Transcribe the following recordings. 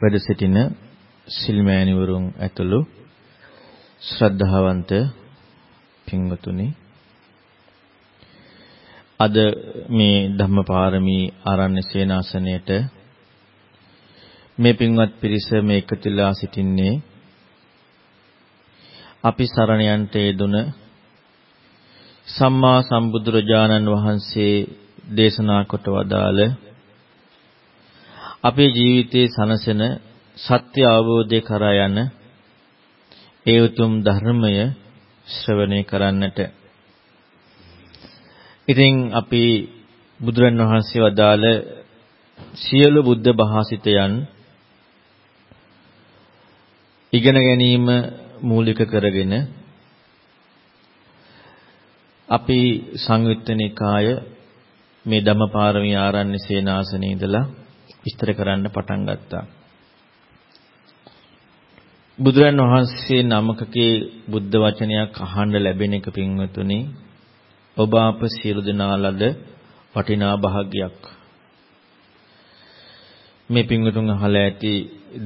වැඩ සිටින සිල්මෑණිවරුන් ඇතුළු ශ්‍රද්ධාවන්ත පින්වතුනි අද මේ ධම්මපාරමී ආරණ්‍ය සේනාසනයේට මේ පින්වත් පිරිස මේ එකතුලා සිටින්නේ අපි සරණ යන්ට යෙදුන සම්මා සම්බුදුරජාණන් වහන්සේ දේශනා කොට වදාළ අපේ ජීවිතයේ සනසන සත්‍ය අවබෝධය කරා යන ඒ උතුම් ධර්මය ශ්‍රවණය කරන්නට. ඉතින් අපි බුදුරන් වහන්සේ වදාළ සියලු බුද්ධ භාසිතයන් ඉගෙන ගැනීම මූලික කරගෙන අපි සංයුත්ත නිකාය මේ ධම්මපාරමී ආරණ්‍ය සේනාසනේ ඉඳලා විස්තර කරන්න පටන් ගත්තා. බුදුරන් වහන්සේ නමකගේ බුද්ධ වචනයක් අහන්න ලැබෙන එක පින්වතුනි ඔබ අප සියලු දෙනා ලද වටිනා භාග්යක්. මේ පින්වතුන් අහලා ඇති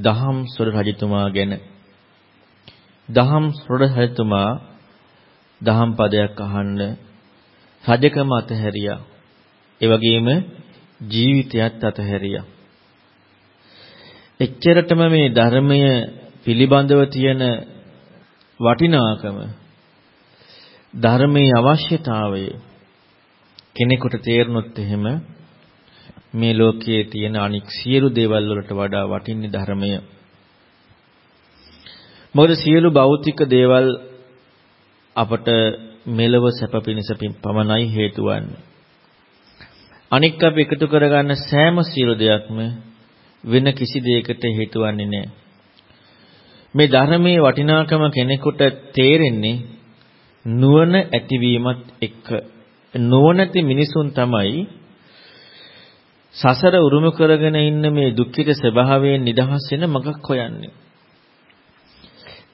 දහම් සොර රජතුමා ගැන දහම් සොර රජතුමා දහම් පදයක් අහන්න රජකම අතහැරියා. ඒ වගේම ජීවිතයත් අතහැරියා. එච්චරටම මේ ධර්මය පිළිබඳව තියෙන වටිනාකම ධර්මයේ අවශ්‍යතාවය කෙනෙකුට තේරුනොත් එහෙම මේ ලෝකයේ තියෙන අනික් සියලු දේවල් වලට වඩා වටින්නේ ධර්මය. මොකද සියලු භෞතික දේවල් අපට මෙලව සැප පිණිස පමණයි හේතු වන්නේ. අනික් අපි එකතු කරගන්න සෑම සියලු දෙයක්ම වෙන කිසි දෙයකට හේතු වන්නේ නැහැ. මේ ධර්මයේ වටිනාකම කෙනෙකුට තේරෙන්නේ නුවණ ඇතිවීමත් එක්ක. නුවණැති මිනිසුන් තමයි සසර උරුම කරගෙන ඉන්න මේ දුක්ඛිත ස්වභාවයෙන් නිදහස් වෙන මගක් හොයන්නේ.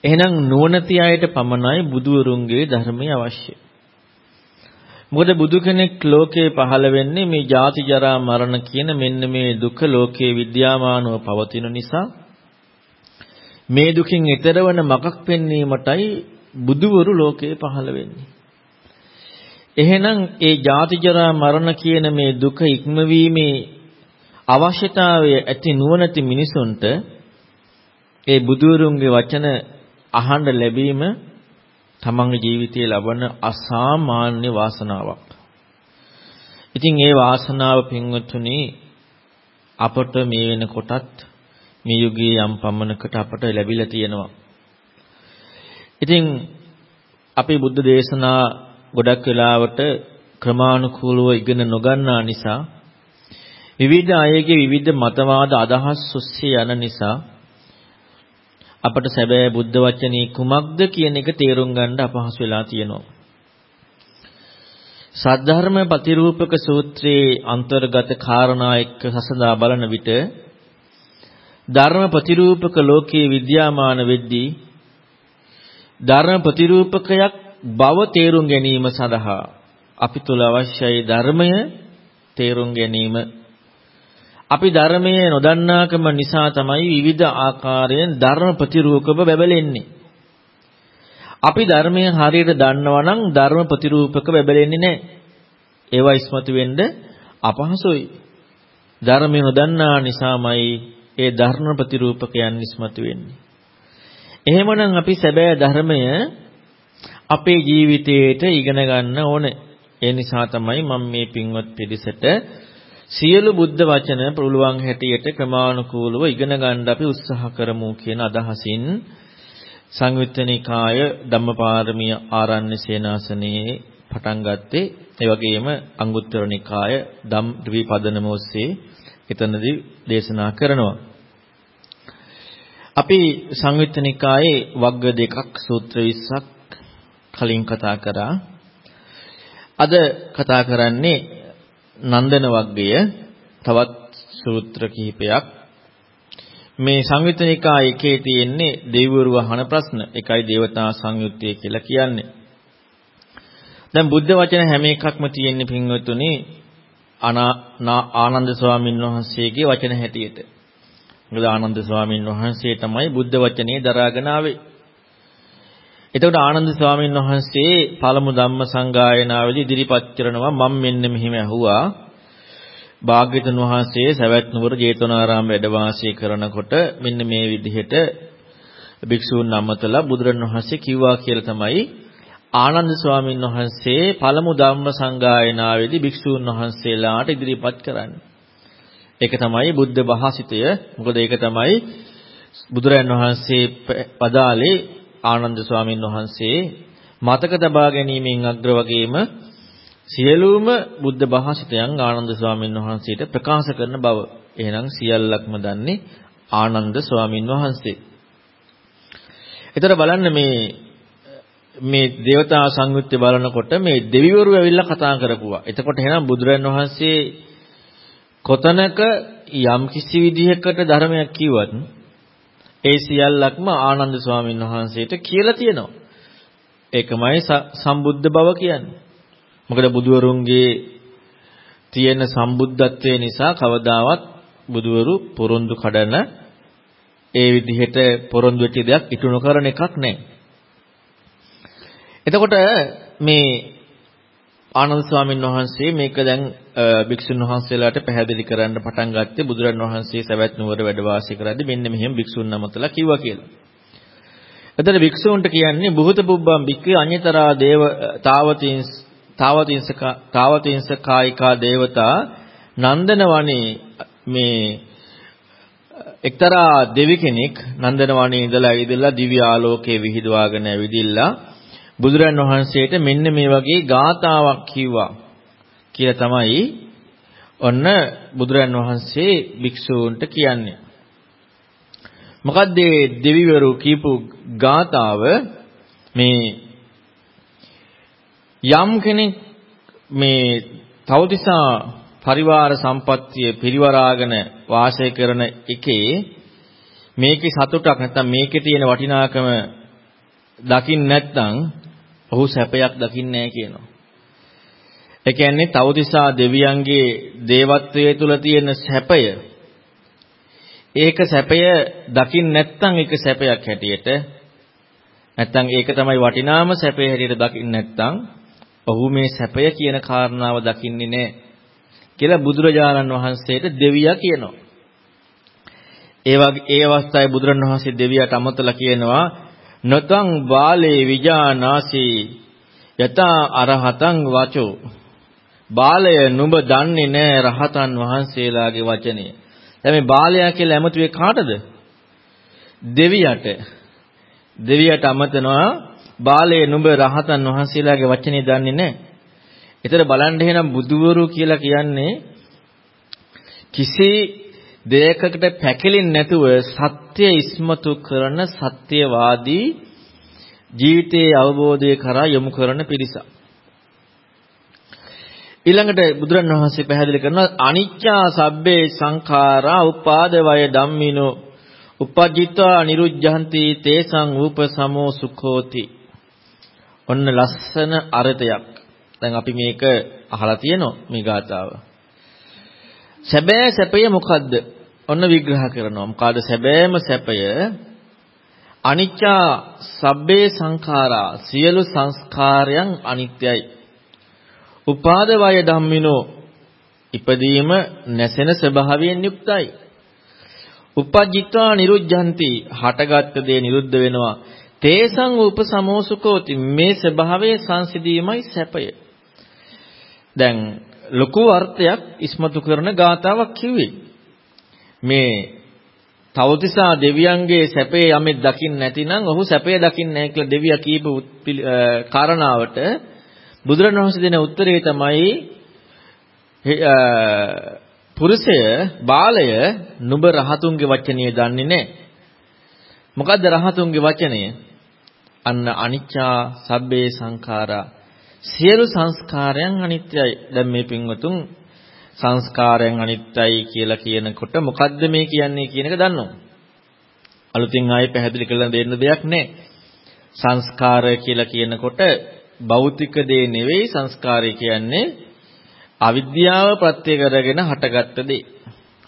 එහෙනම් නුවණති අයට පමණයි බුදුවරුන්ගේ ධර්මය අවශ්‍යයි. මොකද බුදු කෙනෙක් ලෝකේ පහළ වෙන්නේ මේ ජාති ජරා මරණ කියන මෙන්න මේ දුක ලෝකේ විද්‍යාමානව පවතින නිසා මේ දුකින් ඈතර වන මගක් පෙන්වීමටයි බුදුවරු ලෝකේ පහළ වෙන්නේ. එහෙනම් ඒ ජාති ජරා මරණ කියන මේ දුක ඉක්මවීමේ අවශ්‍යතාවය ඇති නුවණැති මිනිසුන්ට ඒ බුදුවරුන්ගේ වචන අහන්න ලැබීම තමන්ගේ ජීවිතයේ ලබන අසාමාන්‍ය වාසනාවක්. ඉතින් ඒ වාසනාව පින්වත්තුනි අපට මේ වෙනකොටත් මේ යුගයේ යම් පමණකට අපට ලැබිලා තියෙනවා. ඉතින් අපි බුද්ධ දේශනා ගොඩක් වෙලාවට ක්‍රමානුකූලව ඉගෙන නොගන්නා නිසා විවිධ අයගේ විවිධ මතවාද අදහස් ඔස්සේ යන නිසා අපට සැබෑ බුද්ධ වචනේ කුමක්ද කියන එක තේරුම් ගන්න අපහසු වෙලා තියෙනවා. සද්ධර්ම ප්‍රතිරූපක සූත්‍රයේ අන්තර්ගත කාරණා එක්ක සසඳා බලන විට ධර්ම ප්‍රතිරූපක ලෝකයේ විද්‍යාමාන වෙද්දී ධර්ම ප්‍රතිරූපකයක් බව තේරුම් ගැනීම සඳහා අපි තුල අවශ්‍යයි ධර්මය තේරුම් ගැනීම අපි ධර්මයේ නොදන්නාකම නිසා තමයි විවිධ ආකාරයෙන් ධර්ම ප්‍රතිරූපක බැබලෙන්නේ. අපි ධර්මයේ හරියට දන්නවා නම් ධර්ම ප්‍රතිරූපක බැබලෙන්නේ නැහැ. ඒවා ඉස්මතු වෙන්න අපහසුයි. ධර්මය නොදන්නා නිසාමයි ඒ ධර්ම ප්‍රතිරූපකයන් ඉස්මතු වෙන්නේ. එහෙමනම් අපි සැබෑ ධර්මය අපේ ජීවිතයේට ඉගෙන ගන්න ඕනේ. ඒ නිසා තමයි මම මේ පින්වත් පිරිසට සියලු බුද්ධ වචන පුළුවන් හැටියට ක්‍රමානුකූලව ඉගෙන ගන්න අපි උත්සාහ කරමු කියන අදහසින් සංයුත්තනිකාය ධම්මපාරමී ආරණ්‍ය සේනාසනයේ පටන් ගත්තේ ඒ වගේම අංගුත්තර නිකාය ධම් ද්විපදනම ඔස්සේ එතනදී දේශනා කරනවා. අපි සංයුත්තනිකායේ වග්ග දෙකක් සූත්‍ර 20ක් කලින් කතා කරා. අද කතා කරන්නේ නන්දන වග්ගය තවත් සූත්‍ර කිහිපයක්. මේ සංයුත්තනිකා එකේ තියෙන්නේ දෙවිවරු අහන ප්‍රශ්න. එකයි දේවතා සංයුත්තය කියලා කියන්නේ. දැන් බුද්ධ වචන හැම එකක්ම තියෙන්නේ පින්වතුනි ආනන්ද ස්වාමීන් වහන්සේගේ වචන හැටියට. මොකද ආනන්ද ස්වාමීන් වහන්සේ තමයි බුද්ධ වචනේ දරාගෙන ආවේ. එතකොට ආනන්ද ස්වාමීන් වහන්සේ පළමු ධම්ම සංගායනාවේදී ඉදිරිපත් කරනවා මම මෙන්න මෙහිම ඇහුවා. භාග්‍යතුන් වහන්සේ සවැත් නුවර ජේතවනාරාම වැඩ වාසය කරනකොට මෙන්න මේ විදිහට භික්ෂූන් අමතලා බුදුරණවහන්සේ කිව්වා කියලා තමයි ආනන්ද ස්වාමීන් වහන්සේ පළමු ධම්ම සංගායනාවේදී භික්ෂූන් වහන්සේලාට ඉදිරිපත් කරන්නේ. ඒක තමයි බුද්ධ භාසිතය. මොකද ඒක තමයි බුදුරයන් වහන්සේ පදාලේ ආනන්ද ස්වාමීන් වහන්සේ මතක තබා ගැනීමෙන් අග්‍ර වගේම සියලුම බුද්ධ භාෂිතයන් ආනන්ද ස්වාමීන් වහන්සේට ප්‍රකාශ කරන බව. එහෙනම් සියල්ලක්ම දන්නේ ආනන්ද ස්වාමීන් වහන්සේ. එතන බලන්න මේ මේ దేవතා සංයුත්තේ බලනකොට මේ දෙවිවරු ඇවිල්ලා කතා කරපුවා. එතකොට එහෙනම් බුදුරන් වහන්සේ කොතනක යම් කිසි විදිහකට ධර්මයක් කිව්වත් ඒ සියල්ලක්ම ආනන්ද ස්වාමීන් වහන්සේට කියලා තියෙනවා. ඒකමයි සම්බුද්ධ බව කියන්නේ. මොකද බුදුවරුන්ගේ තියෙන සම්බුද්ධත්වයේ නිසා කවදාවත් බුදුවරු පොරොන්දු කඩන ඒ විදිහට පොරොන්දු වෙච්ච දෙයක් ඉටු නොකරන එකක් නැහැ. එතකොට මේ ආනන්ද ස්වාමීන් වහන්සේ මේක දැන් භික්ෂුන් වහන්සේලාට පැහැදිලි කරන්න පටන් ගත්තේ බුදුරන් වහන්සේ සවැත් නුවර වැඩ වාසය කරද්දී මෙන්න මෙහෙම භික්ෂුන් නමතලා කිව්වා කියලා. එතන භික්ෂුන්ට කියන්නේ බුහත පුබ්බම් භික්ඛවේ අඤ්‍යතරා දේව තාවතින් තාවතින්සක තාවතින්සකායිකා දේවතා නන්දන වනේ මේ එක්තරා දෙවි කෙනෙක් නන්දන වනේ ඉඳලා ඇවිදලා දිව්‍ය ආලෝකයේ විහිදුවාගෙන ඇවිදිලා බුදුරන් වහන්සේට මෙන්න මේ වගේ ගාතාවක් කිව්වා කියලා තමයි ඔන්න බුදුරන් වහන්සේ භික්ෂූන්ට කියන්නේ. මොකද්ද දෙවිවරු කියපු ගාතාව මේ යම් කෙනෙක් මේ තවතිසා පරිවාර සම්පත්තිය පිරිවරාගෙන වාසය කරන එකේ මේකේ සතුටක් නැත්නම් මේකේ තියෙන වටිනාකම දකින්න නැත්නම් ඔහු සැපයක් දකින්නේ නැහැ කියනවා. ඒ කියන්නේ තවතිසා දෙවියන්ගේ දේවත්වයේ තුල තියෙන සැපය ඒක සැපය දකින්න නැත්නම් ඒක සැපයක් හැටියට නැත්නම් ඒක තමයි වටිනාම සැපේ හැටියට දකින්න නැත්නම් ඔහු මේ සැපය කියන කාරණාව දකින්නේ නැහැ කියලා බුදුරජාණන් වහන්සේට දෙවියා කියනවා. ඒ වගේ ඒ අවස්ථාවේ බුදුරණවහන්සේ දෙවියට අමතලා කියනවා නොතං බාලේ විජානාසි යතා අරහතං වචෝ බාලය නුඹ දන්නේ නැහැ රහතන් වහන්සේලාගේ වචනය. දැන් මේ බාලයා කියලා ඇමතුවේ කාටද? දෙවියට. දෙවියට අමතනවා බාලය නුඹ රහතන් වහන්සේලාගේ වචනේ දන්නේ නැහැ. ඒතර බලන්න එහෙනම් බුදුවරු කියලා කියන්නේ කිසි දෙයකකට පැකිලෙන්නේ නැතුව සත්‍ය ඉස්මතු කරන සත්‍යවාදී ජීවිතයේ අවබෝධය කරා යොමු කරන පිරිසක්. ඊළඟට බුදුරණවහන්සේ පැහැදිලි කරනවා අනිච්චා සබ්බේ සංඛාරා උපාද වය ධම්මිනෝ උපජ්ජිත්වා නිරුද්ධಂತಿ තේසං ූපසමෝ සුඛෝති. ඔන්න ලස්සන අර්ථයක්. දැන් අපි මේක අහලා තියෙනවා මේ ගාථාව. සැබෑ සැපය මොකද්ද? ඔන්න විග්‍රහ කරනවා. මොකද සැබෑම සැපය අනිච්චා සබ්බේ සංඛාරා සියලු සංස්කාරයන් අනිත්‍යයි. උපාද වය ධම්මිනෝ ඉපදීම නැසෙන ස්වභාවයෙන් යුක්තයි. උපජ්ජිත්වා නිරුද්ධಂತಿ හටගත් දේ නිරුද්ධ වෙනවා. තේසං උපසමෝසුකෝති මේ ස්වභාවයේ සංසිඳීමයි සැපය. දැන් ලොකු අර්ථයක් ඉස්මතු කරන ගාතාවක් කිව්වේ. මේ තවතිසා දෙවියන්ගේ සැපේ යමෙක් දකින්න නැතිනම් ඔහු සැපේ දකින්නේ නැහැ කියලා දෙවියා කියපු කාරණාවට බුදුරණවහන්සේ දෙන උත්තරේ තමයි පුරුෂය බාලය නුඹ රහතුන්ගේ වචනේ දන්නේ නැහැ. මොකද්ද රහතුන්ගේ වචනය? අන්න අනිච්චා සබ්බේ සංඛාරා සියලු සංස්කාරයන් අනිත්‍යයි. දැන් මේ පින්වතුන් සංස්කාරයන් අනිත්‍යයි කියලා කියනකොට මොකද්ද මේ කියන්නේ කියන එක දන්නවා. අලුතින් ආයේ පැහැදිලි කරලා දෙන්න දෙයක් නැහැ. සංස්කාරය කියලා කියනකොට භෞතික දේ නෙවෙයි සංස්කාරය කියන්නේ අවිද්‍යාව ප්‍රත්‍ය කරගෙන හටගත්ත දේ.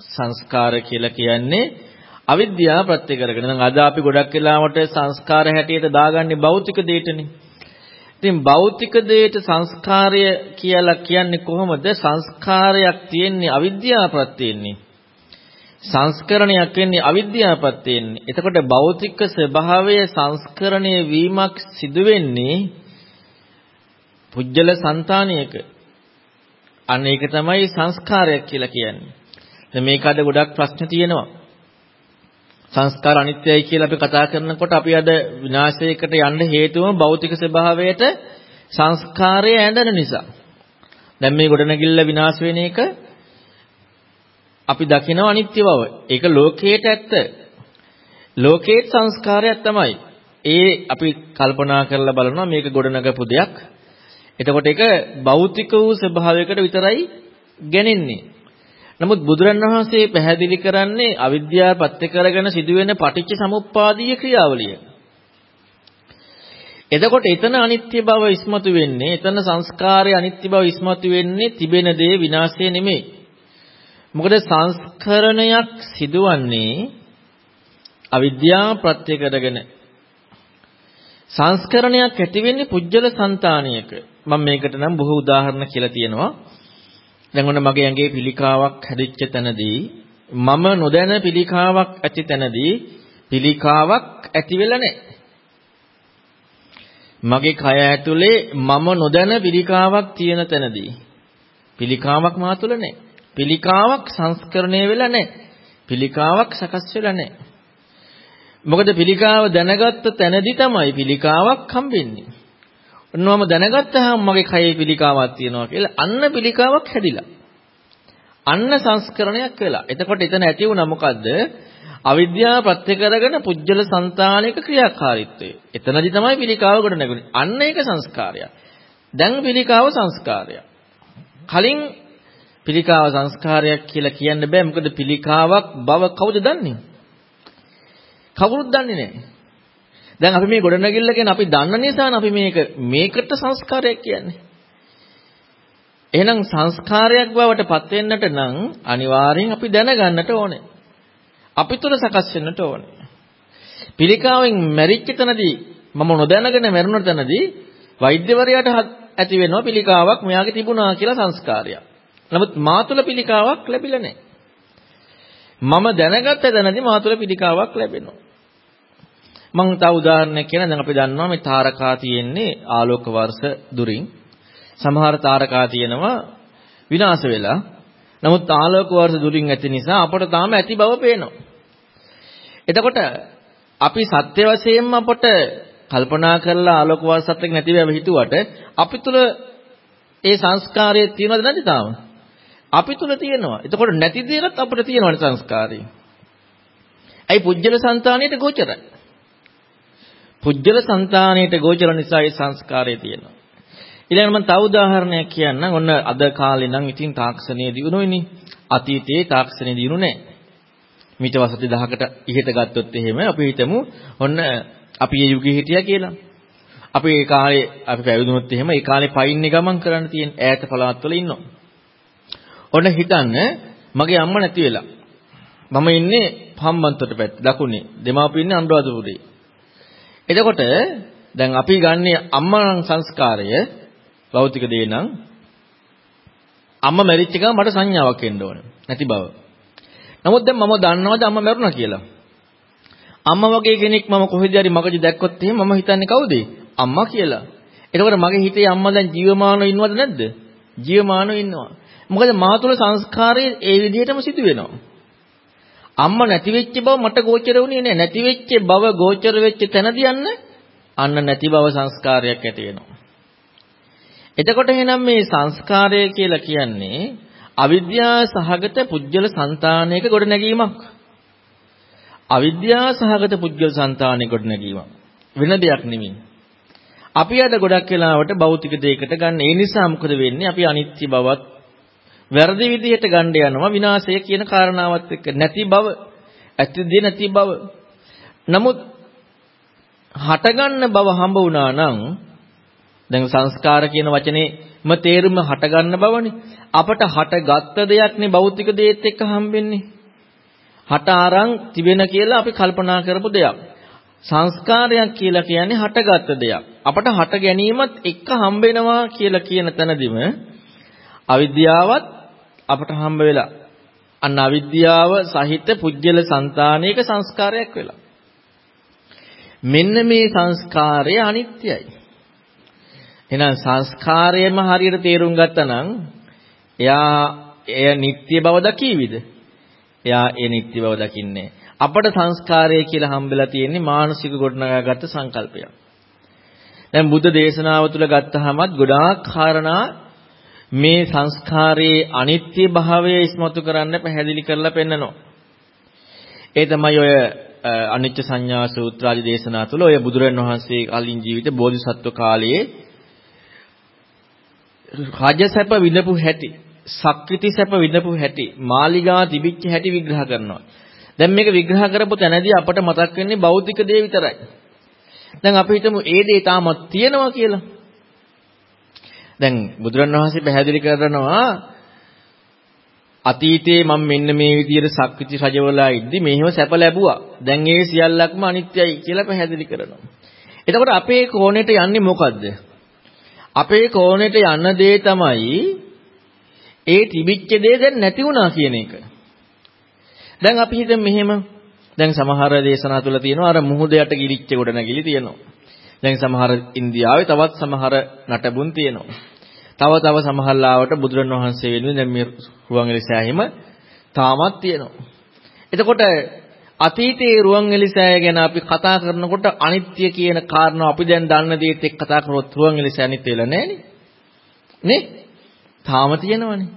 සංස්කාර කියලා කියන්නේ අවිද්‍යාව ප්‍රත්‍ය කරගෙන. දැන් අද අපි ගොඩක් වෙලාවට සංස්කාර හැටියට දාගන්නේ භෞතික දෙයටනේ. ඉතින් භෞතික දෙයට සංස්කාරය කියලා කියන්නේ කොහොමද? සංස්කාරයක් තියෙන්නේ අවිද්‍යාව ප්‍රත්‍යෙන්නේ. සංස්කරණයක් වෙන්නේ අවිද්‍යාව ප්‍රත්‍යෙන්නේ. එතකොට භෞතික ස්වභාවය සංස්කරණය වීමක් සිදු වෙන්නේ පුජ්‍යල సంతානියක. අන්න ඒක තමයි සංස්කාරයක් කියලා කියන්නේ. දැන් මේක අද ගොඩක් ප්‍රශ්න තියෙනවා. සංස්කාර අනිත්‍යයි කියලා අපි කතා කරනකොට අපි අද විනාශයකට යන්න හේතුවම භෞතික ස්වභාවයට සංස්කාරය ඇඳෙන නිසා. දැන් මේ ගොඩනැගිල්ල විනාශ වෙන එක අපි දකිනවා අනිත්‍ය බව. ඒක ලෝකයට ඇත්ත. ලෝකයේ සංස්කාරයක් තමයි. ඒ අපි කල්පනා කරලා බලනවා මේක ගොඩනගපු දෙයක්. එතකොට ඒක භෞතික වූ ස්වභාවයකට විතරයි ගැනෙන්නේ. නමුත් බුදුරණවහන්සේ පැහැදිලි කරන්නේ අවිද්‍යාව පත්‍ය කරගෙන සිදුවෙන පටිච්ච සමුප්පාදීය ක්‍රියාවලිය. එතකොට එතන අනිත්‍ය බව ඉස්මතු වෙන්නේ, එතන සංස්කාරයේ අනිත්‍ය බව ඉස්මතු වෙන්නේ තිබෙන දේ විනාශය නෙමෙයි. මොකද සංස්කරණයක් සිදුවන්නේ අවිද්‍යාව ප්‍රත්‍ය කරගෙන සංස්කරණයක් ඇති වෙන්නේ පුජ්‍යල సంతානියක මම මේකට නම් බොහෝ උදාහරණ කියලා තියෙනවා දැන් ඔන්න මගේ ඇඟේ පිළිකාවක් හැදිච්ච තැනදී මම නොදැන පිළිකාවක් ඇති තැනදී පිළිකාවක් ඇති වෙලා නැහැ. මගේ කය ඇතුලේ මම නොදැන පිළිකාවක් තියෙන තැනදී පිළිකාවක් මා තුල නැහැ. පිළිකාවක් සංස්කරණය වෙලා නැහැ. පිළිකාවක් සකස් වෙලා නැහැ. මොකද පිළිකාව දැනගත්ත තැනදී තමයි පිළිකාවක් හම්බෙන්නේ. ඔන්නවම දැනගත්තාම මගේ කයේ පිළිකාවක් තියෙනවා කියලා අන්න පිළිකාවක් හැදිලා. අන්න සංස්කරණයක් වෙලා. එතකොට එතන ඇති වුණා මොකද්ද? අවිද්‍යාව ප්‍රත්‍ය කරගෙන පුජ්‍යල సంతානික ක්‍රියාකාරීත්වය. එතනදි තමයි පිළිකාව ගොඩ නැගුණේ. අන්න ඒක සංස්කාරයක්. දැන් පිළිකාව සංස්කාරයක්. කලින් පිළිකාව සංස්කාරයක් කියලා කියන්න බෑ. මොකද පිළිකාවක් බව කවුද දන්නේ? කවුරුත් දන්නේ නැහැ. දැන් අපි මේ ගොඩනැගිල්ල ගැන අපි දන්න නිසානේ අපි මේක මේකට සංස්කාරයක් කියන්නේ. එහෙනම් සංස්කාරයක් බවට පත් වෙන්නට නම් අනිවාර්යෙන් අපි දැනගන්නට ඕනේ. අපි තුල සකස් වෙන්නට ඕනේ. පිළිකාවෙන් මැරිච්ච තැනදී මම නොදැනගෙන මැරුණ තැනදී වෛද්‍යවරයාට ඇති වෙනවා පිළිකාවක් මෙයාගේ තිබුණා කියලා සංස්කාරයක්. නමුත් මා තුල පිළිකාවක් ලැබිලා නැහැ. මම දැනගත්ත තැනදී මා තුල පිළිකාවක් ලැබෙනවා. මම තව උදාහරණයක් කියන දැන් අපි දන්නවා මේ තාරකා තියෙන්නේ ආලෝක වර්ෂ දුරින්. සමහර තාරකා තියෙනවා විනාශ වෙලා. නමුත් ආලෝක වර්ෂ දුරින් ඇති නිසා අපට තාම ඇති බව පේනවා. එතකොට අපි සත්‍ය වශයෙන්ම අපට කල්පනා කරලා ආලෝක වර්ෂත් එක්ක නැති බව හිතුවට අපි තුල ඒ සංස්කාරය තියෙනවද නැද්ද තාම? අපි තුල තියෙනවා. එතකොට නැති දේකට අපිට තියෙනවනේ සංස්කාරය. ඇයි පුජ්‍යල సంతානියට ගෝචරයි. පුජ්‍යල సంతාණයට ගෝචර නිසා ඒ සංස්කාරය තියෙනවා. ඊළඟට මම තව උදාහරණයක් කියන්නම්. ඔන්න අද කාලේ නම් ඉතින් තාක්ෂණයේ දිනුනොයිනේ. අතීතයේ තාක්ෂණයේ දිනු නැහැ. මීට වසර 1000කට ඉහත ගත්තොත් එහෙම අපි හිතමු ඔන්න අපි ඒ යුගයේ හිටියා කියලා. අපි ඒ කාලේ අපි පැවිදුනොත් එහෙම ඒ කාලේ පයින්නේ ගමන් කරන්න තියෙන ඈත පළාත්වල ඉන්නවා. ඔන්න හිතන්න මගේ අම්මා නැති වෙලා. මම ඉන්නේ හම්බන්තොට පැත්ත දකුණේ. දෙමාපිය ඉන්නේ අනුරාධපුරේ. එතකොට දැන් අපි ගන්නේ අම්මා සංස්කාරය භෞතික දේ නම් අම්මා මැරිච්ච ගමන් මට සංඥාවක් එන්න ඕන නැති බව. නමුත් දැන් මම දන්නවද අම්මා මැරුණා කියලා? අම්මා වගේ කෙනෙක් මම කොහෙද හරි මගදී දැක්කොත් එහෙම මම හිතන්නේ කවුද? අම්මා කියලා. එතකොට මගේ හිතේ අම්මා දැන් ජීවමානව ඉන්නවද නැද්ද? ජීවමානව ඉන්නවා. මොකද මා තුළ සංස්කාරය ඒ විදිහටම සිදු වෙනවා. අම්මා නැති වෙච්ච බව මට ගෝචර වුණේ නැහැ. නැති වෙච්ච බව ගෝචර වෙච්ච තැනදී අන්න අන්න නැති බව සංස්කාරයක් ඇති වෙනවා. එතකොට එහෙනම් මේ සංස්කාරය කියලා කියන්නේ අවිද්‍යාව සහගත පුජ්‍යල సంతානයක ගොඩනැගීමක්. අවිද්‍යාව සහගත පුජ්‍යල సంతානයක ගොඩනැගීමක්. වෙන දෙයක් නෙමෙයි. අපි අද ගොඩක් වෙලාවට භෞතික දෙයකට ගන්න. ඒ නිසා මොකද වෙන්නේ? අපි අනිත්‍ය බවත් වැරදි විදිහට ගන්න යනවා විනාශය කියන කාරණාවත් එක්ක නැති බව ඇතිදී නැති බව නමුත් හටගන්න බව හම්බ වුණා නම් දැන් සංස්කාර කියන වචනේම තේරුම හටගන්න බවනේ අපට හටගත්ත දෙයක් නේ භෞතික දේත් එක්ක හම්බෙන්නේ හට අරන් තිබෙන කියලා අපි කල්පනා කරපු දෙයක්. සංස්කාරයක් කියලා කියන්නේ හටගත් දෙයක්. අපට හට ගැනීමත් එක්ක හම්බ වෙනවා කියලා කියන තැනදීම අවිද්‍යාවත් අපට හම්බ වෙලා අන්න අවිද්‍යාව සහිත පුජ්‍යල సంతානයක සංස්කාරයක් වෙලා. මෙන්න මේ සංස්කාරය අනිත්‍යයි. එහෙනම් සංස්කාරයම හරියට තේරුම් ගත්තා නම් එයා එය නිට්ටය බව දකීවිද? එයා ඒ නිට්ටය බව දකින්නේ. අපට සංස්කාරය කියලා හම්බෙලා තියෙන්නේ මානසික ගොඩනගාගත්ත සංකල්පයක්. දැන් බුද්ධ දේශනාව තුළ ගත්තහමත් ගොඩාක් කාරණා මේ සංස්කාරයේ අනිත්‍ය භාවය ඉස්මතු කරන්න පැහැදිලි කරලා පෙන්නනවා. ඒ තමයි ඔය අනිච්ච සංඥා සූත්‍රාදී දේශනා තුළ ඔය බුදුරන් වහන්සේ කලින් ජීවිතේ බෝධිසත්ව කාලයේ රාජසැප විඳපු හැටි, සක්විති සැප විඳපු හැටි, මාලිගා තිබිච්ච හැටි විග්‍රහ කරනවා. දැන් මේක විග්‍රහ කරපු තැනදී අපට මතක් වෙන්නේ භෞතික දේ විතරයි. දැන් අපි හිතමු ඒ දේ තාමත් තියෙනවා කියලා. දැන් බුදුරණවහන්සේ පැහැදිලි කරනවා අතීතයේ මම මෙන්න මේ විදියට සක්විති රජවලා ඉද්දි මේව සැප ලැබුවා. දැන් ඒ සියල්ලක්ම අනිත්‍යයි කියලා පැහැදිලි කරනවා. එතකොට අපේ කෝණයට යන්නේ මොකද්ද? අපේ කෝණයට යන දේ තමයි ඒ තිබිච්ච දේ දැන් නැති වුණා කියන එක. දැන් අපි හිතමු මෙහෙම දැන් සමහර දේශනා තුළ තියෙනවා අර මුහුද යට ගිලිච්ච කොට නැගිලි තියෙනවා. දැන් සමහර ඉන්දියාවේ තවත් සමහර නටබුන් තියෙනවා. තව තව සමහරලාවට බුදුරණවහන්සේ වෙනුවෙන් දැන් මේ රුවන්වැලි සෑහිම තාමත් තියෙනවා. එතකොට අතීතයේ රුවන්වැලි සෑය ගැන අපි කතා කරනකොට අනිත්‍ය කියන කාරණාව අපි දැන් දන්න දේත් එක්ක කතා කරොත් රුවන්වැලි සෑය අනිත්‍ය වෙලා නැහැනේ. නේ? තාම තියෙනවනේ.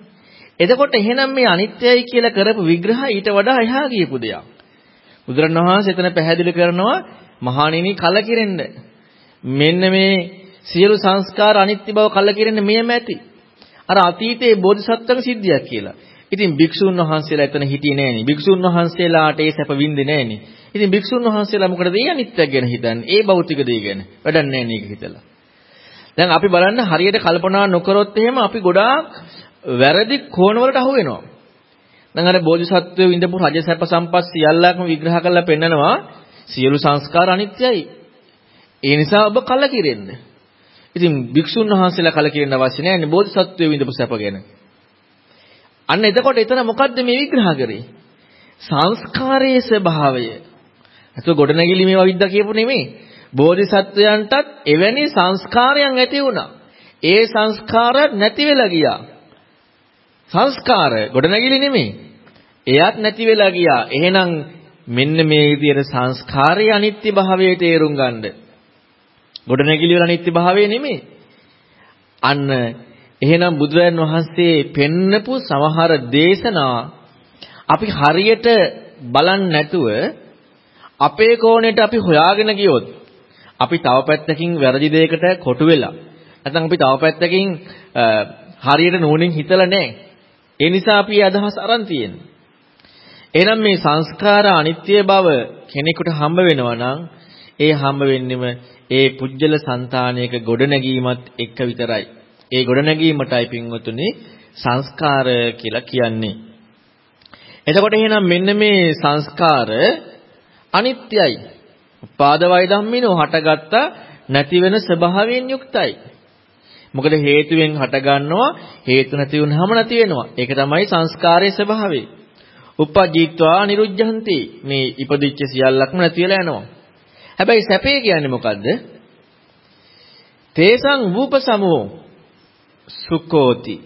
එතකොට එහෙනම් මේ අනිත්‍යයි කියලා කරපු විග්‍රහය ඊට වඩා එහා ගියපු දෙයක්. බුදුරණවහන්සේ එතන පැහැදිලි කරනවා මහණෙනි කලකිරෙන්න. මෙන්න මේ සියලු සංස්කාර අනිත්‍ය බව කලකිරෙන්න මෙයම ඇති. අර අතීතයේ බෝධිසත්වක සිද්ධියක් කියලා. ඉතින් භික්ෂුන් වහන්සේලා එතන හිටියේ නෑනේ. භික්ෂුන් වහන්සේලාට ඒ සැප වින්දේ නෑනේ. ඉතින් භික්ෂුන් වහන්සේලා මොකටද ඒ අනිත්‍යයක් ගැන හිතන්නේ? ඒ භෞතික දේ ගැන. වැඩක් නෑ නේක හිතලා. දැන් අපි බලන්න හරියට කල්පනා නොකරොත් එහෙම අපි ගොඩාක් වැරදි කෝණවලට අහු වෙනවා. දැන් අර බෝධිසත්වයේ විඳපු රජ සැප සම්පත් සියල්ලක්ම විග්‍රහ කරලා පෙන්නනවා සියලු සංස්කාර අනිත්‍යයි. ඒ නිසා ඔබ කලකිරෙන්න. ඉතින් භික්ෂුන් වහන්සේලා කලකිරෙන්න අවශ්‍ය නැහැ නේ බෝධිසත්වයේ විඳපු සැප ගැන. අන්න එතකොට එතන මොකද්ද මේ විග්‍රහ කරේ? සංස්කාරයේ ස්වභාවය. අතෝ ගොඩනැගිලි මේවා විද්දා කියපු නෙමෙයි. බෝධිසත්වයන්ටත් එවැනි සංස්කාරයන් ඇති වුණා. ඒ සංස්කාර නැති වෙලා ගියා. සංස්කාර ගොඩනැගිලි නෙමෙයි. එයත් නැති වෙලා ගියා. එහෙනම් මෙන්න මේ විදිහට සංස්කාරයේ අනිත්‍ය භාවය තේරුම් ගන්න. ගොඩනැගිලි වල අනිත්‍ය භාවය නෙමෙයි. අන්න එහෙනම් බුදුරජාන් වහන්සේ පෙන්නපු සමහර දේශනා අපි හරියට බලන්නේ නැතුව අපේ කෝණයට අපි හොයාගෙන ගියොත් අපි තව පැත්තකින් වැරදි දෙයකට කොටු වෙලා නැත්නම් අපි තව පැත්තකින් හරියට නෝනින් හිතලා නැහැ. ඒ නිසා අපි අදහස් අරන් තියෙන්නේ. එහෙනම් මේ සංස්කාර අනිත්‍ය බව කෙනෙකුට හම්බ වෙනවා නම් ඒ හම්බ වෙන්නෙම ඒ පුජ්‍යල సంతානයක ගොඩනැගීමත් එක විතරයි. ඒ ගොඩනැගීමටයි පින්වතුනි සංස්කාර කියලා කියන්නේ. එතකොට එහෙනම් මෙන්න මේ සංස්කාර අනිත්‍යයි. උපාද වය ධම්මිනෝ හටගත්ත නැති වෙන ස්වභාවයෙන් යුක්තයි. මොකද හේතුවෙන් හටගන්නවා හේතු නැති වුනහම නැති වෙනවා. ඒක තමයි සංස්කාරයේ ස්වභාවය. උපජීත්වා නිරුද්ධಂತಿ මේ ඉපදිච්ච සියල්ලක්ම නැති වෙලා යනවා. හැබැයි සැපේ කියන්නේ මොකද්ද? තේසං වූපසමෝ සුකෝති.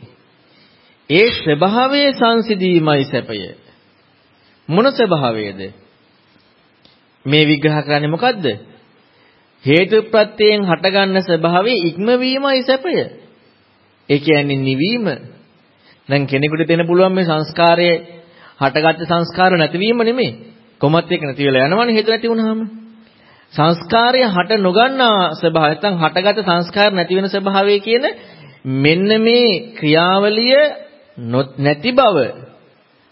ඒ ස්වභාවයේ සංසිඳීමයි සැපය. මොන ස්වභාවයේද? මේ විග්‍රහ කරන්නේ මොකද්ද? හේතුප්‍රත්‍යයෙන් හටගන්න ස්වභාවයේ ඉක්මවීමයි සැපය. ඒ කියන්නේ නිවීම. දැන් කෙනෙකුට දෙන්න පුළුවන් මේ සංස්කාරයේ හටගත්ත සංස්කාර නැතිවීම නෙමෙයි. කොමත් එක නැති වෙලා යනවනේ හේතු නැති වුනහම. සංස්කාරය හට නොගන්නා ස්වභාවය නැත්නම් හටගත් සංස්කාර නැති වෙන ස්වභාවය කියන මෙන්න මේ ක්‍රියාවලිය නැති බව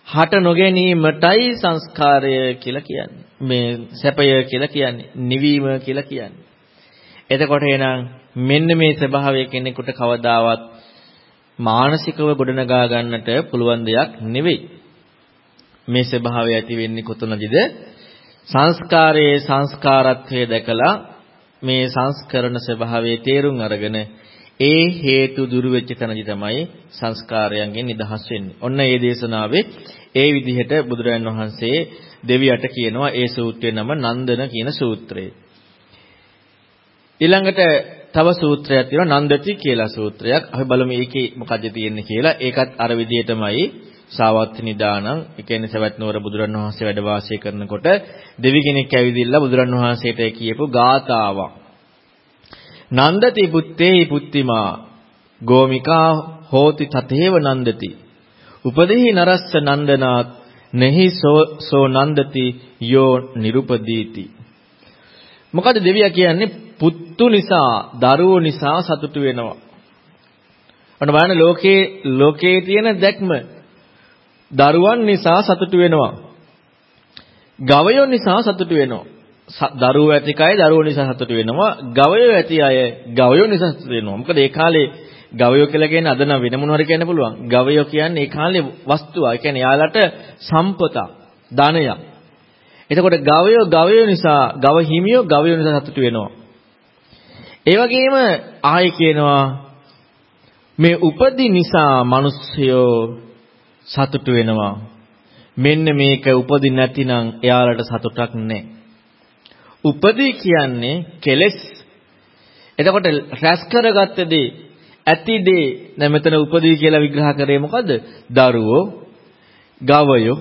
හට නොගැනීමටයි සංස්කාරය කියලා කියන්නේ. මේ සැපය කියලා කියන්නේ. නිවීම කියලා කියන්නේ. එතකොට එහෙනම් මෙන්න මේ ස්වභාවය කෙනෙකුට කවදාවත් මානසිකව ගොඩනගා ගන්නට පුළුවන් දෙයක් නෙවෙයි. මේ ස්වභාවය ඇති වෙන්නේ කොතනදද? සංස්කාරයේ සංස්කාරත්වය දැකලා මේ සංස්කරණ ස්වභාවයේ තේරුම් අරගෙන ඒ හේතු දුරු වෙච්ච තැනදි තමයි සංස්කාරයන්ගෙන් නිදහස් වෙන්නේ. ඔන්න ඒ දේශනාවේ ඒ විදිහට බුදුරජාණන් වහන්සේ දෙවියට කියනවා ඒ සූත්‍රයේ නම නන්දන කියන සූත්‍රය. ඊළඟට තව සූත්‍රයක් තියෙනවා නන්දති කියලා සූත්‍රයක්. අපි බලමු ඒකේ මොකද්ද තියෙන්නේ කියලා. ඒකත් අර විදිහටමයි සාවත්ති නිදානං ඒ කියන්නේ සවැත් නුවර බුදුරන් වහන්සේ වැඩ වාසය කරනකොට දෙවි කෙනෙක් ඇවිදින්න බුදුරන් වහන්සේට කියපු ගාතාවක්. නන්දති පුත්තේ පුත්තිමා ගෝමිකා හෝති තතේව නන්දති. උපදෙහි නරස්ස නන්දනාත් නෙහි සෝ නන්දති යෝ නිරුපදීති. මොකද දෙවියා කියන්නේ පුත්තු නිසා, දරුවෝ නිසා සතුටු වෙනවා. අන්න බලන්න ලෝකේ ලෝකේ තියෙන දැක්ම දරුවන් නිසා සතුටු වෙනවා. ගවයෝ නිසා සතුටු වෙනවා. දරුවෝ ඇති කය දරුවෝ නිසා සතුටු වෙනවා. ගවයෝ ඇති අය ගවයෝ නිසා සතුටු වෙනවා. මොකද ඒ කාලේ ගවයෝ කියලා කියන්නේ අද නම් වෙන මොනවාරි කියන්න පුළුවන්. ගවයෝ කියන්නේ ඒ කාලේ වස්තුව. ඒ කියන්නේ යාලට සම්පත, ධනයක්. එතකොට ගවයෝ ගවයෝ නිසා ගව හිමියෝ ගවයෝ නිසා සතුටු වෙනවා. ඒ වගේම ආයෙ කියනවා මේ උපදි නිසා මිනිස්සයෝ සතුටු වෙනවා. මෙන්න මේක උපදි නැතිනම් එයාලට සතුටක් නැහැ. උපදී කියන්නේ කෙලෙස්. එතකොට රැස් කරගත්ත දේ ඇති දේ දැන් මෙතන උපදී කියලා විග්‍රහ කරේ මොකද්ද? දරුවෝ, ගවයෝ,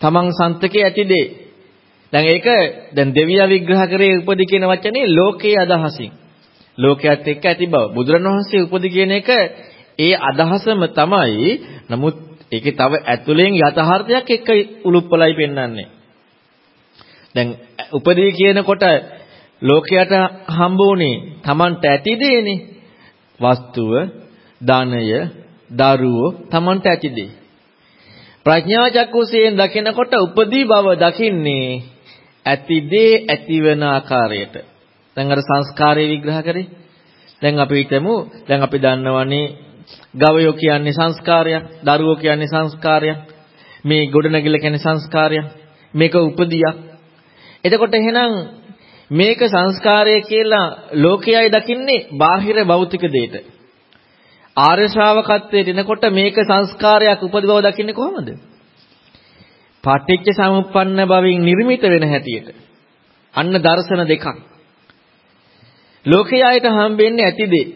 තමන් සන්තකේ ඇති දේ. දැන් ඒක දැන් දෙවියා විග්‍රහ කරේ උපදී කියන වචනේ ලෝකයේ අදහසින්. ලෝකයේත් එක්ක ඇති බව. බුදුරණවහන්සේ උපදී කියන එක ඒ අදහසම තමයි. නමුත් ඒකේ තව ඇතුලෙන් යථාර්ථයක් එක්ක උලුප්පලයි පෙන්වන්නේ. දැන් උපදී කියනකොට ලෝකයට හම්බ වුණේ Tamanට ඇති දෙන්නේ. වස්තුව, ධනය, දරුවෝ Tamanට ඇති දෙය. ප්‍රඥා චක්කුසයෙන් දකිනකොට උපදී බව දකින්නේ ඇති දේ ඇතිවන ආකාරයට. දැන් අර සංස්කාරය විග්‍රහ කරේ. දැන් අපි හිතමු දැන් අපි දන්නවනේ ගවයෝ කියන්නේ සංස්කාරයක්, දරුවෝ කියන්නේ සංස්කාරයක්. මේ ගොඩනැගිල්ල කියන්නේ සංස්කාරයක්. මේක උපදියක්. එතකොට එහෙනම් මේක සංස්කාරය කියලා ලෝකයයි දකින්නේ බාහිර භෞතික දෙයට. ආර්ය ශ්‍රාවකත්වයට එනකොට මේක සංස්කාරයක් උපදි බව දකින්නේ කොහොමද? පටිච්ච සමුප්පන්න බවින් නිර්මිත වෙන හැටියට. අන්න දර්ශන දෙකක්. ලෝකයායට හම්බෙන්නේ ඇති දේ.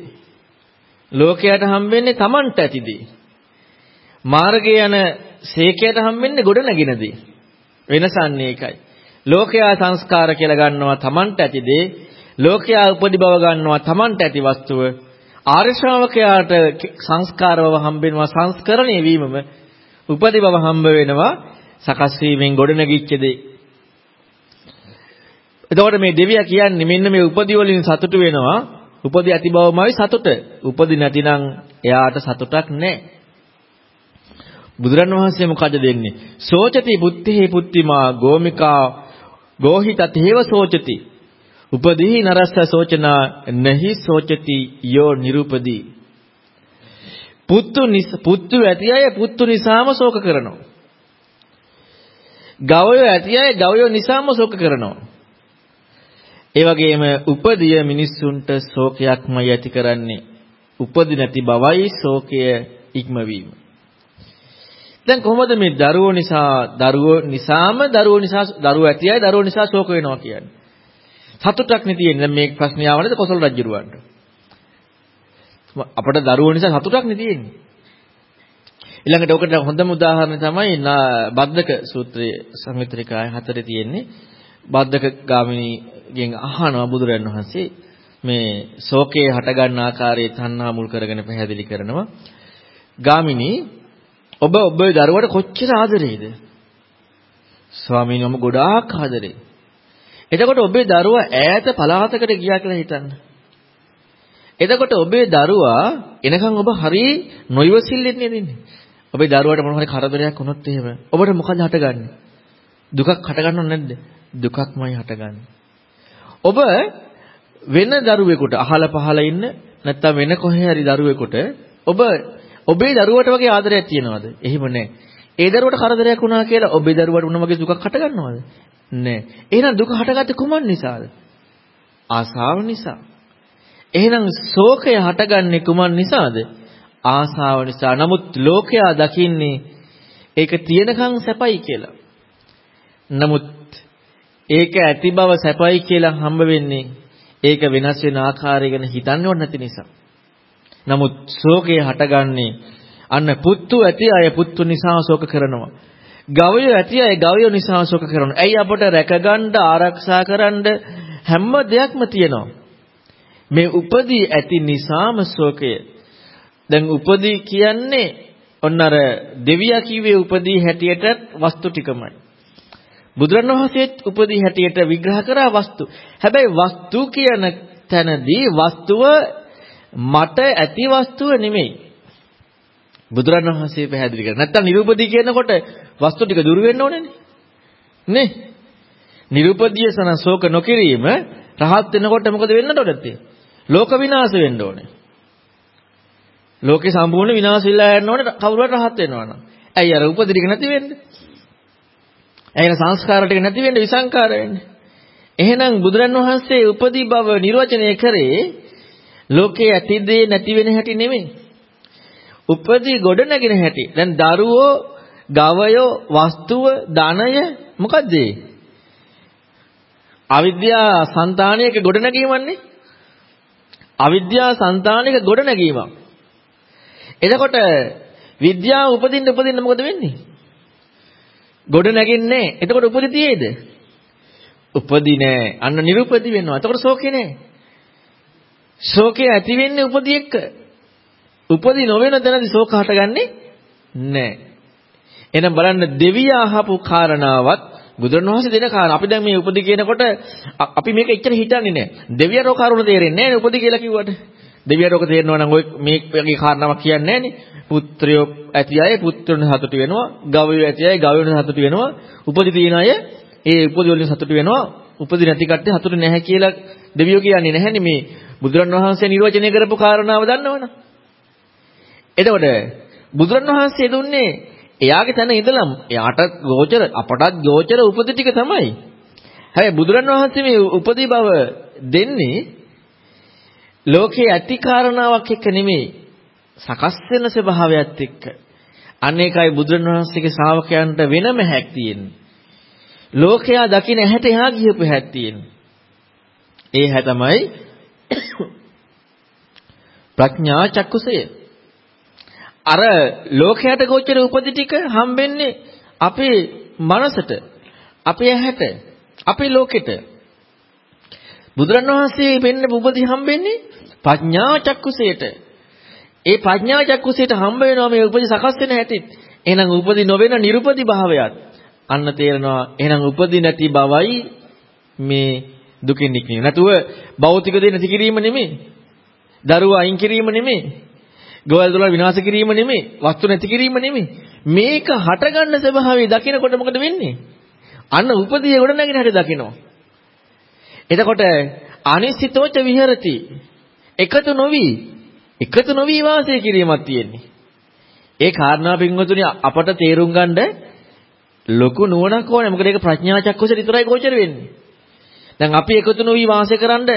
ලෝකයට හම්බෙන්නේ Tamanට ඇති දේ. මාර්ගයේ යන සේකයට හම්බෙන්නේ ගොඩ නැගින දේ. වෙනසන්නේ ඒකයි. ලෝකයා සංස්කාර කියලා ගන්නවා Tamanට ඇති දේ. ලෝකයා උපදි බව ගන්නවා Tamanට ඇති වස්තුව. ආර්ය ශ්‍රාවකයාට සංස්කාර බව හම්බෙනවා සංස්කරණය වීමම උපදි බව හම්බ වෙනවා සකස් වීමෙන් ගොඩ නැගිච්ච දේ. එතකොට මේ දෙවියා කියන්නේ මෙන්න මේ උපදි වලින් සතුටු වෙනවා. උපදි ඇති බවමයි සතුට. උපදි නැතිනම් එයාට සතුටක් නැහැ. බුදුරන් වහන්සේ මොකද දෙන්නේ? සෝචති බුද්ධේ පුත්තිමා ගෝමිකා ගෝහිත තේව සෝචති. උපදී නරස්ස සෝචනා නහි සෝචති යෝ නිරුපදී. පුත්තු පුත්තු ඇති අය පුත්තු නිසාම ශෝක කරනවා. ගවයෝ ඇති අය ගවයෝ නිසාම ශෝක කරනවා. ඒ වගේම උපදිය මිනිස්සුන්ට ශෝකයක්මයි ඇති කරන්නේ. උපදි නැති බවයි ශෝකය ඉක්මවීම. දැන් කොහොමද මේ දරුවෝ නිසා දරුවෝ නිසාම දරුවෝ නිසා දරුවෝ ඇති අය දරුවෝ නිසා ශෝක වෙනවා කියන්නේ. සතුටක් නේ තියෙන්නේ. දැන් මේ ප්‍රශ්නේ ආවනේද කොසල් රජුරවන්ට. අපිට දරුවෝ නිසා සතුටක් නේ තියෙන්නේ. ඊළඟට ඔකට හොඳම උදාහරණය තමයි බද්දක සූත්‍රයේ සංයුත්‍රිකාය හතරේ තියෙන්නේ. බද්දක ගාමිනීගෙන් අහනවා බුදුරන් වහන්සේ මේ ශෝකයේ හටගන්න ආකාරය තණ්හා මුල් කරගෙන පැහැදිලි කරනවා. ගාමිනී ඔබ ඔබේ දරුවට කොච්චර ආදරේද? ස්වාමීන් වහන්සේ ගොඩාක් ආදරේ. එතකොට ඔබේ දරුවා ඈත පළාතකට ගියා කියලා හිතන්න. එතකොට ඔබේ දරුවා එනකන් ඔබ හරි නොයවසිල්ලෙන් නේද ඉන්නේ. ඔබේ දරුවාට මොන හරි කරදරයක් වුණොත් එහෙම ඔබට මොකද හටගන්නේ? දුකක් හටගන්නව නැද්ද? දුකක්මයි හටගන්නේ. ඔබ වෙන දරුවෙකුට අහල පහල ඉන්න නැත්නම් වෙන කොහේ හරි දරුවෙකුට ඔබ ඔබේ දරුවට වගේ ආදරයක් තියනවද? එහෙම නැහැ. ඒ දරුවට කරදරයක් වුණා කියලා ඔබේ දරුවට උන වගේ දුකක් හටගන්නවද? නෑ. එහෙනම් දුක හටගත්තේ කුමන් නිසාද? ආසාව නිසා. එහෙනම් ශෝකය හටගන්නේ කුමන් නිසාද? ආසාව නිසා. නමුත් ලෝකයා දකින්නේ ඒක තියෙනකන් සැපයි කියලා. නමුත් ඒක ඇති බව සැපයි කියලා හම්බ වෙන්නේ ඒක වෙනස් වෙන ආකාරය ගැන හිතන්නවත් නැති නිසා. නමුත් ශෝකය හටගන්නේ අන්න පුත්තු ඇති අය පුත්තු නිසා ශෝක කරනවා. ගවය ඇති අය ගවය නිසා ශෝක කරනවා. ඇයි අපට රැකගන්න ආරක්ෂා කරන්න හැම දෙයක්ම තියෙනවා. මේ උපදී ඇති නිසාම ශෝකය. දැන් උපදී කියන්නේ ඔන්න අර දෙවියා කිව්වේ උපදී හැටියට වස්තු ටිකමයි. බුදුරණවහන්සේත් උපදී හැටියට විග්‍රහ කරා වස්තු. හැබැයි වස්තු කියන තැනදී වස්තුව මට ඇති වස්තුව නෙමෙයි. බුදුරණවහන්සේ පැහැදිලි කරා. නැත්තම් නිරූපදී කියනකොට වස්තු ටික දුර වෙන්න ඕනේනේ. නේ? නිරූපදීය සන ශෝක නොකිරීම රහත් වෙනකොට මොකද වෙන්නට ඕනේ? ලෝක විනාශ වෙන්න ඕනේ. ලෝකේ සම්පූර්ණ විනාශ වෙලා යන්න ඕනේ කවුරුහරි රහත් වෙනවා නම්. ඇයි අර උපදී ටික නැති වෙන්නේ? එයින සංස්කාර ටික නැති වෙන්න විසංකාර වෙන්නේ. එහෙනම් බුදුරන් වහන්සේ උපදී බව නිර්වචනය කරේ ලෝකයේ ඇති දේ නැති වෙන හැටි නෙමෙයි. උපදී ගොඩ නැගෙන හැටි. දැන් දරුවෝ, ගවයෝ, වස්තුව, ධනය මොකද්ද ඒ? අවිද්‍යා సంతානයක ගොඩ නැගීමන්නේ. අවිද්‍යා సంతානයක ගොඩ නැගීමක්. එතකොට විද්‍යාව උපදින්න උපදින්න මොකද වෙන්නේ? ගොඩ නැගින්නේ. එතකොට උපදි තියේද? උපදි නෑ. අන්න නිරුපදි වෙනවා. එතකොට ශෝකේ නෑ. ශෝකේ ඇති වෙන්නේ උපදි එක්ක. උපදි නොවන තැනදී ශෝක හටගන්නේ නෑ. එහෙනම් බලන්න දෙවියා අහපු කාරණාවත් බුදුරණවහන්සේ දෙන කාරණා. අපි දැන් මේ උපදි කියනකොට අපි මේක එච්චර හිතන්නේ නෑ. දෙවියරෝ කරුණ තේරෙන්නේ නෑ උපදි කියලා කිව්වට. දෙවියරෝක තේරෙනවා නම් ඔය මේ වගේ කාරණාවක් කියන්නේ නෑනේ. පුත්‍රයෝ ඇති අය පුත්‍රයන් සතුටු වෙනවා. ගවයෝ ඇති අය ගවයන් සතුටු වෙනවා. උපදි තියන අය ඒ උපදි වලින් සතුටු වෙනවා. උපදි නැති කට්ටිය සතුටු නැහැ කියලා දෙවියෝ කියන්නේ නැහැනේ මේ බුදුරණවහන්සේ නිර්වචනය කරපු කාරණාව දන්නවනේ. එතකොට බුදුරණවහන්සේ දුන්නේ එයාගේ තැන ඉඳලම එයාට ගෝචර අපටත් ගෝචර උපදි ටික තමයි. හැබැයි බුදුරණවහන්සේ මේ උපදී බව දෙන්නේ ලෝකේ ඇති කාරණාවක් එක්ක නෙමෙයි සකස් වෙන ස්වභාවයත් එක්ක. අනේකයි බුදුරණවහන්සේගේ ශ්‍රාවකයන්ට වෙනම හැක් තියෙන්නේ. ලෝකයා දකින ඇහැට එහා ගියපු හැක් තියෙන්නේ. ඒ හැ තමයි ප්‍රඥා චක්කුසය. අර ලෝකයට ගෝචර උපදි ටික හම්බෙන්නේ අපේ මනසට, අපේ ඇහැට, අපේ ලෝකෙට. බුදුරණවහන්සේ වෙන්න උපදි හම්බෙන්නේ ප්‍රඥා චක්කුසයට. ඒ ප්‍රඥා චක්කුසයට හම්බ වෙනවා මේ උපදි සකස් වෙන හැටිත්. එහෙනම් උපදි නොවන නිර්පදි භාවයත් අන්න තේරෙනවා. එහෙනම් උපදි නැති බවයි මේ දුකින් නික්මීම. නැතුව භෞතික දේ නැති කිරීම නෙමෙයි. දරුවා අයින් කිරීම නෙමෙයි. ගෝවල් දොරල් විනාශ කිරීම නෙමෙයි. වස්තු නැති කිරීම නෙමෙයි. මේක හටගන්න ස්වභාවය දකිනකොට මොකද වෙන්නේ? අන්න උපදී ගොඩ නැගින හැටි දකිනවා. එතකොට අනිසිතෝච විහෙරති. එකතු නොවි එකතු නොවි වාසය කිරීමක් තියෙන්නේ. ඒ කාරණා පින්වතුනි අපට තේරුම් ගන්න ලොකු නුවණක් ඕනේ. මොකද ඒක ප්‍රඥා චක්කෝසෙ විතරයි ගෝචර වෙන්නේ. දැන් අපි එකතු නොවි වාසය කරන්න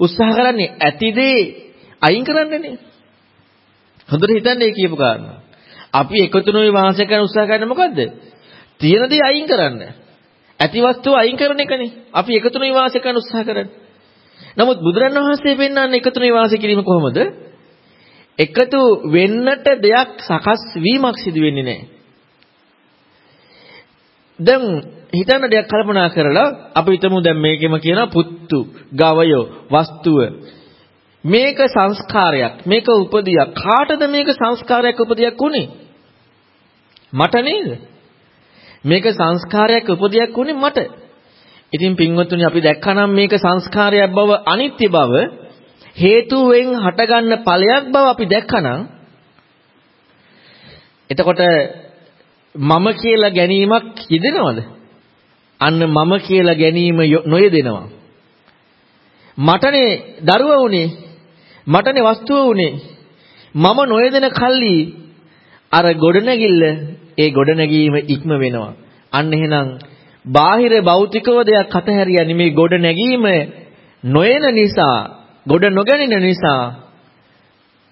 උත්සාහ කරන්නේ ඇතිදේ අයින් කරන්නනේ. හොඳට හිතන්න ඒ කියපු කාරණා. අපි එකතු නොවි වාසය කරන්න උත්සාහ කරන්නේ මොකද්ද? තියෙන දේ අයින් කරන්න. ඇති වස්තුව අයින් කරන එකනේ. අපි එකතු නොවි වාසය කරන්න උත්සාහ කරන්නේ. නමුත් බුදුරණවහන්සේ පෙන්වන්නේ එකතු නොවි වාසය කිරීම කොහොමද? එකතු වෙන්නට දෙයක් සකස් වීමක් සිදු වෙන්නේ නැහැ. දැන් හිතන්න දෙයක් කල්පනා කරලා අපි හිතමු දැන් මේකෙම කියන පුත්තු, ගවයෝ, වස්තුව මේක සංස්කාරයක් මේක උපදියක් කාටද මේක සංස්කාරයක් උපදියක් උනේ මට නේද මේක සංස්කාරයක් උපදියක් උනේ මට ඉතින් පින්වත්තුනි අපි දැක්කනම් මේක සංස්කාරයක් බව අනිත්‍ය බව හේතුවෙන් හටගන්න ඵලයක් බව අපි දැක්කනම් එතකොට මම කියලා ගැනීමක් යෙදෙනවද? අන්න මම කියලා ගැනීම නොයෙදෙනවා. මටනේ දරුවා උනේ මටනේ වස්තුව උනේ මම නොයෙදෙන කල්ලි අර ගොඩනැගිල්ල ඒ ගොඩනැගීම ඉක්ම වෙනවා. අන්න එහෙනම් බාහිර භෞතිකව දෙයක් අතහැරියා නෙමේ ගොඩනැගීම නොයන නිසා, ගොඩ නොගැනෙන නිසා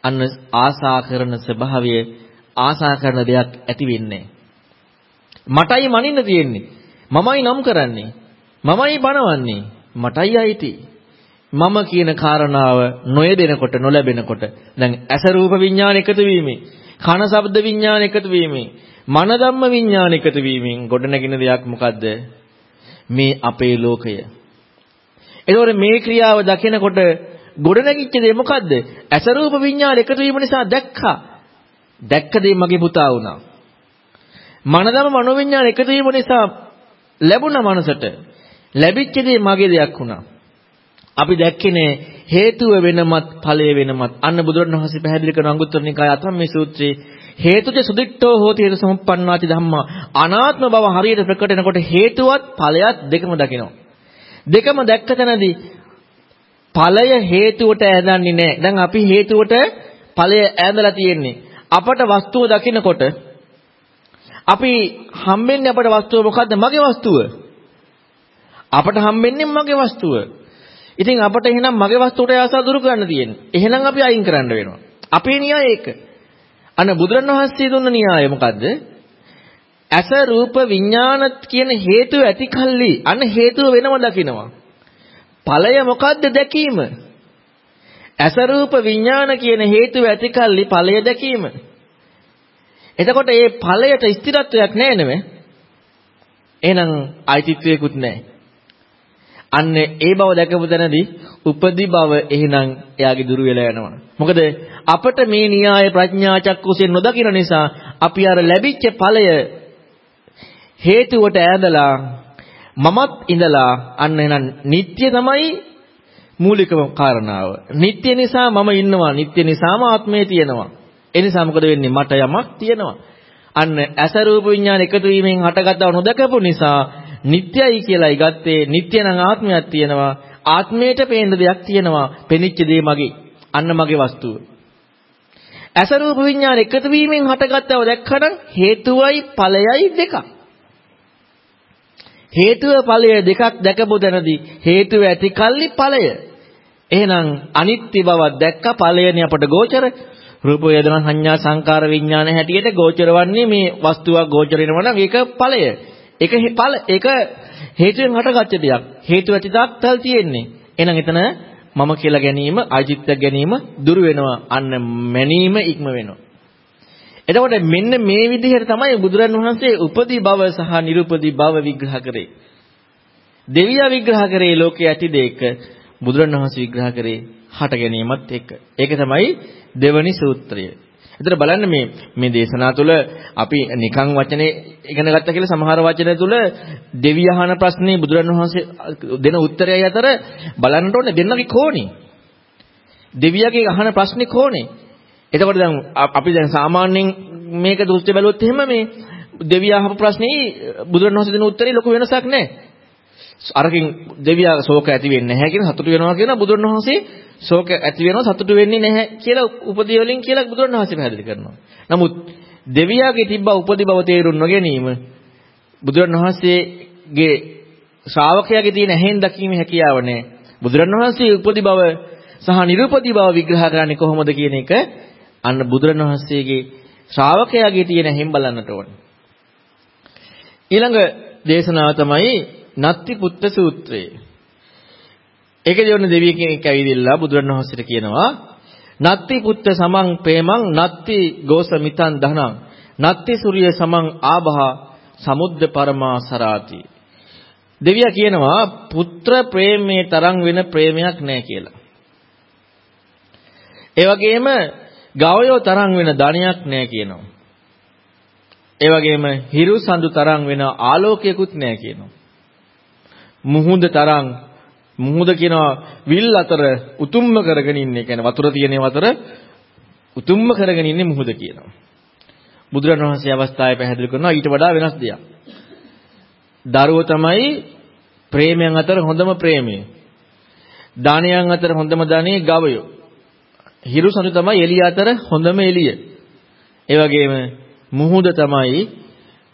අන්න ආසා කරන ස්වභාවය ආසා කරන දෙයක් ඇති වෙන්නේ මටයි මනින්න තියෙන්නේ. මමයි නම් කරන්නේ. මමයි බනවන්නේ. මටයි අයිති. මම කියන කාරණාව නොයදෙනකොට නොලැබෙනකොට දැන් ඇස රූප විඥාන එකතු වීමේ කන ශබ්ද විඥාන එකතු වීමේ මන ධම්ම විඥාන එකතු වීමෙන් ගොඩනැගෙන දෙයක් මොකද්ද? මේ අපේ ලෝකය. එතකොට මේ ක්‍රියාව දකිනකොට ගොඩනැගිච්ච දේ මොකද්ද? ඇස රූප විඥාන එකතු වීම නිසා දැක්කා. දැක්ක දේ මගේ පුතා වුණා. මන ධම්ම මනෝ විඥාන එකතු වීම නිසා ලැබුණා මනසට. ලැබිච්ච දේ මගේ දෙයක් වුණා. අපි දැක්කේ හේතුව වෙනමත් ඵලය වෙනමත්. අන්න බුදුරණවහන්සේ පැහැදිලි කරන අංගුත්තර නිකාය අතම් මේ සූත්‍රයේ හේතුජ සුදිට්ඨෝ හෝති හේතු සමුප්පන්නාති ධම්මා. අනාත්ම බව හරියට ප්‍රකට වෙනකොට හේතුවත් ඵලයත් දෙකම දකිනවා. දෙකම දැක්ක තැනදී ඵලය හේතුවට ඇඳන්නේ නැහැ දැන් අපි හේතුවට ඵලය ඇඳලා තියෙන්නේ. අපට වස්තුව දකිනකොට අපි හම්බෙන්නේ අපට වස්තුව මොකද්ද? මගේ වස්තුව. අපට හම්බෙන්නේ මගේ වස්තුව. ඉතින් අපට එහෙනම් මගේ වස්තුවට ආසාව දුරු කරන්න තියෙන්නේ. එහෙනම් අපි අයින් කරන්න වෙනවා. අපේ න්‍යාය ඒක. අන්න බුදුරණවහන්සේ දුන්න න්‍යාය මොකද්ද? ඇස රූප විඥාන කියන හේතුව ඇති කල්ලි අන්න හේතුව වෙනම දකිනවා. ඵලය මොකද්ද දැකීම? ඇස රූප විඥාන කියන හේතුව ඇති කල්ලි ඵලය දැකීම. එතකොට මේ ඵලයට ස්ථිරත්වයක් නැහැ නෙමෙයි. එහෙනම් අයිතිත්වයකුත් නැහැ. අන්න ඒ බව දැකපු තැනදී උපදි බව එහෙනම් එයාගේ දුර වෙලා යනවා. මොකද අපට මේ න්‍යාය ප්‍රඥා චක්කුසෙන් නොදකින නිසා අපි අර ලැබිච්ච ඵලය හේතුවට ඈඳලා මමත් ඉඳලා අන්න එහෙනම් නিত্য තමයි මූලිකම කාරණාව. නিত্য නිසා මම ඉන්නවා. නিত্য නිසාම ආත්මය තියෙනවා. ඒ නිසා මොකද වෙන්නේ? මට යමක් තියෙනවා. අන්න ඇස රූප විඥාන එකතු වීමෙන් හටගතව නොදකපු නිසා නিত্যයි කියලායි ගත්තේ. නিত্য නම් ආත්මයක් තියෙනවා. ආත්මයට පේන දෙයක් තියෙනවා. පෙනිච්ච දේ මගේ. අන්න මගේ වස්තුව. ඇස රූප විඥාන එකතු වීමෙන් හටගත්තව දැක්කනම් හේතුවයි ඵලයයි දෙකක් හේතුව ඵලය දෙකක් දැකපු දැනදී හේතුව ඇති කල්ලි ඵලය එහෙනම් අනිත්‍ය බවක් දැක්ක ඵලයනේ අපට ගෝචර රූප වේදනා සංඥා සංකාර විඥාන හැටියට ගෝචර වන්නේ මේ වස්තුවක් ගෝචර වෙනවා නම් ඒක ඵලය ඒක ඵල ඒක හේතුවෙන් හටගත්ත දෙයක්. හේතු ඇති තාක්තල් තියෙන්නේ. එහෙනම් එතන මම කියලා ගැනීම, අයිතිත්‍ය ගැනීම දුරු වෙනවා. අන්න මැනීම ඉක්ම වෙනවා. එතකොට මෙන්න මේ විදිහට තමයි බුදුරන් වහන්සේ උපදී භව සහ නිරුපදී භව විග්‍රහ කරේ. දෙවියා විග්‍රහ කරේ ලෝකයේ ඇති දෙයක බුදුරන් වහන්සේ විග්‍රහ කරේ හට ගැනීමත් එක්ක. ඒක තමයි දෙවනි සූත්‍රය. එතන බලන්න මේ මේ දේශනා තුළ අපි නිකං වචනේ ඉගෙන ගත්ත කියලා සමහර වචන තුළ දෙවි අහන ප්‍රශ්නේ බුදුරණවහන්සේ දෙන උත්තරයයි අතර බලන්න ඕනේ දෙන්නගේ කෝණේ. දෙවියගේ අහන ප්‍රශ්නේ කෝණේ. එතකොට දැන් අපි දැන් සාමාන්‍යයෙන් මේක දෘෂ්ටි බැලුවොත් එහෙම මේ දෙවිය අහපු ප්‍රශ්නේ බුදුරණවහන්සේ දෙන උත්තරේ ලොකු වෙනසක් නැහැ. අරකින් දෙවියා ශෝක ඇති වෙන්නේ නැහැ කියන සතුටු වෙනවා කියන බුදුරණවහන්සේ ශෝක ඇති වෙනවා සතුටු වෙන්නේ නැහැ කියලා උපදී වලින් කියලා බුදුරණවහන්සේ පැහැදිලි කරනවා. නමුත් දෙවියාගේ තිබ්බ උපදී බව තේරුම් නොගැනීම බුදුරණවහන්සේගේ ශ්‍රාවකයාගේ තියෙන ඇහෙන් දැකීමේ හැකියාව නැහැ. බුදුරණවහන්සේ උපදී බව සහ නිර්පදී බව විග්‍රහ කරන්නේ කොහොමද කියන එක අන්න බුදුරණවහන්සේගේ ශ්‍රාවකයාගේ තියෙන ඇහෙන් බලන්නට ඕනේ. ඊළඟ දේශනාව තමයි නත්ති පුත්ත සූත්‍රය. ඒකදී ඔන්න දෙවිය කෙනෙක් ඇවිදilla බුදුරණවහන්සේට කියනවා නත්ති පුත්ත සමං ප්‍රේමං නත්ති ගෝස මිතං ධනං නත්ති සූර්ය සමං ආභහ සමුද්ද පරමා සරාති දෙවියා කියනවා පුත්‍ර ප්‍රේමයේ තරම් වෙන ප්‍රේමයක් නැහැ කියලා. ඒ වගේම ගවයෝ තරම් වෙන ධනයක් නැහැ කියනවා. ඒ වගේම හිරු සඳු තරම් වෙන ආලෝකයකුත් නැහැ කියනවා. මුහුද තරම් මුහුද කියනවා විල් අතර උතුම්ම කරගෙන ඉන්නේ. කියන්නේ වතුර තියෙන වතර උතුම්ම කරගෙන ඉන්නේ මුහුද කියනවා. බුදුරණවහන්සේ අවස්ථාවේ පැහැදිලි කරනවා ඊට වඩා වෙනස් දෙයක්. දරුවෝ තමයි ප්‍රේමයන් අතර හොඳම ප්‍රේමය. දානයන් අතර හොඳම දානේ ගවයෝ. හිරු සඳු තමයි එළිය අතර හොඳම එළිය. ඒ වගේම මුහුද තමයි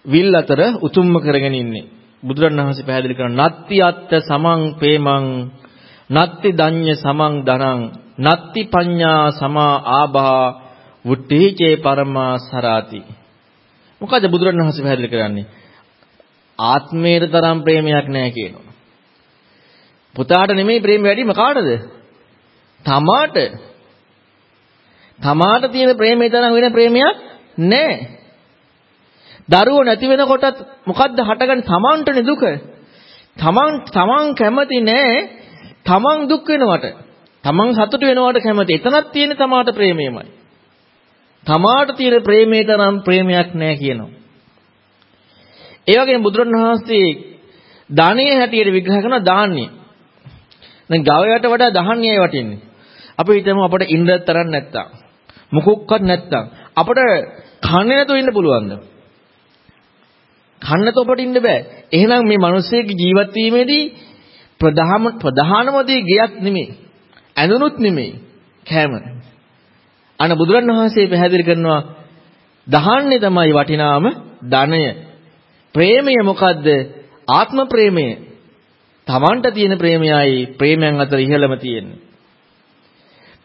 විල් අතර උතුම්ම කරගෙන ඉන්නේ. බුදුරණවහන්සේ පැහැදිලි කරන නත්ති අත්ත සමං පේමං නත්ති දඤ්ඤ සමං ධනං නත්ති පඤ්ඤා සමා ආභා වුට්ටිචේ පරමා සරාති. මොකද බුදුරණවහන්සේ පැහැදිලි කරන්නේ? ආත්මයට තරම් ප්‍රේමයක් නැහැ කියනවා. පුතාට නෙමෙයි ප්‍රේම වැඩිම කාටද? තමාට. තමාට තියෙන ප්‍රේමේ තරම් වෙන ප්‍රේමයක් නැහැ. දරුවෝ නැති වෙනකොටත් මොකද්ද හටගන්නේ තමන්ටනේ දුක. තමන් තමන් කැමති නෑ තමන් දුක් වෙනවට. තමන් සතුට වෙනවට කැමති. එතනක් තියෙන තමාට ප්‍රේමයමයි. තමාට තියෙන ප්‍රේමේ තරම් ප්‍රේමයක් නෑ කියනවා. ඒ වගේම බුදුරණවහන්සේ දානීය හැටියට විග්‍රහ කරන දාන්නේ. දැන් ගවයට වඩා දහන්නේයි වටින්නේ. අපි හිතමු අපට ඉන්ද්‍රත් තරම් නැත්තම් මොකක්වත් නැත්තම් අපට කන්නේ නැතුව ඉන්න පුළුවන්ද? කන්න තොපට ඉන්න බෑ. එහෙනම් මේ මිනිස්සෙගේ ජීවත් වීමේදී ප්‍රධාන ප්‍රධානම දේ ගයක් නෙමෙයි. ඇඳුනුත් නෙමෙයි. කෑම. අන බුදුරණවහන්සේ පැහැදිලි කරනවා දහන්නේ තමයි වටිනාම ධනය. ප්‍රේමය මොකද්ද? ආත්ම ප්‍රේමය. Tamanට තියෙන ප්‍රේමයයි ප්‍රේමයන් අතර ඉහළම තියෙන්නේ.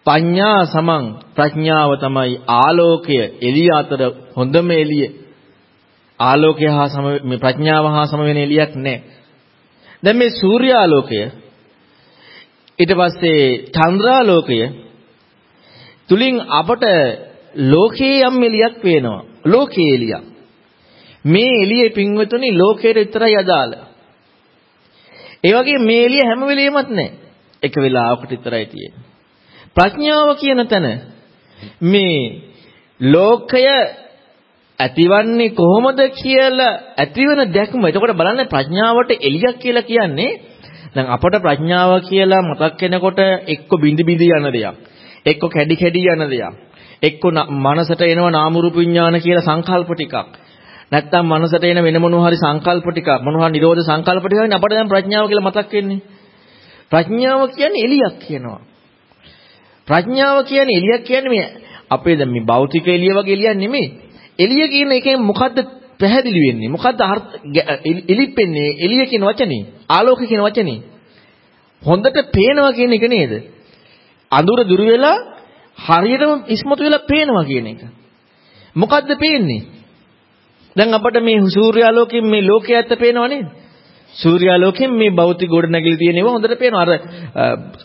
පඤ්ඤා සමං ප්‍රඥාව තමයි ආලෝකය එළිය අතර හොඳම එළිය. ආලෝකය හා සම මේ ප්‍රඥාව හා සම වෙන එළියක් නැහැ. දැන් මේ සූර්යාලෝකය ඊට පස්සේ චන්ද්‍රාලෝකය තුලින් අපට ලෝකයේ යම් එළියක් පේනවා. ලෝකයේ එළියක්. මේ එළියේ පින්වතුනි ලෝකයට විතරයි අදාළ. ඒ වගේ මේ එළිය හැම වෙලෙමත් නැහැ. එක වෙලාවකට විතරයි තියෙන්නේ. ප්‍රඥාව කියන තැන මේ ලෝකය ඇතිවන්නේ කොහොමද කියලා ඇතිවන දැක්ම. එතකොට බලන්න ප්‍රඥාවට එළියක් කියලා කියන්නේ දැන් අපට ප්‍රඥාව කියලා මතක් වෙනකොට එක්ක බිඳි බිඳි යන දෙයක්. එක්ක කැඩි කැඩි යන දෙයක්. එක්ක මනසට එනවා නාම රූප විඥාන කියලා සංකල්ප ටිකක්. නැත්තම් මනසට එන වෙන මොනවා හරි සංකල්ප ටිකක් මොනවා නිරෝධ සංකල්ප ටිකක් අපට දැන් ප්‍රඥාව කියලා මතක් වෙන්නේ. ප්‍රඥාව කියන්නේ එළියක් කියනවා. ප්‍රඥාව කියන්නේ එළියක් කියන්නේ මේ අපේ දැන් මේ භෞතික එළිය වගේ එළියක් නෙමෙයි. එළිය කියන එකෙන් මොකද්ද පැහැදිලි වෙන්නේ? මොකද්ද එලිපෙන්නේ? එළිය කියන වචනේ. ආලෝක කියන වචනේ. හොඳට පේනවා කියන එක නේද? අඳුර දුර වෙලා හරියටම ඉස්මතු වෙලා පේනවා කියන එක. මොකද්ද පේන්නේ? දැන් අපිට මේ සූර්යාලෝකයෙන් මේ ලෝකය ඇත්ත පේනව නේද? සූර්යාලෝකයෙන් මේ භෞතික ගොඩනැගිලි තියෙන ඒවා හොඳට පේනවා. අර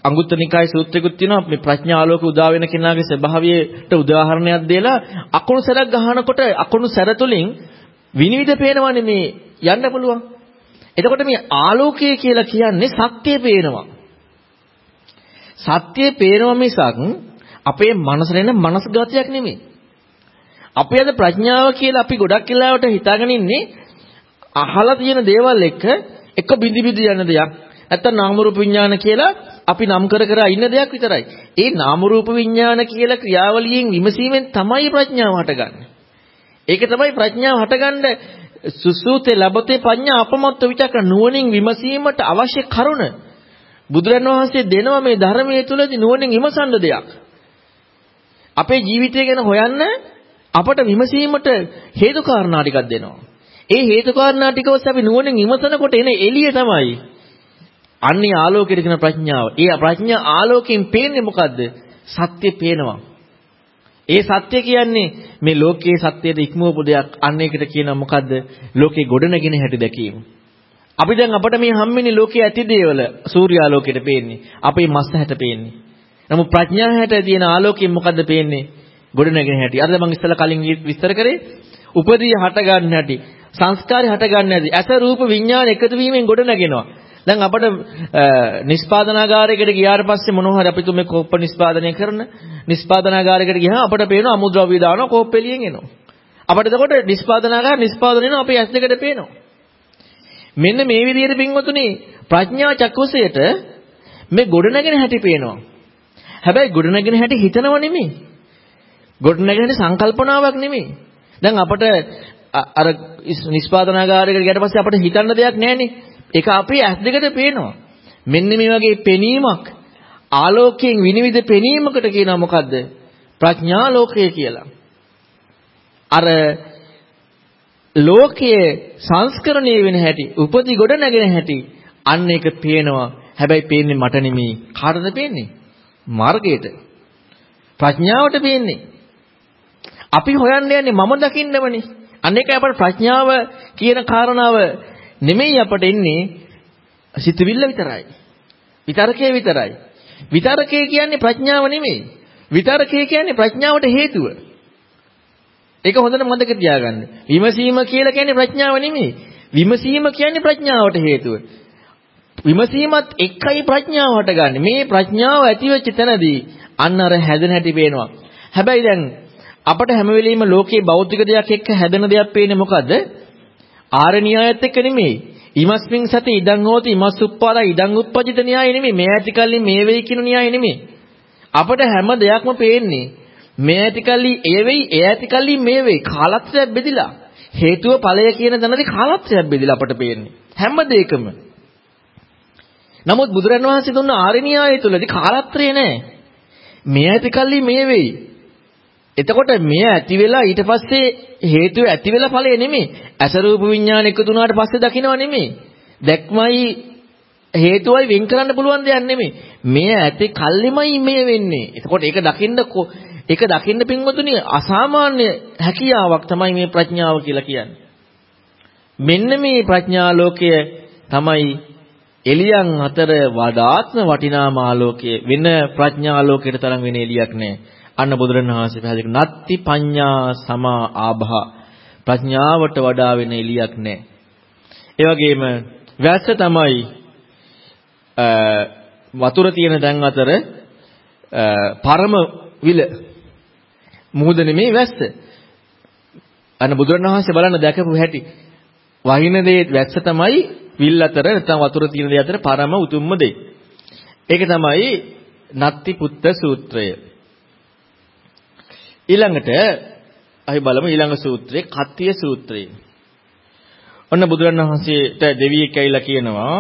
අංගුත්තර නිකායේ සූත්‍රයකුත් තියෙනවා මේ ප්‍රඥාලෝක උදා වෙන කෙනාගේ ස්වභාවයට උදාහරණයක් දෙලා අකුණු සැරක් ගහනකොට අකුණු සැර තුලින් විනිවිද පේනවනේ මේ යන්න පුළුවන්. එතකොට මේ ආලෝකය කියලා කියන්නේ සත්‍යය පේනවා. සත්‍යය පේනවා මිසක් අපේ මනසට එන මනස්ගතයක් නෙමෙයි. අපේ අද ප්‍රඥාව කියලා අපි ගොඩක් වෙලාවට හිතාගෙන ඉන්නේ අහලා තියෙන දේවල් එක්ක එක බිඳි බිඳි යන දෙයක්. නැත්තම් නාම රූප විඥාන කියලා අපි නම් කර කර ඉන්න දෙයක් විතරයි. ඒ නාම රූප විඥාන කියලා ක්‍රියාවලියෙන් විමසීමෙන් තමයි ප්‍රඥාව හටගන්නේ. ඒක තමයි ප්‍රඥාව හටගන්න සුසුතේ ලබතේ පඤ්ඤා අපමත්ත විචක්‍ර නුවණින් විමසීමට අවශ්‍ය කරුණ බුදුරන් වහන්සේ දෙනවා මේ ධර්මයේ තුලදී නුවණින් විමසන්න දෙයක්. අපේ ජීවිතය ගැන හොයන්න අපට විමසීමට හේතු කාරණා ටිකක් දෙනවා. ඒ හේතු කාරණා ටික ඔස්සේ අපි නුවණින් විමසනකොට එන එළිය තමයි අන්නේ ආලෝකයට කියන ප්‍රඥාව. ඒ ප්‍රඥා ආලෝකයෙන් පේන්නේ මොකද්ද? සත්‍ය පේනවා. ඒ සත්‍ය කියන්නේ මේ ලෝකයේ සත්‍යයට ඉක්මවපු දෙයක්. අන්න ඒකට කියනවා මොකද්ද? ලෝකේ ගොඩනගෙන හැටි දැකීම. අපි දැන් අපිට මේ හම්බෙන්නේ ලෝකයේ ඇති දේවල සූර්යාලෝකයට පේන්නේ. අපේ මස් හැට පේන්නේ. නමුත් ප්‍රඥා හැට තියෙන ආලෝකයෙන් මොකද්ද පේන්නේ? ගොඩනගෙන හැටි. අරද මම ඉස්සලා කලින් විස්තර කරේ උපදී හට ගන්න හැටි. සංස්කාරය හටගන්නේ නැති. ඇස රූප විඥාන එකතු වීමෙන් ගොඩ නැගෙනවා. දැන් අපිට නිස්පාදනාගාරයකට ගියාට පස්සේ මොනවා හරි අපි තුමේ කෝප්ප නිස්පාදනය කරන නිස්පාදනාගාරයකට ගියාම අපිට පේනවා අමුද්‍රව්‍ය දානවා කෝප්ප එළියෙන් එනවා. අපිට එතකොට නිස්පාදනාගාර නිස්පාදනය වෙනවා අපේ ඇස් දෙකට පේනවා. මෙන්න මේ විදිහට පින්වතුනි ප්‍රඥා චක්කුසයට මේ ගොඩනගෙන හැටි පේනවා. හැබැයි ගොඩනගෙන හැටි හිතනව නෙමෙයි. ගොඩනගෙන හැටි සංකල්පනාවක් නෙමෙයි. දැන් අපට අර නිෂ්පාදනාගාරයකට ගියට පස්සේ අපිට හිතන්න දෙයක් නැහැනේ. ඒක අපේ ඇස් දෙකට පේනවා. මෙන්න මේ වගේ පෙනීමක් ආලෝකයෙන් විනිවිද පෙනීමකට කියනවා මොකද්ද? ප්‍රඥා ලෝකය කියලා. අර ලෝකයේ සංස්කරණය වෙන හැටි, උපදි ගොඩ නැගෙන හැටි අන්න ඒක පේනවා. හැබැයි පේන්නේ මට නෙමෙයි. කාටද පේන්නේ? මාර්ගයට. ප්‍රඥාවට පේන්නේ. අපි හොයන්න යන්නේ මම දකින්නමනේ. අන්න ඒකයි අපට ප්‍රඥාව කියන කාරණාව නෙමෙයි අපට එන්නේ සිතවිල්ල විතරයි. විතරකේ විතරයි. විතරකේ කියන්නේ ප්‍රඥාව නෙමෙයි. විතරකේ කියන්නේ ප්‍රඥාවට හේතුව. ඒක හොඳට මතක තියාගන්න. විමසීම කියලා කියන්නේ ප්‍රඥාව නෙමෙයි. විමසීම කියන්නේ ප්‍රඥාවට හේතුව. විමසීමත් එකයි ප්‍රඥාව හටගන්නේ. මේ ප්‍රඥාව ඇති වෙච්ච තැනදී අන්න අර හැදෙන හැටි පේනවා. හැබැයි දැන් අපට හැම වෙලෙම ලෝකේ භෞතික දෙයක් එක්ක හැදෙන දෙයක් පේන්නේ මොකද්ද? ආර්ය න්‍යායත් එක්ක නෙමෙයි. ඉමස්මින් සති ඉදං හෝති ඉමස් උප්පාදා ඉදං උප්පජිත න්‍යාය නෙමෙයි. මේ ඇති කල්ලි මේ වෙයි කියන න්‍යාය නෙමෙයි. අපට හැම දෙයක්ම පේන්නේ මේ ඇති කල්ලි ඒ වෙයි ඒ ඇති කල්ලි මේ වෙයි කාලත්‍රයක් බෙදිලා. හේතුව ඵලය කියන තැනදී කාලත්‍රයක් බෙදිලා අපට පේන්නේ. හැම දෙයකම. නමුත් බුදුරන් වහන්සේ දුන්න ආර්ය න්‍යායය තුලදී කාලත්‍රය නැහැ. මේ ඇති කල්ලි මේ වෙයි. එතකොට මෙය ඇති වෙලා ඊට පස්සේ හේතුව ඇති වෙලා ඵලය නෙමෙයි. අස රූප විඥාන එකතු වුණාට පස්සේ දකින්නව නෙමෙයි. දැක්මයි හේතුවයි වෙන් කරන්න පුළුවන් දෙයක් නෙමෙයි. මෙය ඇති කල්ලිමයි මේ වෙන්නේ. එතකොට ඒක දකින්න ඒක දකින්න පින්වතුනි අසාමාන්‍ය හැකියාවක් තමයි මේ ප්‍රඥාව කියලා කියන්නේ. මෙන්න මේ ප්‍රඥා ලෝකය තමයි එලියන් අතර වඩාත්ම වටිනාම ආලෝකයේ වෙන ප්‍රඥා ලෝකයට තරම් වෙන එලියක් නැහැ. අන්න බුදුරණවහන්සේ පැහැදිලි කරන නත්ති පඤ්ඤා සමා ආභා ප්‍රඥාවට වඩා වෙන එලියක් නැහැ. ඒ වගේම වැස්ස තමයි වතුර තියෙන තැන් අතර පරම විල මුහුද නෙමේ වැස්ස. අන්න බුදුරණවහන්සේ බලන්න දැකපු හැටි වහින දේ වැස්ස තමයි විල් අතර නැත්නම් වතුර තියෙන දේ අතර පරම උතුම්ම දේ. ඒක තමයි නත්ති පුත්ත සූත්‍රය. ඊළඟට අපි බලමු ඊළඟ සූත්‍රයේ කත්තිය සූත්‍රය. ඔන්න බුදුරණවහන්සේට දෙවියෙක් ඇවිල්ලා කියනවා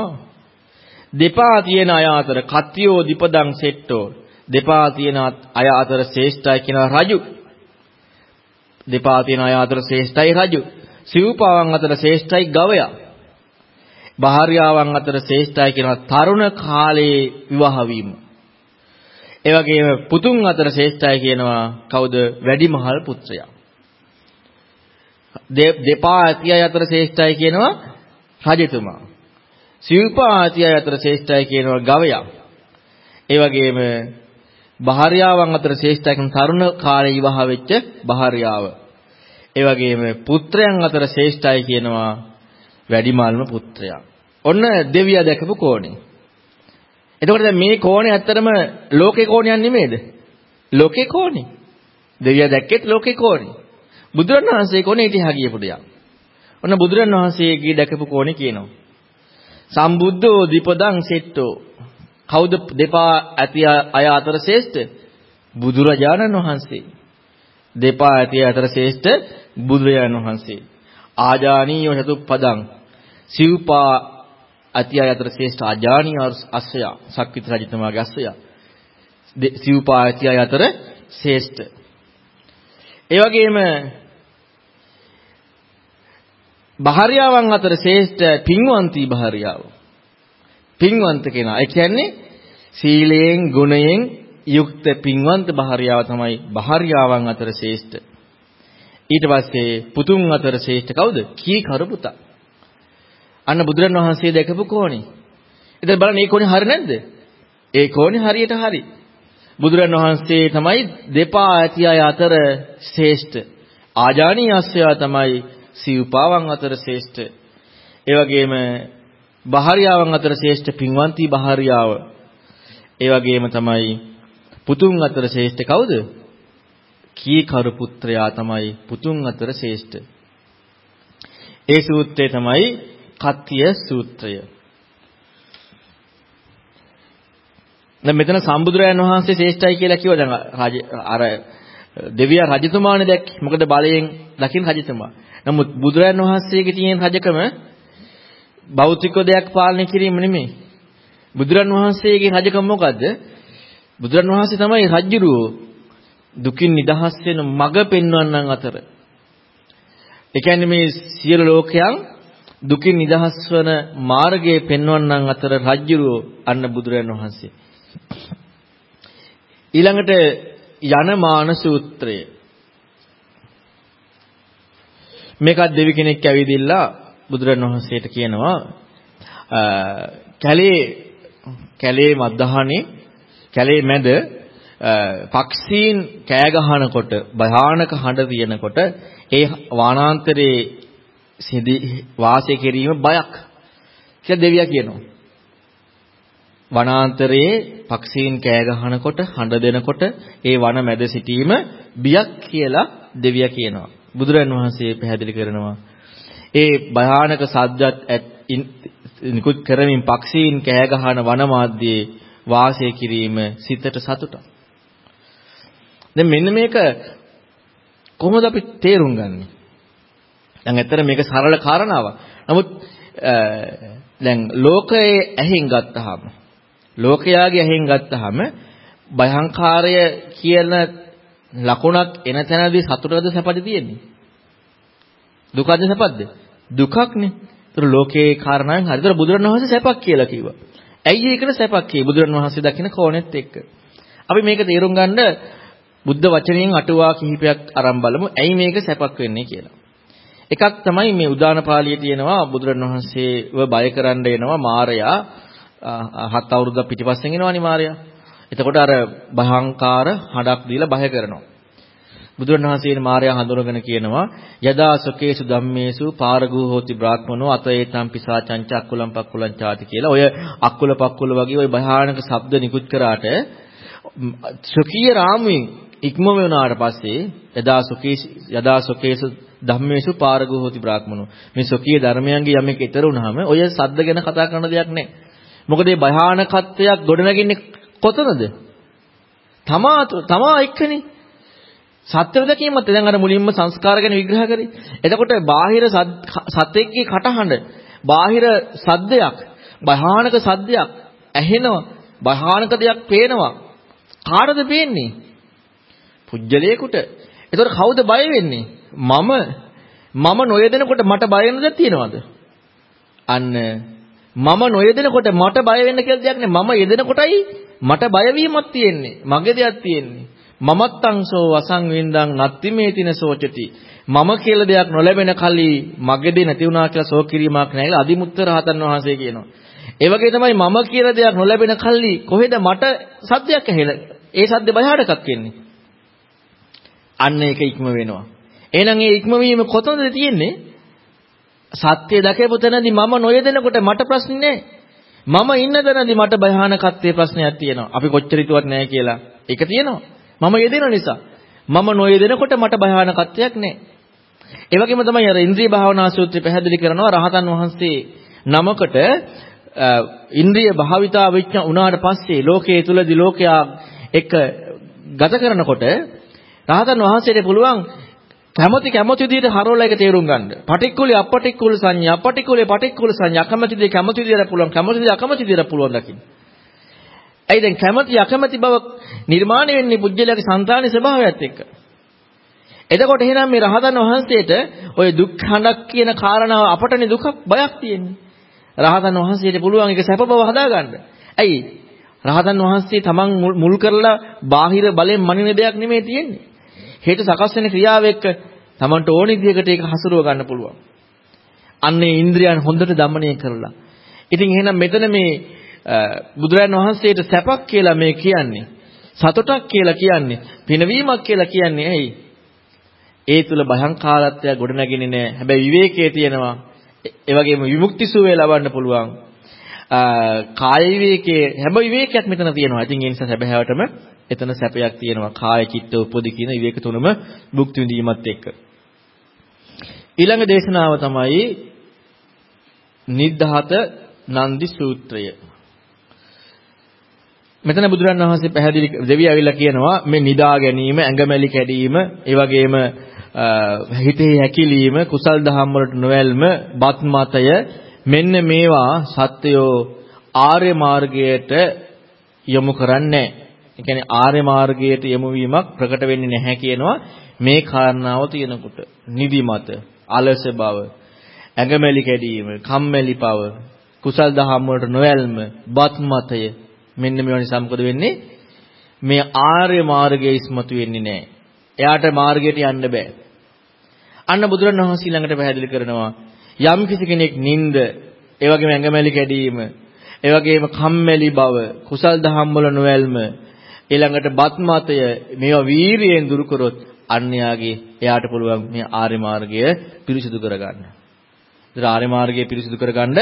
දෙපා තියෙන අය අතර කත්තියෝ දීපදං සෙට්ටෝ. දෙපා තියෙන අය අතර ශ්‍රේෂ්ඨයි කියන රජු. දෙපා තියෙන අය අතර ශ්‍රේෂ්ඨයි රජු. සිව්පාවන් අතර ශ්‍රේෂ්ඨයි ගවයා. භාර්යාවන් අතර ශ්‍රේෂ්ඨයි කියන තරුණ කාලයේ විවාහ වීම. ඒ වගේම පුතුන් අතර ශ්‍රේෂ්ඨයි කියනවා කවුද? වැඩිමහල් පුත්‍රයා. දෙපා ඇතිය අතර ශ්‍රේෂ්ඨයි කියනවා රජතුමා. සිව්පා ඇතිය අතර ශ්‍රේෂ්ඨයි කියනවා ගවයා. ඒ වගේම භාර්යාවන් අතර ශ්‍රේෂ්ඨයි කියන තරුණ කාලේ විවාහ වෙච්ච භාර්යාව. ඒ වගේම පුත්‍රයන් අතර ශ්‍රේෂ්ඨයි කියනවා වැඩිමල්ම පුත්‍රයා. ඔන්න දෙවියා දැකපු කෝණේ. එතකොට දැන් මේ කෝණේ ඇත්තටම ලෝකේ කෝණයක් නෙමෙයිද? ලෝකේ කෝණේ. දෙවියා දැක්කෙත් ලෝකේ කෝණේ. බුදුරණවහන්සේ කෝණේ ඉතිහා ගියපු දෙයක්. ඔන්න බුදුරණවහන්සේගේ දැකපු කෝණේ කියනවා. සම්බුද්ධෝ දීපදං සෙට්ටෝ. කවුද දෙපා ඇති අය අතර ශ්‍රේෂ්ඨ? බුදුරජාණන් වහන්සේ. දෙපා ඇති අතර ශ්‍රේෂ්ඨ බුදුරජාණන් වහන්සේ. ආජානීය චතුප්පදං සිව්පා අති අය අතර ශ්‍රේෂ්ඨ අජානීය අස්සය සක්විත රජතුමාගේ අස්සය. සිව්පා අති අය අතර ශ්‍රේෂ්ඨ. ඒ වගේම භාර්යාවන් අතර ශ්‍රේෂ්ඨ පින්වන්ති භාර්යාව පින්වන්ත කෙනා. ඒ කියන්නේ සීලයෙන් ගුණයෙන් යුක්ත පින්වන්ත භාර්යාව තමයි භාර්යාවන් අතර ශ්‍රේෂ්ඨ. ඊට පස්සේ පුතුන් අතර ශ්‍රේෂ්ඨ කවුද? කී කරු පුතා අන්න බුදුරන් වහන්සේ දැකපු කෝණේ. ඉතින් බලන්න මේ කෝණේ හරි නැද්ද? ඒ කෝණේ හරියට හරි. බුදුරන් වහන්සේ තමයි දෙපා ඇති අය අතර ශ්‍රේෂ්ඨ. ආජානීයස්සය තමයි සිව්පාවන් අතර ශ්‍රේෂ්ඨ. ඒ වගේම බහාරියාවන් අතර ශ්‍රේෂ්ඨ පින්වන්ති බහාරියාව. ඒ වගේම තමයි පුතුන් අතර ශ්‍රේෂ්ඨ කවුද? කීකරු පුත්‍රයා තමයි පුතුන් අතර ශ්‍රේෂ්ඨ. ඒ සූත්‍රය තමයි කත්තිය සූත්‍රය. දැන් මෙතන සම්බුදුරයන් වහන්සේ ශ්‍රේෂ්ඨයි කියලා කිව්වා දැන් අර දෙවියා රජතුමානේ දැක්කේ. මොකද බලයෙන් දකින්න රජතුමා. නමුත් බුදුරයන් වහන්සේගේ තියෙන රජකම භෞතික දෙයක් පාලනය කිරීම නෙමෙයි. බුදුරන් වහන්සේගේ රජකම මොකද්ද? බුදුරන් වහන්සේ තමයි රජ්ජුරුවෝ දුකින් නිදහස් වෙන මඟ පෙන්වන්නන් අතර ඒ කියන්නේ මේ සියලු ලෝකයන් දුකින් නිදහස් වන මාර්ගයේ පෙන්වන්නන් අතර රජ්ජුරුව අන්න බුදුරජාණන් වහන්සේ. ඊළඟට යන මාන සූත්‍රය. මේකත් දෙවි කෙනෙක් ඇවිදිලා බුදුරජාණන් වහන්සේට කියනවා කැලේ කැලේ මද්දහනේ කැලේ මැද පක්ෂීන් කෑ ගහනකොට භයානක හඬ තියෙනකොට ඒ වනාන්තරයේ සිදි වාසය කිරීම බයක් කියලා දෙවියා කියනවා. වනාන්තරයේ පක්ෂීන් කෑ ගහනකොට හඬ දෙනකොට ඒ වන මැද සිටීම බියක් කියලා දෙවියා කියනවා. බුදුරන් වහන්සේ පැහැදිලි කරනවා. ඒ භයානක සද්දත් නිකුත් කරමින් පක්ෂීන් කෑ ගහන වනමාද්‍යයේ වාසය කිරීම සිතට සතුටක්. දැන් මෙන්න මේක කොහොමද අපි තේරුම් ගන්නේ? දැන් ඇත්තට මේක සරල කාරණාවක්. නමුත් දැන් ලෝකයේ ඇහෙන් ගත්තාම ලෝකයාගේ ඇහෙන් ගත්තාම භයංකාරය කියන ලකුණක් එන තැනදී සතුටද සැපද තියෙන්නේ? දුකද සැපද? දුකක්නේ. ඒතර ලෝකයේ කාරණාවෙන් හරියට බුදුරණවහන්සේ සැපක් කියලා කිව්වා. ඇයි ඒකට සැපක් කියේ බුදුරණවහන්සේ දකින්න කෝණෙත් එක්ක. අපි මේක තේරුම් ගන්න බුද්ධ වචනයෙන් අටුවා කිහිපයක් අරන් බලමු. ඇයි මේක සැපක් වෙන්නේ කියලා. එකක් තමයි මේ උදාන පාළියේ තියෙනවා බුදුරණවහන්සේව බය කරන්න එනවා මාරයා හත් අවුරුද්දක් පිටිපස්සෙන් එනවනේ මාරයා. එතකොට අර බහංකාර හඩක් දීලා බය කරනවා. බුදුරණවහන්සේ මාරයා හඳුනගෙන කියනවා යදා සොකේසු ධම්මේසු පාරගූ හෝති බ්‍රාහ්මනෝ අතේතම් පිසාචං චක්කුලම් පක්කුලං ചാති කියලා. ඔය අක්කුල පක්කුල වගේ ඔය භයානක ශබ්ද නිකුත් කරාට සොකීය රාමුවෙන් ඉක්ම වුණාට පස්සේ යදා සොකේස යදා සොකේසු ධම්මේසු පාරගෝ හෝති බ්‍රාහ්මනෝ මේ සොකී ධර්මයන්ගේ යමෙක් ඊතර වුණාම ඔය සද්ද ගැන කතා කරන දෙයක් නැහැ. මොකද මේ භයානකත්වයක් ගොඩනගින්නේ කොතනද? තමා තමා එක්කනේ. සත්‍ය දැකීමත් දැන් අර මුලින්ම සංස්කාර ගැන විග්‍රහ කරේ. එතකොට බාහිර සත්‍යයේ කටහඬ, බාහිර සද්දයක්, භයානක සද්දයක් ඇහෙනවා, භයානක දෙයක් පේනවා. කාටද පේන්නේ? පුජ්‍යලයකට. එතකොට කවුද බය වෙන්නේ? මම මම නොයදෙනකොට මට බය වෙන දෙයක් තියනවද? අන්න මම නොයදෙනකොට මට බය වෙන්න කියලා දෙයක් නෑ. මම යෙදෙනකොටයි මට බය වීමක් තියෙන්නේ. මගේ දෙයක් තියෙන්නේ. මමත්තංසෝ වසංවින්දං නත්තිමේතින සෝචති. මම කියලා දෙයක් නොලැබෙන කලී මගේ දෙ නැති වුණා කියලා සෝක් කිරීමක් නැහැ කියලා අදිමුත්තර රහතන් වහන්සේ කියනවා. ඒ වගේ තමයි මම කියලා දෙයක් නොලැබෙන කල්ලි කොහෙද මට සද්දයක් ඇහෙලා ඒ සද්ද බයහඩකක් වෙන්නේ. අන්න ඒක ඉක්ම වෙනවා. එහෙනම් ඒ ඉක්මවීම කොතනද තියෙන්නේ? සත්‍ය දැකපු තැනදී මම නොයදෙනකොට මට ප්‍රශ්නේ මම ඉන්න තැනදී මට භයානකත්වයේ ප්‍රශ්නයක් තියෙනවා. අපි කොච්චර හිතුවත් නැහැ කියලා. ඒක තියෙනවා. මම යෙදෙන නිසා. මම නොයෙදෙනකොට මට භයානකත්වයක් නැහැ. ඒ වගේම තමයි අර ඉන්ද්‍රිය භාවනා සූත්‍රය පැහැදිලි කරනවා රහතන් වහන්සේ නමකට ඉන්ද්‍රිය භාවිතා වෙච්ච උනාට පස්සේ ලෝකයේ තුලදී ලෝකයා එක ගත කරනකොට රහතන් වහන්සේට පුළුවන් කැමති කැමති විදිහට හරවලා ඒක තේරුම් ගන්න. පටික්කුලේ අපටික්කුල සංඥා අපටික්කුලේ පටික්කුල සංඥා කැමති දේ කැමති විදිහට පුළුවන් කැමති දේ අකමැති විදිහට පුළුවන් දකින්න. ඇයි දැන් කැමති අකමැති බව නිර්මාණය වෙන්නේ පුජ්‍යලයාගේ సంతානි ස්වභාවයත් එක්ක. එතකොට එහෙනම් මේ රහතන් වහන්සේට ওই දුක් හඬක් කියන කාරණාව අපටනේ දුකක් බයක් තියෙන්නේ. රහතන් වහන්සේට පුළුවන් ඒක සැප බව හදාගන්න. ඇයි? රහතන් වහන්සේ තමන් මුල් කරලා බාහිර බලෙන් මනින දෙයක් නෙමෙයි තියෙන්නේ. හේතු සකස් වෙන ක්‍රියාව එක්ක Tamanට ඕනි විදිහකට ඒක හසුරුව ගන්න පුළුවන්. අන්න ඒ ඉන්ද්‍රියන් හොඳට দমনය කරලා. ඉතින් එහෙනම් මෙතන මේ බුදුරජාණන් වහන්සේට සැපක් කියලා මේ කියන්නේ සතුටක් කියලා කියන්නේ පිනවීමක් කියලා කියන්නේ ඇයි? ඒ තුල භයංකාරත්වය ගොඩ නැගින්නේ නැහැ. හැබැයි විවේකයේ තියෙනවා. ඒ වගේම විමුක්ති සුවය ලබන්න පුළුවන්. කාය විවේකයේ හැම විවේකයක් මෙතන තියෙනවා. ඉතින් ඒ නිසා සැබෑවටම එතන සැපයක් තියෙනවා. කාය චිත්ත උපදි කියන විවේක තුනම භුක්ති විඳීමත් එක්ක. ඊළඟ දේශනාව තමයි නිද්ධාත නන්දි සූත්‍රය. මෙතන බුදුරන් වහන්සේ පැහැදිලි දෙවිය ඇවිල්ලා කියනවා මේ නිදා ගැනීම, ඇඟමැලි කැඩීම, ඒ වගේම හිතේ හැකිලිම, කුසල් දහම් වලට නොවැල්ම, බත් මතය මෙන්න මේවා සත්‍යෝ ආර්ය මාර්ගයට යොමු කරන්නේ ඒ කියන්නේ ආර්ය මාර්ගයට යොමු වීමක් ප්‍රකට වෙන්නේ නැහැ කියනවා මේ කාරණාව තියෙනකොට නිදිමත අලස බව, ඇඟමැලි කැඩීම, කම්මැලි බව, කුසල් දහම් වලට නොයල්ම, බත් මතය මෙන්න මේවා නිසා මොකද වෙන්නේ? මේ ආර්ය මාර්ගයේ ඉස්මතු වෙන්නේ නැහැ. එයාට මාර්ගයට යන්න බෑ. අන්න බුදුරණවහන්සේ ළඟට පැහැදිලි කරනවා යම් කිසි කෙනෙක් නිନ୍ଦ, ඒ වගේම ඇඟමැලි කැඩීම, ඒ වගේම කම්මැලි බව, කුසල් දහම් වල නොයල්ම, ඊළඟට බත් මතය මේවා වීරියෙන් දුරු කරොත් අන්‍යයාගේ එයාට පුළුවන් මේ ආර්ය මාර්ගය පිරිසිදු කරගන්න. ඒතර ආර්ය මාර්ගය පිරිසිදු කරගන්න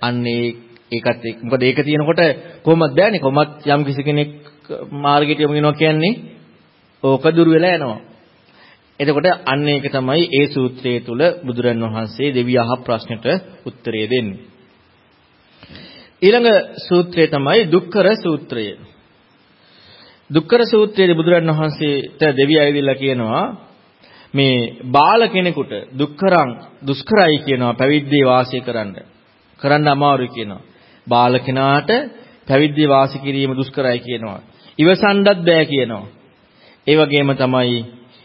අන්නේ ඒකත් මොකද ඒක තියෙනකොට කොහොමද බෑනේ කොහොමත් යම් කිසි කෙනෙක් මාර්ගයට යමු වෙනවා කියන්නේ ඕක දුර වෙලා යනවා. එතකොට අන්න ඒක තමයි ඒ සූත්‍රයේ තුල බුදුරන් වහන්සේ දෙවිය අහ ප්‍රශ්නෙට උත්තරය දෙන්නේ. ඊළඟ සූත්‍රය තමයි දුක්කර සූත්‍රය. දුක්කර සූත්‍රයේදී බුදුරන් වහන්සේට දෙවිය ඇවිදලා කියනවා මේ බාල කෙනෙකුට දුක්කරං දුෂ්කරයි කියනවා පැවිද්දේ වාසය කරන්න. කරන්න අමාරුයි කියනවා. බාල කෙනාට පැවිද්දේ වාසය කිරීම දුෂ්කරයි කියනවා. ඉවසන්නත් බෑ කියනවා. ඒ වගේම තමයි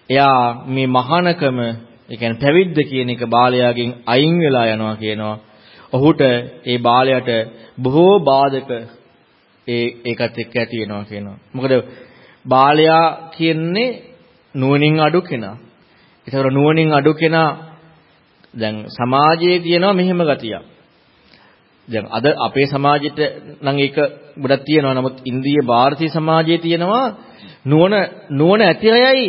එයා මේ මහානකම ඒ කියන්නේ පැවිද්ද කියන එක බාලයාගෙන් අයින් වෙලා යනවා කියනවා. ඔහුට ඒ බාලයට බොහෝ බාධක ඒ ඒකත් එක්ක ඇති වෙනවා කියනවා. මොකද බාලයා කියන්නේ නුවණින් අඩු කෙනා. ඒතකොට නුවණින් අඩු කෙනා දැන් සමාජයේ තියෙනවා මෙහෙම ගතියක්. දැන් අද අපේ සමාජෙට නම් ඒක ගොඩක් තියෙනවා. නමුත් ඉන්දිය ಭಾರತೀಯ සමාජයේ තියෙනවා නුවණ නුවණ ඇති අයයි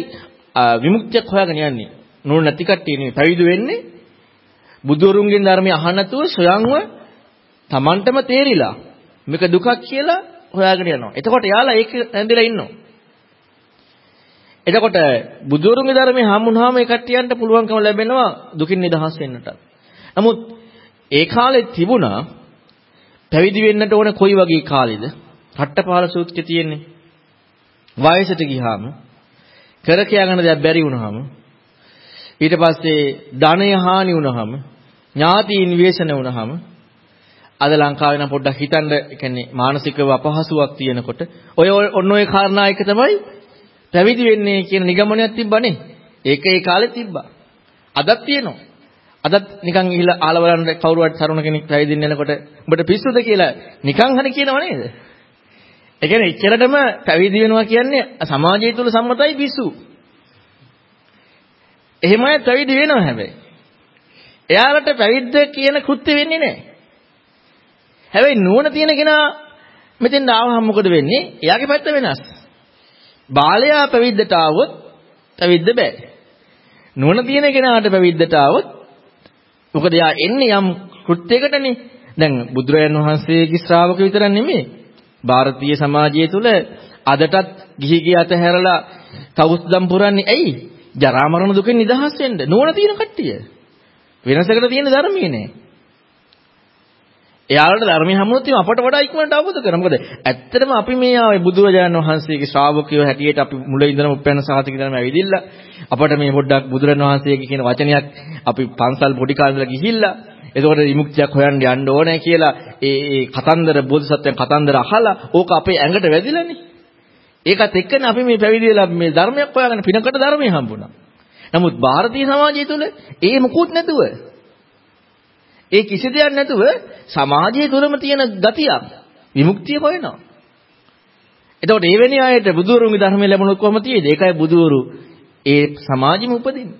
විමුක්තියක් හොයාගෙන යන්නේ. නුවණ නැති කට්ටිය නෙවෙයි පැවිදි වෙන්නේ. බුදුරුන්ගෙන් ධර්මය අහන්න නැතුව ස්වයංව Tamanටම තේරිලා මේක දුකක් කියලා හොයාගෙන යනවා. එතකොට යාලා ඒක ඇඳලා ඉන්නවා. එතකොට බුදුරුන්ගේ ධර්මයේ හම්ුණාම ඒ කට්ටියන්ට පුළුවන්කම ලැබෙනවා දුකින් නිදහස් වෙන්නට. නමුත් ඒ කාලේ තිබුණා පැවිදි වෙන්නට ඕන කොයි වගේ කාලෙද? රට්ටපාල සූත්‍රයේ තියෙන්නේ. වයසට ගියාම කර කියාගන්න දෙයක් බැරි වුණාම ඊට පස්සේ ධනය හානි වුණාම ඥාතීන් විශේෂණ වුණාම අද ලංකාවේ නම් පොඩ්ඩක් හිතන්න කියන්නේ මානසිකව අපහසුාවක් තියෙනකොට ඔය ඔන්න ඔය කාරණා එක තමයි පැවිදි වෙන්නේ කියන නිගමනයක් තිබ්බනේ. ඒක ඒ කාලේ තිබ්බා. අදත් තියෙනවා. අදත් නිකන් ගිහිල්ලා ආල බලන්න කවුරු හරි තරුණ කෙනෙක් පැවිදින්න යනකොට උඹට පිස්සුද කියලා නිකන් හරි කියනව නේද? ඒ කියන්නේ ඉච්චරටම පැවිදි වෙනවා කියන්නේ සමාජය තුල සම්මතයි පිස්සු. එහෙමයි පැවිදි වෙනවා හැබැයි. එයාලට පැවිද්ද කියන කෘත්‍ය වෙන්නේ නැහැ. හැබැයි නුවණ තියෙන කෙනා මෙතෙන් ආවහම මොකද වෙන්නේ? එයාගේ පැත්ත වෙනස්. බාලයා පැවිද්දට ආවොත් පැවිද්ද බෑ. නුවණ තියෙන කෙනාට පැවිද්දට ආවොත් මොකද යා එන්නේ යම් කෘත්‍යයකටනේ. දැන් බුදුරජාන් වහන්සේගේ ශ්‍රාවක විතරක් නෙමෙයි. ಭಾರತೀಯ සමාජය තුල අදටත් ගිහි ගිය අතහැරලා කවුස්දම් පුරන්නේ ඇයි? ජරා මරණ දුකෙන් නිදහස් වෙන්න. නුවණ තියෙන කට්ටිය. වෙනසකට තියෙන ධර්මයේ නෑ. එයාලට ධර්මයේ හමුනොත් අපට වඩා ඉක්මනට අවබෝධ කරගන්න. මොකද ඇත්තටම අපි මේ ආවේ බුදුරජාණන් වහන්සේගේ ශ්‍රාවකයෝ හැටියට අපි මුල ඉඳලම උපැන්න සාතික ඉඳලම ඇවිදින්න අපට මේ පොඩ්ඩක් බුදුරජාණන් වහන්සේගේ කියන වචනයක් අපි පන්සල් පොඩි කාලේ ඉඳලා ගිහිල්ලා එතකොට විමුක්තියක් හොයන්න යන්න ඕනේ කියලා ඒ ඒ කතන්දර බෝධිසත්වයන් කතන්දර අහලා ඕක අපේ ඇඟට වැදිලානේ. ඒකත් එක්කනේ අපි මේ පැවිදි වෙලා මේ ධර්මයක් හොයාගෙන පිනකට ධර්මය හම්බුණා. නමුත් ಭಾರತೀಯ සමාජය තුළ ඒ මුකුත් නැතුව ඒ කිසි දෙයක් නැතුව සමාජය තුළම තියෙන ගතියක් විමුක්තිය හොයනවා. එතකොට ඒ වෙණි ආයත බුදුවරුන්ගේ ධර්මය ලැබුණොත් කොහොම තියෙද? ඒකයි බුදුවරු ඒ සමාජෙම උපදින්නේ.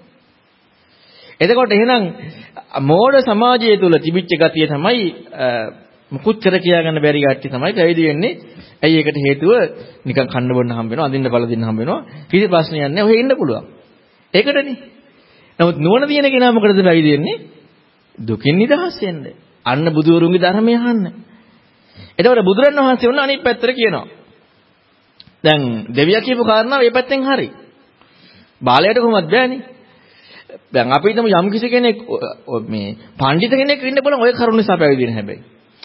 එතකොට එහෙනම් මෝඩ සමාජය තුළ තිබිච්ච ගතිය තමයි මුකුත් කර කියා ගන්න බැරි ගැටි තමයි පැවිදි වෙන්නේ. ඇයි ඒකට හේතුව නිකන් කන්න බොන්න හම්බ වෙනවා, අඳින්න බල දින්න හම්බ වෙනවා. කිසි ප්‍රශ්නයක් නැහැ. ඔහෙ ඉන්න පුළුවන්. ඒකටනේ. නමුත් නුවණ තියෙන කෙනා මොකටද පැවිදි වෙන්නේ? දුකින් නිදහස් වෙන්න. අන්න බුදුවරුන්ගේ ධර්මය අහන්න. එතකොට බුදුරණවහන්සේ වුණ අනිත් පැත්තට කියනවා. දැන් දෙවියා කියපු කාරණාව මේ පැත්තෙන් හරි. බාලයට කොහොමද බෑනේ? දැන් අපි හිතමු යම් කිසි කෙනෙක් මේ පඬිත කෙනෙක් ඉන්න බලන් ඔය කරුණ නිසා පැවිදි වෙන හැබැයි.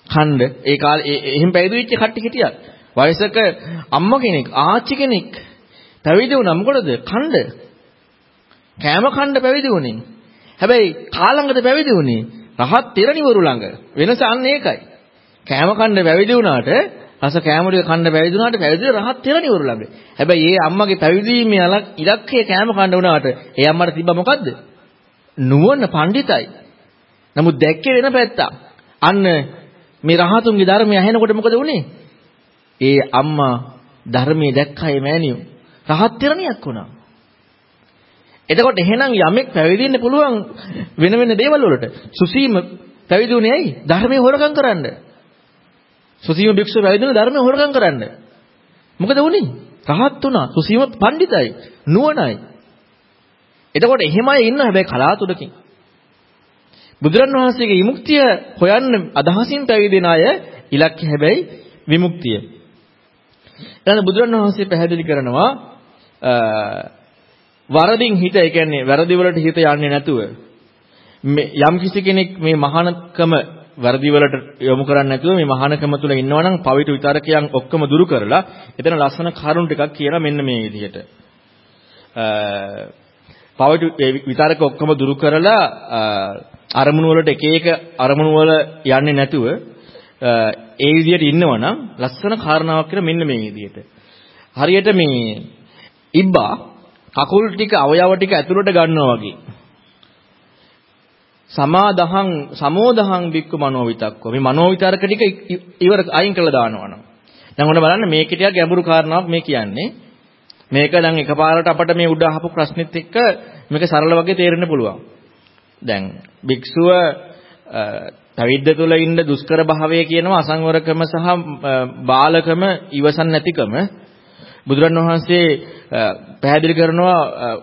ඛණ්ඩ ඒ කාලේ එහෙම පැවිදි වෙච්ච කට්ටිය හිටියා. වයසක අම්මා කෙනෙක් ආච්චි කෙනෙක් පැවිදි වුණා මොකටද? ඛණ්ඩ. කෑම ඛණ්ඩ පැවිදි වුණේ. හැබැයි කාලඟද පැවිදි වුණේ රහත් තෙරණිවරු ළඟ. වෙනස අන්න ඒකයි. කෑම ඛණ්ඩ පැවිදි වුණාට රස කෑමරිය කන්න පැවිදි වුණාට පැවිදි රහත් තෙරණිවරු ළඟ. හැබැයි ඒ අම්මගේ පැවිදීමේ ඉලක්කය කෑම කන්න වුණාට ඒ අම්මට තිබ්බ මොකද්ද? නුවණ පඬිතයි. නමුත් දැක්කේ වෙන පැත්තක්. අන්න මේ රහතුන්ගේ ධර්මය ඇහෙනකොට මොකද වුනේ? ඒ අම්මා ධර්මයේ දැක්කයි මෑණියෝ. රහත් තරණියක් වුණා. එතකොට එහෙනම් යමෙක් පැවිදි වෙන්න පුළුවන් වෙන වෙන දේවල් වලට. සුසීම පැවිදි වුණේ ඇයි? ධර්මයේ හොරකම් කරන්න. සුසීම භික්ෂුව පැවිදි වුණේ ධර්මයේ හොරකම් කරන්න. මොකද වුනේ? රහත් වුණා. සුසීම පඬිතයි, නුවණයි. එතකොට එහෙමයි ඉන්න හැබැයි කලාතුරකින්. බුදුරන් වහන්සේගේ විමුක්තිය හොයන්න අදහසින් පැවිදි වෙන අය ඉලක්කය හැබැයි විමුක්තිය. ඊළඟ බුදුරන් වහන්සේ පැහැදිලි කරනවා වරදින් හිත ඒ කියන්නේ වැරදි වලට හිත යන්නේ නැතුව යම් කිසි කෙනෙක් මේ මහානකම වැරදි වලට යොමු කරන්නේ නැතුව මේ මහානකම තුල ඉන්නවා නම් පවිතු විතරකයන් ඔක්කොම දුරු කරලා එතන ලස්සන කරුණු ටිකක් කියලා මෙන්න මේ විදිහට. පවිතු විතරක ඔක්කොම දුරු කරලා අරමුණු වලට එක එක අරමුණු වල යන්නේ නැතුව ඒ විදිහට ඉන්නවනම් ලස්සන කාරණාවක් කියලා මෙන්න මේ විදිහට. හරියට මේ ඉබ්බා කකුල් ටික අවයව ටික ඇතුළට ගන්නවා වගේ. සමාදහං සමෝදහං බික්කු මනෝවිතක්කෝ. මේ මනෝවිතරක ටික ඉවර අයින් කළා දානවනම්. දැන් ඔන්න බලන්න මේක ටිකක් ගැඹුරු කාරණාවක් මේ කියන්නේ. මේක දැන් එකපාරට අපිට මේ උඩ අහපු ප්‍රශ්නෙත් එක්ක මේක සරල වගේ තේරෙන්න පුළුවන්. දැන් භික්ෂුව පැවිද්ද තුළ ඉන්න දුෂ්කර භාවය කියනවා අසංවරකම සහ බාලකම ඉවසන් නැතිකම බුදුරන් වහන්සේ පැහැදිලි කරනවා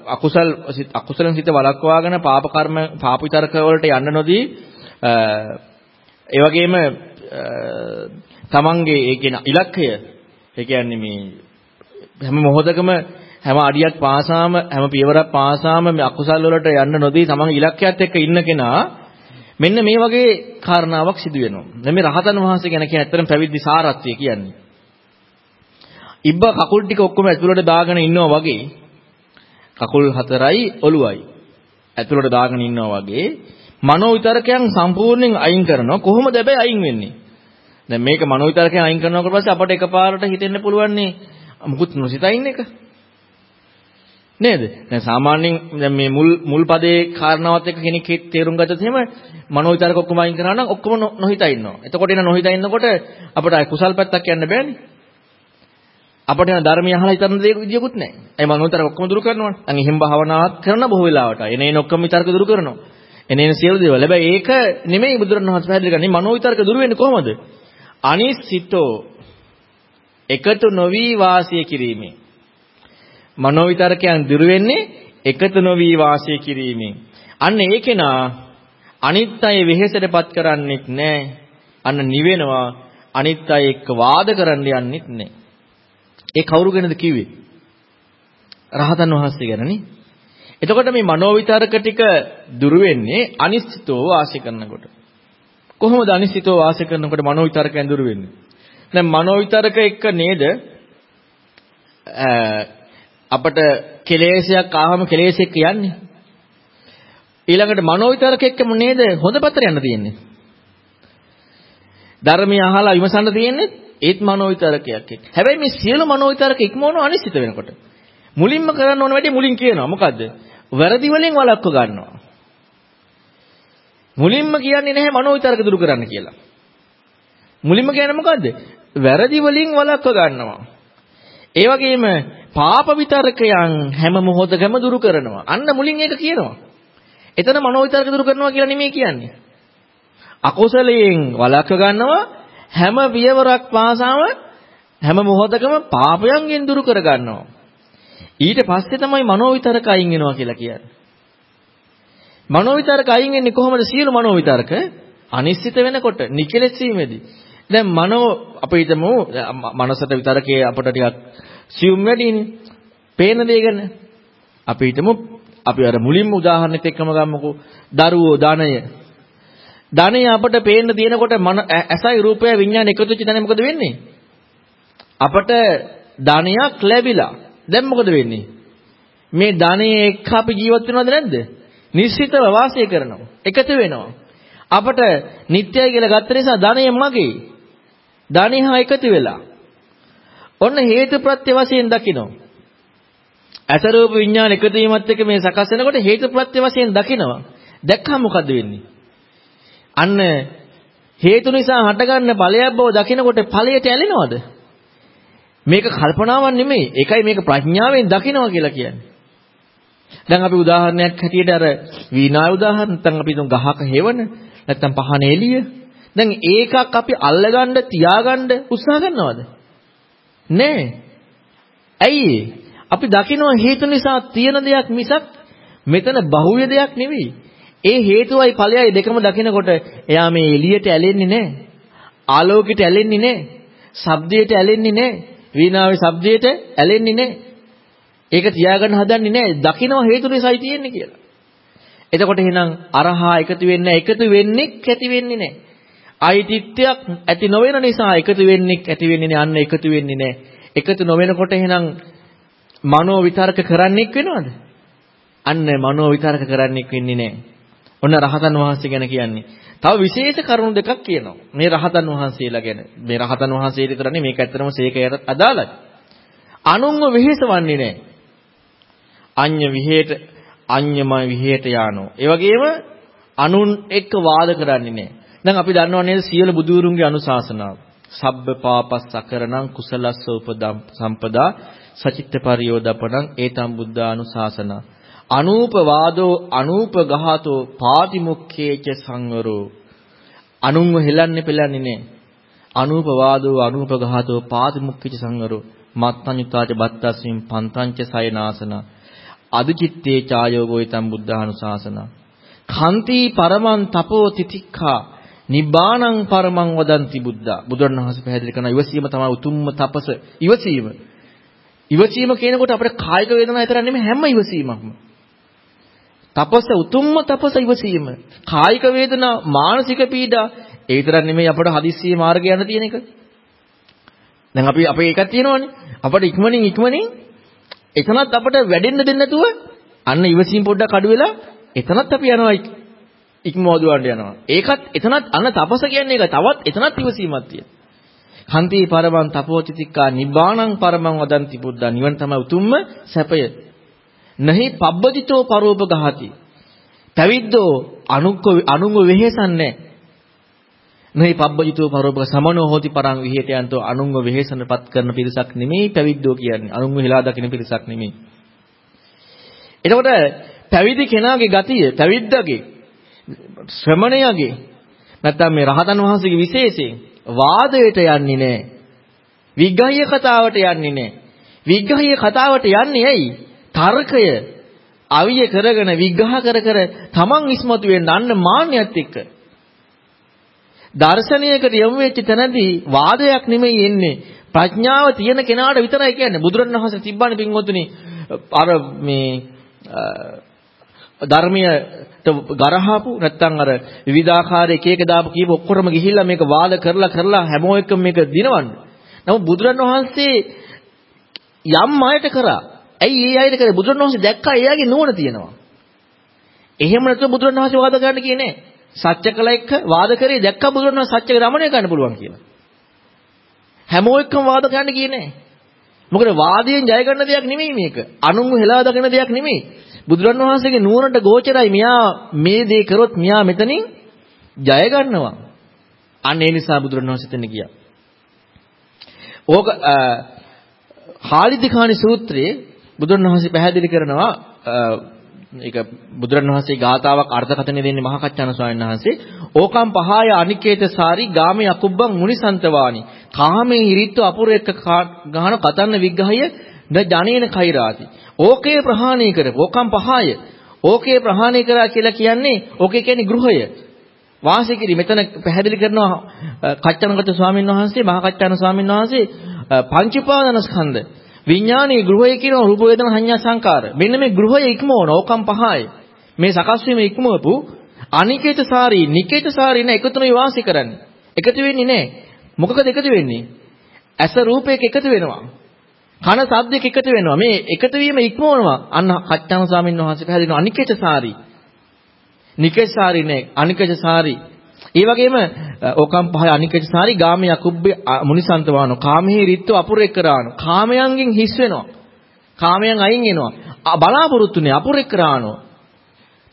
අකුසල් අකුසලෙන් සිත වළක්වාගෙන පාප කර්ම පාප විතරක වලට යන්න නොදී ඒ වගේම තමන්ගේ ඒ කියන ඉලක්කය ඒ කියන්නේ මේ හැම මොහොතකම හැම අඩියක් පාසාම හැම පියවරක් පාසාම මේ අකුසල් වලට යන්න නොදී තමන්ගේ ඉලක්කයත් එක්ක ඉන්න කෙනා මෙන්න මේ වගේ කාරණාවක් සිදු වෙනවා. දැන් මේ රහතන් වහන්සේ ගැන කියන ඇත්තටම පැවිදි සාරත්වය කියන්නේ. ඉබ්බ කකුල් ටික ඔක්කොම ඇතුළට දාගෙන ඉන්නවා වගේ. කකුල් හතරයි ඔළුවයි. ඇතුළට දාගෙන ඉන්නවා වගේ. මනෝ විතරකයන් සම්පූර්ණයෙන් අයින් කරනවා. කොහොමද හැබැයි අයින් වෙන්නේ? දැන් මේක මනෝ විතරකයන් අයින් කරනකොට පස්සේ අපට එකපාරට හිතෙන්න පුළුවන් නේ. මුකුත් නොසිතින් එක. නේද? දැන් සාමාන්‍යයෙන් දැන් මේ මුල් මුල් පදේ කාරණාවත් එක්ක කෙනෙක් තේරුම් ගත්තොත් එහෙම මනෝ විතරක ඔක්කොම අයින් කරනවා නම් ඔක්කොම නොහිතා ඉන්නවා. එතකොට එන නොහිතා ඉන්නකොට අපිට කුසල් පැත්තක් යන්න බෑනේ. අපිට එන ධර්මය අහලා හිතන්න දෙයක් විදියකුත් නැහැ. ඒ මනෝ විතරක ඔක්කොම දුරු කරනවනේ. දැන් එහෙම භාවනාවක් කරන බොහෝ වෙලාවට. එන එන ඔක්කොම විතරක දුරු කරනවා. එන එන සියලු දේවල්. හැබැයි ඒක නෙමෙයි බුදුරණවහන්සේ පැහැදිලි කරන්නේ. මනෝ විතරක දුරු වෙන්නේ කොහොමද? අනිසිතෝ එකතු නොවි වාසය කිරීමෙන් මනෝ විතරකයන් දුර වෙන්නේ එකතු නොවි වාසය කිරීමෙන්. අන්න ඒකේනා අනිත් අය වෙහෙසටපත් කරන්නෙත් නැහැ. අන්න නිවෙනවා අනිත් අය එක්ක වාද කරන්න යන්නෙත් නැහැ. ඒ කවුරු ගැනද කිව්වේ? රහතන් වහන්සේ ගැනනේ. එතකොට මේ මනෝ විතරක ටික දුර වෙන්නේ අනිශ්චිතව වාසය කරනකොට. කොහොමද අනිශ්චිතව වාසය කරනකොට මනෝ විතරකයන් දුර වෙන්නේ? දැන් මනෝ විතරක එක්ක නේද අපට කෙලෙසයක් ආවම කෙලෙසෙක් යන්නේ. ඊළඟට මනෝවිතරක එක්කම නේද හොඳ පැත්තට යන්න තියෙන්නේ. ධර්මය අහලා විමසන්න තියෙන්නේ ඒත් මනෝවිතරකයක් එක්ක. හැබැයි මේ සියලු මනෝවිතරක ඉක්මවන අනිශ්චිත වෙනකොට. මුලින්ම කරන්න ඕන වැඩේ මුලින් කියනවා. මොකද්ද? වැරදි වලින් වළක්ව ගන්නවා. මුලින්ම කියන්නේ නැහැ මනෝවිතරක දුරු කරන්න කියලා. මුලින්ම කියන්නේ මොකද්ද? වැරදි වලින් වළක්ව ගන්නවා. ඒ වගේම පාප විතරකයන් හැම මොහොතකම දුරු කරනවා. අන්න මුලින් ඒක කියනවා. එතන මනෝ විතරක දුරු කරනවා කියලා නෙමෙයි කියන්නේ. අකුසලයෙන් වළක්ව ගන්නවා හැම පියවරක් පාසාම හැම මොහොතකම පාපයන්ගෙන් දුරු කර ගන්නවා. ඊට පස්සේ තමයි මනෝ විතරක අයින් වෙනවා කියලා කියන්නේ. මනෝ විතරක අයින් වෙන්නේ කොහොමද? සියලු මනෝ විතරක අනිශ්චිත වෙනකොට නිකලෙස් වීමේදී. දැන් මනෝ අපි හිතමු මනසට විතරකේ අපට ටිකක් සියුම් වැඩිනේ. පේන දේ ගැන. අපි හිතමු අපි අර මුලින්ම උදාහරණෙත් එක්කම ගමුකෝ. දරුවෝ ධනය. ධනය අපට පේන්න තියෙනකොට මන ඇසයි රූපය විඥාන එකතු වෙච්ච තැන මොකද වෙන්නේ? අපට ධනයක් ලැබිලා. දැන් මොකද වෙන්නේ? මේ ධනය එක්ක අපි ජීවත් වෙනවද නැද්ද? නිශ්චිතව වාසය කරනවා. එකතු වෙනවා. අපට නිත්‍යයි කියලා ගත්ත නිසා ධනය මගේ. ධනය හා එකතු වෙලා. ඔන්න හේතුප්‍රත්‍ය වශයෙන් දකිනවා. අසරූප විඥාන එකතු වීමත් එක්ක මේ සකස් වෙනකොට හේතුප්‍රත්‍ය වශයෙන් දකිනවා. දැක්කම මොකද වෙන්නේ? අන්න හේතු නිසා හටගන්න ඵලයක් බව දකිනකොට ඵලයට ඇලෙනවද? මේක කල්පනාවක් නෙමෙයි. ඒකයි මේක ප්‍රඥාවෙන් දකිනවා කියලා කියන්නේ. දැන් අපි උදාහරණයක් හැටියට අර වීණාවේ උදාහරණ නැත්නම් අපි තුන් ගහක හේවන නැත්නම් පහන එළිය. දැන් ඒකක් අපි අල්ලගන්න තියාගන්න උත්සාහ කරනවද? නෑ. ඇයි අපි දකිනවා හේතු නිසා තියෙන දෙයක් මිසක් මෙතන බහුවේ දෙයක් නෙවෙයි. ඒ හේතුවයි ඵලයයි දෙකම දකිනකොට එයා මේ එළියට ඇලෙන්නේ නැහැ. ආලෝකයට ඇලෙන්නේ නැහැ. ශබ්දයට ඇලෙන්නේ නැහැ. වීණාවේ ශබ්දයට ඇලෙන්නේ නැහැ. ඒක තියාගන්න හදන්නේ නැහැ. දකින්න හේතු නිසායි තියෙන්නේ කියලා. එතකොට එහෙනම් අරහා එකතු වෙන්නේ එකතු වෙන්නේ ඇති වෙන්නේ නැහැ. අයිතිත්‍යයක් ඇති නොවන නිසා එකතු වෙන්නේ ඇති වෙන්නේ නැහැ. අන්න එකතු වෙන්නේ නැහැ. එකතු නොවෙනකොට එහෙනම් මනෝ විතර්ක කරන්නෙක් වෙනවද? අන්න මනෝ විතර්ක කරන්නෙක් වෙන්නේ නැහැ. ඔන්න රහතන් වහන්සේ ගැන කියන්නේ. තව විශේෂ කරුණු දෙකක් කියනවා. මේ රහතන් වහන්සේලා ගැන. මේ රහතන් වහන්සේ විතරනේ මේක ඇත්තටම සීකයට අදාළයි. අනුන්ව වෙහෙසවන්නේ නැහැ. අඤ්ඤ විහෙට අඤ්ඤමය විහෙට යානෝ. ඒ වගේම අනුන් එක්ක වාද කරන්නේ නැහැ. දැන් අපි දන්නව නේද සියලු බුදුරුන්ගේ අනුශාසනාව. සබ්බ පාපස් අකරණං කුසලස්ස උපදම් සම්පදා සචිත්ත පරියෝදපණං ඒතම් බුද්ධානුශාසනා අනූප වාදෝ අනූප ගහතෝ පාතිමුක්ඛේච සංවරෝ. අනුන්ව හෙලන්නේ පෙලන්නේ නෑ. අනූප වාදෝ අනූප ගහතෝ පාතිමුක්ඛේච සංවරෝ මත්තඤ්ඤුතාච බත්තස්මින් පන්තංච සයනාසන. අදිචිත්තේ ඡායෝගෝ ඊතම් බුද්ධානුශාසන. කන්ති පරමං තපෝ තිතික්ඛා. නිබ්බාණං පරමං වදන්ති බුද්ධා. බුදුරණවහන්සේ පැහැදිලි කරන ඉවසීම තමයි උතුම්ම තපස. ඉවසීම. ඉවසීම කියනකොට අපේ කායික වේදනාව විතර නෙමෙයි හැම ඉවසීමක්ම. තපස උතුම්ම තපස ඉවසීම. කායික වේදනා, මානසික පීඩා ඒ විතරක් නෙමෙයි අපට හදිස්සියේ මාර්ගය යන තියෙන එක. දැන් අපි අපේ එකක් තියෙනවනේ. අපට ඉක්මනින් ඉක්මනින් එතනත් අපට වැඩෙන්න දෙන්නේ නැතුව අන්න ඉවසීම පොඩ්ඩක් අඩු වෙලා එතනත් අපි යනවා ඉක්මවදුවන්න යනවා. ඒකත් එතනත් අන්න තපස කියන්නේ ඒක. තවත් එතනත් ඉවසීමක් තියෙනවා. හන්ති පරමං තපෝචිතික්කා නිබ්බාණං පරමං වදන්ති බුද්ධා නිවන තමයි උතුම්ම සැපය. නහි පබ්බදිතෝ පරෝපගහති. පැවිද්දෝ අනුක්ක අනුංග වෙහෙසන්නේ නහි පබ්බදිතෝ පරෝපග සමනෝ හෝති පරං විහෙතයන්තෝ අනුංග වෙහෙසනපත් කරන පිරිසක් නෙමෙයි පැවිද්දෝ කියන්නේ. අනුංග හිලා දකින පිරිසක් නෙමෙයි. එතකොට පැවිදි කෙනාගේ ගතිය පැවිද්දගේ ශ්‍රමණයාගේ නැත්තම් මේ රහතන් වහන්සේගේ විශේෂයෙන් වාදයට යන්නේ නැහැ. විග්‍රහය කතාවට යන්නේ නැහැ. විග්‍රහය කතාවට යන්නේ ඇයි? තර්කය අවිය කරගෙන විග්‍රහ කර කර තමන් ඉස්මතු වෙන්න අන්න මාන්නයත් එක්ක. දර්ශනයකට යොමු වෙච්ච තැනදී වාදයක් නෙමෙයි එන්නේ. ප්‍රඥාව තියෙන කෙනාට විතරයි කියන්නේ. බුදුරණවහන්සේ තිබ්බානේ පින්වතුනි අර මේ ධර්මයට ගරහාපු නැත්තම් අර විවිධාකාර එක එක දාපු කීප ඔක්කොරම ගිහිල්ලා මේක වාද කරලා කරලා හැමෝ එක්කම මේක දිනවන්න. නමුත් බුදුරණවහන්සේ යම් අයට කරා ඇයි ඒ අයට කරේ බුදුරණවහන්සේ දැක්කා එයාගේ නුවණ තියෙනවා. එහෙම නැතුව බුදුරණවහන්සේ වාද කරන්න කියන්නේ සත්‍ය කළ එක්ක වාද කරේ දැක්කා බුදුරණවහන්සේ සත්‍ය ගමනය ගන්න පුළුවන් කියලා. හැමෝ එක්කම වාද කරන්න කියන්නේ මොකද වාදයෙන් ජය ගන්න දෙයක් නෙමෙයි මේක. අනුන්ව හෙලා දකින දෙයක් නෙමෙයි. බුදුරණවහන්සේගේ නුවණට ගෝචරයි මෙයා මේ දේ කරොත් මෙයා මෙතනින් ජය ගන්නවා. අන්න ඒ නිසා බුදුරණවහන්සේ එතන ගියා. ඕක හාලිදිකානි සූත්‍රයේ බුදුන් වහන්සේ පැහැදිලි කරනවා ඒක බුදුරන් වහන්සේ ගාතාවක් අර්ථකථනය දෙන්නේ මහා කච්චාන ස්වාමීන් වහන්සේ. ඕකම් පහය අනිකේත සාරි ගාමේ අකුබ්බං මුනිසන්තවානි. කාමේ හිරිත්ව අපුරෙක්ක ගහන කතන්න විග්‍රහය ද ජනේන කෛරාති. ඕකේ ප්‍රහාණය කර ඕකම් පහය. ඕකේ ප්‍රහාණය කරා කියලා කියන්නේ ඕකේ කියන්නේ ගෘහය. වාසය කිරි මෙතන පැහැදිලි කරනවා කච්චනගත ස්වාමීන් වහන්සේ මහා කච්චාන ස්වාමීන් වහන්සේ පංච උපාදාන ස්කන්ධ විඥානයේ ගෘහය කියන රූප වේදනා සංඥා සංකාර. මෙන්න මේ ගෘහය ඉක්මවන ඕකම් පහයි. මේ සකස් වීම ඉක්මවපු අනිකේතසාරී නිකේතසාරී නේ එකතුනේ වාසය කරන්නේ. එකතු වෙන්නේ නැහැ. මොකකද එකතු වෙන්නේ? ඇස රූපයක එකතු වෙනවා. කන ශබ්දයක එකතු වෙනවා. මේ එකතු වීම ඉක්මවනවා. අන්න කච්චාන ස්වාමීන් වහන්සේ පැහැදිලිනවා අනිකේතසාරී. නිකේතසාරී නේ අනිකේතසාරී ඒ වගේම ඕකම් පහය අනිකචසාරි ගාමී යකුබ්බේ මුනිසන්තවානෝ කාමෙහි රිත්ව අපුරෙක් කරානෝ කාමයන්ගෙන් හිස් වෙනවා කාමයන් අයින් වෙනවා බලාපොරොත්තුනේ අපුරෙක් කරානෝ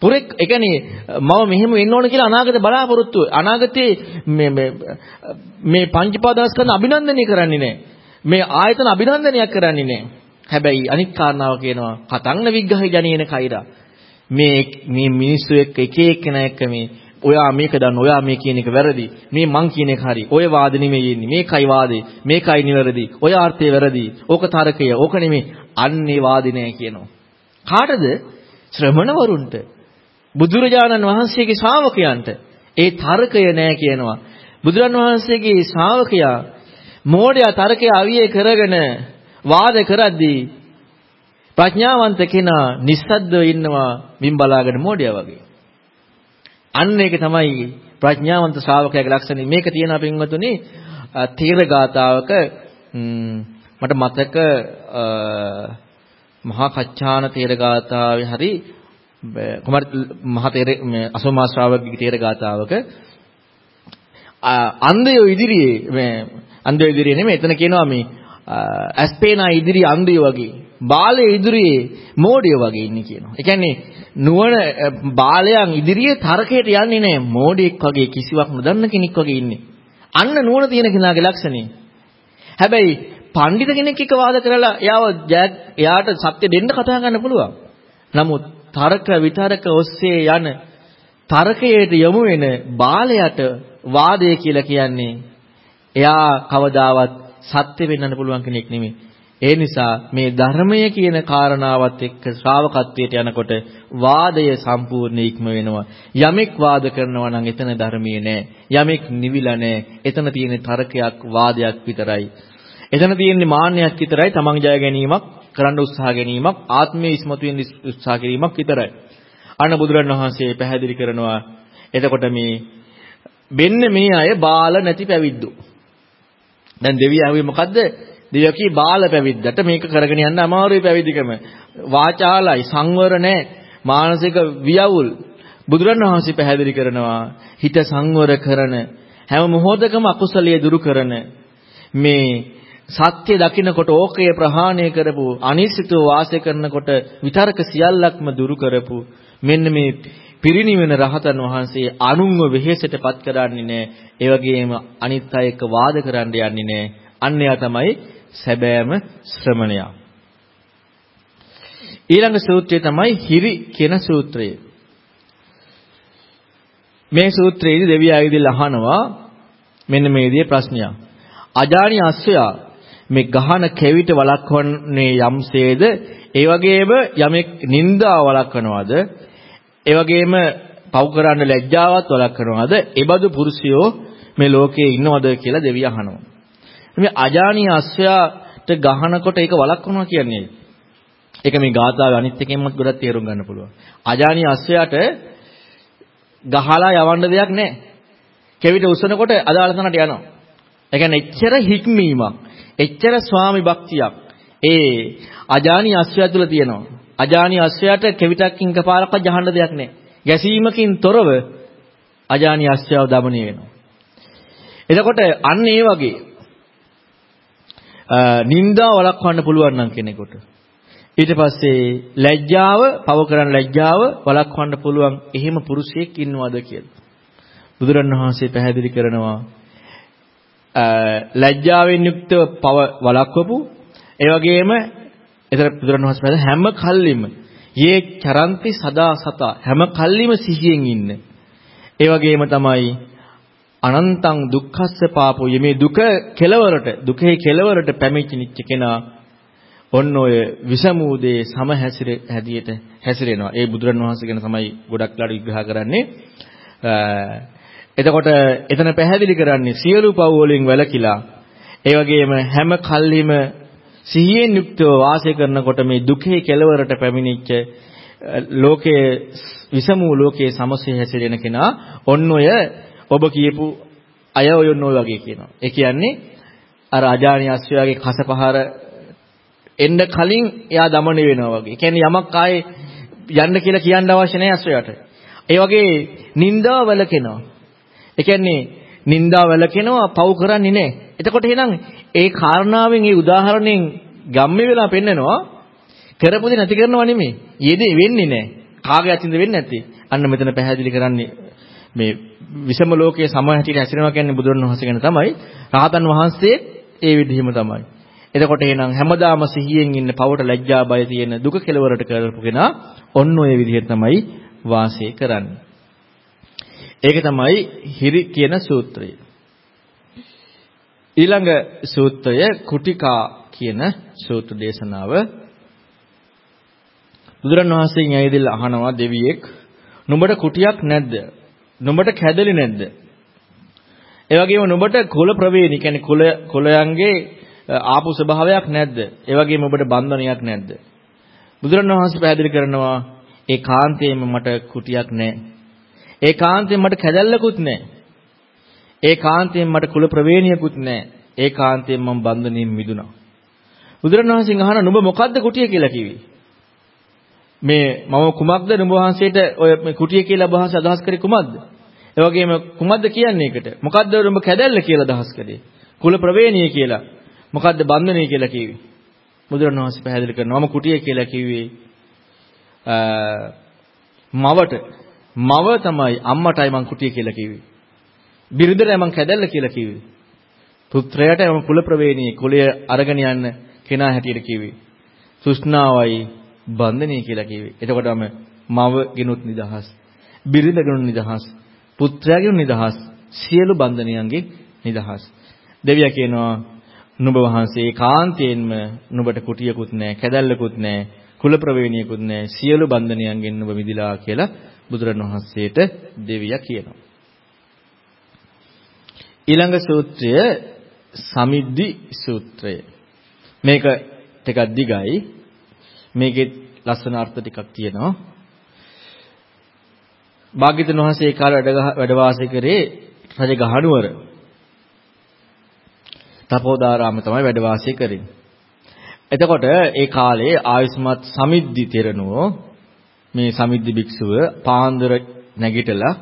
පුරෙක් ඒ කියන්නේ මම මෙහෙම වෙන්න ඕන කියලා අනාගත බලාපොරොත්තු අනාගතේ මේ මේ මේ පංචපාදස්කන්ධ අභිනන්දනය කරන්නේ නැහැ. මේ ආයතන අභිනන්දනයක් කරන්නේ නැහැ. හැබැයි අනිත් කාරණාව කියනවා කතංන විග්‍රහය ජනේන කෛරා. මේ මේ මිනිස්සු එක්ක එක එක්කෙනා එක්ක මේ ඔයා මේක දන්න ඔයා මේ කියන එක වැරදි මේ මං කියන එක හරි ඔය වාද නෙමෙයි ඉන්නේ මේකයි වාදේ මේකයි නිවැරදි ඔය ආර්ථය වැරදි ඕක තරකය ඕක නෙමෙයි. අන්නේ වාදේ නෑ කියනවා. කාටද? ශ්‍රමණවරුන්ට. බුදුරජාණන් වහන්සේගේ ශ්‍රාවකයන්ට. ඒ තර්කය නෑ කියනවා. බුදුරන් වහන්සේගේ ශ්‍රාවකයා මෝඩයා තර්කය අවියේ කරගෙන වාද කරද්දී ප්‍රඥාවන්ත කෙනා නිස්සද්දව ඉන්නවා මින් බලාගෙන මෝඩයා වගේ. අන්න ඒක තමයි ප්‍රඥාවන්ත ශ්‍රාවකයාගේ ලක්ෂණය. මේක තියෙනවා පින්වතුනි තීර ගාතාවක මට මතක මහා කච්චාන තීර ගාතාවේ හරි කොහමද මහ තේර මේ අසෝමා ශ්‍රාවකගේ තේර ගාතාවක අන්ධයෝ ඉදිරියේ මේ අන්ධයෝ ඉදිරියේ නෙමෙයි එතන කියනවා මේ ඇස්පේනා ඉදිරි අන්ධයෝ වගේ බාලයේ ඉදිරියේ මෝඩයෝ වගේ ඉන්නේ කියනවා. ඒ කියන්නේ නුවණ බාලයන් ඉදිරියේ තරකයට යන්නේ නැහැ. මෝඩෙක් වගේ කිසිවක් නොදන්න කෙනෙක් වගේ ඉන්නේ. අන්න නුවණ තියෙන කෙනාගේ ලක්ෂණය. හැබැයි පඬිත කෙනෙක් එක්ක වාද කරලා එයාව එයාට සත්‍ය දෙන්න කතා කරන්න පුළුවන්. නමුත් තර්ක විතරක ඔස්සේ යන තර්කයට යොමු වෙන බාලයට වාදය කියලා කියන්නේ එයා කවදාවත් සත්‍ය වෙන්නන්න පුළුවන් කෙනෙක් නෙමෙයි. ඒ නිසා මේ ධර්මය කියන කාරණාවත් එක්ක ශ්‍රාවකත්වයට යනකොට වාදය සම්පූර්ණ ඉක්ම වෙනවා. යමෙක් වාද කරනවා නම් එතන ධර්මයේ නෑ. යමෙක් නිවිලා නෑ. එතන තියෙන තර්කයක් වාදයක් විතරයි. එතන තියෙන්නේ මාන්නයක් විතරයි. තමන් ජය ගැනීමක් කරන්න උත්සාහ ගැනීමක් ආත්මයේ ඉස්මතු වෙන උත්සාහ කිරීමක් විතරයි. අන්න බුදුරණවහන්සේ පැහැදිලි කරනවා එතකොට මේ වෙන්න මේ අය බාල නැති පැවිද්දෝ. දැන් දෙවියන් ආවේ මොකද්ද? දෙවියෝ කී බාල පැවිද්දට මේක කරගෙන යන්න අමාරුයි පැවිදිකම. වාචාලයි සංවර නැහැ. මානසික වියවුල්. බුදුරණවහන්සේ පැහැදිලි කරනවා හිත සංවර කරන හැම මොහොතකම අකුසලයේ දුරු කරන මේ සත්‍ය දකිනකොට ඕකය ප්‍රහාණය කරපු අනිසිතව වාසය කරනකොට විතරක සියල්ලක්ම දුරු කරපු මෙන්න මේ පිරිණිවෙන රහතන් වහන්සේ අනුන්ව වෙහෙසටපත් කරන්නේ නැහැ ඒ වගේම අනිත් අය එක්ක වාද කරන්න යන්නේ නැහැ අන්‍යයා තමයි සැබෑම ශ්‍රමණයා. ඊළඟ සූත්‍රය තමයි හිරි කියන සූත්‍රය. මේ සූත්‍රයේදී දෙවියාගෙදී අහනවා මෙන්න මේ විදිහේ ප්‍රශ්නයක්. අජානි අස්සයා මේ ගහන කෙවිත වළක්වන්නේ යම්සේද? ඒ වගේම යමෙක් නිന്ദා වළක්වනවාද? ඒ වගේම පව් කරන්න ලැජ්ජාවත් වළක්වනවාද? ඒබඳු පුරුෂයෝ මේ ලෝකේ ඉන්නවද? කියලා දෙවිය අහනවා. මේ අජානීය අස්වැයාට ගහනකොට ඒක වළක්වනවා කියන්නේ. ඒක මේ ගාථාවේ අනිත් එකෙන්මත් ගොඩක් තේරුම් ගන්න පුළුවන්. අජානීය අස්වැයාට ගහලා යවන්න දෙයක් නැහැ. කෙවිත උස්සනකොට අදාළ තැනට යනවා. ඒ කියන්නේ එච්චර හික්මීමක්, එච්චර ස්වාමි භක්තියක් ඒ අජානීය අස්වැයා තුල තියෙනවා. අජානීය අස්වැයාට කෙවිතක් ඉංගපාරක්වත් ජහන්න දෙයක් නැහැ. ගැසීමකින් තොරව අජානීය අස්වැයාව দমনය වෙනවා. එතකොට අන්න ඒ වගේ නින්දා වළක්වන්න පුළුවන් නම් කෙනෙකුට ඊට පස්සේ ලැජ්ජාව පව කරන ලැජ්ජාව වළක්වන්න පුළුවන් එහෙම පුරුෂයෙක් ඉන්නවද කියලා බුදුරණවහන්සේ පැහැදිලි කරනවා ලැජ්ජාවෙන් යුක්තව පව වළක්වපු ඒ වගේම එතන බුදුරණවහන්සේ හැම කල්ලිම යේ චරන්ති සදා සතා හැම කල්ලිම සිහියෙන් ඉන්න. ඒ වගේම තමයි අනන්තං දුක්ඛස්ස පාපෝ යමේ දුක කෙලවරට දුකේ කෙලවරට පැමිණිච්ච කෙනා ඔන්න ඔය විසමූදේ සම හැසිර හැදියට හැසිරෙනවා. ඒ බුදුරණවහන්සේ ගැන තමයි ගොඩක් ලාට විග්‍රහ කරන්නේ. එතකොට එතන පැහැදිලි කරන්නේ සියලු පව් වලින් වැළකීලා ඒ වගේම හැම කල්හිම සිහියෙන් යුක්තව වාසය කරනකොට මේ දුකේ කෙලවරට පැමිණිච්ච ලෝකයේ විසමූ ලෝකයේ සමසේ හැසිරෙන කෙනා ඔන්න ඔය ඔබ කියපු අය ඔය නෝ වගේ කියනවා. ඒ කියන්නේ අර අජානීය අශ්වයාගේ කස පහර එන්න කලින් එයා দমন වෙනවා වගේ. කියන්නේ යමක් ආයේ යන්න කියලා කියන්න අවශ්‍ය නැහැ අශ්වයාට. ඒ වගේ නින්දාව වැළකෙනවා. ඒ කියන්නේ නින්දාව වැළකෙනවා පව් කරන්නේ නැහැ. එතකොට එහෙනම් ඒ කාරණාවෙන් ඒ උදාහරණයෙන් ගම්ම වෙලා පෙන්නනවා කරපොදි නැති කරනවා නෙමෙයි. යෙදේ වෙන්නේ නැහැ. කාගේ අතින්ද වෙන්නේ නැත්තේ. අන්න මෙතන පැහැදිලි කරන්නේ මේ විෂම ලෝකයේ සම හැටියට හැසිරෙනවා කියන්නේ බුදුරණවහන්සේ ගැන තමයි. රහතන් වහන්සේ ඒ විදිහම තමයි. එතකොට එහෙනම් හැමදාම සිහියෙන් ඉන්න පවට ලැජ්ජා බය තියෙන දුක කෙලවරට කරපු කෙනා ඔන්න ඔය විදිහට තමයි වාසය කරන්නේ. ඒක තමයි හිරි කියන සූත්‍රය. ඊළඟ සූත්‍රය කුටිකා කියන සූත්‍ර දේශනාව බුදුරණවහන්සේගෙන් ඇවිදලා අහනවා දෙවියෙක් නුඹට කුටියක් නැද්ද? නුඹට කැදලි නැද්ද? ඒ වගේම නුඹට කුල ප්‍රවේණි කියන්නේ කුල කුලයන්ගේ ආපු ස්වභාවයක් නැද්ද? ඒ වගේම ඔබට බන්ධනයක් නැද්ද? බුදුරණවහන්සේ පැහැදිලි කරනවා ඒ කාන්තේම මට කුටියක් නැහැ. ඒ කාන්තේම මට කැදැල්ලකුත් නැහැ. ඒ කාන්තේම මට කුල ප්‍රවේණියකුත් නැහැ. ඒ කාන්තේම මම බන්ධනෙන් මිදුණා. බුදුරණවහන්සේගෙන් අහන නුඹ මොකද්ද කුටිය කියලා කිව්වේ? මේ මම කුමක්ද නුඹ වහන්සේට ඔය මේ කුටිය කියලා වහන්ස අදහස් කරේ කුමක්ද? ඒ වගේම කුමක්ද කියන්නේ ඒකට? මොකද්ද නුඹ කැදැල්ල කියලා අදහස් කරේ? කුල ප්‍රවේණිය කියලා. මොකද්ද බන්ධනය කියලා කිව්වේ? බුදුරණවහන්සේ පැහැදිලි කරනවා මම කුටිය කියලා කිව්වේ මවට මව තමයි අම්මටයි මං කුටිය කියලා කිව්වේ. බිරිඳට මං කැදැල්ල කියලා කිව්වේ. පුත්‍රයාට මම කුල ප්‍රවේණී කුලය අරගෙන යන්න කෙනා හැටියට කිව්වේ. සුෂ්ණාවයි බන්ධනී කියලා කිව්වේ. එතකොටම මව ගිනුත් නිදහස්, බිරිඳ ගිනුත් නිදහස්, පුත්‍රයාගෙන් නිදහස්, සියලු බන්ධනයන්ගෙන් නිදහස්. දෙවියා කියනවා නුඹ වහන්සේ කාන්තයෙන්ම නුඹට කුටියකුත් නැහැ, කැදැල්ලකුත් නැහැ, කුල ප්‍රවේණියකුත් නැහැ, සියලු බන්ධනයන්ගෙන් නුඹ මිදිලා කියලා බුදුරණවහන්සේට දෙවියා කියනවා. ඊළඟ සූත්‍රය සමිද්දි සූත්‍රය. මේක ටිකක් දිගයි. මේකේ ලස්සන අර්ථ ටිකක් තියෙනවා. භාග්‍යතුන් වහන්සේ ඒ කාලේ වැඩ වාසය කරේ රජ ගහනුවර තපෝදාරාම තමයි වැඩ වාසය කරේ. එතකොට ඒ කාලේ ආයුෂ්මත් සමිද්දි තෙරණුව මේ සමිද්දි භික්ෂුව පාන්දර නැගිටලා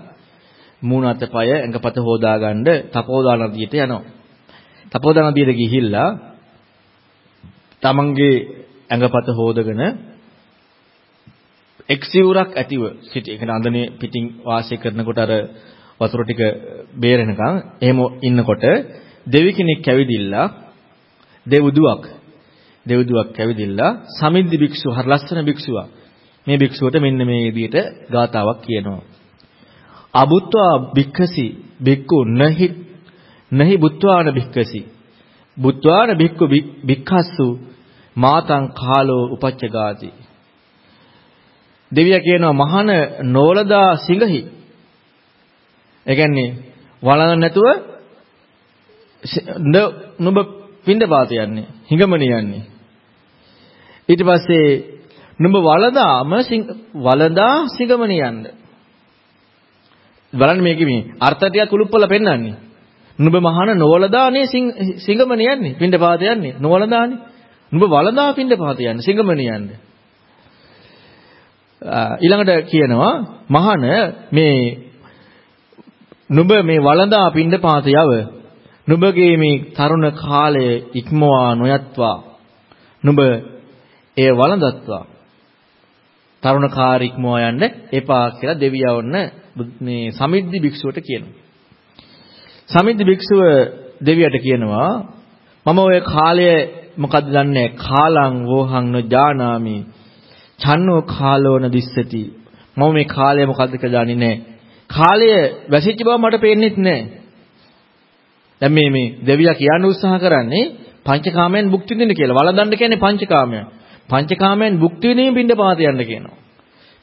මූණ අතපය ඇඟපත හොදාගන්න තපෝදා නදියට යනවා. තපෝදා නදියට ගිහිල්ලා තමන්ගේ ඇඟපත හොදගෙන එක්සියුරක් ඇතිව සිටි ඒ කියන්නේ අඳනේ පිටින් වාසය කරනකොට අර වතුර ටික බේරෙනකන් එහෙම ඉන්නකොට දෙවි කෙනෙක් ඇවිදිලා දෙවුදුවක් දෙවුදුවක් ඇවිදිලා සමිද්දි භික්ෂුව හරි ලස්සන භික්ෂුවක් මේ භික්ෂුවට මෙන්න මේ විදිහට ගාතාවක් කියනවා. අබුත්වා භික්ඛසි භික්ඛු නහි නහි බුත්වාන භික්ඛසි. බුත්වාන භික්ඛු භික්ඛස්සු මාතං කාලෝ උපච්චගාති දෙවියා කියනවා මහාන නෝලදා සිඟහි. ඒ කියන්නේ වළඳ නැතුව නුඹ පින්ඩපාත යන්නේ හිඟමන යන්නේ. ඊට පස්සේ නුඹ වළඳාම වළඳා සිඟමන යන්න. බලන්න මේකේ මේ අර්ථ ටික කුළුප්පල පෙන්වන්නේ නුඹ මහාන නොවලදානේ සිඟමන යන්නේ පින්ඩපාත යන්නේ නොවලදානේ නුඹ වළඳා පින්ඩපාත යන්නේ සිඟමන යන්නේ. ඊළඟට කියනවා මහාන මේ නුඹ මේ වළඳා පින්ඩපාත යව. නුඹගේ මේ තරුණ කාලය ඉක්මවා නොයත්වා. නුඹ එය වළඳත්වා. තරුණ කාර්ය ඉක්මවා යන්න එපා කියලා දෙවියා වොන්න මේ සමිද්දි භික්ෂුවට කියනවා. සමිද්දි භික්ෂුව දෙවියට කියනවා මම ඔය කාලය මොකද්ද දන්නේ කාලං වෝහං නොජානාමි චන්නෝ කාලෝන දිස්සති මම මේ කාලය මොකද්ද කියලා දන්නේ නැහැ. කාලය වැසිච්ච බව මට පේන්නේත් නැහැ. දැන් මේ මේ දෙවියා කියන්න උත්සාහ කරන්නේ පංචකාමයෙන් භුක්ති විඳින්න කියලා. වළඳන්න කියන්නේ පංචකාමය. පංචකාමයෙන් භුක්ති විඳින්න පින්ඩපාත යන්න කියනවා.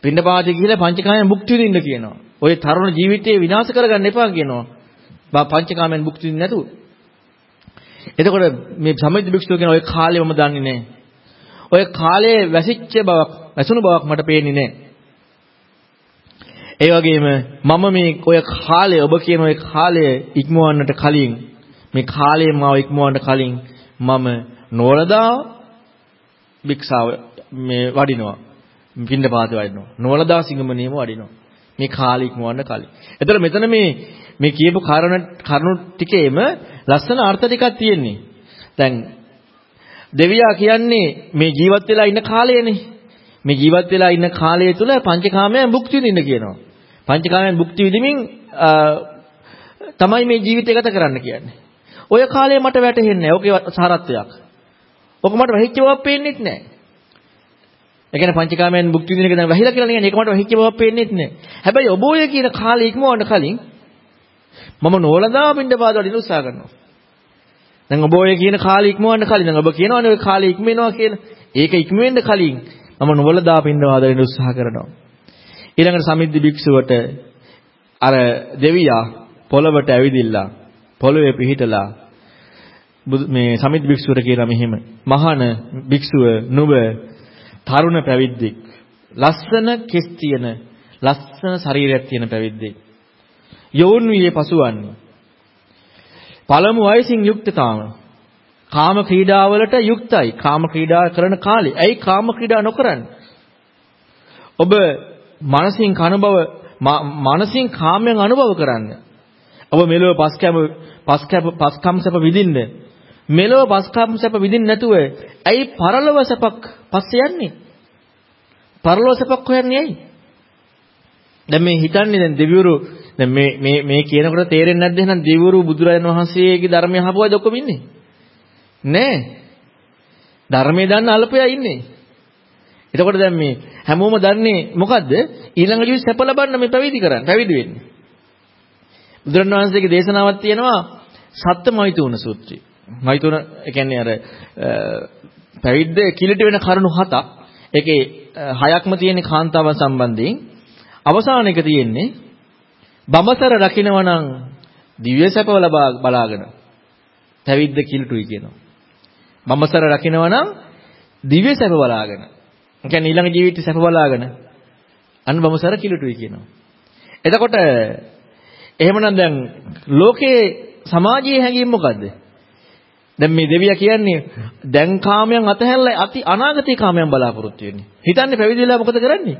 පින්ඩපාත කියලා පංචකාමයෙන් භුක්ති විඳින්න කියනවා. ඔය තරුණ ජීවිතේ විනාශ කරගන්න එපා කියනවා. පංචකාමයෙන් භුක්ති විඳින්න නැතුව. එතකොට මේ සමිද්ද භික්ෂුව කියන ඔය කාලේ මම දන්නේ නැහැ. ඔය කාලේ වැසිච්ච බවක්, වැසුණු බවක් මට පේන්නේ නැහැ. ඒ වගේම මම මේ ඔය කාලය ඔබ කියන ඔය කාලය ඉක්මවන්නට කලින් මේ කාලය මාව ඉක්මවන්න කලින් මම නෝලදා භික්ෂාව මේ වඩිනවා පින්නපාත වඩිනවා නෝලදා සිංගමනියම වඩිනවා මේ කාලය ඉක්මවන්න කලින්. එතකොට මෙතන මේ මේ කියපු කාරණ කරුණු ටිකේම ලස්සන අර්ථ ටිකක් තියෙන්නේ. දැන් දෙවියා කියන්නේ මේ ජීවත් වෙලා ඉන්න කාලයනේ. මේ ජීවත් වෙලා ඉන්න කාලය තුල පංචකාමයන් භුක්ති විඳින්න කියනවා. පංචකාමයන් භුක්ති විඳින්මින් තමයි මේ ජීවිතය ගත කරන්න කියන්නේ. ඔය කාලේ මට වැටහෙන්නේ නැහැ. ඕකේ සාරත්වයක්. ඔක මට වැහිච්ච බවක් පේන්නේත් නැහැ. ඒ කියන්නේ පංචකාමයන් භුක්ති විඳින එක දැන් වැහිලා කියලා නේ. ඒක මට වැහිච්ච බවක් පේන්නේත් නැහැ. හැබැයි ඔබ ඔය කියන කාලේ ඉක්මවන්න කලින් මම නෝලඳා පින්ඩ පාද වඩින්න උත්සාහ කරනවා. දැන් ඔබ ඔය කියන කාලේ ඉක්මවන්න කලින් දැන් ඔබ කියනවානේ ඔය කාලේ ඉක්මවෙනවා කියලා. ඒක ඉක්මවෙන්න කලින් මම නෝලඳා පින්ඩ පාද වඩින්න උත්සාහ කරනවා. ඊළඟට සමිද්දි භික්ෂුවට අර දෙවියා පොළවට ඇවිදිලා පොළවේ පිහිටලා මේ සමිද්දි භික්ෂුවට කියනවා මෙහෙම. මහාන භික්ෂුව නුඹ තරුණ පැවිද්දෙක්. ලස්සන කෙස් තියෙන ලස්සන ශරීරයක් තියෙන පැවිද්දෙක්. යෝන් වියේ පසුවන්නේ. පළමු වයසින් යුක්තතාව. කාම ක්‍රීඩාවලට යුක්තයි. කාම ක්‍රීඩා කරන කාලේ. ඇයි කාම ක්‍රීඩා නොකරන්නේ? ඔබ මානසින් කනුභව මානසින් කාමයන් අනුභව කරන්න. ඔබ මෙලොව පස්කම පස්කම පස්කම් සැප විඳින්න. මෙලොව පස්කම් සැප විඳින්න නැතුව ඇයි පරලොව සැපක් පස්සේ යන්නේ? පරලොව සැපක් හොයන්නේ ඇයි? දැන් මේ හිතන්නේ දැන් දෙවිවරු දැන් මේ මේ මේ කියනකොට තේරෙන්නේ නැද්ද එහෙනම් දෙවිවරු බුදුරජාණන් වහන්සේගේ ධර්මය අහපුවාද ඔක්කොම ඉන්නේ? නෑ. ධර්මයේ දන්න අල්පයා ඉන්නේ. එතකොට දැන් මේ හැමෝම දන්නේ මොකද්ද? ඊළඟ ජීවිත සැප ලබන්න මේ පැවිදි කරන්න, පැවිදි වෙන්න. බුදුරණන් වහන්සේගේ දේශනාවක් තියෙනවා සත්ත්වමයිතුන සූත්‍රය. මයිතුන ඒ කියන්නේ අර පැවිද්ද කිලිට වෙන කරුණු හතක්. ඒකේ හයක්ම තියෙන කාන්තාවන් සම්බන්ධයෙන් අවසාන එක තියෙන්නේ බඹසර රකින්නවා නම් දිව්‍ය සැප ලබා බලාගෙන පැවිද්ද කිලුටුයි කියනවා. බඹසර රකින්නවා නම් දිව්‍ය සැප බලාගෙන. ඒ කියන්නේ ඊළඟ ජීවිතේ සැප බලාගෙන අන්න බඹසර කිලුටුයි කියනවා. එතකොට එහෙමනම් දැන් ලෝකේ සමාජයේ හැඟීම් මොකද්ද? දැන් මේ දෙවියා කියන්නේ දැන් කාමයන් අතහැරලා අති අනාගතේ කාමයන් බලාපොරොත්තු වෙන්නේ. හිතන්නේ පැවිදි වෙලා මොකද කරන්නේ?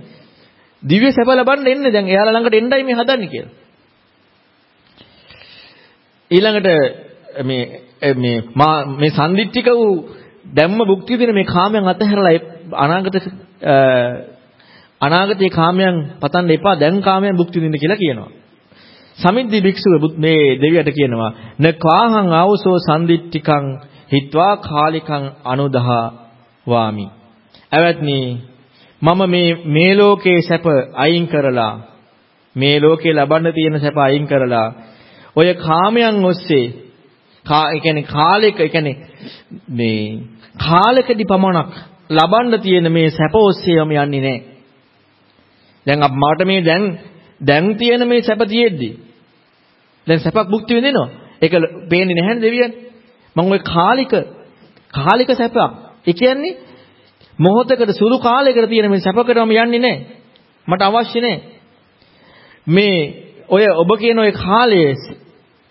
දිව්‍ය සැප ලබන්න එන්නේ දැන් එයාලා ළඟට එන්නයි මේ හදන්නේ කියලා. ඊළඟට මේ මේ මා මේ සම්දිත්තික වූ ධම්ම භුක්ති දින මේ කාමයන් අතහැරලා අනාගත අනාගතයේ කාමයන් පතන්න එපා දැන් කාමයන් භුක්ති විඳින්න කියලා කියනවා. සමිද්දි භික්ෂුව මේ දෙවියට කියනවා න කාහං ආවසෝ සම්දිත්තිකං හිත්වා කාලිකං අනුදහ වාමි. එවත්නි මම මේ මේ ලෝකේ සැප අයින් කරලා මේ ලෝකේ ලබන්න තියෙන සැප අයින් කරලා ඔය කාමයන් ඔස්සේ කා ඒ කියන්නේ කාලයක ඒ කියන්නේ මේ කාලකදී පමණක් ලබන්න තියෙන මේ සැප ඔස්සේම යන්නේ නැහැ. දැන් මට මේ දැන් දැන් තියෙන මේ සැප තියෙද්දි දැන් සැපක් භුක්ති විඳිනවා. ඒක පේන්නේ නැහැ දෙවියන්. මම ওই කාලික කාලික සැපක්. ඒ කියන්නේ මොහොතකට සුළු කාලයකට තියෙන මේ සැපකටම යන්නේ නැහැ. මට අවශ්‍ය නැහැ. මේ ඔය ඔබ කියන ඔය කාලයේ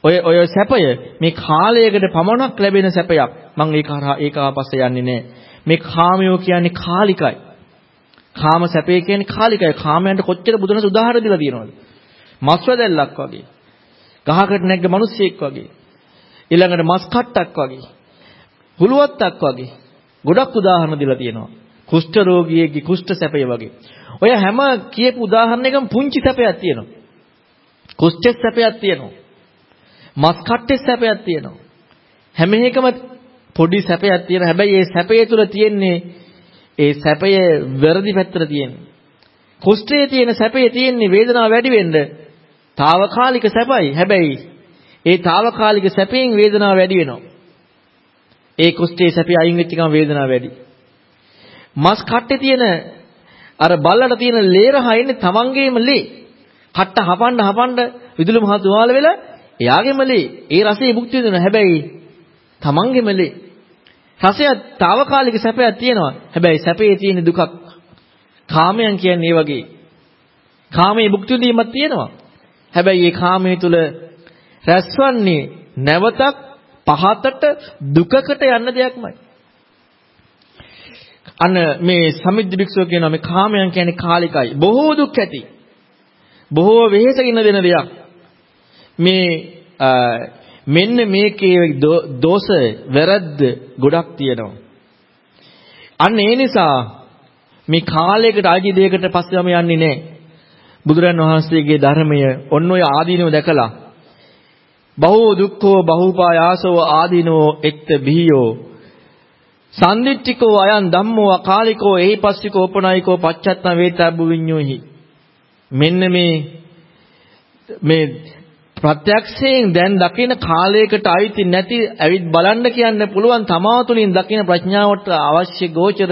ඔය ඔය සැපය මේ කාලයකට පමණක් ලැබෙන සැපයක්. මම ඒක හරහා ඒක ආපස්සේ යන්නේ නැහැ. මේ කාමයෝ කියන්නේ කාලිකයි. කාම සැපේ කියන්නේ කාලිකයි. කාමයන්ට කොච්චර බුදුනස උදාහරණ දීලා තියෙනවද? මස්වැදැල්ලක් වගේ. ගහකට නැග්ග මිනිස්සෙක් වගේ. ඊළඟට මස් කට්ටක් වගේ. හුලුවත්තක් වගේ. ගොඩක් උදාහරණ දීලා තියෙනවා. කුෂ්ඨ රෝගියෙක්ගේ කුෂ්ඨ සැපය වගේ. ඔය හැම කියපු උදාහරණයකම පුංචි සැපයක් තියෙනවා. කුෂ්ඨ සැපයක් තියෙනවා. මස් කට්ටේ සැපයක් තියෙනවා. හැම එකම පොඩි සැපයක් තියෙන හැබැයි ඒ සැපය තුල තියෙන්නේ ඒ සැපය වැරදි පැත්තට තියෙන්නේ. කුෂ්ඨයේ තියෙන සැපේ තියෙන්නේ වේදනාව වැඩි වෙන්න తాවකාලික සැපයි. හැබැයි ඒ తాවකාලික සැපයෙන් වේදනාව වැඩි වෙනවා. ඒ කුෂ්ඨයේ සැපේ අයින් වෙච්ච ගමන් වේදනාව වැඩි. මස් කට්ටේ තියෙන අර බල්ලට තියෙන ලේ රහ එන්නේ තමන්ගේම ලේ. කට්ට හපන්න හපන්න විදුලි මහ තුවාල වෙලා එයාගේම ලේ. ඒ රසයේ භුක්ති විඳිනවා. හැබැයි තමන්ගේම ලේ. රසයක් తాවකාලික සැපයක් තියෙනවා. හැබැයි සැපේ තියෙන දුකක්. කාමයන් කියන්නේ ඒ වගේ. කාමයේ භුක්ති විඳීමක් තියෙනවා. හැබැයි ඒ කාමයේ තුල රැස්වන්නේ නැවතක් පහතට දුකකට යන්න දෙයක්මයි. අන්න මේ සමිද්ද භික්ෂුව කියනවා මේ කාමයන් කියන්නේ කාලිකයි. බොහෝ දුක් ඇති. බොහෝ වෙහෙසකින් දෙන දෙයක්. මේ මෙන්න මේකේ දෝෂ වැරද්ද ගොඩක් තියෙනවා. අන්න ඒ නිසා මේ කාලයකට ආජි දෙයකට පස්සෙම යන්නේ නැහැ. බුදුරන් වහන්සේගේ ධර්මය ඔන්න ඔය ආදීනව දැකලා බහූ දුක්ඛෝ බහූපායාසෝ ආදීනෝ එත්ත බිහියෝ සම්දිට්ඨිකෝ අයන් ධම්මෝ අකාලිකෝ එහිපස්සිකෝ උපනායිකෝ පච්චත්තම් වේතබ්බු විඤ්ඤෝහි මෙන්න මේ මේ ප්‍රත්‍යක්ෂයෙන් දැන් දකින කාලයකට අයිති නැති ඇවිත් බලන්න කියන්න පුළුවන් තමා තුළින් දකින ප්‍රඥාවට අවශ්‍ය ගෝචර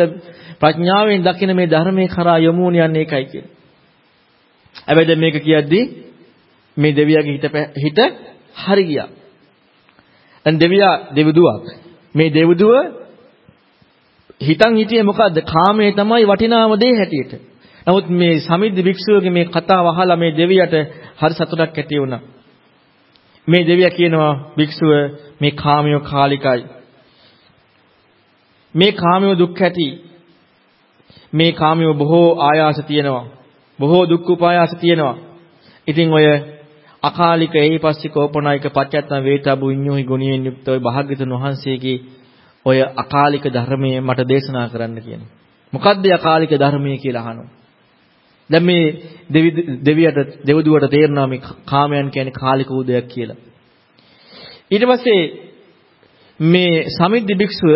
ප්‍රඥාවෙන් දකින මේ ධර්මයේ කරා යොමු යන්නේ ඒකයි කියන්නේ. හැබැයි මේක කියද්දි මේ දෙවියාගේ හිත හිත හරි ගියා. දැන් දෙවියා දෙවිදුවක්. මේ දෙවිදුව හිතන් හිටියේ මොකද්ද? කාමයේ තමයි වටිනාම දේ හැටියට. නමුත් මේ සමිද්ද භික්ෂුවගේ මේ කතාව අහලා මේ දෙවියට හරි සතුටක් ඇති වුණා. මේ දෙවියා කියනවා භික්ෂුව මේ කාමිය කාලිකයි. මේ කාමිය දුක් ඇති. මේ කාමිය බොහෝ ආයාස තියෙනවා. බොහෝ දුක් උපායාස තියෙනවා. ඉතින් ඔය අකාලික එහිපස්සික ඕපනායක පච්චත්තම් වේතබු විඤ්ඤෝහි ගුණයෙන් යුක්ත ඔය භාග්‍යතුන් වහන්සේගේ ඔය අකාලික ධර්මයේ මට දේශනා කරන්න කියනවා. මොකද්ද අකාලික ධර්මයේ කියලා අහනවා. දැන් මේ දෙවි දෙවියට දෙවදුවට තේරෙනවා මේ කාමයන් කියන්නේ කාලික උදයක් කියලා. ඊට පස්සේ මේ සමිද්දි භික්ෂුව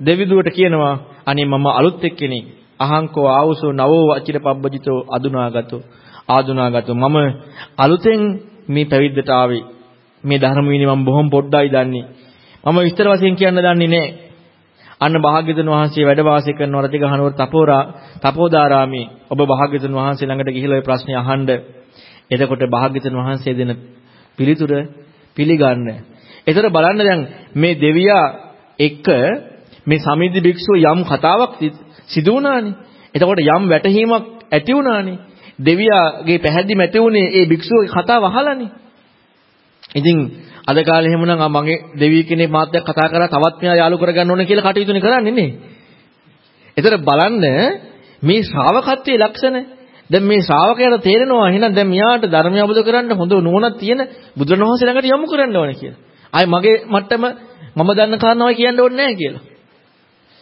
දෙවිදුවට කියනවා අනේ මම අලුත් එක්කෙනෙක්. අහංකෝ ආවසෝ නවෝ වචිර පබ්බජිතෝ අදුනාගතෝ ආදුනාගතෝ මම අලුතෙන් මේ පැවිද්දට ආවේ. මේ ධර්ම විනය මම බොහොම පොඩ්ඩයි දන්නේ. මම විස්තර වශයෙන් කියන්න දන්නේ නැහැ. අන්න භාග්‍යතුන් වහන්සේ වැඩ වාසය කරන රතිගහනුවර තපෝරා තපෝදාරාමේ ඔබ භාග්‍යතුන් වහන්සේ ළඟට ගිහිලා ওই ප්‍රශ්නේ අහන්න. එතකොට භාග්‍යතුන් වහන්සේ දෙන පිළිතුර පිළිගන්න. ඒතර බලන්න දැන් මේ දෙවියා එක්ක මේ සමිද්දි භික්ෂුව යම් කතාවක් සිදු වුණානේ. එතකොට යම් වැටහීමක් ඇති වුණානේ. දෙවියාගේ පැහැදිලි මැති උනේ ඒ භික්ෂුවගේ කතාව අහලානේ. ඉතින් අද කාලේ එහෙමනම් ආ මගේ දෙවි කෙනෙක් මාත් එක්ක කතා කරලා තවත් මෙයා යාළු කරගන්න ඕන කියලා කටයුතුනේ කරන්නේ නේ. ඒතර බලන්න මේ ශ්‍රාවකත්වයේ ලක්ෂණ දැන් මේ ශ්‍රාවකයාට තේරෙනවා එහෙනම් දැන් මෙයාට ධර්මය අවබෝධ කරගන්න හොඳ නුවණක් තියෙන බුදුරණවහන්සේ ළඟට යොමු කරන්න ඕනේ කියලා. ආයි මගේ මට්ටම මම දන්න කාරණාවයි කියන්න ඕනේ නැහැ කියලා.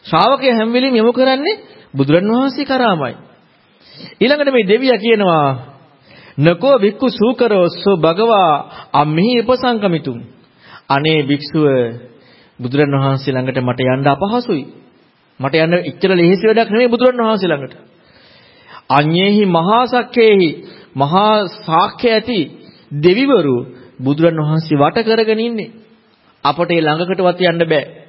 ශ්‍රාවකයා හැම වෙලෙම යොමු කරන්නේ බුදුරණවහන්සේ කරාමයි. ඊළඟට මේ දෙවියා කියනවා නකෝ වික්කු සූකරෝස්සෝ භගවා අම්හි උපසංකමිතුම් අනේ භික්ෂුව බුදුරන් වහන්සේ ළඟට මට යන්න අපහසුයි. මට යන්න ඉච්චර ලෙහෙසි වැඩක් නෙමෙයි බුදුරන් වහන්සේ ළඟට. අඤ්ඤේහි මහා සක්කේහි මහා සාක්‍ය ඇති දෙවිවරු බුදුරන් වහන්සේ වට කරගෙන ඉන්නේ. අපට ඒ ළඟකටවත් යන්න බෑ.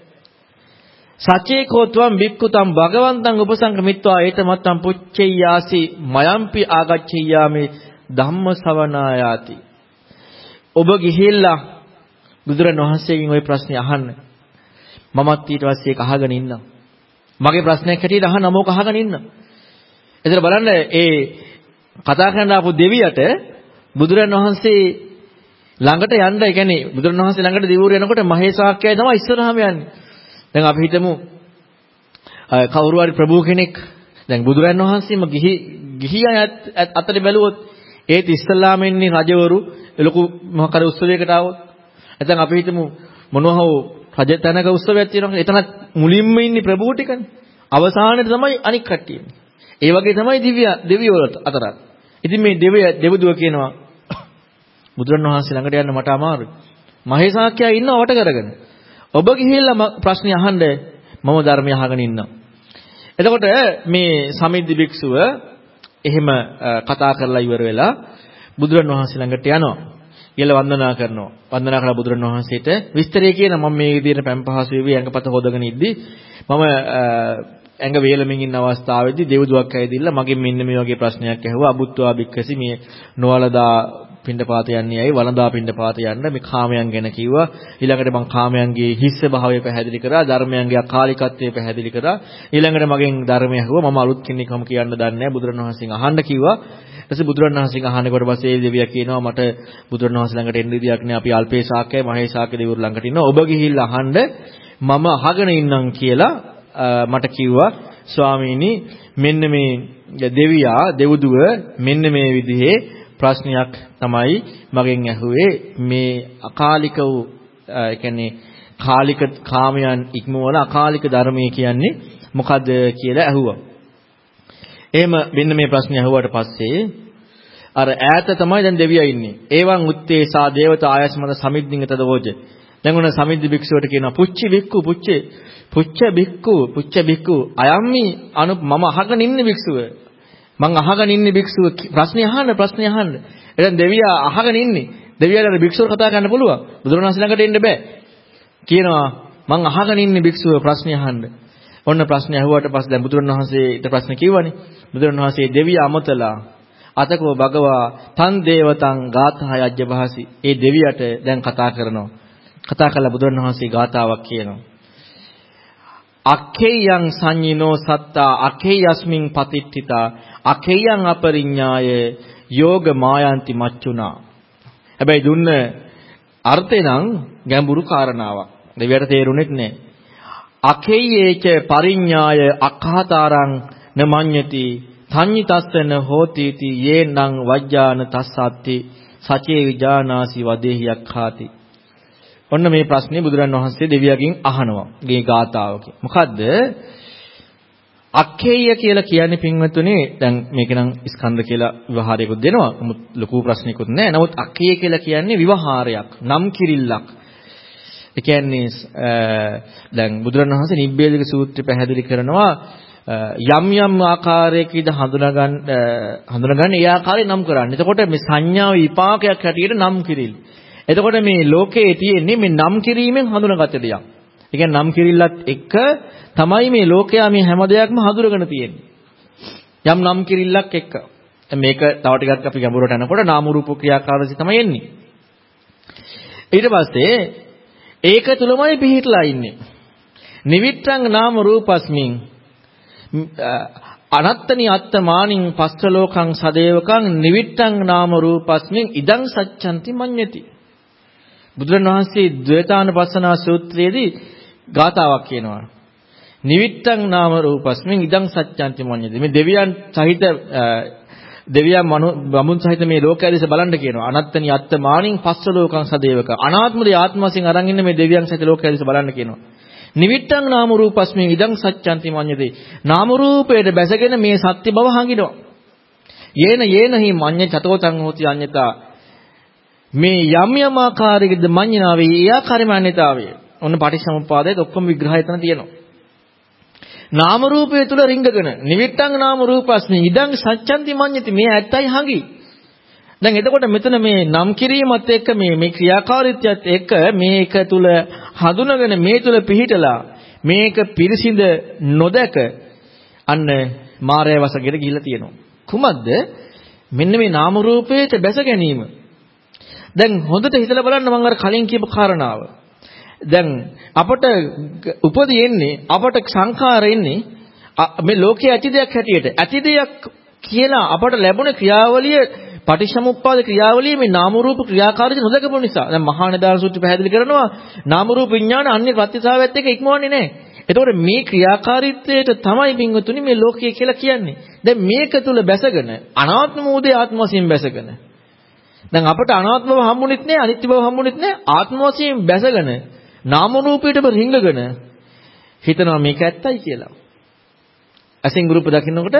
සචේකෝ ත්වම් බික්කුතම් භගවන්තං උපසංකමිත්වා ඒතමත්තම් පුච්චෙය්‍යාසි මයම්පි ආගච්ඡෙය්‍යාමේ ධම්ම සවනායාති. ඔබ ගිහිල්ලා බුදුරණවහන්සේගෙන් ওই ප්‍රශ්නේ අහන්න. මමත් ඊට පස්සේ ඒක අහගෙන ඉන්නම්. මගේ ප්‍රශ්නයක් හැටියට අහන්න මොක අහගෙන ඉන්න. එතන බලන්න ඒ කතා කරන්න ආපු දෙවියට බුදුරණවහන්සේ ළඟට යන්න ඒ කියන්නේ බුදුරණවහන්සේ ළඟට දිවුර යනකොට මහේසාක්‍යය තමයි ඉස්සරහම යන්නේ. දැන් අපි හිතමු කවුරු හරි ප්‍රභූ කෙනෙක් දැන් බුදුරණවහන්සේම ගිහි ගිහි අය අතට බැලුවොත් ඒත් ඉස්සල්ලාම ඉන්නේ රජවරු ලොකු මොකක් හරි උත්සවයකට ආවොත්. නැත්නම් අපි හිතමු මොනවා හෝ රජ තැනක උත්සවයක් තියෙනවා එතනත් මුලින්ම ඉන්නේ ප්‍රභූ ටිකනේ. අවසානයේ තමයි අනික් කට්ටිය ඒ වගේ තමයි දිව්‍ය දෙවියෝ අතරත්. ඉතින් මේ දෙවිය දෙවදුව කියනවා බුදුරණවහන්සේ ළඟට යන්න මට අමාරුයි. මහේසාක්‍යයා ඉන්නව වට කරගෙන ඔබ ගිහිල්ලා ප්‍රශ්නේ අහන්න මම ධර්මය අහගෙන ඉන්නවා එතකොට මේ සමිද්දි භික්ෂුව එහෙම කතා කරලා ඉවර වෙලා බුදුරන් වහන්සේ ළඟට යනවා. ඊළ වන්දනා කරනවා. වන්දනා කරලා බුදුරන් වහන්සේට විස්තරය කියන මම මේ විදිහට පැම්පහසු වෙවි ඇඟපත හොදගෙන ඉද්දි මම ඇඟ වේලමින් ඉන්න අවස්ථාවේදී දෙව්දුවක් ඇවිදින්න මගෙන් මෙන්න මේ වගේ ප්‍රශ්නයක් ඇහුවා අබුත්වා බික්කසි මේ නොවලදා පින්ඩපාත යන්නේ ඇයි? වළඳා පින්ඩපාත යන්න. මේ කාමයන් ගැන කිව්වා. ඊළඟට මම කාමයන්ගේ හිස්ස භාවය පැහැදිලි කරා ධර්මයන්ගේ අකාලිකත්වය පැහැදිලි කරා. ඊළඟට මගෙන් ධර්මය අහුවා. මම අලුත් කෙනෙක්ම කියන්න දන්නේ නැහැ. බුදුරණවහන්සේගෙන් අහන්න කිව්වා. ඊටසේ බුදුරණවහන්සේගෙන් අහනකොට පස්සේ ඒ දෙවියා කියනවා මට බුදුරණවහන්සේ ළඟට එන්න විදියක් නෑ අපි අල්පේ ශාක්‍යයි මහේ ශාක්‍ය දෙවිවරු ළඟට ඉන්නවා. ඔබ ගිහිල්ලා අහන්න. මම අහගෙන ඉන්නම් කියලා මට කිව්වා. ස්වාමීනි මෙන්න මේ දෙවියා දෙව්දුව මෙන්න මේ විදිහේ ප්‍රශ්නයක් තමයි මගෙන් ඇහුවේ මේ අකාලික වූ ඒ කියන්නේ කාලික කාමයන් ඉක්මවන අකාලික ධර්මයේ කියන්නේ මොකද්ද කියලා ඇහුවා. එහෙම මෙන්න මේ ප්‍රශ්නේ අහුවට පස්සේ අර ඈත තමයි දැන් දෙවියා ඉන්නේ. ඒවන් උත්තේසා දේවතා ආයස්මත සමිද්දින් තදවෝජ. දැන් උන සමිද්දි භික්ෂුවට කියනවා පුච්චි භික්ඛු පුච්චේ පුච්ච භික්ඛු පුච්ච භික්ඛු අයම්මි අනු මම අහගෙන ඉන්නේ භික්ෂුව. මං අහගෙන ඉන්නේ භික්ෂුව ප්‍රශ්නේ අහන්න ප්‍රශ්නේ අහන්න. එතෙන් දෙවියා අහගෙන ඉන්නේ. දෙවියාට භික්ෂුව කතා කරන්න පුළුවන්. බුදුරණවහන්සේ ළඟට එන්න බෑ. කියනවා මං අහගෙන ඉන්නේ භික්ෂුව ප්‍රශ්නේ අහන්න. ඔන්න ප්‍රශ්නේ අහුවට පස්සේ දැන් බුදුරණවහන්සේට ප්‍රශ්න කිව්වනේ. බුදුරණවහන්සේ දෙවියා අමතලා අතකෝ භගවා තන් දේවතං ගාථායජ්‍ය භාසි. ඒ දෙවියට දැන් කතා කරනවා. කතා කළා බුදුරණවහන්සේ ගාතාවක් කියනවා. අක්ඛේයං සංඤිනෝ සත්තා අක්ඛේයස්මින් පතිට්ඨිතා අක්ඛේයං අපරිඤ්ඤාය යෝග මායන්ති මච්චුනා හැබැයි දුන්න අර්ථේ නම් ගැඹුරු කාරණාවක් දෙවියට තේරුණෙත් නැහැ අක්ඛේයේච පරිඤ්ඤාය අක්ඛාතාරං නමඤ්ඤති සංඤිතස්සන හෝතිති යේනං වජ්ජාන තස්සත්ති සචේ විජානාසි වදේහි යක්ඛාති ඔන්න මේ ප්‍රශ්නේ බුදුරන් වහන්සේ දෙවියන්ගෙන් අහනවා. මේ ගාතාවක. මොකද්ද? අක්ඛේය කියලා කියන්නේ පින්වත්තුනේ දැන් මේක නම් ස්කන්ධ කියලා විවහාරයකුත් දෙනවා. නමුත් ලොකු ප්‍රශ්නයක්වත් නැහැ. නමුත් අක්ඛේය කියලා කියන්නේ විවහාරයක්, නම් කිරිල්ලක්. ඒ කියන්නේ දැන් බුදුරණවහන්සේ නිබ්බේධික සූත්‍රය පැහැදිලි කරනවා යම් යම් ආකාරයකද හඳුනාගන්න හඳුනාගන්න ඒ ආකාරයෙන් නම් කරන්නේ. එතකොට මේ සංඥා විපාකයක් හැටියට නම් කිරිල්ල. එතකොට මේ ලෝකයේ තියෙන්නේ මේ නම් කිරීමෙන් හඳුනාගත දෙයක්. ඒ කියන්නේ නම් කිරිල්ලත් එක්ක තමයි මේ ලෝකයා මේ හැම දෙයක්ම හඳුනගෙන තියෙන්නේ. යම් නම් කිරිල්ලක් එක්ක. මේක තව ටිකක් අපි ගැඹුරට යනකොට නාම රූප ක්‍රියාකාරී තමයි එන්නේ. ඊට පස්සේ ඒක තුලමයි පිහිටලා ඉන්නේ. නිවිට්ටං නාම රූපස්මින් අනත්තනි අත්තමානින් පස්ස ලෝකං සදේවකං නිවිට්ටං නාම රූපස්මින් ඉදං සච්ඡන්ති මඤ්ඤති බුදුරණවහන්සේ ද්වේතානපස්සනා සූත්‍රයේදී ගාතාවක් කියනවා. නිවිත්තං නාම රූපස්මින් ඉදං සත්‍යන්ති මොඤ්ඤති. මේ දෙවියන් සහිත දෙවියන් බමුන් සහිත මේ ලෝකය දිහා බලන්න කියනවා. අනත්තනි අත්තමානින් පස්ස ලෝකං සදේවක. අනාත්මදී ආත්ම වශයෙන් අරන් ඉන්න මේ දෙවියන් සහිත ලෝකය දිහා බලන්න කියනවා. නිවිත්තං නාම රූපස්මින් ඉදං සත්‍යන්ති මොඤ්ඤති. නාම රූපයට බැසගෙන මේ සත්‍ය බව හංගිනවා. යේන යේනහි මඤ්ඤ චතෝතං හෝති අඤ්ඤතා මේ යම් යම් ආකාරයකද මඤ්ඤණාවේ ඒ ආකාරය මාන්‍යතාවය. ඔන්න පටිච්චසමුප්පාදයේ ඔක්කොම විග්‍රහය එතන තියෙනවා. නාම රූපය තුල රිංගගෙන නිවිට්ටං නාම රූපස්මි ඉදං සත්‍යන්ති මඤ්ඤති මේ ඇත්තයි හඟි. දැන් එතකොට මෙතන මේ නම් කිරීමත් එක්ක මේ මේ ක්‍රියාකාරීත්වයත් එක්ක මේක තුල හඳුනගෙන මේ තුල පිහිටලා මේක පිරිසිඳ නොදක අන්න මායя වසගෙට ගිහිල්ලා තියෙනවා. කුමක්ද? මෙන්න මේ නාම රූපයට බැස ගැනීම. දැන් හොඳට හිතලා බලන්න මම අර කලින් කියපු කාරණාව. දැන් අපට උපදී එන්නේ අපට සංඛාර එන්නේ මේ ලෝකයේ ඇති දෙයක් හැටියට. ඇති දෙයක් කියලා අපට ලැබුණ ක්‍රියාවලිය පටිච්චසමුප්පාද ක්‍රියාවලිය මේ නාම රූප ක්‍රියාකාරීත්වය නොදකපු නිසා. දැන් මහා නදාන සූත්‍රය පැහැදිලි කරනවා නාම රූප විඥාන අන්‍ය ප්‍රත්‍යසාවයත් එක්ක ඉක්මවන්නේ නැහැ. එතකොට මේ ක්‍රියාකාරීත්වයට තමයි පින්වතුනි මේ ලෝකය කියලා කියන්නේ. දැන් මේක තුල බැසගෙන අනාත්ම මූදේ ආත්ම වශයෙන් බැසගෙන දැන් අපට අනාත්ම බව හම්බුනෙත් නෑ අනිත්‍ය බව හම්බුනෙත් නෑ ආත්ම වශයෙන් බැසගෙන නාම රූපයටම රිංගගෙන හිතනවා මේක ඇත්තයි කියලා. අසින් රූප දකින්නකොට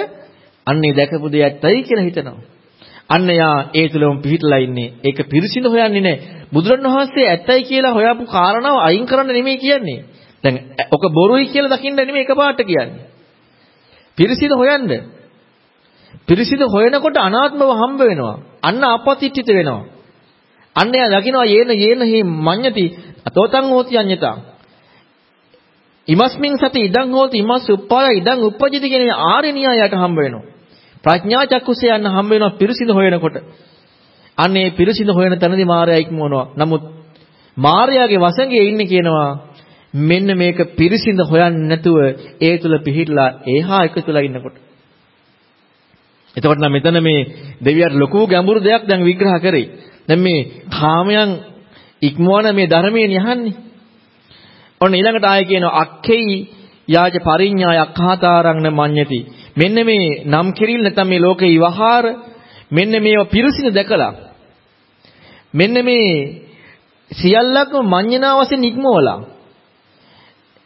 අන්නේ දැකපු දේ ඇත්තයි කියලා හිතනවා. අන්න යා ඒ තුලම පිහිටලා ඉන්නේ. ඒක පිරිසිදු හොයන්නේ නෑ. බුදුරණවහන්සේ ඇත්තයි කියලා හොයාපු කාරණාව අයින් කරන්න නෙමෙයි කියන්නේ. දැන් ඔක බොරුයි කියලා දකින්න නෙමෙයි එකපාරට කියන්නේ. පිරිසිදු හොයන්න. පිරිසිදු හොයනකොට අනාත්මව හම්බ වෙනවා. අන්න අපතිත්‍ිත වෙනවා. අන්න එයා දකිනවා යේන යේන හි මඤ්ඤති අතෝතං හෝති අඤ්ඤතා. ඉමස්මින් සති ඉදං හෝති ඉමස් උප්පාය ඉදං උප්පජිත කියන ආර්ය න්‍යායයට හම්බ වෙනවා. ප්‍රඥා චක්කුසේ යන්න හම්බ වෙනවා පිරිසිදු හොයනකොට. අන්න ඒ පිරිසිදු හොයන තැනදී මායя ඉක්මවනවා. නමුත් මායяගේ වසඟේ ඉන්නේ කියනවා මෙන්න මේක පිරිසිඳ හොයන්නේ නැතුව ඒ තුල පිහිටලා ඒහා එකතුලා ඉන්නකොට එතකොට නම් මෙතන මේ දෙවියන්ට ලොකු ගැඹුරු දෙයක් දැන් විග්‍රහ කරේ. දැන් මේ කාමයන් ඉක්මවන මේ ධර්මයෙන් යහන්නේ. ඔන්න ඊළඟට ආයෙ කියනවා අක්ඛේයි යාජ පරිඤ්ඤාය අක්ඛාතාරං මඤ්ඤති. මෙන්න මේ නම් කිරිල් නැත්නම් මේ ලෝකේ විවහාර මෙන්න මේව පිරිසිදු දැකලා මෙන්න මේ සියල්ලක්ම මඤ්ඤණා වශයෙන් ඉක්මවලා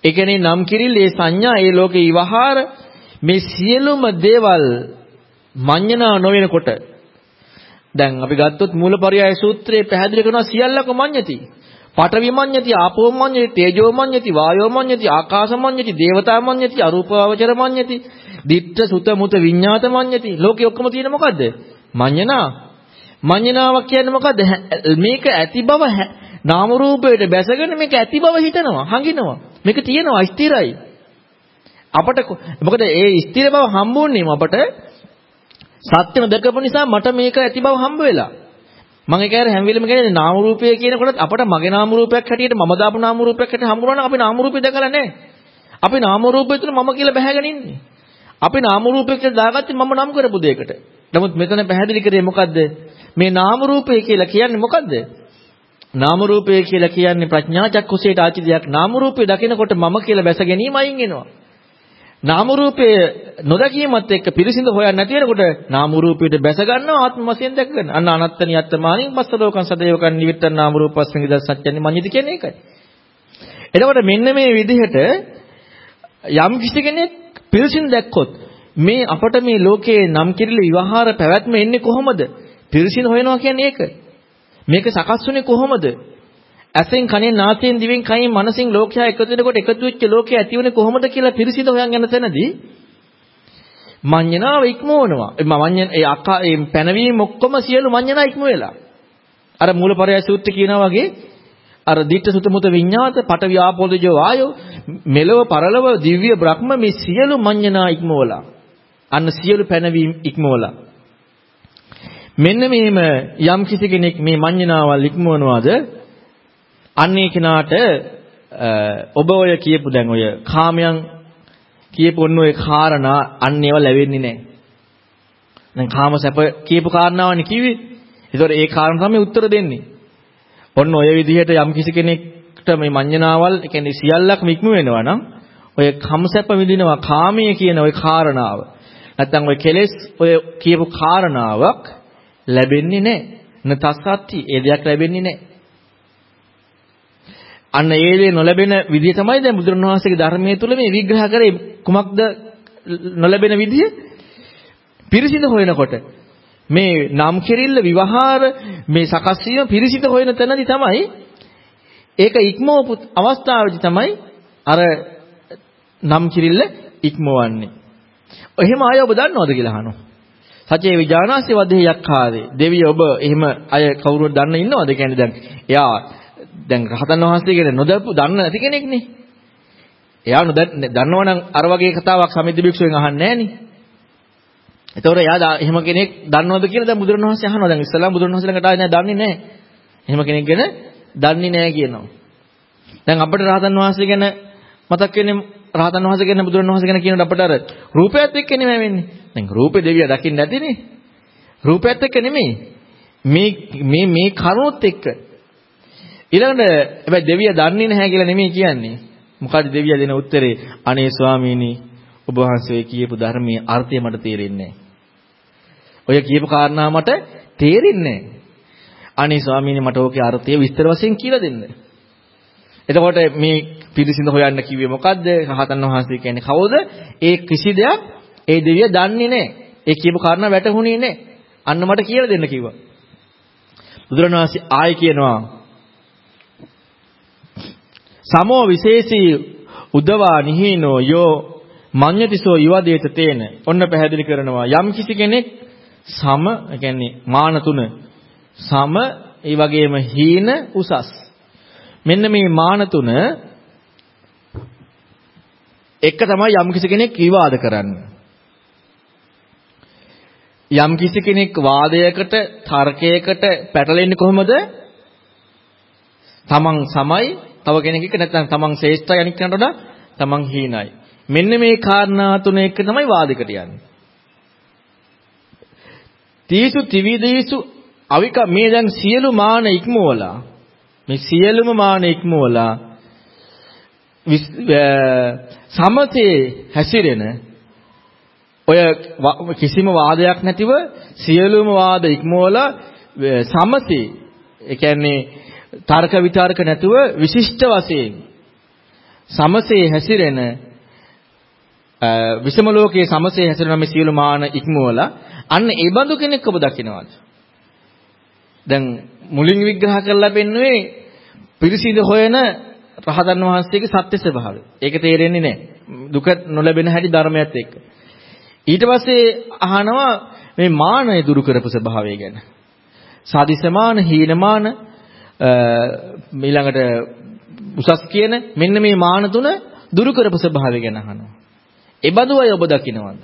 ඒ කියන්නේ නම් කිරිල් ඒ සංඥා ඒ ලෝකේ විවහාර මේ සියලුම දේවල් මඤ්ඤණා නොවෙනකොට දැන් අපි ගත්තොත් මූලපරයය සූත්‍රයේ පැහැදිලි කරනවා සියල්ලක මඤ්ඤති. පඨවි මඤ්ඤති, ආපෝ මඤ්ඤති, තේජෝ මඤ්ඤති, වායෝ මඤ්ඤති, ආකාශ මඤ්ඤති, දේවතා මඤ්ඤති, අරූපාවචර මඤ්ඤති, ditta සුත මුත විඤ්ඤාත මඤ්ඤති. ලෝකේ ඔක්කොම තියෙන මොකද්ද? මඤ්ඤණා. මඤ්ඤණාවක් කියන්නේ මොකද්ද? මේක ඇති බව නාම රූපයට බැසගෙන මේක ඇති බව හිතනවා, හංගිනවා. මේක තියෙනවා ස්ථිරයි. අපට මොකද ඒ ස්ථිර බව හම්බුන්නේ අපට සත්‍යම දැකපු නිසා මට මේක ඇති බව හම්බ වෙලා. මම ඒක හැර හැම වෙලෙම කියන්නේ නාම රූපය කියනකොට අපට මගේ නාම රූපයක් හැටියට මම දාපු නාම රූපයක් හැටියට හම්බ වුණා නම් අපි නාම රූපය දැකලා නැහැ. අපි නාම රූපය තුන මම කියලා බහැගෙන ඉන්නේ. අපි නාම රූපයක් කියලා දාගත්තේ මම නම් කරපු දෙයකට. නමුත් මෙතන පැහැදිලි කරේ මොකද්ද? මේ නාම රූපය කියලා කියන්නේ මොකද්ද? නාම රූපය කියලා කියන්නේ ප්‍රඥා චක්කුසයට ආචි දෙයක්. නාම රූපය දකිනකොට මම කියලා බැස ගැනීම අයින් වෙනවා. නාම රූපය නොදකීමත් එක්ක පිරිසිඳ හොයන්න නැති වෙනකොට නාම රූපයට බැස ගන්නවා ආත්ම වශයෙන් දැක ගන්න. අන්න අනත්තනි අත්තමානින් පස්සලෝකං සදේවකං නිවිත්තං නාම රූපස්මින් ඉද සත්‍යන්නේ මඤ්ඤති කියන්නේ ඒකයි. එතකොට මෙන්න මේ විදිහට යම් කිසි කෙනෙක් පිරිසිඳ දැක්කොත් මේ අපට මේ ලෝකයේ නම් කිරිලි විවහාර පැවැත්ම එන්නේ කොහොමද? පිරිසිඳ හොයනවා කියන්නේ ඒක. මේක සකස් වුනේ කොහොමද? ඇසෙන් කනෙන් නාසයෙන් දිවෙන් කයින් මනසින් ලෝකයා එකතු වෙනකොට එකතු වෙච්ච ලෝකය ඇති වෙන්නේ කොහොමද කියලා පිරිසිදු හොයන් යන තැනදී මඤ්ඤණාව ඉක්මවනවා. ඒ මඤ්ඤණ ඒ අකා ඒ පැනවීම ඔක්කොම සියලු මඤ්ඤණා ඉක්ම වෙලා. අර මූලපරය සූත්‍රය කියනා වගේ අර ditta sutta muta විඤ්ඤාත පට ව්‍යාපෝදජෝ වායෝ මෙලව පරලව දිව්‍ය බ්‍රහ්ම මේ සියලු මඤ්ඤණා ඉක්මවලා. අන්න සියලු පැනවීම ඉක්මවලා. මෙන්න මෙහෙම යම් කිසි කෙනෙක් මේ මඤ්ඤණාවල් ඉක්මවනවාද අන්නේ කෙනාට ඔබ ඔය කියපු දැන් ඔය කාමයන් කියපු ඔන්න ඔය කාරණා අන්න ඒවා ලැබෙන්නේ නැහැ. දැන් කාම සැප කියපු කාරණාවනේ කිව්වේ. ඒතකොට ඒ කාරණා තමයි උත්තර දෙන්නේ. ඔන්න ඔය විදිහට යම් කිසි කෙනෙක්ට මේ මඤ්ඤණාවල් ඒ කියන්නේ සියල්ලක්ම ඉක්ම වෙනවා නම් ඔය කම්සැප විඳිනවා කාමයේ කියන ඔය කාරණාව. නැත්තම් ඔය කෙලෙස් ඔය කියපු කාරණාවක් ලැබෙන්නේ නැහැ. නතස්සත්ති ඒ දෙයක් ලැබෙන්නේ නැහැ. අන්න ඒ දේ නොලැබෙන විදිය තමයි දැන් බුදුරණවහන්සේගේ ධර්මයේ තුල මේ විග්‍රහ කරේ කුමක්ද නොලැබෙන විදිය? පිරිසිඳ හොයනකොට මේ නම් කෙරිල්ල විවහාර මේ සකස් වීම පිරිසිඳ හොයන තැනදී තමයි ඒක ඉක්මවපු අවස්ථාවේදී තමයි අර නම් කිරිල්ල ඉක්මවන්නේ. එහෙම අය ඔබ දන්නවද කියලා අහනවා. සචේ විජානාසි වදේ යක්ඛාවේ. දෙවිය ඔබ එහෙම අය කවුරුද දන්න ඉන්නවද? කියන්නේ දැන් එයා දැන් රහතන් වහන්සේ කියන නොදපු දන්න නැති කෙනෙක්නේ. එයා දන්නවනම් අර වගේ කතාවක් සමිද්ද භික්ෂුවෙන් අහන්නේ නැහනේ. එතකොට එයා එහෙම කෙනෙක් දන්නවද කියලා දැන් බුදුරණවහන්සේ අහනවා. දැන් ඉස්සලා බුදුරණවහන්සේ ළඟට ආවේ නැහැ දන්නේ නැහැ. එහෙම කෙනෙක් ගැන දන්නේ නැහැ කියනවා. දැන් අපිට රහතන් වහන්සේ ගැන මතක් වෙන්නේ රහතන් වහන්සේ ගැන බුදුරණවහන්සේ ගැන කියනකොට අපිට අර රූපයත් එක්ක නෙමෙයි වෙන්නේ. දැන් රූපේ දෙවිය දකින්න නැතිනේ. රූපයත් එක්ක නෙමෙයි. මේ මේ මේ කරුණොත් එක්ක ඊළඟට හැබැයි දෙවිය දන්නේ නැහැ කියලා නෙමෙයි කියන්නේ. මොකද දෙවිය දෙන උත්තරේ අනේ ස්වාමීනි ඔබ වහන්සේ කියපු ධර්මයේ අර්ථය මට තේරෙන්නේ ඔය කියපු කාරණා මට තේරෙන්නේ අනේ ස්වාමීනි මට ඕකේ අර්ථය විස්තර වශයෙන් කියලා දෙන්න. එතකොට මේ පිළිසිඳ හොයන්න කිව්වේ මොකද්ද? රහතන් වහන්සේ කියන්නේ කවුද? ඒ කිසි දෙයක් ඒ දෙවිය දන්නේ නැහැ. ඒ කියපු කාරණා වැටහුණේ නැහැ. අන්න මට කියලා දෙන්න කිව්වා. බුදුරණවහන්සේ ආයි කියනවා සමෝ විශේෂී උදවා නිහීනෝ යෝ මඤ්ඤතිසෝ යවදේත තේන. ඔන්න පැහැදිලි කරනවා යම් කිසි කෙනෙක් සම කියන්නේ මාන තුන සම ඒ වගේම හීන උසස්. මෙන්න මේ මාන තුන එක තමයි යම් කිසි කෙනෙක් විවාද කරන්නේ. යම් කිසි කෙනෙක් වාදයකට තර්කයකට පැටලෙන්නේ කොහොමද? තමන් සමයි තව කෙනෙක් එක්ක නැත්නම් තමන් ශ්‍රේෂ්ඨයි අනික් කෙනාට වඩා තමන් හීනයි. මෙන්න මේ කාරණා තුන එක තමයි වාදයකට යන්නේ. තීසු ත්‍රිවිධීසු අවික මේ දැන් සියලු මාන ඉක්මවලා මේ සියලුම මාන ඉක්මවලා සමතේ හැසිරෙන ඔය කිසිම වාදයක් නැතිව සියලුම වාද ඉක්මවලා සමතේ ඒ කියන්නේ තර්ක විතර්ක නැතුව විශිෂ්ට වශයෙන් සමසේ හැසිරෙන විෂම ලෝකයේ සමසේ හැසිරෙන මේ සියලු මාන ඉක්මවලා අන්න ඒ බඳු කෙනෙක් ඔබ දකිනවාද? දැන් මුලින් විග්‍රහ කරලා පෙන්නුවේ පිරිසිදු හොයන රහතන් වහන්සේගේ සත්‍ය ස්වභාවය. ඒක තේරෙන්නේ නැහැ. දුක නොලැබෙන හැටි ධර්මයත් එක්ක. ඊට පස්සේ අහනවා මේ මානය දුරු කරපු ස්වභාවය ගැන. සාදිසමාන හීනමාන ඊළඟට උසස් කියන මෙන්න මේ මාන තුන දුරු කරපු ස්වභාවය ගැන අහනවා. ඒ බඳු අය ඔබ දකින්නවද?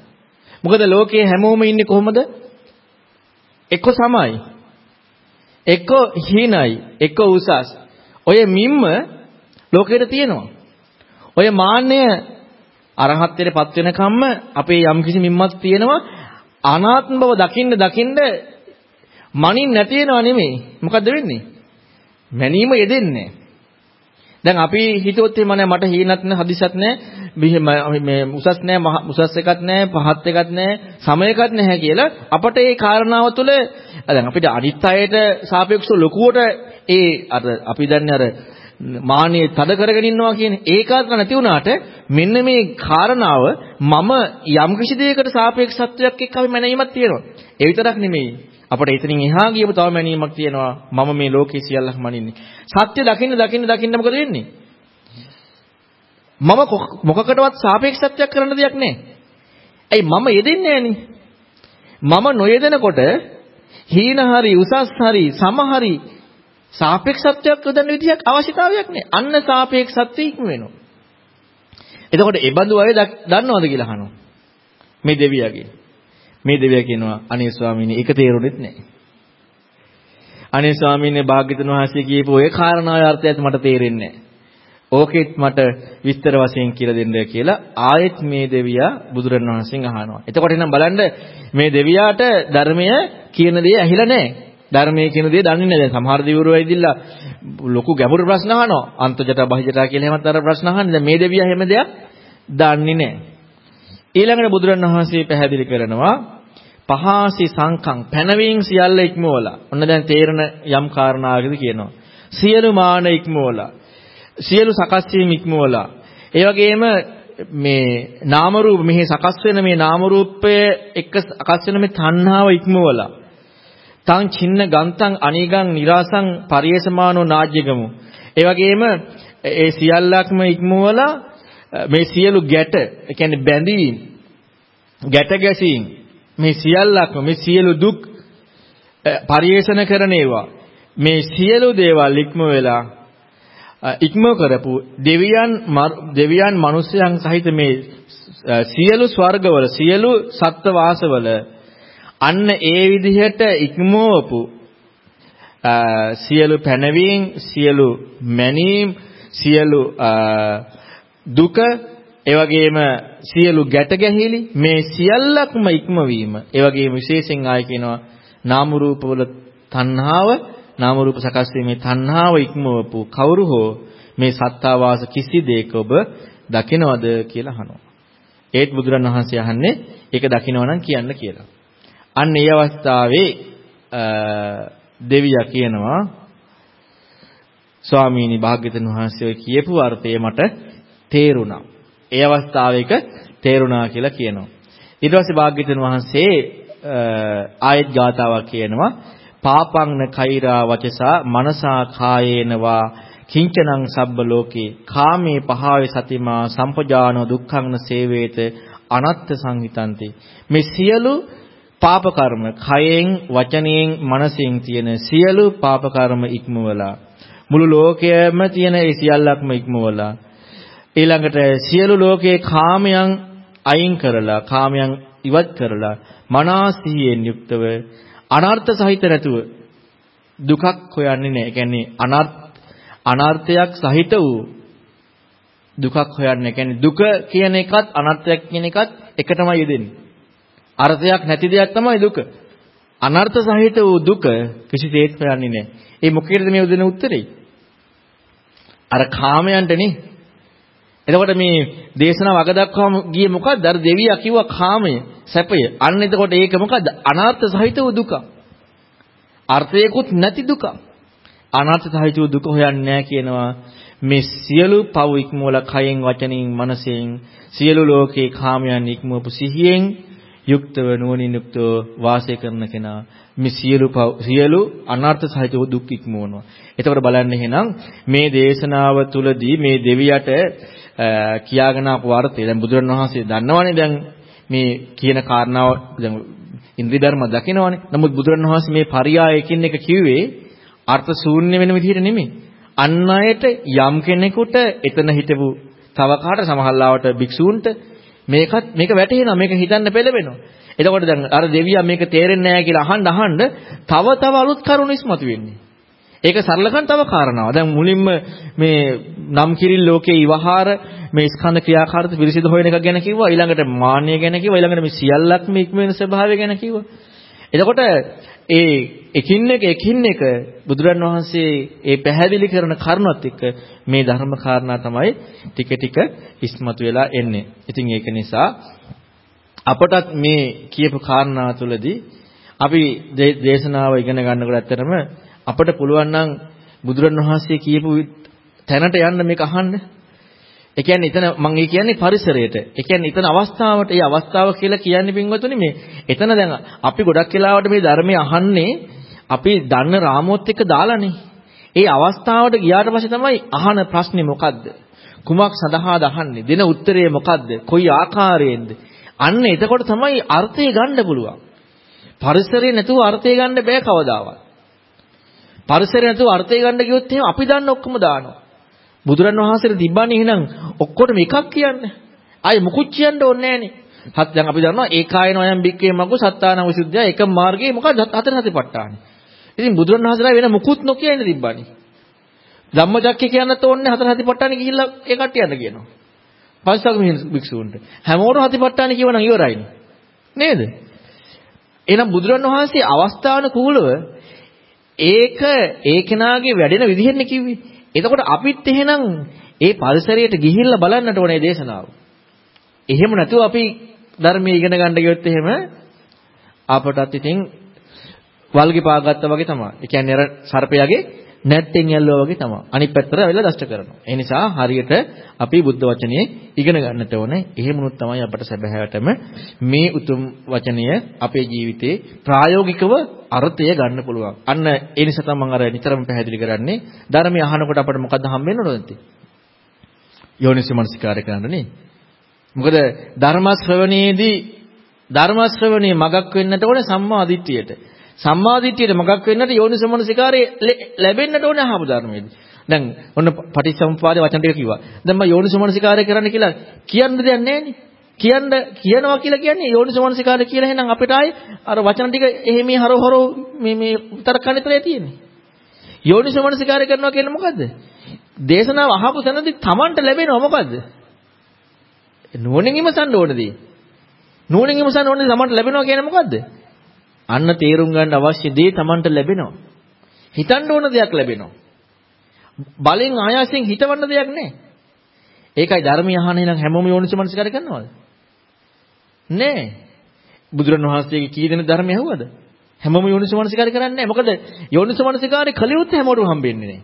මොකද ලෝකයේ හැමෝම ඉන්නේ කොහොමද? එක්ක සමයි. එක්ක හීනයි. එක්ක උසස්. ඔය මිම්ම ලෝකෙට තියෙනවා. ඔය මාන්නය අරහත්ත්වයටපත් වෙනකම්ම අපේ යම්කිසි මිම්මක් තියෙනවා අනාත්ම බව දකින්න දකින්න මනින් නැති වෙනව නෙමෙයි. මොකද්ද වෙන්නේ? මැනීම යෙදෙන්නේ. දැන් අපි හිතුවොත් එහෙම නෑ මට හීනක් නෑ හදිසක් නෑ. මේ උසස් නෑ උසස් එකක් නෑ පහත් එකක් නෑ සමයකත් නැහැ කියලා අපට ඒ කාරණාව තුළ දැන් අපිට අනිත් අයට සාපේක්ෂව ලොකුවට ඒ අර අපි දන්නේ අර මානිය තද කරගෙන ඉන්නවා කියන්නේ ඒකත් නැති වුණාට මෙන්න මේ කාරණාව මම යම් කිසි දෙයකට සාපේක්ෂත්වයක් එක්ක අපි මැනීමක් තියෙනවා. ඒ විතරක් නෙමෙයි. අපිට එතනින් එහා ගියපු තව මැනීමක් තියෙනවා මම මේ ලෝකේ සියල්ලක් මනින්නේ සත්‍ය දකින්න දකින්න දකින්න මොකද වෙන්නේ මම මොකකටවත් සාපේක්ෂත්වයක් කරන්න දෙයක් නැහැ ඇයි මම යෙදෙන්නේ මම නොයෙදෙනකොට හීන හරි උසස් හරි සම හරි සාපේක්ෂත්වයක් යොදන්න විදිහක් අවශ්‍යතාවයක් නැහැ. අන්න සාපේක්ෂත්වය ඉක්ම වෙනවා. එතකොට ඒ බඳු අය දන්නවද කියලා අහනවා. මේ දෙවියගේ. මේ දෙවියා කියනවා අනේ ස්වාමීනි ඒක තේරුණෙත් නැහැ. අනේ ස්වාමීනි භාග්‍යතුන් වහන්සේ කියපු ওই කාරණාවේ අර්ථයත් මට තේරෙන්නේ නැහැ. ඕකෙත් මට විස්තර වශයෙන් කියලා දෙන්න කියලා ආයෙත් මේ දෙවියා බුදුරණවහන්සේගෙන් අහනවා. එතකොට එනම් බලන්න මේ දෙවියාට ධර්මය කියන දේ ඇහිලා නැහැ. ධර්මයේ කියන දේ දන්නේ නැහැ. දැන් සමහර දිවුරු වෙයිදිලා ලොකු ගැඹුරු ප්‍රශ්න අහනවා. අන්තජට බහිජට කියලා එහෙමත් අර ප්‍රශ්න අහන්නේ. දැන් මේ දෙවියා හැම දෙයක් දන්නේ නැහැ. ඊළඟට බුදුරණවහන්සේ පැහැදිලි කරනවා පහාසි සංකම් පැනවීම සියල්ල ඉක්මවලා. ඔන්න දැන් තේරෙන යම් කාරණාවකදී කියනවා. සියලු මාන ඉක්මවලා. සියලු සකස් වීම ඉක්මවලා. ඒ වගේම මේ නාම රූප මෙහි සකස් වෙන මේ නාම රූපය එක්ක සකස් වෙන මේ තණ්හාව ඉක්මවලා තං චින්න ගන්තං අනිගං නිරාසං පරියසමානෝ නාජ්‍යගමු. ඒ වගේම ඒ සියල්ලක්ම ඉක්මවලා මේ සියලු ගැට, ඒ කියන්නේ බැඳීම්, ගැට ගැසීම් මේ සියල්ලක්ම මේ සියලු දුක් පරිේෂණ කරන ඒවා මේ සියලු දේවල් ඉක්ම වෙලා ඉක්ම කරපු දෙවියන් දෙවියන් මිනිසයන් සහිත මේ සියලු ස්වර්ගවල සියලු සත්ත්ව වාසවල අන්න ඒ විදිහට ඉක්මවපු සියලු පැනවීම් සියලු මැනීම් සියලු දුක ඒ වගේම සියලු ගැට ගැහිලි මේ සියල්ලක්ම ඉක්මවීම ඒ වගේම විශේෂයෙන් ආය කියනවා නාම රූප වල තණ්හාව නාම රූප සකස් වීමේ තණ්හාව ඉක්මවපු කවුරු හෝ මේ සත්තාවාස කිසි දෙයක ඔබ දකිනවද කියලා අහනවා. ඒත් බුදුරණවහන්සේ අහන්නේ ඒක දකිනවනම් කියන්න කියලා. අන්න ඒ අවස්ථාවේ දෙවියා කියනවා ස්වාමීනි භාග්‍යවතුන් වහන්සේ ඔය කියපු අර්ථය මට තේරුණා. ඒ අවස්ථාවේක තේරුණා කියලා කියනවා. ඊට පස්සේ භාග්‍යවතුන් වහන්සේ ආයත් ගාතාවක් කියනවා පාපංන කෛරා වචසා මනසා කායේනවා කිංචනං සබ්බ ලෝකේ කාමේ පහාවේ සතිමා සම්පජානෝ දුක්ඛංන සේවේත අනත්ත් සංහිතන්ති මේ සියලු පාප කර්ම කයෙන් වචනයෙන් මනසෙන් තියෙන සියලු පාප කර්ම ඉක්මවලා මුළු ලෝකයේම තියෙන ඒ සියල්ලක්ම ඉක්මවලා ඊළඟට සියලු ලෝකයේ කාමයන් අයින් කරලා කාමයන් ඉවත් කරලා මනසියෙන් යුක්තව අනර්ථ සහිත නැතුව දුකක් හොයන්නේ නැහැ. ඒ කියන්නේ අනර්ථ අනර්ථයක් සහිත වූ දුකක් හොයන්නේ. ඒ කියන්නේ දුක කියන එකත් අනර්ථයක් කියන එකත් එකටමයි යෙදෙන්නේ. අර්ථයක් නැති දෙයක් තමයි දුක. අනර්ථ සහිත වූ දුක කිසිසේත් හොයන්නේ නැහැ. ඒ මොකේද මේ දෙන උත්තරේ? අර කාමයන්ටනේ. එතකොට මේ දේශනාව අග දක්වාම ගියේ මොකද්ද? අර දෙවියා කිව්වා කාමය, සැපය. අන්න එතකොට ඒක මොකද්ද? අනර්ථ සහිත වූ දුක. අර්ථයකුත් නැති දුක. අනර්ථ සහිත වූ දුක හොයන්නේ නැහැ කියනවා. මේ සියලු පව් ඉක්මවල කයෙන් වචනින් මනසෙන් සියලු ලෝකේ කාමයන් ඉක්මවපු සිහියෙන් යුක්තව නුවණින් යුක්තව වාසය කරන කෙනා මේ සියලු සියලු අනර්ථ සහිත දුක් ඉක්මවනවා. එතකොට බලන්න එහෙනම් මේ දේශනාව තුළදී මේ දෙවියට කියාගෙන ආපු වර්ථය දැන් බුදුරණවහන්සේ දන්නවනේ දැන් මේ කියන කාරණාව දැන් ඉන්ද්‍රිය ධර්ම දකිනවනේ. නමුත් බුදුරණවහන්සේ මේ පරියායකින් එක කිව්වේ අර්ථ ශූන්‍ය වෙන විදිහට නෙමෙයි. අන් අයට යම් කෙනෙකුට එතන හිටපු තව කාට සමහරලාවට භික්ෂූන්ට මේකත් මේක වැටහෙනවා මේක හිතන්න පෙළඹෙනවා. එතකොට දැන් අර දෙවියා මේක තේරෙන්නේ නැහැ කියලා අහන්න අහන්න තව තව අලුත් කරුණු ඉස්මතු වෙන්නේ. ඒක සරලකම් තව කාරණාවක්. දැන් මුලින්ම මේ නම් කිරිල් ලෝකේ ඉවහාර මේ ස්කන්ධ ක්‍රියාකාරීත්ව පිරිසිදු හොයන එක ගැන කිව්වා. ඊළඟට මාන්නය ගැන කිව්වා. ඊළඟට මේ සියල්ලක්ම ඉක්මන ස්වභාවය ගැන කිව්වා. එතකොට ඒ එකින් එක එකින් එක බුදුරන් වහන්සේ ඒ පැහැදිලි කරන කරුණත් එක්ක මේ ධර්ම කාරණා තමයි ටික ටික ඉස්මතු වෙලා එන්නේ. ඉතින් ඒක නිසා අපටත් මේ කියපු කාරණා තුළදී අපි දේශනාව ඉගෙන ගන්නකොට ඇත්තටම අපට පුළුවන් නම් බුදුරණවහන්සේ කියපු තැනට යන්න මේක අහන්න. ඒ කියන්නේ එතන මම ඒ කියන්නේ පරිසරයට. ඒ කියන්නේ එතන අවස්ථාවට, ඒ අවස්ථාව කියලා කියන්නේ පින්වතුනි මේ එතන දැන් අපි ගොඩක් වෙලාවට මේ ධර්මය අහන්නේ අපි දන්න රාමුවත් එක්ක දාලානේ. ඒ අවස්ථාවට ගියාට පස්සේ තමයි අහන ප්‍රශ්නේ මොකද්ද? කුමක් සඳහාද අහන්නේ? දෙන උත්තරේ මොකද්ද? කොයි ආකාරයෙන්ද? අන්න එතකොට තමයි අර්ථය ගන්න පුළුවන්. පරිසරේ නැතුව අර්ථය ගන්න බෑ කවදාවත්. පරිසරේ නැතුව අර්ථය ගන්න ගියොත් එහෙනම් අපි දන්න ඔක්කොම දානවා. බුදුරන් වහන්සේට තිබ්බනේ එහෙනම් ඔක්කොටම එකක් කියන්න. ආයේ මුකුත් කියන්න ඕනේ නෑනේ. හත් දැන් අපි දන්නවා ඒකායන වයම් බික්කේ මග්ගෝ සත්තාන විසුද්ධිය එක මාර්ගයේ මොකක්ද හතර සතිපට්ඨාන. ඉතින් බුදුරන් වහන්සේලා වෙන මුකුත් නොකිය ඉන්න තිබ්බනේ. ධම්මචක්කේ කියන්නත් ඕනේ හතර සතිපට්ඨාන ගිහිල්ලා ඒ කට්ටියන්ට කියනවා. පංචසක භික්ෂූන්ට හැමෝටම සතිපට්ඨාන කියවනම් ඉවරයිනේ. නේද? එහෙනම් බුදුරන් වහන්සේ අවස්ථානුකූලව ඒක ඒ කෙනාගේ වැඩෙන විදිහෙන්නේ කිව්වේ. එතකොට අපිත් එහෙනම් ඒ පරිසරයට ගිහිල්ලා බලන්නට ඕනේ දේශනාව. එහෙම නැතුව අපි ධර්මයේ ඉගෙන ගන්න ගියොත් එහෙම අපටත් ඉතින් වල්ගේ පාගත්තා වගේ තමයි. ඒ කියන්නේ අර සර්පයාගේ නැත්තෙන් යල්ලුවා වගේ තමයි. අනිත් පැත්තට වෙලා දෂ්ට කරනවා. ඒ නිසා හරියට අපි බුද්ධ වචනේ ඉගෙන ගන්නට ඕනේ. එහෙමනොත් තමයි අපට සැබෑවටම මේ උතුම් වචනය අපේ ජීවිතේ ප්‍රායෝගිකව අර්ථය ගන්න පුළුවන්. අන්න ඒ නිසා තමයි මම අර නිතරම පැහැදිලි කරන්නේ ධර්මය අහනකොට අපට මොකද්ද හම්බෙන්න ඕනද? යෝනිසමනසිකාරය කරන්නනේ. මොකද ධර්ම ශ්‍රවණයේදී ධර්ම ශ්‍රවණයේ මගක් වෙන්නට ඕනේ සම්මා දිට්ඨියට. සම්මාදිට්ඨියට මොකක් වෙන්නට යෝනිසමනසිකාරේ ලැබෙන්නට ඕනේ අහමු ධර්මයේදී. දැන් ඔන්න පටිච්චසමුපාදේ වචන ටික කිව්වා. දැන් මම යෝනිසමනසිකාරය කරන්න කියලා කියන්න දෙයක් නැහැනේ. කියන්න කියනවා කියලා කියන්නේ යෝනිසමනසිකාරය කියලා එහෙනම් අපිට ආයේ අර වචන ටික එහෙම හරව හරව මේ මේ විතර කණිතරේ තියෙන්නේ. යෝනිසමනසිකාරය කරනවා කියන්නේ මොකද්ද? දේශනාව අහපු තැනදී Tamanට ලැබෙනව මොකද්ද? නුවණින් ඉමසන්න ඕනදී. නුවණින් ඉමසන්න ඕනේ Tamanට ලැබෙනවා කියන්නේ මොකද්ද? අන්න තේරුම් ගන්න අවශ්‍ය දේ Tamanට ලැබෙනවා. හිතන්න ඕන දෙයක් ලැබෙනවා. බලෙන් ආයාසයෙන් හිතවන්න දෙයක් නැහැ. ඒකයි ධර්මය අහන්නේ නම් හැමෝම යෝනිසමනසිකාර කරනවද? නෑ. බුදුරණවහන්සේගේ කී දෙන ධර්මය ඇහුවද? හැමෝම යෝනිසමනසිකාර කරන්නේ නැහැ. මොකද යෝනිසමනසිකාරේ කලියුත් හැමෝටම හම්බෙන්නේ නැහැ.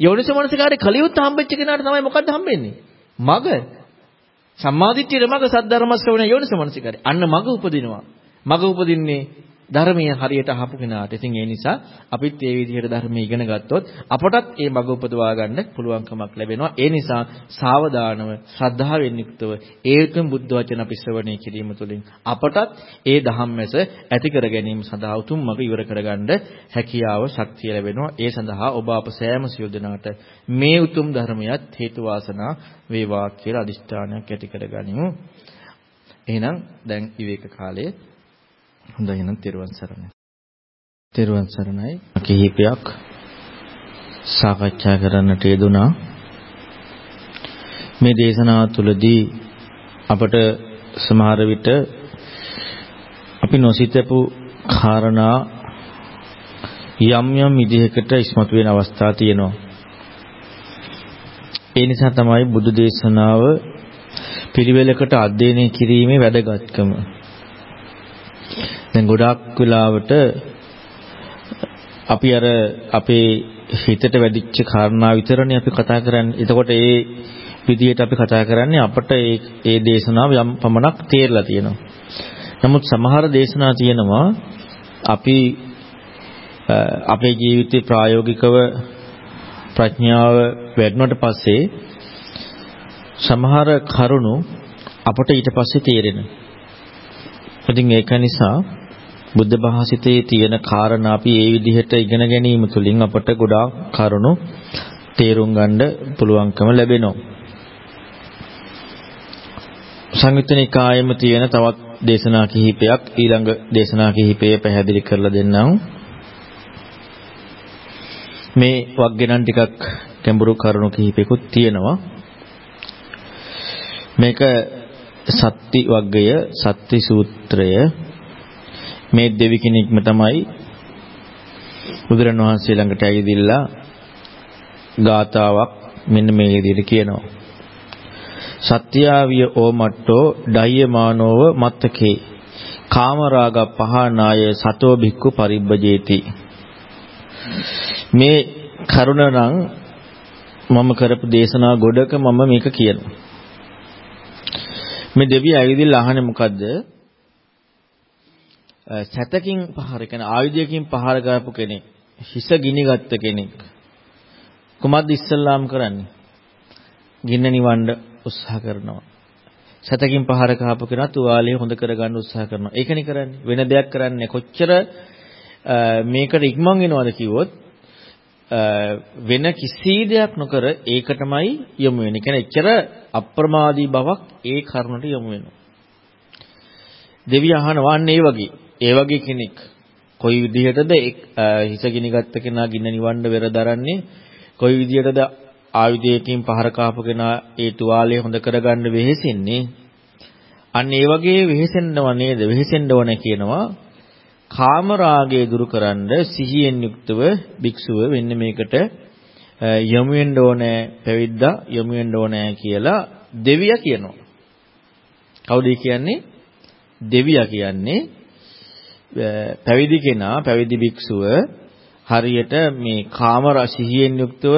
යෝනිසමනසිකාරේ කලියුත් හම්බෙච්ච කෙනාට තමයි මොකද්ද හම්බෙන්නේ? මග. සම්මාදිට්ඨියේ මග සද්ධර්ම ශ්‍රවණය යෝනිසමනසිකාරේ. අන්න මග උපදිනවා. මග උපදින්නේ ධර්මයේ හරියට අහපු කෙනාට. ඉතින් ඒ නිසා අපිත් මේ විදිහට ධර්මයේ ඉගෙන ගත්තොත් අපටත් මේ මග උපදවා ගන්න පුළුවන්කමක් ලැබෙනවා. ඒ නිසා සාවධානව ශ්‍රද්ධාවෙන් යුක්තව ඒකම බුද්ධ වචන අපි ශ්‍රවණය කිරීම තුළින් අපටත් ඒ ධම්මැස ඇති කර ගැනීම සඳහා උතුම් මග ඉවර කරගන්න හැකියාව ශක්තිය ලැබෙනවා. ඒ සඳහා ඔබ අප සෑම සියලු දෙනාට මේ උතුම් ධර්මයත් හේතු වාසනා වේවා කියලා අදිෂ්ඨානයක් ඇති කරගනිමු. එහෙනම් දැන් විවේක කාලයේ හොඳයි එහෙනම් තෙරුවන් සරණයි. තෙරුවන් සරණයි. කිහිපයක් සාකච්ඡා කරන්නට යෙදුනා. මේ දේශනාව තුළදී අපට සමහර විට අපි නොසිතපු කාරණා යම් යම් විදිහකට ඉස්මතු වෙන අවස්ථා තියෙනවා. ඒ නිසා තමයි බුදු දේශනාව පිළිවෙලකට අධ්‍යයනය කිරීමේ වැදගත්කම. දැන් ගොඩාක් වෙලාවට අපි අර අපේ හිතට වැඩිච්ච කාරණා විතරනේ අපි කතා කරන්නේ. එතකොට ඒ විදිහට අපි කතා කරන්නේ අපට ඒ ඒ දේශනාව යම් පමණක් තේරලා තියෙනවා. නමුත් සමහර දේශනා තියෙනවා අපි අපේ ජීවිතේ ප්‍රායෝගිකව ප්‍රඥාව වැඩුණාට පස්සේ සමහර කරුණු අපට ඊට පස්සේ තේරෙන. ඉතින් ඒක නිසා බුද්ධ භාසිතයේ තියෙන කාරණා අපි ඒ විදිහට ඉගෙන ගැනීම තුළින් අපට ගොඩාක් කරුණු තේරුම් ගන්න පුළුවන්කම ලැබෙනවා. සංයුත්ත නිකායෙම තියෙන තවත් දේශනා කිහිපයක් ඊළඟ දේශනා කිහිපය පැහැදිලි කරලා දෙන්නම්. මේ වග්ගෙනන් ටිකක් ගැඹුරු කරුණු කිහිපෙකුත් තියෙනවා. මේක සත්‍ති වග්ගය, සත්‍ති සූත්‍රය. මේ දෙවි කෙනෙක්ම තමයි බුදුරණවහන්සේ ළඟට ඇවිදilla ගාතාවක් මෙන්න මේ විදිහට කියනවා. සත්‍යාවිය ඕමට්ටෝ ඩය්‍යමානෝව මත්තකේ. කාමරාග පහනාය සතෝ භික්ඛු පරිබ්බජේති. මේ කරුණ නම් මම කරපු දේශනා ගොඩක මම මේක කියනවා. මේ දෙවිය ඇවිදilla අහන්නේ මොකද්ද? සැතකින් පහර කියන ආයුධයකින් පහර ගාපු කෙනෙක් හිස ගිනිගත්ත කෙනෙක්. කුමක්ද ඉස්සල්ලාම් කරන්නේ? ගින්න නිවන්න උත්සාහ කරනවා. සැතකින් පහර කහපු කෙනා තුවාලය හොඳ කරගන්න උත්සාහ කරනවා. ඒකනේ කරන්නේ? වෙන දෙයක් කරන්නේ කොච්චර මේකට ඉක්මන් වෙනවද කිව්වොත් වෙන කිසි දෙයක් නොකර ඒකටමයි යොමු වෙන්නේ. කියන්නේ එච්චර අප්‍රමාදී බවක් ඒ කරුණට යොමු වෙනවා. දෙවිය අහනවා අන්න ඒ වගේ. ඒ වගේ කෙනෙක් කොයි විදිහටද හිස ගිනිගත්ත කෙනා ගින්න නිවන්න වෙර දරන්නේ කොයි විදිහටද ආයුධයකින් පහර කාපු කෙනා ඒ තුවාලය හොඳ කරගන්න වෙහෙසින්නේ අන්න ඒ වගේ වෙහෙසෙන්නව නේද වෙහෙසෙන්න ඕන කියනවා කාම රාගය දුරුකරනද සිහියෙන් යුක්තව භික්ෂුව වෙන්න මේකට යොමු වෙන්න ඕනේ පැවිද්දා යොමු වෙන්න ඕනේ කියලා දෙවියා කියනවා. කවුද කියන්නේ? දෙවියා කියන්නේ පැවිදි කෙනා පැවිදි භික්ෂුව හරියට මේ කාම රසිහියෙන් යුක්තව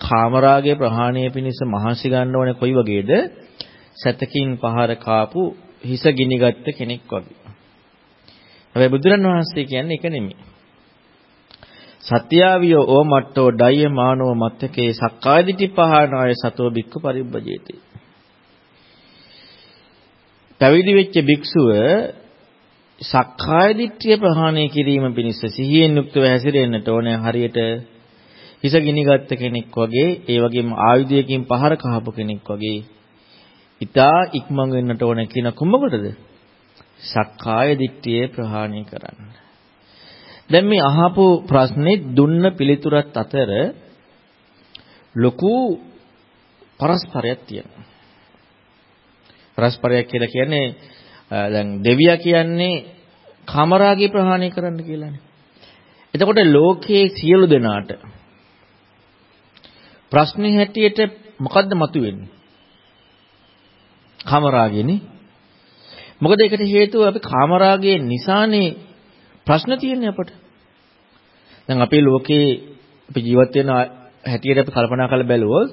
කාමරාගයේ ප්‍රහාණය පිණිස මහන්සි ගන්න ඕනේ කොයි වගේද? සතකින් පහර කාපු හිස ගිනිගත්ත කෙනෙක් වගේ. හැබැයි බුදුරන් වහන්සේ කියන්නේ ඒක නෙමෙයි. සත්‍යාවියෝ ඕමට්ටෝ ඩය්‍ය මානව මත්තකේ සක්කාය දිටි පහනාය සතෝ බික්ක පරිබ්බජේති. පැවිදි වෙච්ච භික්ෂුව සක්කාය දිට්ඨිය ප්‍රහාණය කිරීම පිණිස සිහියෙන් යුක්තව හැසිරෙන්නට ඕනේ හරියට හිස ගිනිගත් කෙනෙක් වගේ ඒ වගේම ආයුධයකින් පහර කහපු කෙනෙක් වගේ ඊටා ඉක්මන් වෙන්නට ඕනේ කියන කුමකටද සක්කාය දිට්ඨිය ප්‍රහාණය කරන්න. දැන් මේ අහපු ප්‍රශ්නේ දුන්න පිළිතුරත් අතර ලොකු පරස්පරයක් තියෙනවා. පරස්පරයක් කියලා කියන්නේ දැන් දෙවියා කියන්නේ කාමරාගේ ප්‍රහාණය කරන්න කියලානේ. එතකොට ලෝකයේ සියලු දෙනාට ප්‍රශ්නේ හැටියට මොකද්ද මතුවෙන්නේ? කාමරාගේනේ මොකද ඒකට හේතුව අපි කාමරාගයේ නිසානේ ප්‍රශ්න තියෙන්නේ අපට. දැන් අපේ ලෝකේ අපි ජීවත් වෙන හැටියට අපි කල්පනා කරලා බැලුවොත්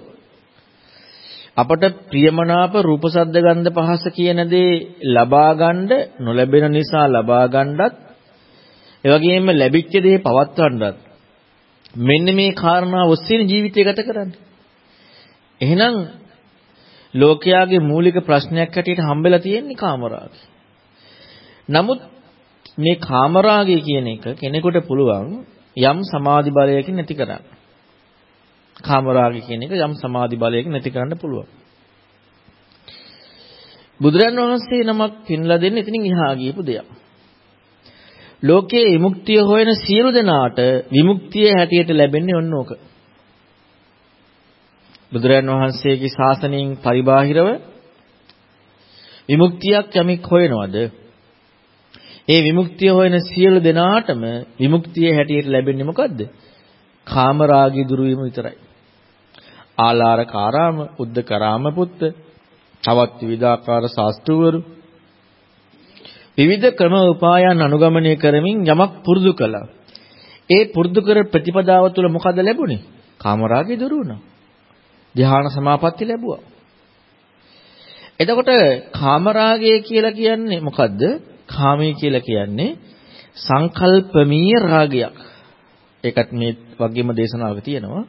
අපට ප්‍රියමනාප රූප සද්ද ගන්ධ පහස කියන දේ ලබා ගන්න නොලැබෙන නිසා ලබා ගන්නත් ඒ වගේම ලැබිච්ච දේ පවත්වන්නත් මෙන්න මේ කාරණා ඔස්සේ ජීවිතය ගත කරන්නේ. එහෙනම් ලෝකයාගේ මූලික ප්‍රශ්නයක් හැටියට හම්බෙලා තියෙන්නේ කාමරාගය. නමුත් මේ කාමරාගය කියන එක කෙනෙකුට පුළුවන් යම් සමාධි බලයකින් නැති කරන්න. කාමරාගය කියන එක යම් සමාධි බලයකින් නැති කරන්න පුළුවන්. බුදුරන් වහන්සේ නමක් පින්ලා දෙන්න ඉතින් එහා ගියපු දෙයක්. ලෝකයේ විමුක්තිය හොයන සියලු දෙනාට විමුක්තිය හැටියට ලැබෙන්නේ ඔන්න ඕක. බුදුරයන් වහන්සේගේ ශාසනයෙන් පරිබාහිරව විමුක්තියක් යමෙක් හොයනවද? ඒ විමුක්තිය හොයන සියලු දෙනාටම විමුක්තිය හැටියට ලැබෙන්නේ මොකද්ද? කාමරාගී දුරු වීම විතරයි. ආලාරකාරාම, උද්දකරාම පුත්ත, තවත් විවිධාකාර ශාස්ත්‍රවරු විවිධ ක්‍රම උපායන් අනුගමනය කරමින් යමක් පුරුදු කළා. ඒ පුරුදු කර ප්‍රතිපදාව තුළ මොකද ලැබුණේ? කාමරාගය දුරු වුණා. ධ්‍යාන සමාපatti ලැබුවා. එතකොට කාමරාගය කියලා කියන්නේ මොකද්ද? කාමයේ කියලා කියන්නේ සංකල්පමීය රාගයක්. ඒකත් මේ වගේම දේශනාවක තියෙනවා.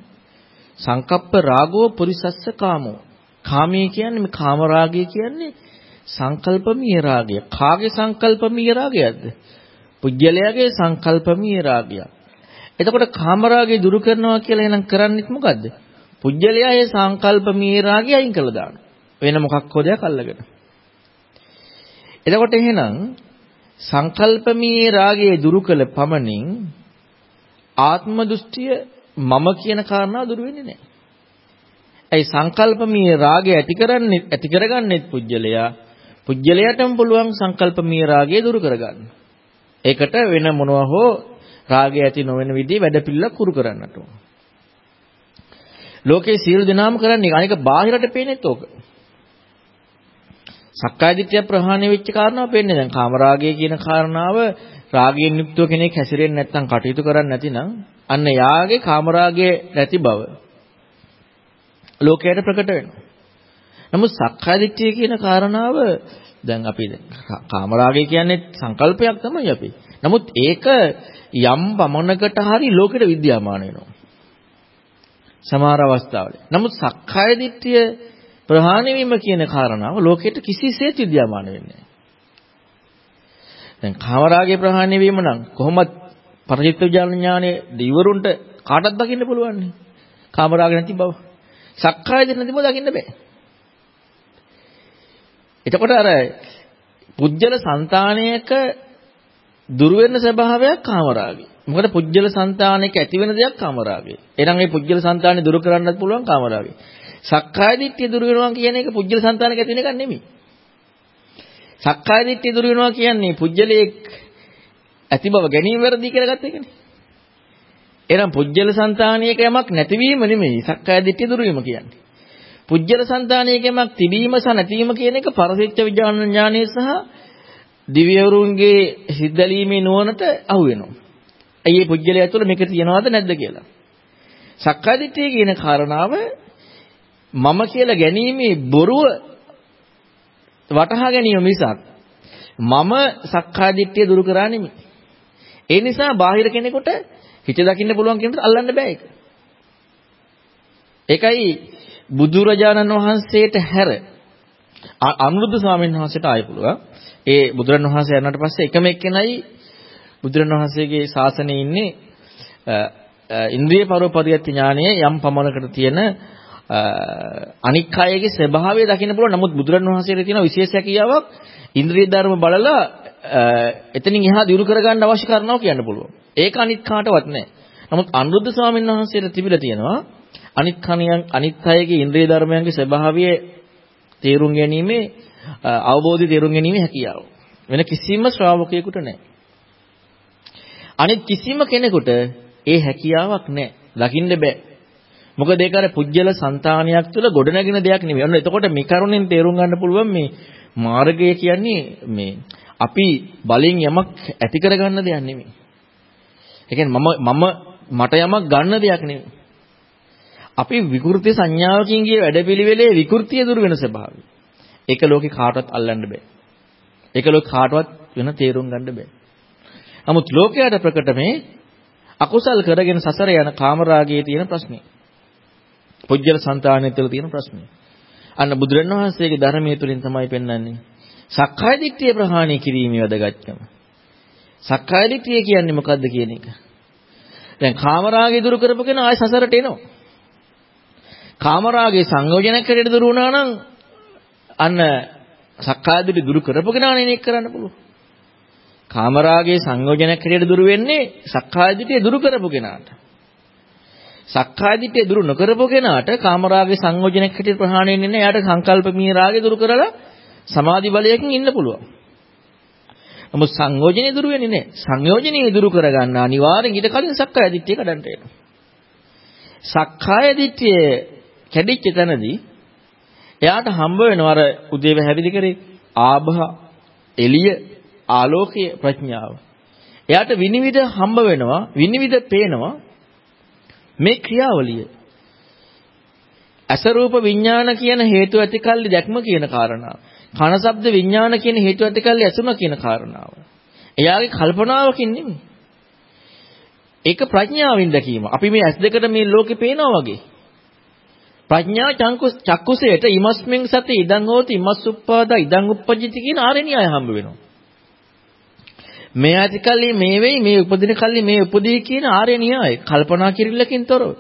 සංකප්ප රාගෝ පුරිසස්ස කාමෝ. කාමයේ කියන්නේ මේ කාම රාගය කියන්නේ සංකල්පමීය රාගය. කාගේ සංකල්පමීය රාගයක්ද? පුජ්‍යලයාගේ සංකල්පමීය රාගයක්. එතකොට කාම රාගය දුරු කරනවා කියලා එහෙනම් කරන්නේත් මොකද්ද? පුජ්‍යලයා ඒ සංකල්පමීය රාගය අයින් කළා දානවා. වෙන මොකක් හෝ දෙයක් අල්ලගෙන. එතකොට එහෙනම් සංකල්පමීය රාගය දුරු කළ පමණින් ආත්ම දෘෂ්ටිය මම කියන කාරණාව දුරු වෙන්නේ නැහැ. ඒ සංකල්පමීය රාගය ඇති කරන්නේ ඇති කරගන්නෙත් පුජ්‍යලයා. පුජ්‍යලයටම පුළුවන් සංකල්පමීය රාගය දුරු කරගන්න. ඒකට වෙන මොනවා හෝ රාගය ඇති නොවන විදිහේ වැඩපිළිවෙලක් කුරු කරන්නට ඕන. ලෝකේ සියලු දෙනාම කරන්නේ අනික බාහිරට පේනෙත් ඕක. සක්කාය දිට්ඨිය ප්‍රහාණය වෙච්ච කාරණාව පේන්නේ දැන් කාමරාගය කියන කාරණාව රාගයෙන් යුක්තව කෙනෙක් හැසිරෙන්නේ නැත්නම් කටයුතු කරන්නේ නැතිනම් අන්න යාගේ කාමරාගය නැති බව ලෝකයට ප්‍රකට වෙනවා. නමුත් සක්කාය දිට්ඨිය කියන කාරණාව දැන් අපි කාමරාගය කියන්නේ සංකල්පයක් තමයි අපි. නමුත් ඒක යම් පමණකට හරි ලෝකෙට විද්‍යාමාන වෙනවා. සමහර අවස්ථාවල. නමුත් සක්කාය දිට්ඨිය ප්‍රහාණය වීම කියන කාරණාව ලෝකෙට කිසිසේත් විද්‍යාමාන වෙන්නේ නැහැ. දැන් කාමරාගේ ප්‍රහාණය වීම නම් කොහොමද පරිචිත්ත ඥානයේ දිවරුන්ට කාටවත් දකින්න පුළුවන් නේ. කාමරාග නැති බව. සක්කාය දිට්ඨිය නැති බව දකින්න බෑ. එතකොට අර පුජ්‍යල సంతානයක දුර වෙන ස්වභාවයක් කාමරාගය. මොකද පුජ්‍යල సంతානෙක ඇති වෙන දෙයක් කාමරාගය. එහෙනම් මේ පුජ්‍යල సంతානෙ දුරු කරන්නත් පුළුවන් කාමරාගය. සක්කාය දිට්ඨිය දුරු වෙනවා කියන එක පුජ්‍යල సంతානෙක ඇති වෙන එකක් නෙමෙයි. සක්කාය දිට්ඨිය දුරු වෙනවා කියන්නේ පුජ්‍යලයේ ඇති බව ගැනීම වැරදි කියලා ගත්ත එකනේ. එහෙනම් පුජ්‍යල సంతානියක යමක් නැතිවීම නෙමෙයි සක්කාය දිට්ඨිය දුරු වීම කියන්නේ. පුජ්‍යල సంతානියක යමක් තිබීම සහ නැතිවීම කියන එක පරසෙච්ච විඥාන ඥානය සහ දිව්‍යවරුන්ගේ සිද්දලීමේ නුවණට අහු වෙනවා. ඇයි මේ පුජ්‍යලය තුළ මේක තියනවද නැද්ද කියලා. සක්කාය දිට්ඨිය කියන කාරණාව මම කියලා ගැනීමේ බොරුව වටහා ගැනීම මිසක් මම සක්කාය දිට්ඨිය දුරු කරා නෙමෙයි. ඒ නිසා බාහිර කෙනෙකුට හිත දකින්න පුළුවන් කෙනෙකුට අල්ලන්න බෑ ඒක. ඒකයි බුදුරජාණන් වහන්සේට හැර අනුරුද්ධ ස්වාමීන් වහන්සේට ආය පුළුවන්. ඒ බුදුරන් වහන්සේ යනට පස්සේ එකම එක්කෙනයි බුදුරන් වහන්සේගේ ශාසනයේ ඉන්නේ ඉන්ද්‍රිය පරෝපරියත් ඥානයේ යම් පමණකට තියෙන අනික් අයගේ ස්වභාවය දකින්න පුළුවන්. නමුත් බුදුරන් වහන්සේට තියෙන විශේෂ හැකියාවක් ඉන්ද්‍රිය ධර්ම බලලා එතනින් එහා දියුණු කරගන්න අවශ්‍ය කරනවා කියන්න පුළුවන්. ඒක අනිත් කාටවත් නැහැ. නමුත් අනුරුද්ධ ස්වාමීන් වහන්සේට තිබිලා තියෙනවා අනිත් කණියන් අනිත් අයගේ ඉන්ද්‍රිය ධර්මයන්ගේ ස්වභාවය තේරුම් ගැනීමේ අවබෝධය තේරුම් ගැනීමේ හැකියාව. වෙන කිසිම ශ්‍රාවකයෙකුට නැහැ. අනිත් කිසිම කෙනෙකුට ඒ හැකියාවක් නැහැ. දකින්න බෑ. මොකද ඒක අර පුජ්‍යල సంతානියක් තුළ ගොඩනැගෙන දෙයක් නෙමෙයි. ඔන්න එතකොට මේ කරුණෙන් තේරුම් ගන්න පුළුවන් මේ මාර්ගය කියන්නේ මේ අපි බලෙන් යමක් ඇති කරගන්න දෙයක් නෙමෙයි. ඒ කියන්නේ මම මම මට යමක් ගන්න දෙයක් නෙමෙයි. අපි විකෘති සංඥාවකින් ගිය වැඩපිළිවෙලේ විකෘතිය දුර වෙන ස්වභාවය. ඒක ලෝකේ කාටවත් අල්ලන්න බෑ. ඒක ලෝක කාටවත් වෙන තේරුම් ගන්න බෑ. නමුත් ලෝකයට ප්‍රකට මේ අකුසල් කරගෙන සසර යන කාමරාගයේ තියෙන ප්‍රශ්නේ. පුජ්‍යල సంతානය තුළ තියෙන ප්‍රශ්නේ. අන්න බුදුරණවහන්සේගේ ධර්මයේ තුලින් තමයි පෙන්වන්නේ. සක්කාය දිට්ඨිය ප්‍රහාණය කිරීමේ වැදගත්කම. සක්කාය දිට්ඨිය කියන්නේ මොකද්ද කියන එක. දැන් කාමරාගය දුරු කරපු කෙනා ආය සසරට එනවා. කාමරාගේ සංයෝජනයක් හැටියට දුරු වුණා නම් අන්න සක්කාය දිට්ඨිය දුරු කරපු කෙනානේ මේක කරන්න පුළුවන්. කාමරාගේ සංයෝජනයක් හැටියට දුරු වෙන්නේ සක්කාය දිට්ඨිය දුරු කරපු කෙනාට. සක්කාය දිට්ඨිය දුරු නොකරපු කෙනාට කාමරාගේ සංයෝජනයක් හැටියට ප්‍රහාණය වෙන්නේ නැහැ. එයාට සංකල්පමීය රාගය දුරු කරලා සමාධි බලයකින් ඉන්න පුළුවන්. නමුත් සංයෝජනේ දුරු වෙන්නේ නැහැ. සංයෝජනේ දුරු කරගන්න අනිවාර්යෙන් ඊට කලින් සක්කාය දිට්ඨිය කඩන්න වෙනවා. සක්කාය දිට්ඨිය කැඩිච්ච තැනදී එයාට හම්බ වෙනවා අර උදේව හැවිදි කරේ ආභහ එළිය ආලෝකය ප්‍රඥාව. එයාට විනිවිද හම්බ වෙනවා විනිවිද පේනවා මේ ක්‍රියාවලිය. අසරූප විඥාන කියන හේතු ඇතිකල්ලි දැක්ම කියන කාරණා. කන ශබ්ද විඥාන කියන හේතු ඇතිකල්ලි ඇසුම කියන කාරණාව. එයාගේ කල්පනාවකින් නෙමෙයි. ඒක ප්‍රඥාවෙන් දැකීම. අපි මේ ඇස් දෙකට මේ ලෝකේ පේනවා වගේ. ප්‍රඥා චක්කුසයට ඉමස්මින් සති ඉදං හෝති ඉමස්සුප්පාදා ඉදං උප්පජ්ජති කියන ආරණ්‍යය හම්බ වෙනවා. මේ ඇතිකල්ලි මේ වෙයි මේ උපදින කල්ලි මේ උපදී කියන ආර්ය න්‍යාය කල්පනා කිරිල්ලකින් තොරව.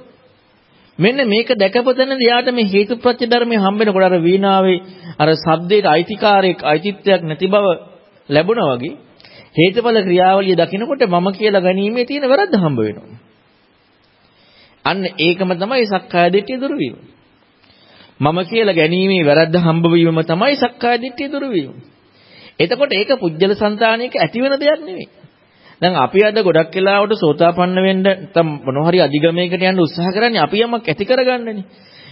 මෙන්න මේක දැකපොතනදී යාට මේ හේතුප්‍රත්‍ය ධර්මයේ හම්බෙනකොට අර වීණාවේ අර ශබ්දයට අයිතිකාරයක් අයිතිත්වයක් නැති බව ලැබුණා වගේ හේතුඵල ක්‍රියාවලිය දකිනකොට මම කියලා ගැනීමේ තියෙන වැරද්ද හම්බ වෙනවා. අන්න ඒකම තමයි සක්කාය දිට්ඨිය දුරු වීම. මම කියලා ගැනීමේ වැරද්ද හම්බ වීමම තමයි සක්කාය දිට්ඨිය දුරු වීම. එතකොට ඒක පුජ්‍යල సంతානයක ඇති වෙන දෙයක් නෙවෙයි. දැන් අපි අද ගොඩක් වෙලාවට සෝතාපන්න වෙන්න නැත්නම් මොනවා හරි අධිගමයකට යන්න උත්සාහ කරන්නේ අපි යමක් ඇති කරගන්නනේ.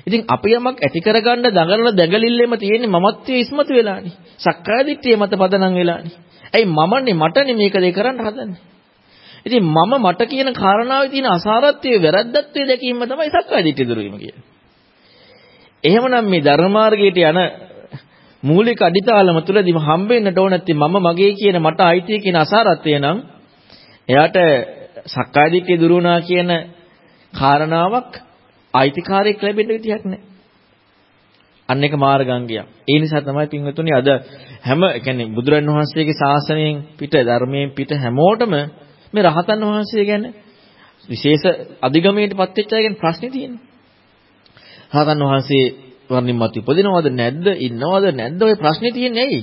ඉතින් අපි යමක් ඇති කරගන්න දඟලන දැඟලිල්ලෙම තියෙන්නේ මමත්වයේ ඉස්මතු වෙලානේ. සක්කාය දිට්ඨිය මත පදනම් වෙලානේ. ඇයි මමනේ මටනේ මේක දෙක කරන්න හදන්නේ. ඉතින් මම මට කියන කාරණාවේ තියෙන අසාරත්වයේ වැරද්දත්වයේ දැකීම තමයි සක්කාය දිට්ඨිය දුරු වීම කියන්නේ. එහෙමනම් මේ ධර්ම මාර්ගයට යන මූලික අඩිතාලම තුලදීම හම්බෙන්නට ඕන නැති මම මගේ කියන මට අයිතිය කියන අසාරත්වය නම් එයාට සක්කාය දිට්ඨිය දුරු වුණා කියන කාරණාවක් අයිතිකාරයක් ලැබෙන්න විදියක් නැහැ. අන්න එක මාර්ගාංගයක්. ඒ නිසා තමයි පින්වතුනි අද හැම කියන්නේ බුදුරන් වහන්සේගේ ශාසනයෙන් පිට ධර්මයෙන් පිට හැමෝටම මේ රහතන් වහන්සේ ගැන විශේෂ අධිගමයටපත් වෙච්ච අය ගැන ප්‍රශ්නේ තියෙනවා. රහතන් වහන්සේ වර්ණින්මත් උපදිනවද නැද්ද ඉන්නවද නැද්ද ඔය ප්‍රශ්නේ තියෙන්නේ ඇයි?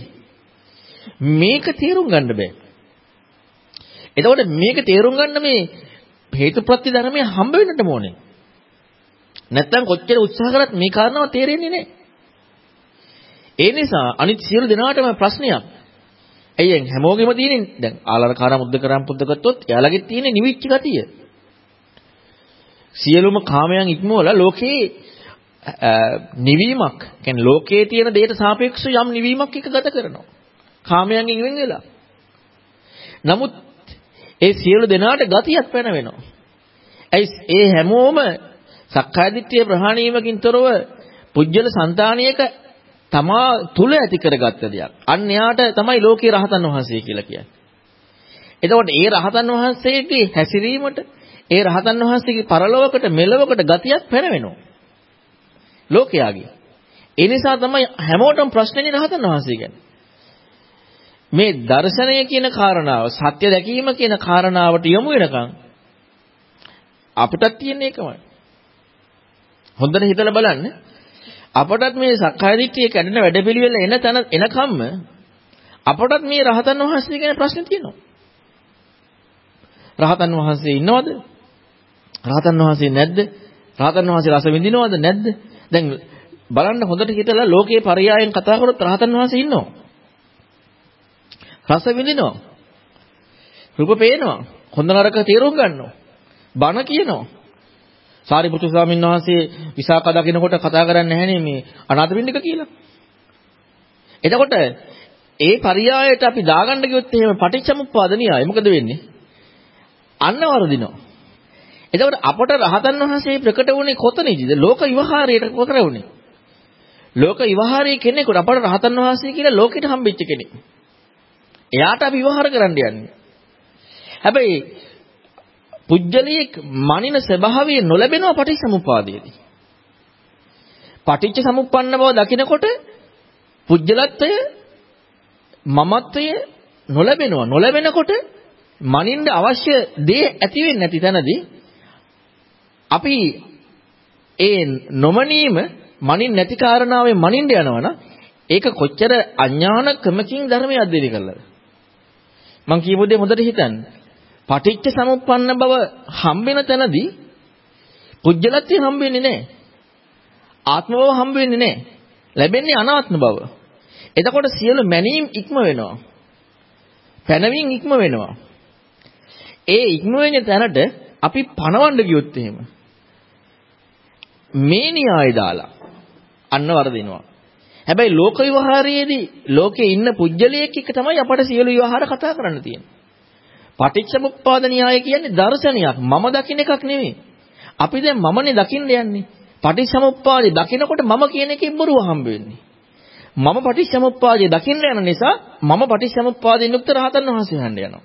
මේක තේරුම් ගන්න බෑ. එතකොට මේක තේරුම් ගන්න මේ හේතුප්‍රත්‍ය ධර්මයේ හම්බ වෙන්නට ඕනේ. නැත්තම් කොච්චර උත්සාහ කරත් මේ කාරණාව තේරෙන්නේ නැහැ. ඒ නිසා අනිත් සියලු දෙනාටම ප්‍රශ්නයක්. ඇයි හැමෝගෙම තියෙන දැන් ආලාරකාරා මුද්දකරම් පුද්ද ගත්තොත් එයාලගේ තියෙන නිවිච්ච ගතිය. සියලුම කාමයන් ඉක්මවලා ලෝකේ නිවීමක් කියන්නේ ලෝකයේ තියෙන දෙයට සාපේක්ෂව යම් නිවීමක් එක ගත කරනවා. කාමයන්ගෙන් වෙන් වෙලා. නමුත් ඒ සියලු දෙනාට ගතියක් පැන වෙනවා. ඇයි ඒ හැමෝම සක්කාය දිට්ඨිය ප්‍රහාණය වීමකින් තොරව පුජ්‍යල సంతානියක තමා තුල ඇති කරගත්ත දෙයක්. අන්න එයාට තමයි ලෝකේ රහතන් වහන්සේ කියලා කියන්නේ. එතකොට ඒ රහතන් වහන්සේගේ හැසිරීමට ඒ රහතන් වහන්සේගේ පරලෝකකට මෙලොවකට ගතියක් පැනවෙනවා. ලෝකයාගේ. ඒ නිසා තමයි හැමෝටම ප්‍රශ්නේ රහතන් වහන්සේ ගැන. මේ දර්ශනය කියන කාරණාව සත්‍ය දැකීම කියන කාරණාවට යොමු වෙනකන් අපිටත් තියෙන එකමයි. හොඳට හිතලා බලන්න. අපටත් මේ සක්කාය දිට්ඨිය කැඩෙන වැඩපිළිවෙල එන තැන එනකම්ම අපටත් මේ රහතන් වහන්සේ ගැන ප්‍රශ්න තියෙනවා. රහතන් වහන්සේ ඉන්නවද? රහතන් වහන්සේ නැද්ද? රහතන් වහන්සේ රස විඳිනවද නැද්ද? දැන් බලන්න හොඳට හිතලා ලෝකේ පරයයන් කතා කරොත් රහතන් වහන්සේ ඉන්නවා. රස විඳිනවා. රූප පේනවා. හොඳ නරක තේරුම් ගන්නවා. බණ කියනවා. සාරිපුත්‍ර ස්වාමීන් වහන්සේ විසාක දකිනකොට කතා කරන්නේ නැහනේ මේ අනාථපිණ්ඩික කියලා. එතකොට ඒ පරියායට අපි දාගන්න ගියොත් එහෙම පටිච්චසමුප්පාද න්‍යාය මොකද වෙන්නේ? අන්න වරදිනවා. එතකොට අපට රහතන් වහන්සේ ප්‍රකට වුණේ කොතනදීද? ලෝක විවහාරයට ප්‍රකට වුණේ. ලෝක විවහාරයේ කෙනෙකුට අපට රහතන් වහන්සේ කියලා ලෝකෙට හම්බෙච්ච කෙනෙක්. එයාට අපි විවහාර කරන්න යන්නේ. හැබැයි පුජ්‍යලියෙක් මනින ස්වභාවය නොලැබෙනවා පටිච්චසමුප්පාදයේදී. පටිච්ච සමුප්පන්න බව දකිනකොට පුජ්‍යලත්වය මමත්වය නොලැබෙනවා. නොලැබෙනකොට මනින්න අවශ්‍ය දේ ඇති වෙන්නේ නැති තැනදී අපි ඒ නොමනීම මනින් නැති කාරණාවෙන් මනින්න යනවනම් ඒක කොච්චර අඥානකමකින් ධර්මය අධ්‍යයනය කළාද මම කියපු දේ හොඳට හිතන්න පටිච්ච සමුප්පන්න බව හම්බෙන තැනදී පුජ්‍යලත්වය හම්බෙන්නේ නැහැ. ආත්ම බව හම්බෙන්නේ නැහැ. ලැබෙන්නේ අනාත්ම බව. එතකොට සියලු මැනීම් ඉක්ම වෙනවා. පැනවීම ඉක්ම වෙනවා. ඒ ඉක්ම වෙන තැනට අපි පණවන්න ගියොත් එහෙම මේ න්‍යාය දාලා අන්න වරදිනවා. හැබැයි ලෝක විවහාරයේදී ලෝකේ ඉන්න පුජ්‍යලයක් එක්ක තමයි අපට සියලු විවහාර කතා කරන්න තියෙන්නේ. පටිච්චසමුප්පාද න්‍යාය කියන්නේ දර්ශනයක්. මම දකින්න එකක් නෙවෙයි. අපි දැන් මමනේ දකින්න යන්නේ. පටිච්චසමුප්පාදේ දකිනකොට මම කියන එකේ බොරුව හම්බ වෙන්නේ. මම පටිච්චසමුප්පාදයේ දකින්න යන නිසා මම පටිච්චසමුප්පාදයෙන් යුක්ත රහතන් වහන්සේ හඳ යනවා.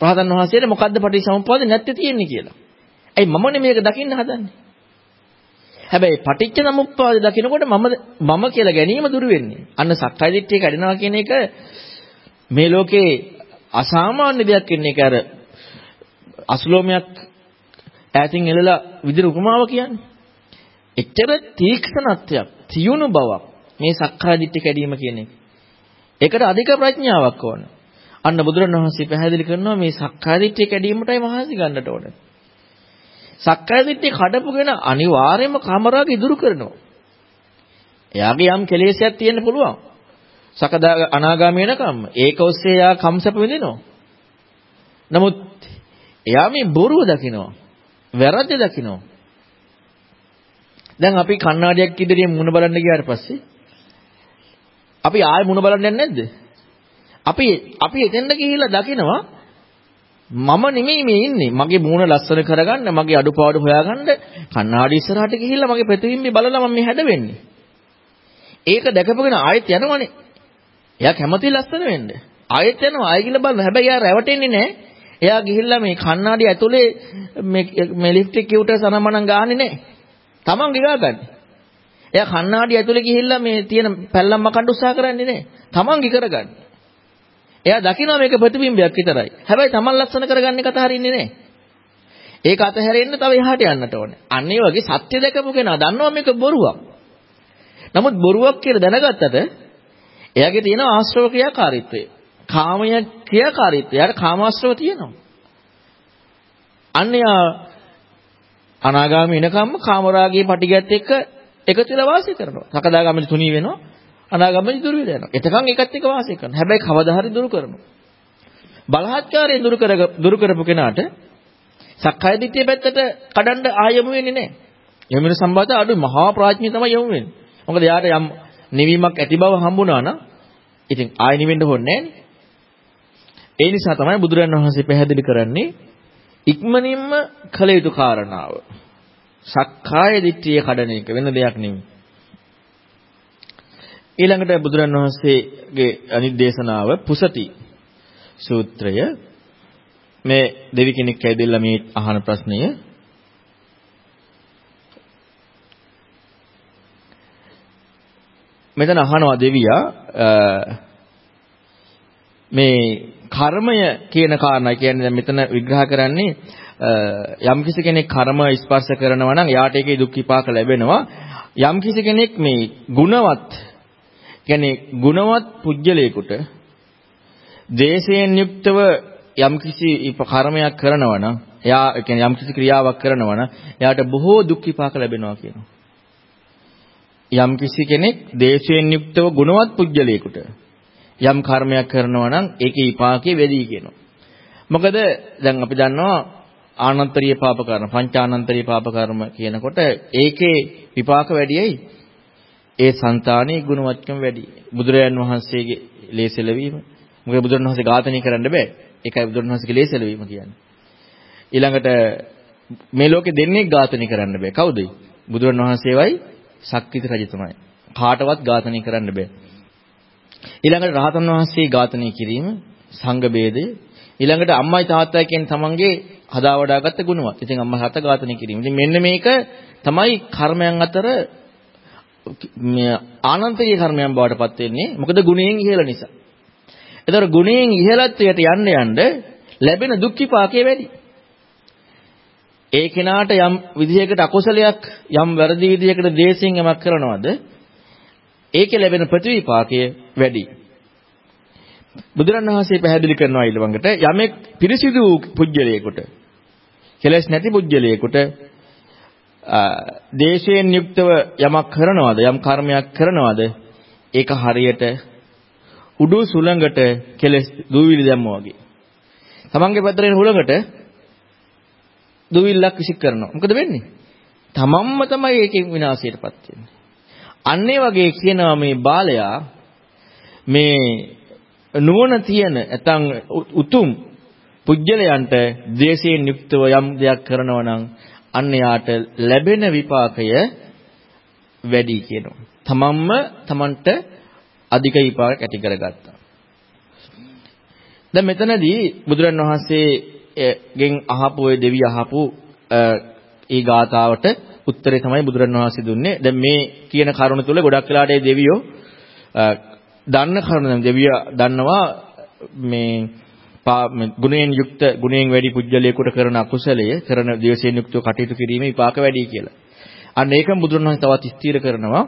රහතන් වහන්සේට මොකද්ද පටිච්චසමුප්පාදේ නැත්තේ තියෙන්නේ කියලා. ඇයි මමනේ මේක දකින්න හදන්නේ? හැබැයි පටිච්චසමුප්පාදේ දකිනකොට මම මම කියලා ගැනීම දුර වෙන්නේ. අන්න සක්කාය දිට්ඨිය කැඩෙනවා කියන එක මේ ලෝකේ අසාමාන්‍ය දෙයක් වෙන්නේ ඒක අර අසුලෝමයක් ඈතින් එළලා විදිර උපමාව කියන්නේ. එච්චර තීක්ෂණත්වයක්, තියුණු බවක් මේ සක්කාය දිට්ඨිය කැඩීම කියන එක. ඒකට අධික ප්‍රඥාවක් ඕන. අන්න බුදුරණවහන්සේ පැහැදිලි කරනවා මේ සක්කාය දිට්ඨිය කැඩීමටයි මහන්සි ගන්නට ඕනේ. සක්කාය දිට්ඨිය කඩපු කෙනා අනිවාර්යයෙන්ම කාමරාග ඉදුරු කරනවා. එයාගේ යම් කෙලෙසයක් තියෙන්න පුළුවන්. සකදා අනාගාමී වෙනකම්ම. ඒක ඔස්සේ එයා කම්සප විඳිනවා. නමුත් එයා මේ බොරුව දකිනවා. වැරද්ද දකිනවා. දැන් අපි කණ්ණාඩියක් ඉදිරියෙන් මුණ බලන්න ගියාට පස්සේ අපි ආයෙ මුණ බලන්න යන්නේ නැද්ද? අපි අපි එතෙන්ද ගිහිල්ලා දකිනවා මම නෙමෙයි මේ ඉන්නේ. මගේ මූණ ලස්සන කරගන්න, මගේ අඩුපාඩු හොයාගන්න කණ්ණාඩි ඉස්සරහට ගිහිල්ලා මගේ ප්‍රතිබිම්බේ බලලා මම මේ හැඩ වෙන්නේ. ඒක දැකපගෙන ආයෙත් යනවනේ. එයා කැමති ලස්සන වෙන්න. ආයෙත් යනවා ආයෙ ගිහලා බලන්න. හැබැයි එයා රැවටෙන්නේ නැහැ. එයා ගිහිල්ලා මේ කණ්ණාඩි ඇතුලේ මේ මේ ලිප්ස්ටික් කිව්ට සනමනන් ගාන්නේ නැහැ. Taman ගිගාගන්නේ. එයා කණ්ණාඩි ඇතුලේ ගිහිල්ලා මේ තියෙන පැල්ලම් මකන්න උත්සාහ කරන්නේ නැහැ. Taman ගි කරගන්නේ. එයා දකිනවා මේක ප්‍රතිබිම්බයක් විතරයි. හැබැයි Taman ලස්සන කරගන්න එක අතහරින්නේ නැහැ. ඒක අතහැරෙන්න තව එහාට යන්නට ඕනේ. අන්න ඒ වගේ සත්‍ය දැකපු කෙනා දන්නවා මේක බොරුවක්. නමුත් බොරුවක් කියලා දැනගත්තට එයාගේ තියෙන ආශ්‍රව ක්‍රියාකාරීත්වය. කාමය ක්‍රියාකාරීත්වය. එයාට කාමාශ්‍රව තියෙනවා. අන්න එයා අනාගාමී වෙනකම්ම කාමරාගයේ පටිගත් එක්ක එකතු වෙලා වාසය කරනවා. සකදාගාමී තුනී වෙනවා. අනාගාමී දුරු වෙලා යනවා. එතකන් එකත් එක්ක වාසය කරනවා. හැබැයි කවදා හරි දුරු කරනවා. බලහත්කාරයෙන් දුරු කර දුරු කරපු කෙනාට සක්කාය දිට්ඨිය පැත්තට කඩන්න ආයමු වෙන්නේ නැහැ. යොමු වෙන සම්බන්ධය අඩු මහා ප්‍රඥය තමයි යොමු වෙන්නේ. මොකද යාට යම් නිවීමක් ඇති බව හම්බුණා නම් ඉතින් ආයෙ නිවෙන්න ඕනේ ඒ නිසා තමයි බුදුරජාණන් වහන්සේ පැහැදිලි කරන්නේ ඉක්මනින්ම කළ යුතු කාරණාව. සක්කාය දිට්ඨිය කඩන එක වෙන දෙයක් නෙමෙයි. ඊළඟට බුදුරන් වහන්සේගේ අනිත් දේශනාව පුසති සූත්‍රය. මේ දෙවි කෙනෙක් ඇවිදලා මේ අහන ප්‍රශ්නය. මෙතන අහනවා දෙවියා මේ කර්මය කියන කාරණා. කියන්නේ දැන් මෙතන විග්‍රහ කරන්නේ යම්කිසි කෙනෙක් කර්ම ස්පර්ශ කරනවා නම් යාට ඒකේ දුක් විපාක ලැබෙනවා. යම්කිසි කෙනෙක් මේ ගුණවත් කියන්නේ ගුණවත් පුජ්‍යලයකට දේශයෙන් යුක්තව යම්කිසි කර්මයක් කරනවා නම් එයා කියන්නේ යම්කිසි ක්‍රියාවක් කරනවා නම් එයාට බොහෝ දුක් විපාක ලැබෙනවා කියනවා. යම්කිසි කෙනෙක් දේශයෙන් යුක්තව ගුණවත් පුජ්‍යලයකට යම් කර්මයක් කරනවා නම් ඒකේ විපාකේ වැඩි කියනවා. මොකද දැන් අපි දන්නවා ආනන්තරීය පාප කර්ම, පංචානන්තරීය පාප කර්ම කියනකොට ඒකේ විපාක වැඩියයි ඒ సంతානයේ ගුණවත්කම වැඩි. බුදුරජාන් වහන්සේගේ ලේසලවීම. මොකද බුදුරජාන් වහන්සේ ඝාතනය කරන්න බෑ. ඒකයි බුදුරජාන් වහන්සේගේ ලේසලවීම කියන්නේ. ඊළඟට මේ ලෝකේ දෙන්නේ ඝාතනය කරන්න බෑ. කවුද? බුදුරජාන් වහන්සේවයි ශක්තිත රජතුමයි. කාටවත් ඝාතනය කරන්න බෑ. ඊළඟට රහතන් වහන්සේ ඝාතනය කිරීම සංඝ ભેදය ඊළඟට අම්මයි තාත්තයි කියන තමන්ගේ හදා වඩාගත්ත ගුණවත්. ඉතින් අම්මා හත ඝාතනය කිරීම. ඉතින් මෙන්න මේක තමයි කර්මයන් අතර මේ ආනන්තරීය කර්මයන් බවට පත් වෙන්නේ මොකද ගුණයෙන් ඉහළ නිසා. ඒතර ගුණයෙන් ඉහළත්වයට යන්න යන්න ලැබෙන දුක් විපාකයේ වැඩි. ඒ කෙනාට යම් විදිහකට අකුසලයක් යම් වැරදි විදිහකට දේශයෙන් යමක් කරනවද ඒකේ ලැබෙන ප්‍රතිවිපාකය වැඩි. බුදුරණවහන්සේ පැහැදිලි කරනවා ඊළඟට යමෙක් පිරිසිදු පුජ්‍යලයකට කෙලස් නැති පුජ්‍යලයකට දේශයෙන් යුක්තව යමක් කරනවද යම් කර්මයක් කරනවද ඒක හරියට උඩු සුළඟට කෙලස් දූවිලි දැම්මා වගේ. තමන්ගේ පැත්තට හුළඟට දූවිල්ලක් විසික් කරනවා. මොකද වෙන්නේ? තමන්ම තමයි ඒකෙන් විනාශයටපත් වෙන්නේ. අන්නේ වගේ කියනවා මේ බාලයා මේ නුවණ තියෙන නැත්නම් උතුම් පුජ්‍යලයන්ට දේශයෙන් යුක්තව යම් දෙයක් කරනවා නම් අන්න යාට ලැබෙන විපාකය වැඩි කියනවා. තමන්ම තමන්ට අධික විපාක ඇති කරගත්තා. දැන් මෙතනදී බුදුරන් වහන්සේගෙන් අහපු ওই දෙවිය අහපු ඒ ගාතාවට උත්තරේ තමයි බුදුරන් වහන්සේ දුන්නේ. දැන් මේ කියන කරුණ තුල ගොඩක් වෙලාට ඒ දෙවියෝ දන්න කරුණ දෙවියා දන්නවා මේ ගුණයෙන් යුක්ත ගුණයෙන් වැඩි පුජ්‍යලයකට කරන අකුසලය කරන දේශයෙන් යුක්තව කටයුතු කිරීමේ විපාක වැඩි කියලා. අන්න ඒකම බුදුරණවහන්සේ තවත් ස්ථීර කරනවා.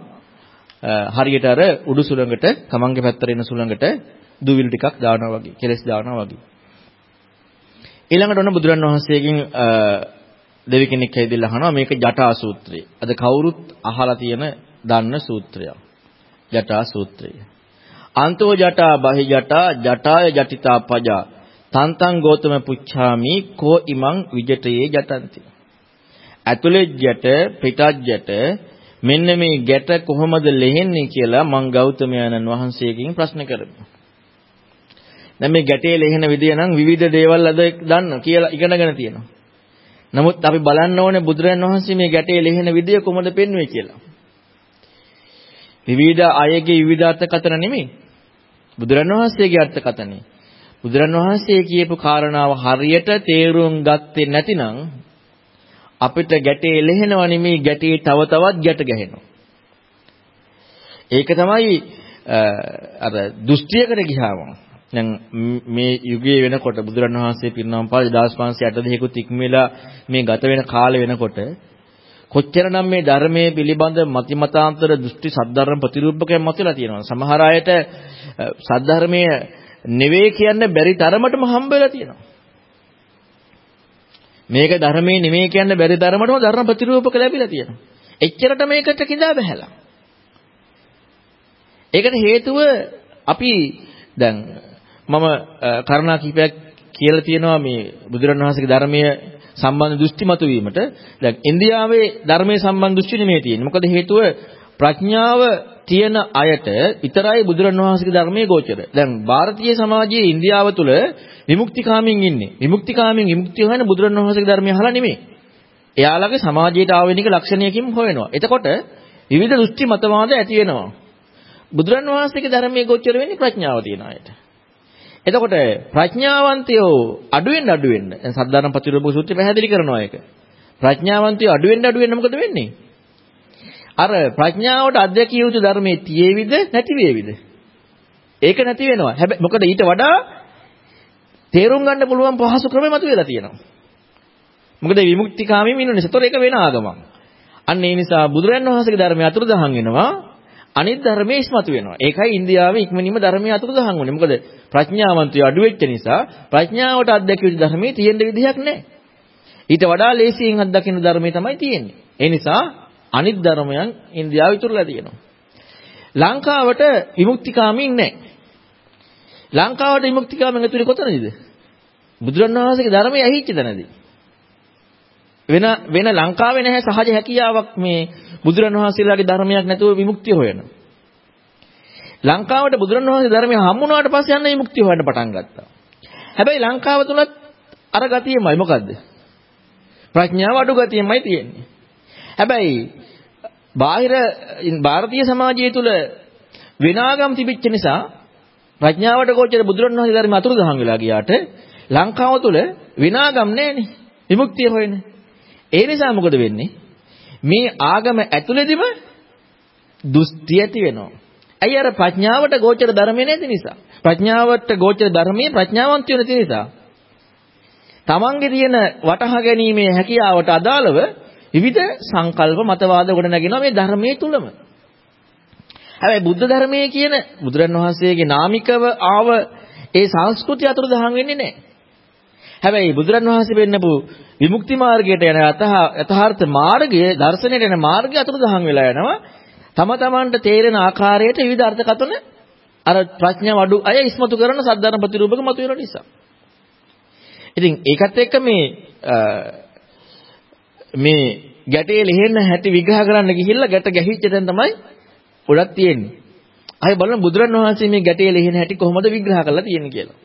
හරියට අර උඩු සුළඟට තමන්ගේ පැත්තට එන සුළඟට දුවිලි ටිකක් දානවා වගේ, කෙලස් දානවා වගේ. ඊළඟට ඔන්න බුදුරණවහන්සේගෙන් දෙවි කෙනෙක් ඇවිදලා අහනවා මේක ජටා සූත්‍රය. අද කවුරුත් අහලා තියෙන දන්න සූත්‍රයක්. ජටා සූත්‍රය. අන්තෝ ජටා බහි ජටා ජටාය ජටිතා පජා තන්තං ගෝතම පුච්ඡාමි කෝ ඉමං විජටයේ ජටಂತಿ. ඇතුලේ ජට පිටත් ජට මෙන්න මේ ගැට කොහොමද ලෙහෙන්නේ කියලා මං ගෞතමයන්න් වහන්සේගෙන් ප්‍රශ්න කරමු. දැන් මේ ගැටේ ලෙහෙන විදිය නම් විවිධ දේවල් අද දන්න කියලා ඉගෙනගෙන තියෙනවා. නමුත් අපි බලන්න ඕනේ බුදුරජාණන් වහන්සේ මේ ගැටේ ලෙහෙන විදිය කොහොමද පෙන්වන්නේ කියලා. විවිධ අයගේ විවිධ අර්ථකථන නෙමෙයි. බුදුරජාණන් වහන්සේගේ අර්ථකථනේ. බුදුරජාණන් වහන්සේ කියපු කාරණාව හරියට තේරුම් ගත්තේ නැතිනම් අපිට ගැටේ ලෙහෙනව නෙමෙයි ගැටේ තව තවත් ගැට ගැහෙනවා. ඒක තමයි අර දෘෂ්ටියකට ගියාම දැන් මේ යුගයේ වෙනකොට බුදුරණවහන්සේ පිරිනමන පාර 2582කුත් ඉක්මෙලා මේ ගත වෙන කාලේ වෙනකොට කොච්චරනම් මේ ධර්මයේ පිළිබඳ මතිමතාන්තර දෘෂ්ටි සද්ධර්ම ප්‍රතිරූපකයන් මතුවලා තියෙනවා. සමහර අයට සද්ධර්මයේ නෙවෙයි කියන්න බැරි තරමටම හම්බ වෙලා තියෙනවා. මේක ධර්මයේ නෙමෙයි කියන්න බැරි තරමටම ධර්ම ප්‍රතිරූපක ලැබිලා තියෙනවා. එච්චරට මේකට කිඳා බහැලා. ඒකට හේතුව අපි දැන් මම කරුණා කීපයක් කියලා තියෙනවා මේ බුදුරණවහන්සේගේ ධර්මයේ සම්බන්ධ දෘෂ්ටි මතුවීමට. දැන් ඉන්දියාවේ ධර්මයේ සම්බන්ධ දෘෂ්ටි නෙමෙයි තියෙන්නේ. මොකද හේතුව ප්‍රඥාව තියෙන අයට විතරයි බුදුරණවහන්සේගේ ධර්මයේ ගෝචර. දැන් ಭಾರತೀಯ සමාජයේ ඉන්දියාව තුළ විමුක්තිකාමීන් ඉන්නේ. විමුක්තිකාමීන් විමුක්තිය හොයන බුදුරණවහන්සේගේ ධර්මය අහලා නෙමෙයි. එයාලගේ සමාජයට ආවෙනික ලක්ෂණයකින් හොයනවා. එතකොට විවිධ දෘෂ්ටි මතවාද ඇති වෙනවා. බුදුරණවහන්සේගේ ධර්මයේ ගෝචර වෙන්නේ ප්‍රඥාව තියෙන අයට. එතකොට ප්‍රඥාවන්තයෝ අඩු වෙන්න අඩු වෙන්න දැන් සද්ධාරම් පතිරෝපක සූත්‍රය පැහැදිලි කරනවා ඒක. ප්‍රඥාවන්තයෝ අඩු වෙන්න අඩු වෙන්න මොකද වෙන්නේ? අර ප්‍රඥාවට අධ්‍යක්ෂිය යුතු ධර්මයේ තියේවිද නැති වේවිද? ඒක නැති වෙනවා. හැබැයි මොකද ඊට වඩා තේරුම් ගන්න පුළුවන් පහසු ක්‍රම මතුවලා තියෙනවා. මොකද විමුක්තිකාමී මිනුනේ. ඒතොර ඒක වෙන ආගමක්. අන්න ඒ නිසා බුදුරයන් වහන්සේගේ ධර්මය අතුරුදහන් වෙනවා. අනිත් ධර්මයේ ඉස්මතු වෙනවා. ඒකයි ඉන්දියාවේ ඉක්මනින්ම ධර්මයේ අතුරුදහන් වුනේ. මොකද ප්‍රඥාවන්තයෝ අඩු වෙච්ච නිසා ප්‍රඥාවට අධ්‍යක්ෂ ධර්මයේ තියෙන්න විදිහක් නැහැ. ඊට වඩා ලේසියෙන් අත්දකින්න ධර්මයේ තමයි තියෙන්නේ. ඒ නිසා අනිත් ධර්මයන් ඉන්දියාවේ ඉතුරුලා තියෙනවා. ලංකාවට විමුක්තිකාමීන් නැහැ. ලංකාවට විමුක්තිකාමීන් ඇතුලේ කොතනද? බුදුරණවහන්සේගේ ධර්මයේ ඇහිච්ච තැනදී. වෙන වෙන ලංකාවේ නැහැ සහජ හැකියාවක් මේ බුදුරණවහන්සේලාගේ ධර්මයක් නැතුව විමුක්තිය හොයන. ලංකාවට බුදුරණවහන්සේ ධර්මය හම්බුනාට පස්සේ යන්න විමුක්තිය හොයන්න පටන් ගත්තා. හැබැයි ලංකාව තුලත් අර ගතියමයි මොකද්ද? ප්‍රඥාව අඩු ගතියමයි තියෙන්නේ. හැබැයි බාහිර ಭಾರತೀಯ සමාජය තුල විනාගම් තිබිච්ච නිසා ප්‍රඥාවට ගෝචර බුදුරණවහන්සේ ධර්ම අතුරුදහන් වෙලා ගියාට ලංකාව තුල විනාගම් නැහැනේ. විමුක්තිය හොයන්නේ. ඒ නිසා මොකද වෙන්නේ? මේ ආගම ඇතුළේදීම දුස්ති ඇති වෙනවා. ඇයි අර ප්‍රඥාවට ගෝචර ධර්මයේ නැති නිසා. ප්‍රඥාවට ගෝචර ධර්මයේ ප්‍රඥාවන්තයෝ නැති නිසා. තමන්ගේ තියෙන වටහා ගැනීමේ හැකියාවට අදාළව විවිධ සංකල්ප මතවාද ගොඩ නැගෙනවා මේ ධර්මයේ තුලම. හැබැයි බුද්ධ ධර්මයේ කියන බුදුරන් වහන්සේගේ නාමිකව ආව ඒ සංස්කෘතිය අතුරුදහන් වෙන්නේ නැහැ. හැබැයි බුදුරන් වහන්සේ වෙන්නපු විමුක්ති මාර්ගයට යන යථාර්ථ මාර්ගය දර්ශනයට යන මාර්ගය අතුරුදහන් වෙලා යනවා. තම තමන්ට තේරෙන ආකාරයට විවිධ අර්ථකථන අර ප්‍රඥාව අඩු අය ඉස්මතු කරන සද්ධාර්ම ප්‍රතිරූපක මතුවෙන නිසා. ඉතින් ඒකත් එක්ක මේ මේ ගැටේ ලෙහෙන්න හැටි විග්‍රහ කරන්න ගිහිල්ලා ගැට ගැහිච්ච තැන තමයි ගොඩක් තියෙන්නේ. ආයෙ බලන්න බුදුරණවහන්සේ මේ ගැටේ ලෙහෙන හැටි කොහොමද විග්‍රහ කරලා තියෙන්නේ කියලා.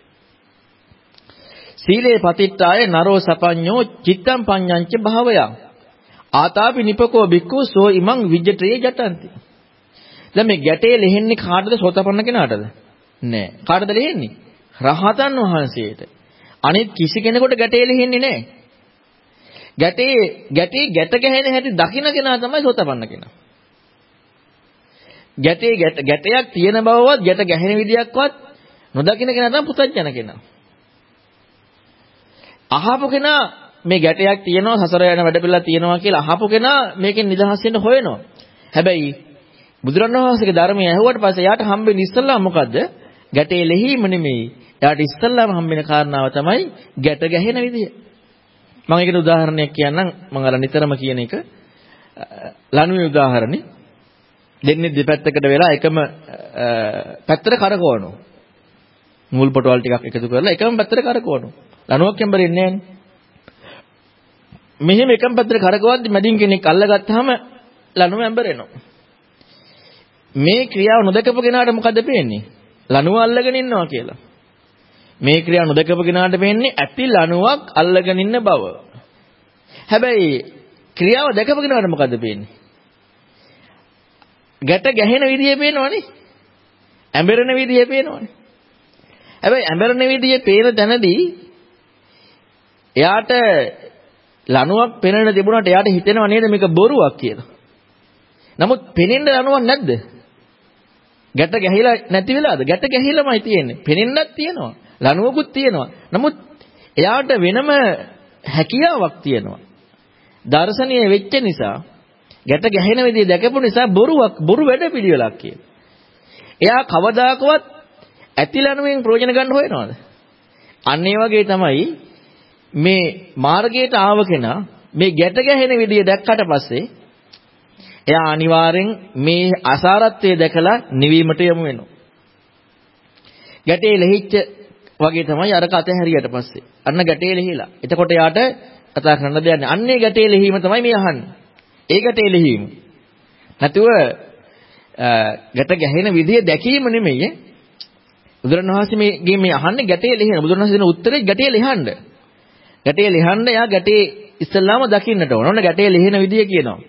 සීලේ පතිට්ඨාය නරෝ සපඤ්ඤෝ චිත්තම් පඤ්ඤංච භාවයං ආතාපි නිපකෝ බික්ඛු සෝ ඉමං විජ්ජතේ ජටಂತಿ දැන් මේ ගැටේ ලෙහෙන්නේ කාටද සෝතපන්න කෙනාටද? නෑ. කාටද ලෙහෙන්නේ? රහතන් වහන්සේට. අනිත් කිසි කෙනෙකුට ගැටේ ලෙහෙන්නේ නෑ. ගැටේ ගැටේ ගැට ගැහෙන හැටි දකින්න කෙනා තමයි සෝතපන්න කෙනා. ගැටේ ගැටයක් තියෙන බවවත් ගැට ගැහෙන විදියක්වත් නොදකින්න කෙනා තමයි පුතඥන කෙනා. අහපු කෙනා මේ ගැටයක් තියෙනවා සසර යන වැඩ පිළිලා තියෙනවා කියලා අහපු කෙනා මේකෙන් නිදහස් වෙන්න හොයනවා. හැබැයි බුදුරණවහන්සේගේ ධර්මය ඇහුවට පස්සේ යාට හම්බෙන්නේ ඉස්සල්ලා මොකද්ද? ගැටේ ලෙහීම නෙමෙයි. යාට ඉස්සල්ලාම හම්බෙන කාරණාව තමයි ගැට ගැහෙන විදිය. මම ඒකට උදාහරණයක් කියන්නම් මම අර නිතරම කියන එක ලණුවේ උදාහරණේ දෙන්නේ දෙපැත්තකට වෙලා එකම පැත්තට කරකවනවා. මුල් පොටවල් ටිකක් එකතු කරලා එකම පැත්තට කරකවනවා. ලණුවක් යම්බරෙන්නේ නැහැ. මෙහෙම එකම පැත්තට කරකවද්දි මැදින් කෙනෙක් අල්ලගත්තාම ලණුව යම්බරෙනවා. මේ ක්‍රියාව නොදකපු කෙනාට මොකද පේන්නේ? ලණුව අල්ලගෙන ඉන්නවා කියලා. මේ ක්‍රියාව නොදකපු කෙනාට පේන්නේ ඇති ලණුවක් අල්ලගෙන ඉන්න බව. හැබැයි ක්‍රියාව දැකපු කෙනාට මොකද පේන්නේ? ගැට ගැහෙන විදිය පේනවනේ. ඇඹරෙන විදිය පේනවනේ. හැබැයි ඇඹරෙන විදිය පේන තැනදී එයාට ලණුවක් පෙනෙන්න තිබුණාට එයාට හිතෙනව නේද මේක බොරුවක් කියලා. නමුත් පෙනෙන්න ලණුවක් නැද්ද? ගැට ගැහිලා නැති වෙලාද? ගැට ගැහිලාමයි තියෙන්නේ. පෙනෙන්නත් තියෙනවා. ලණුවකුත් තියෙනවා. නමුත් එයාට වෙනම හැකියාවක් තියෙනවා. දර්ශනීය වෙච්ච නිසා ගැට ගැහෙන විදිහ දැකපු නිසා බොරුවක් බොරු වැඩ පිළිවෙලක් කියන. එයා කවදාකවත් ඇතිලනුවෙන් ප්‍රයෝජන ගන්න හොයනවද? අන්න ඒ වගේ තමයි මේ මාර්ගයට ආව කෙනා මේ ගැට ගැහෙන විදිය දැක්කට පස්සේ එයා අනිවාර්යෙන් මේ අසාරත්වය දැකලා නිවීමට යමු වෙනවා. ගැටේ ලෙහිච්ච වගේ තමයි අරක අතහැරියට පස්සේ. අන්න ගැටේ ලෙහිලා. එතකොට යාට කතා කරන්න දෙයක් නෑ. අන්නේ ගැටේ ලෙහීම තමයි මේ අහන්නේ. ඒ ගැටේ ලෙහීම. නැතුව ගැට ගැහෙන විදිය දැකීම නෙමෙයි. බුදුරණවහන්සේ මේගේ මේ අහන්නේ ගැටේ ලෙහින. බුදුරණවහන්සේ දෙන උත්තරේ ගැටේ ලෙහන්න. ගැටේ ලෙහන්න යා ගැටේ ඉස්සල්ලාම දකින්නට ඕන. ඔන්න ගැටේ ලෙහෙන විදිය කියනවා.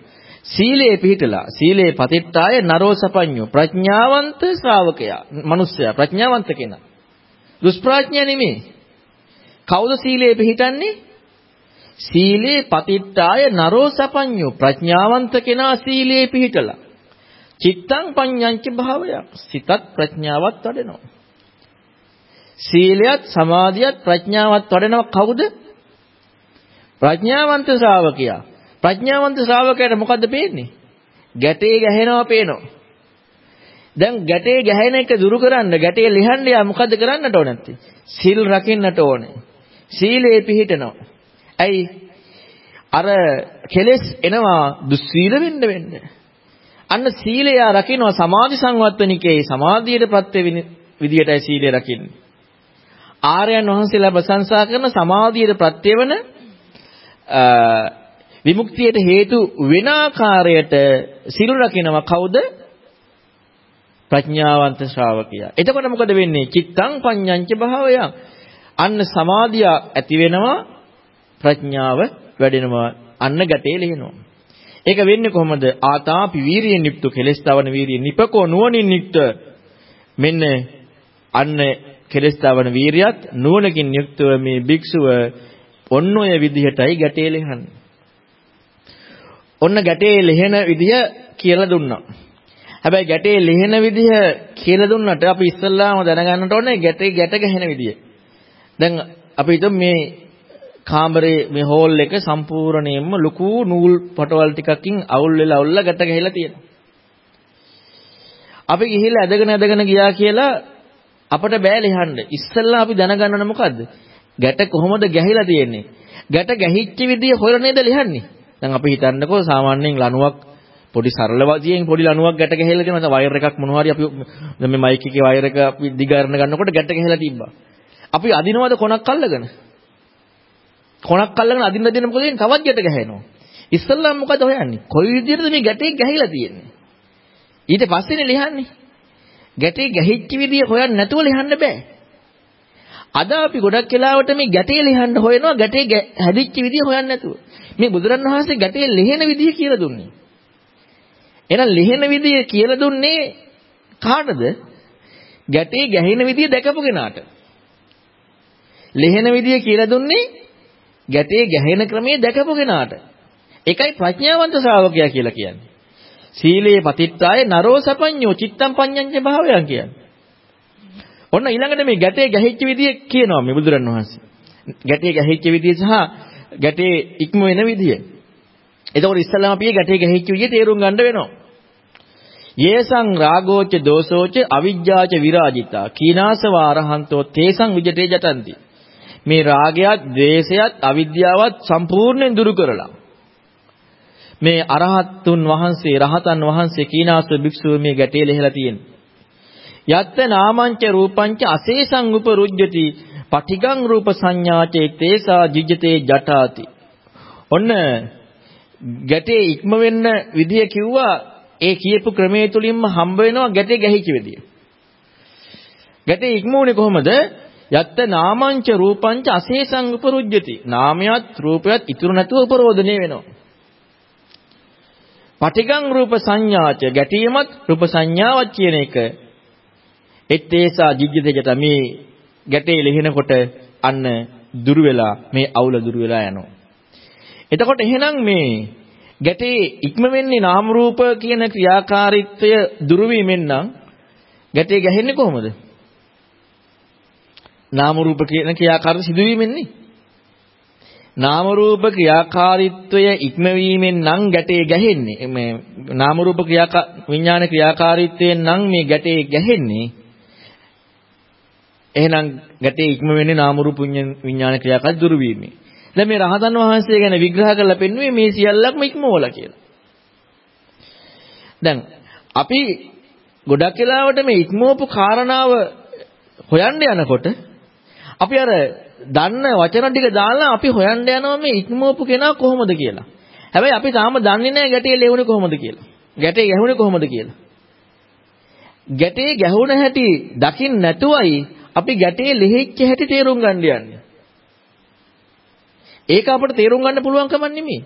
සීලේ පිහිටලා සීලේ පතිට්ඨාය නරෝ සපඤ්ඤෝ ප්‍රඥාවන්ත ශ්‍රාවකයා මිනිස්සයා ප්‍රඥාවන්ත කෙනා දුෂ්ප්‍රඥා නෙමෙයි කවුද සීලේ පිහිටන්නේ? සීලේ පතිට්ඨාය නරෝ සපඤ්ඤෝ ප්‍රඥාවන්ත කෙනා සීලේ පිහිටලා. චිත්තං පඤ්ඤංච භාවය සිතත් ප්‍රඥාවත් වඩනවා. සීලයත් සමාධියත් ප්‍රඥාවත් වඩනවා කවුද? ප්‍රඥාවන්ත ශ්‍රාවකයා. ප්‍රඥාවන්ත ශ්‍රාවකයාට මොකද්ද පේන්නේ? ගැටේ ගැහෙනවා පේනවා. දැන් ගැටේ ගැහෙන එක දුරු කරන්න ගැටේ ලිහන්න යා මොකද්ද කරන්නට ඕන නැත්තේ? සිල් රකින්නට ඕනේ. සීලේ පිහිටනවා. ඇයි? අර කෙලෙස් එනවා දුස්සීල වෙන්න වෙන්න. අන්න සීලය රකින්නවා සමාධි සංවත්තනිකේ සමාධියට ප්‍රත්‍ය විදියටයි සීලය රකින්නේ. ආර්යයන් වහන්සේලා ප්‍රශංසා කරන සමාධියට ප්‍රත්‍ය වෙන විමුක්තියට හේතු වෙන ආකාරයට සිල් රකින්නවා කවුද? ප්‍රඥාවන්ත ශ්‍රාවකයා. එතකොට මොකද වෙන්නේ? චිත්තං පඤ්ඤංච භාවය. අන්න සමාධිය ඇති වෙනවා ප්‍රඥාව වැඩෙනවා. අන්න ගැටේ ලියනවා. ඒක වෙන්නේ කොහොමද? ආතාපි වීරියෙන් යුක්ත කෙලස්තාවන වීරියෙන් නිපකෝ නුවණින් යුක්ත මෙන්න අන්න කෙලස්තාවන වීරියත් නුවණකින් යුක්තව මේ භික්ෂුව ඔන්න ඔය විදිහටයි ගැටේ ලියන්නේ. ඔන්න ගැටේ ලෙහෙන විදිය කියලා දුන්නා. හැබැයි ගැටේ ලෙහෙන විදිය කියලා දුන්නට අපි ඉස්සල්ලාම දැනගන්නට ඕනේ ගැටේ ගැට ගැහෙන විදිය. දැන් අපි හිතමු මේ කාමරේ මේ හෝල් එක සම්පූර්ණයෙන්ම ලুকু නූල් පටවල් ටිකකින් අවුල් වෙලා අවුල්ලා ගැට ගහලා තියෙනවා. අපි ගිහිල්ලා ඇදගෙන ඇදගෙන ගියා කියලා අපට බෑ ලියන්න. ඉස්සල්ලා අපි දැනගන්න ඕනේ මොකද්ද? ගැට කොහොමද ගැහිලා තියෙන්නේ? ගැට ගැහිච්ච විදිය හොයලා නේද ලියන්නේ? දැන් අපි හිතන්නකෝ සාමාන්‍යයෙන් ලණුවක් පොඩි සරල වදියෙන් පොඩි ලණුවක් ගැට ගැහිලා තියෙනවා. වයර් එකක් මොනවා හරි අපි දැන් මේ මයික් එකේ වයර් එක අපි දිගාරන ගන්නකොට ගැට ගැහිලා තිබ්බා. අපි අදිනවද කොනක් අල්ලගෙන? කොනක් අල්ලගෙන අදින්න දෙන්න මොකද වෙන්නේ? තවත් ගැට ගැහෙනවා. ඉස්සල්ලාම මොකද හොයන්නේ? කොයි විදිහටද මේ ගැටේ ගැහිලා තියෙන්නේ? ඊට පස්සේනේ ලියන්නේ. ගැටේ ගැහිච්ච විදිය හොයන්න නැතුව ලියන්න බෑ. අද අපි ගොඩක් වෙලාවට මේ ගැටේ ලියන්න හොයනවා ගැටේ හැදිච්ච විදිය හොයන්න නැතුව. මේ බුදුරණවහන්සේ ගැටේ ලිහෙන විදිය කියලා දුන්නේ. එහෙනම් ලිහෙන විදිය කියලා දුන්නේ කාටද? ගැටේ ගැහෙන විදිය දැකපු කෙනාට. ලිහෙන විදිය කියලා දුන්නේ ගැටේ ගැහෙන ක්‍රමයේ දැකපු කෙනාට. ඒකයි ප්‍රඥාවන්ත ශ්‍රාවකයා කියලා කියන්නේ. සීලේ පතිත්තාය නරෝ සපඤ්ඤෝ චිත්තම් පඤ්ඤංච භාවයන් කියන්නේ. ඔන්න ඊළඟට මේ ගැටේ ගැහිච්ච විදිය කියනවා මේ බුදුරන් වහන්සේ. ගැටේ ගැහිච්ච විදිය සහ ගැටේ ඉක්ම වෙන විදිය. එතකොට ඉස්සල්ලාම අපි ගැටේ ගැහිච්ච විදිය තේරුම් ගන්න වෙනවා. යේසං රාගෝච දෝසෝච අවිජ්ජාච විරාජිතා. කීනාසව අරහන්තෝ තේසං විජිතේ ජටಂತಿ මේ රාගයත් ද්වේෂයත් අවිද්‍යාවත් සම්පූර්ණයෙන් දුරු කරලා. මේ අරහත්තුන් වහන්සේ රහතන් වහන්සේ කීනාස භික්ෂුව මේ ගැටේ ලෙහලා තියෙන්නේ. යත්ත නාමංච රූපංච අසේසං උපරුජ්ජති. පටිගං රූප සංඥාචේ තේසා ජිජ්ජතේ ජටාති. ඔන්න ගැටේ ඉක්ම වෙන්න විදිය කිව්වා ඒ කියපු ක්‍රමයේ තුලින්ම හම්බ වෙනවා ගැටේ ගැහිච්ච විදිය ගැටේ ඉක්මුනේ කොහොමද? යත්ත නාමංච රූපංච අසේසං උපරුජ්ජති. නාමයත් රූපයත් ඉතුරු නැතුව උපරෝධණය වෙනවා. පටිගං රූප සංඥාච ගැටීමත් රූප සංඥාවක් කියන එක. එත්තේසා ජිජ්ජතේජට මේ ගැටේ ලෙහෙනකොට අන්න දුර වෙලා මේ අවුල දුර වෙලා යනවා. එතකොට එහෙනම් මේ ගැටේ ඉක්ම වෙන්නේ නාම රූප කියන ක්‍රියාකාරීත්වය දුරු වීමෙන් නම් ගැටේ ගැහෙන්නේ කොහොමද? නාම රූප කියන ක්‍රියාකාරී සිදුවීමෙන්නේ. නාම රූප ක්‍රියාකාරීත්වය ඉක්මවීමෙන් නම් ගැටේ ගැහෙන්නේ. මේ නාම රූප ක්‍රියාකා විඥාන ක්‍රියාකාරීත්වයෙන් නම් මේ ගැටේ ගැහෙන්නේ. එහෙනම් ගැටේ ඉක්ම වෙන්නේ නාම රූප විඥාන ක්‍රියාකාරී දුරු වීමෙන්. දැන් මේ රහතන් වහන්සේ ගැන විග්‍රහ කරලා පෙන්වුවේ මේ සියල්ලක්ම ඉක්මවලා කියලා. දැන් අපි ගොඩක් වෙලාවට මේ ඉක්මවපු කාරණාව හොයන්න යනකොට අපි අර දන්න වචන ටික දාලා අපි හොයන්න යනවා මේ ඉක්මවපු කෙනා කොහොමද කියලා. හැබැයි අපි තාම දන්නේ නැහැ ගැටේ ලැබුණේ කොහොමද කියලා. ගැටේ ගැහුණේ කොහොමද කියලා. ගැටේ ගැහුණ හැටි දකින්න නැතුවයි අපි ගැටේ ලිහිච්ච හැටි තේරුම් ගන්න යන්නේ. ඒක අපිට තේරුම් ගන්න පුළුවන් කමක් නෙමෙයි.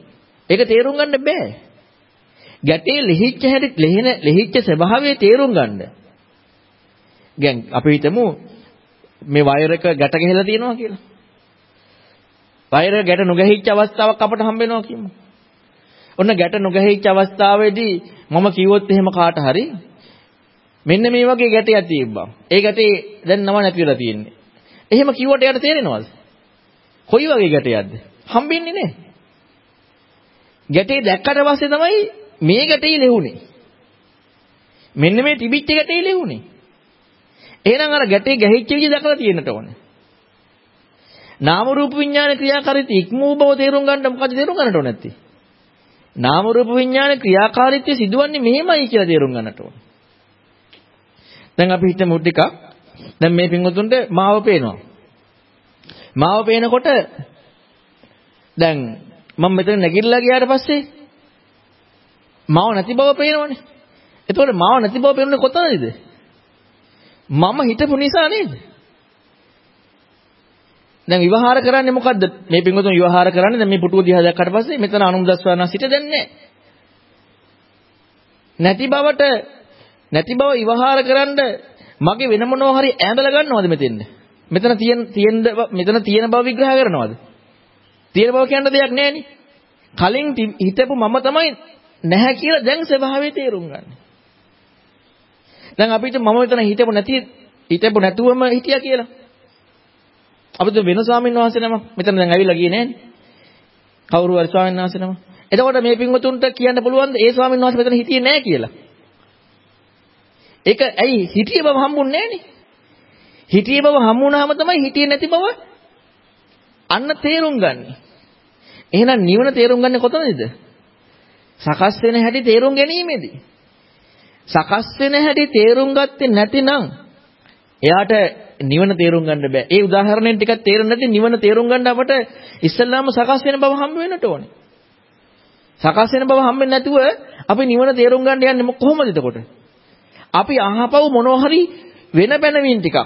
ඒක තේරුම් ගන්න බෑ. ගැටේ ලිහිච්ච හැටි ලෙහෙන ලිහිච්ච ස්වභාවය තේරුම් ගන්න. දැන් අපි හිතමු මේ වයර් එක ගැට ගහලා තියෙනවා කියලා. වයර් ගැට නොගැහිච්ච අවස්ථාවක් අපට හම්බ වෙනවා කියමු. ඔන්න ගැට නොගැහිච්ච අවස්ථාවේදී මම කිව්වොත් එහෙම කාට හරි මෙන්න මේ වගේ ගැටයක් තියබ්බා. ඒ ගැටේ දැන් නම නැති වෙලා තියෙන්නේ. එහෙම කිව්වට යාට තේරෙනවද? කොයි වගේ ගැටයක්ද? හම්බෙන්නේ නැහැ. ගැටේ දැක්කට පස්සේ තමයි මේ ගැටේ ලැබුණේ. මෙන්න මේ තිබිච්ච ගැටේ ලැබුණේ. එහෙනම් අර ගැටේ ගැහිච්ච විදිහ දැකලා තියෙන්නට ඕනේ. නාම රූප විඥාන ක්‍රියාකාරීත්වය ඉක්මූ බව තේරුම් ගන්න මොකද තේරුම් ගන්නට ඕනේ නැත්තේ? නාම රූප විඥාන ක්‍රියාකාරීත්වය සිදුවන්නේ මෙහෙමයි කියලා තේරුම් ගන්නට ඕනේ. දැන් අපි හිතමු ටිකක්. දැන් මේ පින්වතුන්ට මාව පේනවා. මාව පේනකොට දැන් මම මෙතන නැගිටලා ගියාට පස්සේ මාව නැති බව පේනවනේ. එතකොට මාව නැති බව පේන්නේ කොතනද? මම හිතපු නිසා නේද? දැන් විවහාර කරන්නේ මොකද්ද? මේ පින්වතුන් විවහාර කරන්නේ දැන් මේ පුටුව දිහා දැක්කට පස්සේ මෙතන අනුමුදස්වරණ සිට දැන් නැහැ. නැති බවට නැති බව ඉවහාර කරන්න මගේ වෙන මොනවා හරි ඈඳලා ගන්නවද මෙතෙන්ද? මෙතන තියෙන තියෙන මෙතන තියෙන බව විග්‍රහ කරනවද? තියෙන බව කියන්න දෙයක් නැහෙනේ. කලින් හිතපු මම තමයි නැහැ කියලා දැන් ස්වභාවය තේරුම් ගන්න. දැන් අපිට මම මෙතන හිතපු නැති හිතපු නැතුවම හිටියා කියලා. අපිට වෙන ස්වාමීන් වහන්සේ නම මෙතන දැන් ඇවිල්ලා ගියේ නෑනේ. කවුරු හරි ස්වාමීන් වහන්සේ නම. එතකොට මේ පින්වතුන්ට කියන්න පුළුවන්ද ඒ ස්වාමීන් වහන්සේ මෙතන හිටියේ නෑ කියලා? ඒක ඇයි හිටිය බව හම්බුන්නේ නැහනේ. හිටිය බව හම්බුනහම තමයි හිටියේ නැති බව අන්න තේරුම් ගන්න. එහෙනම් නිවන තේරුම් ගන්න කොතනද? සකස් වෙන හැටි තේරුම් ගැනීමේදී. සකස් වෙන හැටි තේරුම් ගත්තේ නැතිනම් එයාට නිවන තේරුම් ගන්න බෑ. ඒ උදාහරණයෙන් ටිකක් තේරෙන්නේ නැති නිවන තේරුම් ගන්න අපට ඉස්සල්ලාම සකස් වෙන බව හම්බ වෙන්නට ඕනේ. සකස් වෙන බව හම්බෙන්නේ නැතුව අපි නිවන තේරුම් ගන්න යන්නේ කොහොමද එතකොට? අපි අහපව මොනවා හරි වෙන බැනවීම් ටිකක්.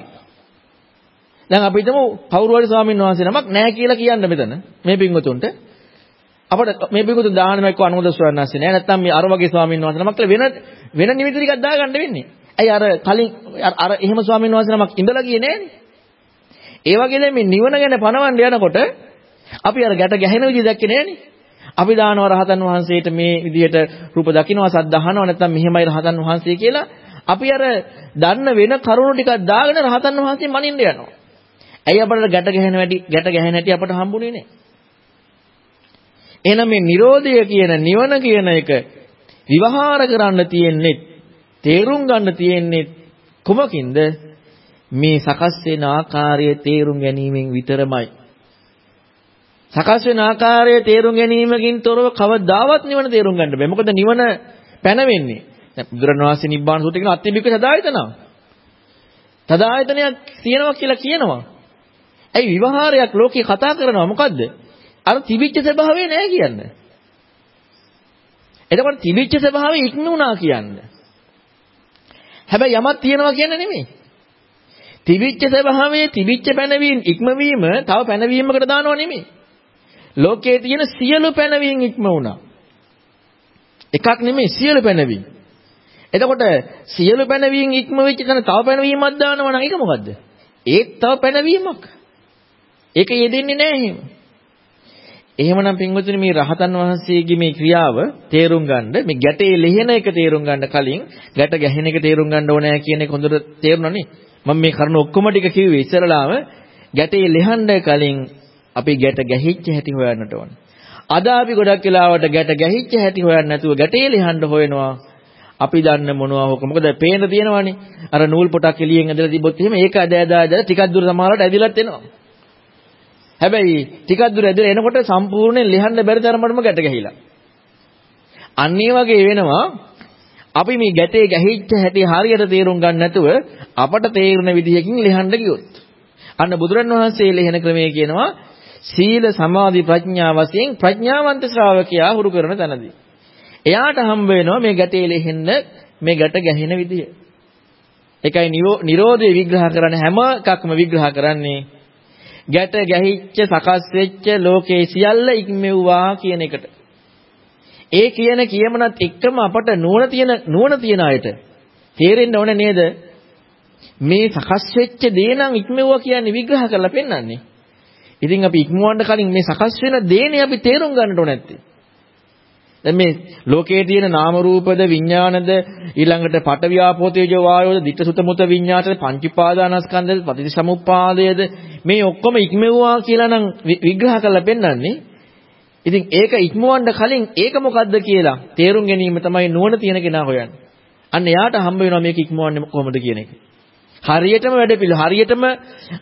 දැන් අපි හිතමු කවුරු හරි ස්වාමීන් වහන්සේ නමක් නැහැ කියලා කියන්න මෙතන මේ පින්වතුන්ට. අපිට මේ පිටුතු දානම එක්ක අනුමත ස්වාමීන් වහන්සේ නෑ නැත්නම් මේ අර වගේ ස්වාමීන් වහන්සේ නමක් වෙන වෙන නිමිති ටිකක් දාගන්න වෙන්නේ. ඇයි අර කලින් අර එහෙම ස්වාමීන් වහන්සේ නමක් ඉඳලා ගියේ නෑනේ. ඒ වගේ මේ නිවන ගැන පණවන්න යනකොට අපි අර ගැට ගැහෙන විදිහ දැක්කේ නෑනේ. අපි දානවා රහතන් වහන්සේට මේ විදිහට රූප දකින්නවා සද්ද අහනවා නැත්නම් මෙහෙමයි රහතන් වහන්සේ කියලා අපි අර දන්න වෙන කරුණු ටිකක් දාගෙන රහතන් වහන්සේ මනින්න යනවා. ඇයි අපට ගැට ගැහෙන වැඩි ගැට ගැහෙන හැටි අපට හම්බුනේ නැහැ. එහෙනම් මේ Nirodha කියන නිවන කියන එක විවහාර කරන්න තියෙන්නේ තේරුම් ගන්න තියෙන්නේ කුමකින්ද? මේ සකස් වෙන ආකාරය තේරුම් ගැනීමෙන් විතරමයි. සකස් වෙන ආකාරය තේරුම් ගැනීමකින් තොරව කවදාවත් නිවන තේරුම් ගන්න බෑ. මොකද නිවන පැනවෙන්නේ. දැන් බුදුරණවහන්සේ නිබ්බාන සූත්‍රය කියන අත්‍යබික සදායතන තදායතනයක් තියෙනවා කියලා කියනවා. ඇයි විවහාරයක් ලෝකේ කතා කරනවා මොකද්ද අර තිබිච්ච ස්වභාවය නෑ කියන්නේ. එතකොට තිබිච්ච ස්වභාවය ඉක්මුණා කියන්නේ. හැබැයි යමක් තියනවා කියන්නේ නෙමෙයි. තිබිච්ච ස්වභාවයේ තිබිච්ච පැනවීම ඉක්මවීම තව පැනවීමකට දානව නෙමෙයි. ලෝකයේ තියෙන සියලු පැනවීම ඉක්ම වුණා. එකක් නෙමෙයි සියලු පැනවීම. එතකොට සියලු පැනවීම ඉක්ම වෙච්ච තැන තව පැනවීමක් දානවා නම් ඒක මොකද්ද? ඒත් තව පැනවීමක්. ඒක යෙදෙන්නේ නැහැ එහෙම. එහෙමනම් පින්වතුනි මේ රහතන් වහන්සේගේ මේ ක්‍රියාව තේරුම් ගන්න මේ ගැටේ ලෙහෙන එක තේරුම් ගන්න කලින් ගැට ගැහෙන එක තේරුම් ගන්න ඕනෑ කියන එක හොඳට තේරුණානේ මම මේ කරුණ ඔක්කොම ටික කිව්වේ ඉස්සරලාම ගැටේ ලෙහන්න කලින් අපි ගැට ගැහිච්ච හැටි හොයන්නට ඕන. අද අපි ගොඩක් වෙලාවට ගැට ගැහිච්ච හැටි හොයන්න නැතුව ගැටේ ලෙහන්න හොයනවා. අපි දන්න මොනවා හොක මොකද පේන තියෙනවානේ අර නූල් පොටක් එළියෙන් ඇදලා තිබ්බොත් එහෙම ඒක ඇද ඇද ඇද ටිකක් දුර සමහරවට ඇදිලත් එනවා. හැබැයි ටිකක් දුර ඇදලා එනකොට සම්පූර්ණයෙන් ලිහන්න බැරි තරමටම ගැට ගැහිලා. අන්න වගේ වෙනවා අපි මේ ගැටේ ගැහිච්ච හැටි හරියට තේරුම් ගන්න නැතුව අපට තේරුණ විදිහකින් ලිහන්න ගියොත්. අන්න බුදුරන් වහන්සේ ලිහන ක්‍රමය කියනවා සීල සමාධි ප්‍රඥා වශයෙන් ප්‍රඥාවන්ත ශ්‍රාවකයා හුරු කරන තැනදී. එයාට හම්බ වෙනවා මේ ගැටේ ලිහෙන්න මේ ගැට ගැහෙන විදිය. ඒකයි නිරෝධය විග්‍රහ කරන හැම එකක්ම විග්‍රහ කරන්නේ ගැට ගැහිච්ච සකස් වෙච්ච ලෝකේ සියල්ල ඉක්මෙව්වා කියන එකට. ඒ කියන කියමනත් එක්කම අපට නුවණ තියෙන නුවණ තියන අයට තේරෙන්න ඕනේ නේද? මේ සකස් වෙච්ච දේ නම් ඉක්මෙව්වා කියන්නේ විග්‍රහ කරලා පෙන්නන්නේ. ඉතින් අපි ඉක්මවන්න කලින් මේ සකස් වෙන දේනේ අපි තේරුම් ගන්නට ඕනේ නැත්තේ. දැන් මේ ලෝකයේ තියෙන නාම රූපද විඥානද ඊළඟට පටවියාපෝ තේජෝ වායෝද ditta sutta muta විඥාතද පංච උපාදානස්කන්ධද පටිච්චසමුප්පාදයේද මේ ඔක්කොම ඉක්මෙවුවා කියලා නම් විග්‍රහ කරලා පෙන්නන්නේ. ඉතින් ඒක ඉක්මවන්න කලින් ඒක මොකද්ද කියලා තේරුම් ගැනීම තමයි නුවණ තියෙන කෙනා හොයන්නේ. අන්න එයාට හම්බ වෙනවා මේක ඉක්මවන්නේ කොහොමද කියන එක. හරියටම වැඩ පිළි හරියටම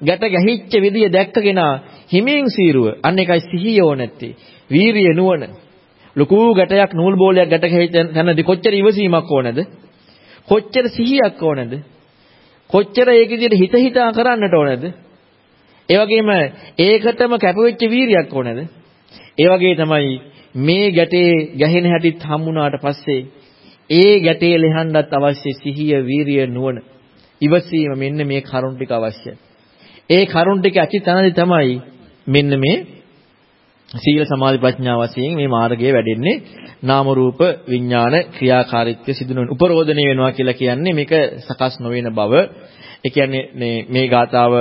ගැට ගැහිච්ච විදිය දැක්ක කෙනා හිමින් සීරුව. අන්න එකයි සිහිය ඕන නැත්තේ. වීරිය නුවණ. ලොකු ගැටයක් නූල් බෝලයක් ගැට ගහිච්ච තැනදී කොච්චර ඉවසීමක් ඕනද? කොච්චර සිහියක් ඕනද? කොච්චර ඒක විදිහට හිත හිතා කරන්නට ඕනද? ඒ වගේම ඒකටම කැපවෙච්ච වීරියක් ඕනද? ඒ වගේ තමයි මේ ගැටේ ගැහෙන හැටිත් හම්බුණාට පස්සේ ඒ ගැටේ ලෙහන්නත් අවශ්‍ය සිහිය, වීරිය, නුවණ, ඉවසීම මෙන්න මේ කරුණ ටික අවශ්‍යයි. ඒ කරුණ ටික ඇති තැනදී තමයි මෙන්න මේ සීල සමාධි ප්‍රඥා වශයෙන් මේ මාර්ගයේ වැඩෙන්නේ නාම රූප විඥාන ක්‍රියාකාරීත්වය සිදු වෙන උපරෝධණය වෙනවා කියලා කියන්නේ මේක සකස් නොවන බව. ඒ කියන්නේ මේ මේ ගාතාව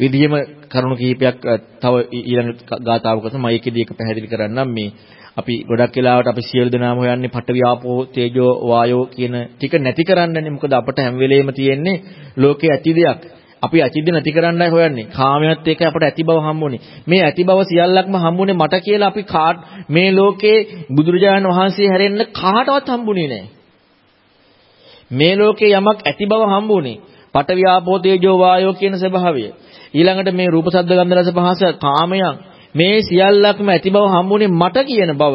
විදිහම කරුණු කිහිපයක් තව ඊළඟ ගාතාවක තමයි ඒකෙදී එක පැහැදිලි කරන්නම්. මේ අපි ගොඩක් වෙලාවට අපි සියලු දෙනාම හොයන්නේ පඨවි ආපෝ තේජෝ වායෝ කියන ටික නැති කරන්නනේ. මොකද අපට හැම වෙලෙම තියෙන්නේ ලෝකේ ඇති දෙයක්. අපි අචිද්ද නැති කරන්නයි හොයන්නේ. කාමයට එක්ක අපට ඇති බව හම්බුනේ. මේ ඇති බව සියල්ලක්ම හම්බුනේ මට කියලා අපි කාට මේ ලෝකේ බුදුරජාණන් වහන්සේ හැරෙන්න කාටවත් හම්බුනේ නැහැ. මේ ලෝකේ යමක් ඇති බව හම්බුනේ. පඨවි ආපෝ තේජෝ වායෝ කියන ස්වභාවය. ඊළඟට මේ රූප ශබ්ද ගන්ධ රස පහස කාමයන් මේ සියල්ලක්ම ඇති බව හම්බුනේ මට කියන බව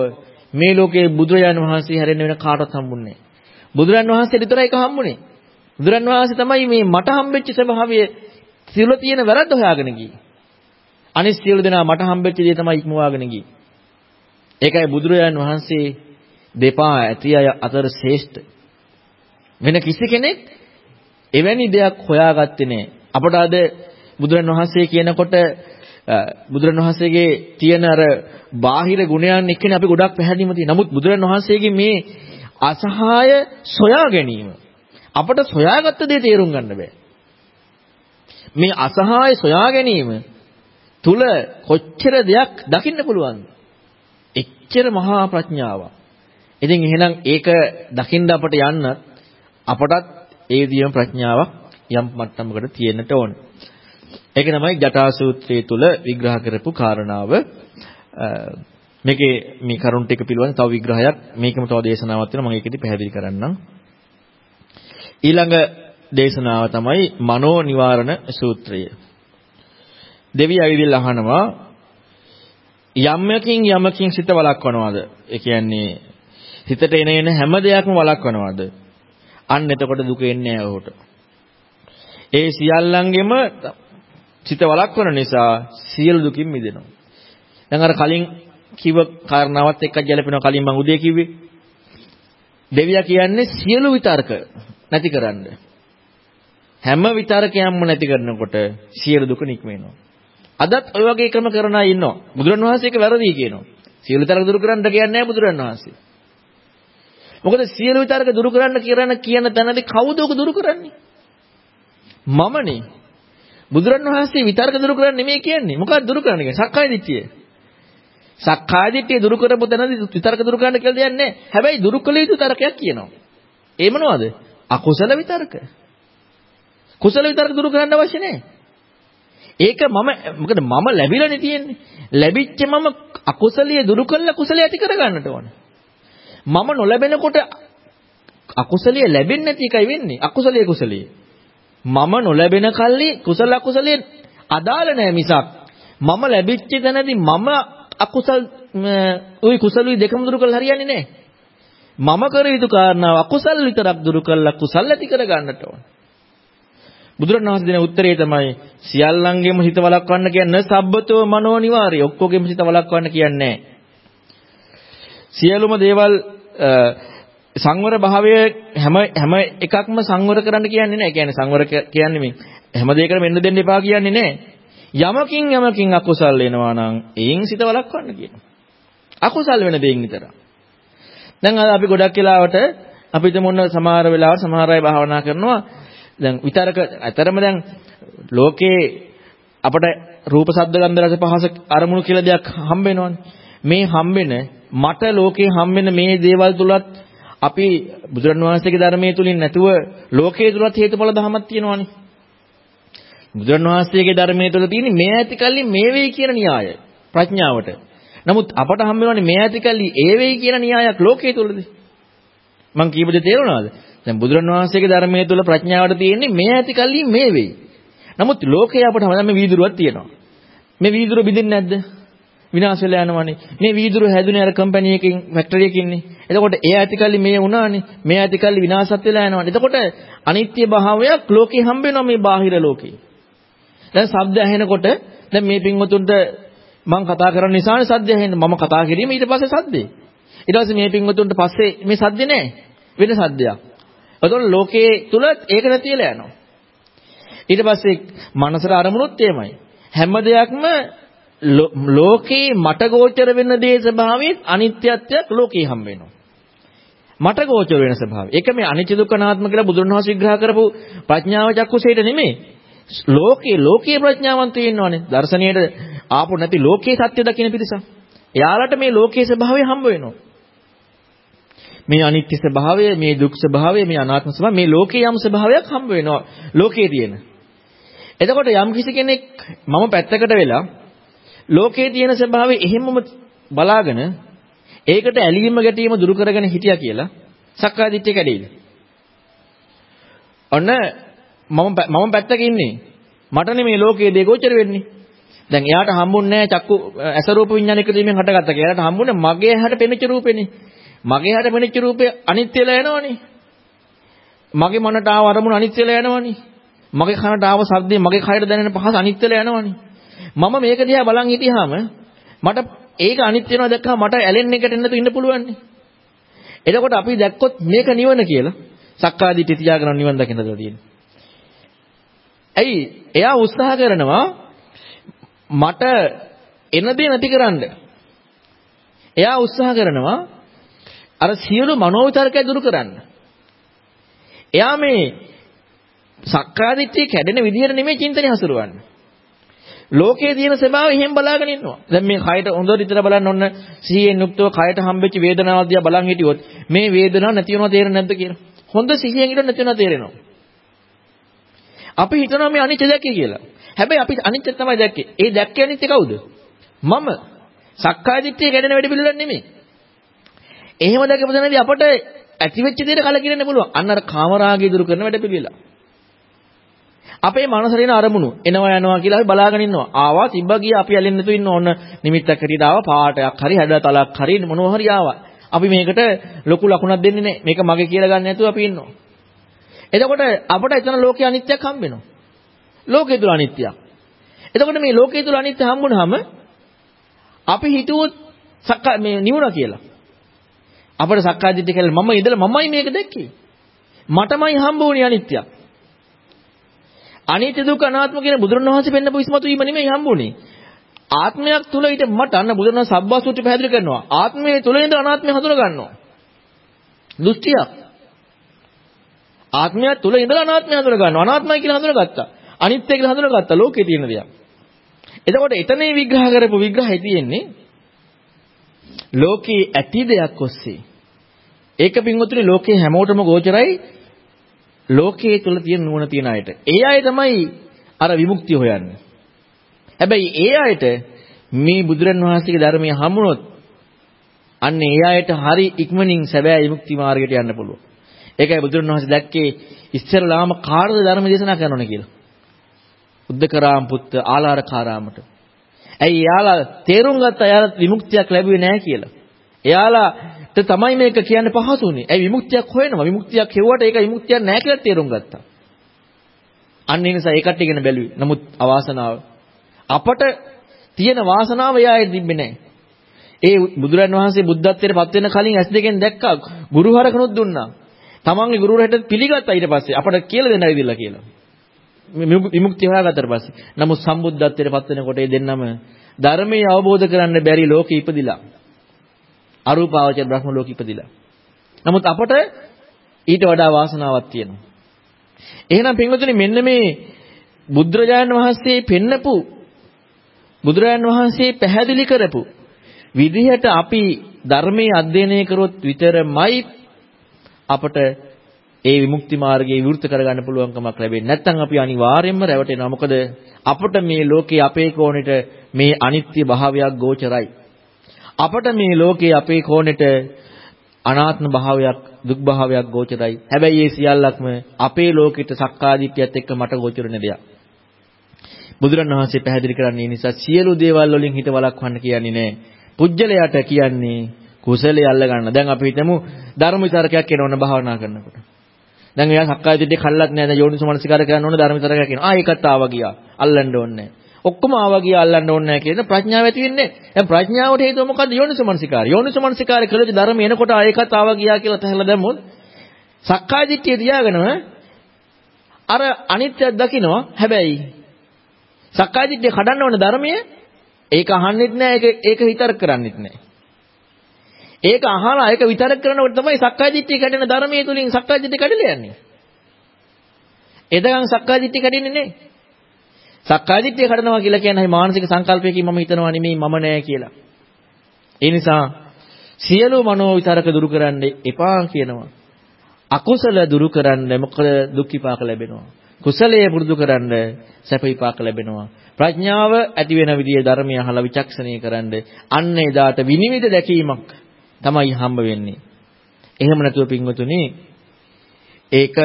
මේ ලෝකේ බුදුරජාණන් වහන්සේ හැරෙන්න වෙන කාටවත් හම්බුන්නේ නැහැ. බුදුරජාණන් වහන්සේට විතරයි ඒක හම්බුනේ. බුදුරන් වහන්සේ තමයි මේ මට හම්බෙච්ච ස්වභාවය සියලු තියෙන වැරද්ද හොයාගෙන ගියේ. අනිත් සියලු දෙනා මට හම්බෙච්ච දේ තමයි ඉක්මවාගෙන ගියේ. ඒකයි බුදුරජාන් වහන්සේ දෙපා ඇති අය අතර ශ්‍රේෂ්ඨ. වෙන කිසි කෙනෙක් එවැනි දෙයක් හොයාගත්තේ නැහැ. අපට අද බුදුරන් වහන්සේ කියනකොට බුදුරණවහන්සේගේ තියෙන අර බාහිර ගුණයන් එක්කනේ අපි ගොඩක් පැහැදිලිම තියෙන්නේ. නමුත් බුදුරණවහන්සේගේ මේ අසහාය සොයා ගැනීම අපට සොයාගත්ත දේ තේරුම් ගන්න බෑ. මේ අසහාය සොයා ගැනීම තුල කොච්චර දෙයක් දකින්න පුළුවන්ද? එච්චර මහා ප්‍රඥාවක්. ඉතින් එහෙනම් ඒක දකින්න අපට යන්න අපටත් ඒ විදිහම ප්‍රඥාවක් යම් මට්ටමකට තියෙන්නට ඕන. ඒක තමයි ජටා සූත්‍රයේ තුල විග්‍රහ කරපු කාරණාව. මේකේ මේ කරුණ ටික පිළිබඳ තව විග්‍රහයක් මේකම තව දේශනාවක් තියෙනවා මම ඒකෙදි පැහැදිලි කරන්නම්. ඊළඟ දේශනාව තමයි මනෝ නිවාරණ සූත්‍රය. දෙවි ඇවිදින්න අහනවා යම්යකින් යමකින් සිත වළක්වනවාද? ඒ කියන්නේ හිතට එන එන හැම දෙයක්ම වළක්වනවාද? අන්න එතකොට දුක එන්නේ නැහැ ඔහුට. ඒ සියල්ලංගෙම සිත වළක්වන නිසා සියලු දුකින් මිදෙනවා. දැන් අර කලින් කිව්ව කාරණාවත් එක්ක ගැලපෙනවා කලින් මම උදේ කිව්වේ. දෙවියා කියන්නේ සියලු විතර්ක නැති කරන්න. හැම විතරකයක්ම නැති කරනකොට සියලු දුක නික්මෙනවා. අදත් ඔය වගේ ක්‍රම කරන අය ඉන්නවා. බුදුරන් වහන්සේ ඒක වැරදි කියනවා. සියලු විතරක දුරු කරන්න කියන්නේ නැහැ බුදුරන් වහන්සේ. මොකද සියලු විතරක දුරු කරන්න කියන කියන තැනදී කවුද ඔක දුරු කරන්නේ? මමනේ. බුදුරන් වහන්සේ විතරක දුරු කරන්න නෙමෙයි කියන්නේ. මොකක්ද දුරු කරන්න කියන්නේ? සක්කාය දිට්ඨිය. සක්කාය දිට්ඨිය දුරු කරපු තැනදී විතරක දුරු කරන්න කියලා දෙයක් නැහැ. හැබැයි දුරු කළ යුතු තරකයක් කියනවා. ඒ මොනවද? අකුසල විතරක. කුසල විතරක දුරු කරන්න අවශ්‍ය නැහැ. ඒක මම මොකද මම ලැබිලානේ තියෙන්නේ. ලැබිච්ච මම අකුසලිය දුරු කළා කුසලිය ඇති කරගන්නට ඕන. මම නොලැබෙනකොට අකුසලිය ලැබෙන්නේ නැති එකයි වෙන්නේ. අකුසලිය කුසලිය. මම නොලැබෙන කල්ලි කුසල අකුසලිය අදාළ නැහැ මිසක් මම ලැබිච්ච තැනදී මම අකුසල් උයි කුසලුයි දෙකම දුරු කරලා හරියන්නේ නැහැ. මම කර යුතු කාරණාව අකුසල් විතරක් දුරු කරලා කුසල් ඇති කර ගන්නට ඕන. බුදුරණවහන්සේ දෙන උත්තරේ තමයි සියල්ලංගෙම හිත වළක්වන්න කියන්නේ සබ්බතෝ මනෝ නිවාරය. ඔක්කොගෙම හිත වළක්වන්න කියන්නේ සියලුම දේවල් සංවර භාවය හැම හැම එකක්ම සංවර කරන්න කියන්නේ නැහැ. කියන්නේ සංවර කියන්නේ මේ හැම දෙයකම මෙන්න දෙන්න එපා කියන්නේ නැහැ. යමකින් යමකින් අකුසල් වෙනවා නම් එයින් සිත වළක්වන්න කියනවා. අකුසල් වෙන දෙයින් විතර. දැන් අපි ගොඩක් වෙලාවට අපිට මොන සමහර වෙලාවට සමහර අය භාවනා කරනවා දැන් විතරක අතරම දැන් ලෝකේ අපට රූප ශබ්ද ගන්ධ රස පහස අරමුණු කියලා දෙයක් හම්බ වෙනවනේ. මේ හම්බෙන මට ලෝකේ හම්බෙන මේ දේවල් තුලත් අපි බුදුරණවහන්සේගේ ධර්මයේ තුලින් නැතුව ලෝකයේ තුලත් හේතුඵල ධමයක් තියෙනවනේ. බුදුරණවහන්සේගේ ධර්මයේ තුල තියෙන්නේ මේ ඇති කල්ලි මේ වෙයි කියන න්‍යාය ප්‍රඥාවට. නමුත් අපට හම්බ වෙනවනේ මේ ඇති කල්ලි ඒ වෙයි කියන න්‍යායක් ලෝකයේ තුලදී. මං කීපද තේරුණාද? දැන් බුදුරණවහන්සේගේ ධර්මයේ තුල ප්‍රඥාවට තියෙන්නේ මේ ඇති කල්ලි මේ වෙයි. නමුත් ලෝකේ අපට හැමදාම මේ වීදුරුවක් තියෙනවා. මේ වීදුරුව බින්දින්නේ නැද්ද? විනාශ වෙලා යනවනේ. මේ වීදුරුව හැදුනේ අර කම්පැනි එකකින් ෆැක්ටරි එකකින්නේ. එතකොට ඒ ඇතිකල්ලි මේ වුණානේ. මේ ඇතිකල්ලි විනාශත් වෙලා යනවනේ. එතකොට අනිත්‍ය භාවයක් ලෝකේ හම්බ වෙනවා මේ බාහිර ලෝකේ. දැන් ශබ්ද ඇහෙනකොට දැන් මේ පින්වතුන්ට මම කතා කරන නිසානේ සද්ද ඇහෙන්නේ. මම කතා කිරීම ඊට පස්සේ සද්දේ. ඊට පස්සේ මේ පින්වතුන්ට පස්සේ මේ සද්දේ නැහැ. වෙන සද්දයක්. එතකොට ලෝකයේ තුල ඒක නැතිලා යනවා. ඊට පස්සේ මනසට අරමුණුත් එහෙමයි. හැම දෙයක්ම ලෝකේ මට ගෝචර වෙන දේ ස්වභාවයේ අනිත්‍යත්වයක් ලෝකේ හම් වෙනවා. මට ගෝචර වෙන ස්වභාවය. ඒක මේ අනිත්‍ය දුක්ඛ අනාත්ම කියලා බුදුරණවහන්සේ විග්‍රහ කරපු ප්‍රඥාව චක්කුසේට නෙමෙයි. ලෝකේ ලෝකයේ ප්‍රඥාවන්තය ඉන්නවනේ. දර්ශනීයට ආපු නැති ලෝකයේ සත්‍ය දකින පිරිස. එයාලට මේ ලෝකයේ ස්වභාවය හම්බ වෙනවා. මේ අනිත්‍ය ස්වභාවය, මේ දුක් ස්වභාවය, මේ අනාත්ම ස්වභාවය, මේ ලෝකයේ යම් ස්වභාවයක් හම්බ වෙනවා. ලෝකයේ තියෙන. එතකොට යම් කිසි කෙනෙක් මම පැත්තකට වෙලා ලෝකයේ තියෙන ස්වභාවය එහෙමම බලාගෙන ඒකට ඇලීම ගැටීම දුරු කරගෙන හිටියා කියලා සක්කාය දිට්ඨිය කැඩෙයිද? ඔන්න මම මම පැත්තක ඉන්නේ. මටනේ මේ ලෝකයේ දේ ගෝචර වෙන්නේ. දැන් එයාට හම්බුන්නේ නැහැ චක්කු ඇස රූප විඥාන එක දීමෙන් හටගත්ත කියලා. එයාට හම්බුනේ මගේ හැට පෙනෙච්ච රූපෙනේ. මගේ හැට පෙනෙච්ච රූපය අනිත්‍යලා යනවනේ. මගේ මනට ආව අරමුණ අනිත්‍යලා යනවනේ. මගේ කනට ආව ශබ්දේ මගේ කයට දැනෙන පහස අනිත්‍යලා යනවනේ. මම මේක දිහා බලන් හිටියාම මට ඒක අනිත්‍ය වෙනවා දැක්කම මට ඇලෙන්න එකට එන්න තු ඉන්න පුළුවන් නේ. එතකොට අපි දැක්කොත් මේක නිවන කියලා සක්කාදිට්ඨිය තියාගෙන නිවන් දකින්නද තියෙන්නේ. ඇයි? එයා උත්සාහ කරනවා මට එන දේ නැතිකරන්න. එයා උත්සාහ කරනවා අර සියලු මනෝවිතරකය දුරු කරන්න. එයා මේ සක්කාදිට්ඨිය කැඩෙන විදිහට නෙමෙයි චින්තනය හසුරවන්නේ. ලෝකයේ තියෙන ස්වභාවය එහෙම බලාගෙන ඉන්නවා. දැන් මේ කයට හොඳට විතර බලන්න ඔන්න සිහියෙන් යුක්තව කයට හම්බෙච්ච වේදනාව දිහා බලන් හිටියොත් මේ වේදනාව නැති වෙනව තේරෙන්නේ නැද්ද කියලා. හොඳ සිහියෙන් ඉන්න නැති වෙනව තේරෙනවා. අපි හිතනවා මේ අනිත්‍ය දැක්කේ කියලා. හැබැයි අපි අනිත්‍ය තමයි දැක්කේ. ඒ දැක්කේ අනිත්‍ය කවුද? මම. සක්කාය දිට්ඨිය ගැටෙන වැඩ පිළිවෙලක් නෙමෙයි. එහෙම දැකපු දැනදී අපට ඇති වෙච්ච දේට කලකිරෙන්න පුළුවන්. අන්න අර කාමරාගය දුරු කරන වැඩ පිළිවෙල. අපේ මනසට එන අරමුණු එනවා යනවා කියලා අපි බලාගෙන ඉන්නවා. ආවා තිබ්බා ගියා අපි ඇලෙන්න නැතුව ඉන්න ඕන නිමිත්තක් හැටියට ආවා පාටයක් හරි හැඩතලක් හරි මොනවා හරි ආවා. අපි මේකට ලොකු ලකුණක් දෙන්නේ නැහැ. මේක මගේ කියලා ගන්න නැතුව අපි ඉන්නවා. එතකොට අපට එතන ලෝකයේ අනිත්‍යයක් හම්බ වෙනවා. ලෝකයේ තුල අනිත්‍යයක්. එතකොට මේ ලෝකයේ තුල අනිත්‍ය හම්බුනහම අපි හිතුවොත් සක්කා මේ නිවුණා කියලා. අපිට සක්කාය දිට්ඨිය කියලා මම ඉඳලා මමයි මේක දැක්කේ. මටමයි හම්බ වුණේ අනිත්‍යයක්. අනිත්‍ය දුක්ඛ අනාත්ම කියන බුදුරණවහන්සේ පෙන්නපු ඉස්මතු වීම නෙමෙයි හම්බුනේ. ආත්මයක් තුල ඊට මට අන්න බුදුරණවහන්සේ සබ්බාසූත්‍රය පැහැදිලි කරනවා. ආත්මයේ තුල ඉඳ අනාත්මය හඳුන ගන්නවා. දෘෂ්ටියක්. ආත්මයක් තුල ඉඳලා අනාත්මය හඳුන ගන්නවා. අනාත්මයි කියලා හඳුනගත්තා. අනිත්‍ය කියලා හඳුනගත්තා. ලෝකේ තියෙන දෙයක්. එතකොට එතනේ විග්‍රහ කරපු විග්‍රහය තියෙන්නේ ලෝකේ ඇති දෙයක් ඔස්සේ. ඒක පින්වතුනි ලෝකේ හැමෝටම ගෝචරයි ලෝකයේ තුල තියෙන නුවණ තියන අයට. ඒ අය තමයි අර විමුක්තිය හොයන්නේ. හැබැයි ඒ අයට මේ බුදුරන් වහන්සේගේ ධර්මයේ හමුනොත් අන්න ඒ අයට හරි ඉක්මනින් සැබෑ විමුක්ති මාර්ගයට යන්න පුළුවන්. ඒකයි බුදුරන් වහන්සේ දැක්කේ ඉස්සරලාම කාර්ද ධර්ම දේශනා කරනවනේ කියලා. උද්දකරාම් පුත්ත ආලාරකාරාමට. ඇයි එයාලා තේරුම් ගත්ත එයාලා විමුක්තියක් ලැබුවේ නැහැ කියලා. එයාලා තමයි මේක කියන්න පහසුනේ. ඇයි විමුක්තියක් හොයනවා. විමුක්තියක් හෙව්වට ඒක විමුක්තියක් නැහැ කියලා තේරුම් ගත්තා. අන්න ඒ නිසා ඒකට ඉගෙන බැලුවේ. නමුත් අවාසනාව අපට තියෙන වාසනාව එයාට තිබ්බේ නැහැ. ඒ බුදුරන් වහන්සේ බුද්ධත්වයට පත් වෙන කලින් ඇස් දෙකෙන් දැක්කා. ගුරුහරකනොත් දුන්නා. තමන්ගේ ගුරුවරයාට පිළිගත්තා ඊට පස්සේ අපට කියලා දෙන්න ඇවිදilla කියලා. විමුක්තිය හොයාගත්තට පස්සේ. නමුත් සම්බුද්ධත්වයට පත් වෙනකොට ඒ දෙන්නම ධර්මයේ අවබෝධ කරන්න බැරි ලෝකෙ ඉපදිලා. අරූපාවචර බ්‍රහ්ම ලෝකෙ ඉපදිලා. නමුත් අපට ඊට වඩා වාසනාවක් තියෙනවා. එහෙනම් පින්වතුනි මෙන්න මේ බුදුරජාණන් වහන්සේ පෙන්නපු බුදුරජාණන් වහන්සේ පැහැදිලි කරපු විදිහට අපි ධර්මයේ අධ්‍යයනය කරොත් විතරමයි අපට ඒ විමුක්ති මාර්ගයේ විවෘත කරගන්න පුළුවන්කමක් ලැබෙන්නේ. නැත්නම් අපි අනිවාර්යයෙන්ම රැවටෙනවා. මොකද අපට මේ ලෝකේ අපේ කෝණෙට මේ අනිත්‍ය භාවයක් ගෝචරයි. අපට මේ ලෝකේ අපේ කෝණෙට අනාත්ම භාවයක් දුක් භාවයක් ගෝචරයි. හැබැයි මේ සියල්ලක්ම අපේ ලෝකෙට සක්කාදිට්ඨියත් එක්ක මට ගෝචරන දෙයක්. බුදුරණවහන්සේ පැහැදිලි කරන්නේ නිසා සියලු දේවල් වලින් හිත වළක්වන්න කියන්නේ නැහැ. පුජ්‍යලයට කියන්නේ කුසලයේ අල්ල ගන්න. දැන් අපි හිතමු ධර්ම විචාරකයක් වෙනවන්න භාවනා කරනකොට. දැන් එයා සක්කාය දිට්ඨිය කල්ලක් නැහැ. දැන් යෝනිසෝ මනසිකාර කරන්න ඕන ධර්ම විචාරකයක් කියනවා. ආ ඒකත් ආවා ගියා. අල්ලන්න ඕනේ ඔක්කොම ආවා ගියා අල්ලන්න ඕනේ නැහැ කියන ප්‍රඥාව ඇති වෙන්නේ. දැන් ප්‍රඥාවට හේතුව මොකද්ද? යෝනිසෝ මනසිකාරය. යෝනිසෝ මනසිකාරය කළේ ධර්ම එනකොට ආ ඒකත් ආවා ගියා කියලා තහලා දැම්මොත් සක්කාය දිට්ඨිය තියාගෙනම අර අනිත්‍යයක් දකිනවා. හැබැයි සක්කාය දිට්ඨිය කඩන්න ඕන ධර්මයේ ඒක අහන්නෙත් නෑ ඒක ඒක විතර කරන්නෙත් නෑ. ඒක අහලා ඒක විතර කරනකොට තමයි සක්කාය දිට්ඨිය කැඩෙන ධර්මයේ තුලින් සක්කාය දිට්ඨිය කැඩලා යන්නේ. එදගන් සක්කාය දිට්ඨිය කැඩෙන්නේ නෑ. සක්කාය දිට්ඨිය කඩනවා කියලා කියන්නේ මානසික සංකල්පයකින් මම හිතනවා නෙමෙයි මම නෑ කියලා. ඒ නිසා සියලු මනෝ විතරක දුරු කරන්න එපා කියනවා. අකුසල දුරු කරන්න මොකද දුක් විපාක ලැබෙනවා. කුසලයේ පුරුදු කරන්න සැප විපාක ලැබෙනවා. ප්‍රඥාව ඇති වෙන විදිය ධර්මය අහලා විචක්ෂණීය කරන්න අන්න එදාට විනිවිද දැකීමක් තමයි හම්බ වෙන්නේ. එහෙම නැතුව පින්වතුනි ඒක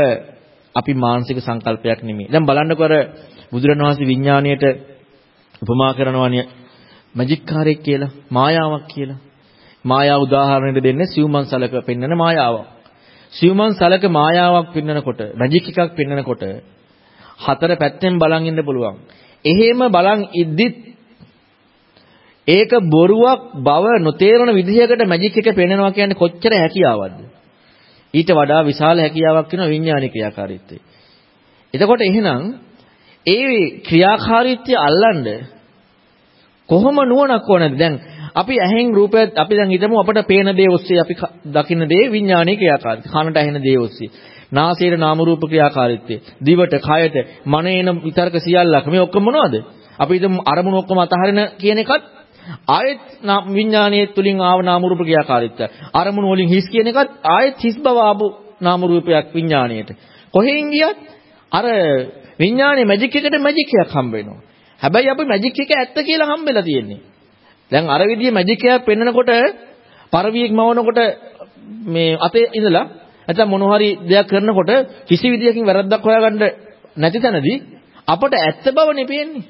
අපි මානසික සංකල්පයක් නෙමෙයි. දැන් බලන්නකො අර බුදුරණවහන්සේ විඥාණයට උපමා කරනවානේ මැජික් කාර්යයක් කියලා, මායාවක් කියලා. මායාව උදාහරණයක් දෙන්නේ සිව්මන් සලක පෙන්වන මායාවක්. සිව්මන් සලක මායාවක් පෙන්වනකොට, මැජික් එකක් පෙන්වනකොට හතර පැත්තෙන් බලන් ඉන්න පුළුවන්. එහෙම බලන් ඉද්දිත් ඒක බොරුවක් බව නොතේරෙන විදිහකට මැජික් එක පෙන්වනවා කියන්නේ කොච්චර හැකියාවක්ද? ඊට වඩා විශාල හැකියාවක් වෙන විඥානික ක්‍රියාකාරීත්වය. එතකොට එහෙනම් ඒ ක්‍රියාකාරීත්වය අල්ලන්න කොහොම නුවණක් ඕනද? දැන් අපි ඇහෙන් රූපය අපි දැන් හිතමු අපට පේන දේ ඔස්සේ අපි දකින්න දේ විඥානයේ ක්‍රියාකාරීත්වය. කනට ඇහෙන දේ ඔස්සේ. නාසයේ නාම රූප ක්‍රියාකාරීත්වය. දිවට, කයට, මනේන විතර්ක සියල්ලක් මේ ඔක්කොම මොනවද? අපි හිතමු අරමුණු ඔක්කොම අතහරින කියන එකත් ආයෙත් විඥානයේ තුලින් ආව නාම රූප ක්‍රියාකාරීත්වය. අරමුණු වලින් හිස් කියන එකත් ආයෙත් හිස් බව ආපු නාම රූපයක් විඥාණයට. කොහෙන් ගියත් අර විඥානයේ මැජික් එකට මැජික් එකක් හම්බ වෙනවා. හැබැයි අපි මැජික් එක ඇත්ත කියලා හම්බෙලා තියෙන්නේ. දැන් අර විදිහේ මැජික් එකක් පෙන්නකොට පරවියෙක් මවනකොට මේ අතේ ඉඳලා නැත්නම් මොන හරි දෙයක් කරනකොට කිසි විදියකින් වැරද්දක් හොයාගන්න නැති තැනදී අපට ඇත්ත බවනේ පේන්නේ.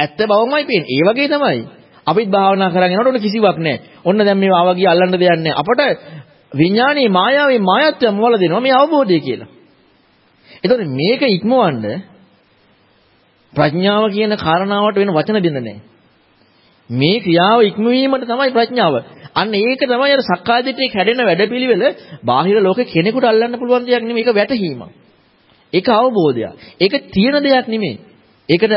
ඇත්ත බවමයි පේන්නේ. ඒ වගේ තමයි. අපිත් භාවනා කරගෙන යනකොට ඔන්න කිසිවක් නැහැ. ඔන්න දැන් මේ ආවගිය අල්ලන්න දෙයක් නැහැ. අපට විඥානයේ මායාවේ මායත්වය මොවල දෙනවා මේ අවබෝධය කියලා. එතකොට මේක ඉක්මවන්න ප්‍රඥාව කියන කාරණාවට වෙන වචන දෙන්න නැහැ. මේ ක්‍රියාව ඉක්මවීමට තමයි ප්‍රඥාව. අන්න ඒක තමයි අර සක්කායදිටේ කැඩෙන වැඩපිළිවෙල බාහිර ලෝකේ කෙනෙකුට අල්ලන්න පුළුවන් දෙයක් නෙමෙයි. ඒක වැටහීමක්. ඒක අවබෝධයක්. ඒක තියෙන දෙයක් නෙමෙයි. ඒකට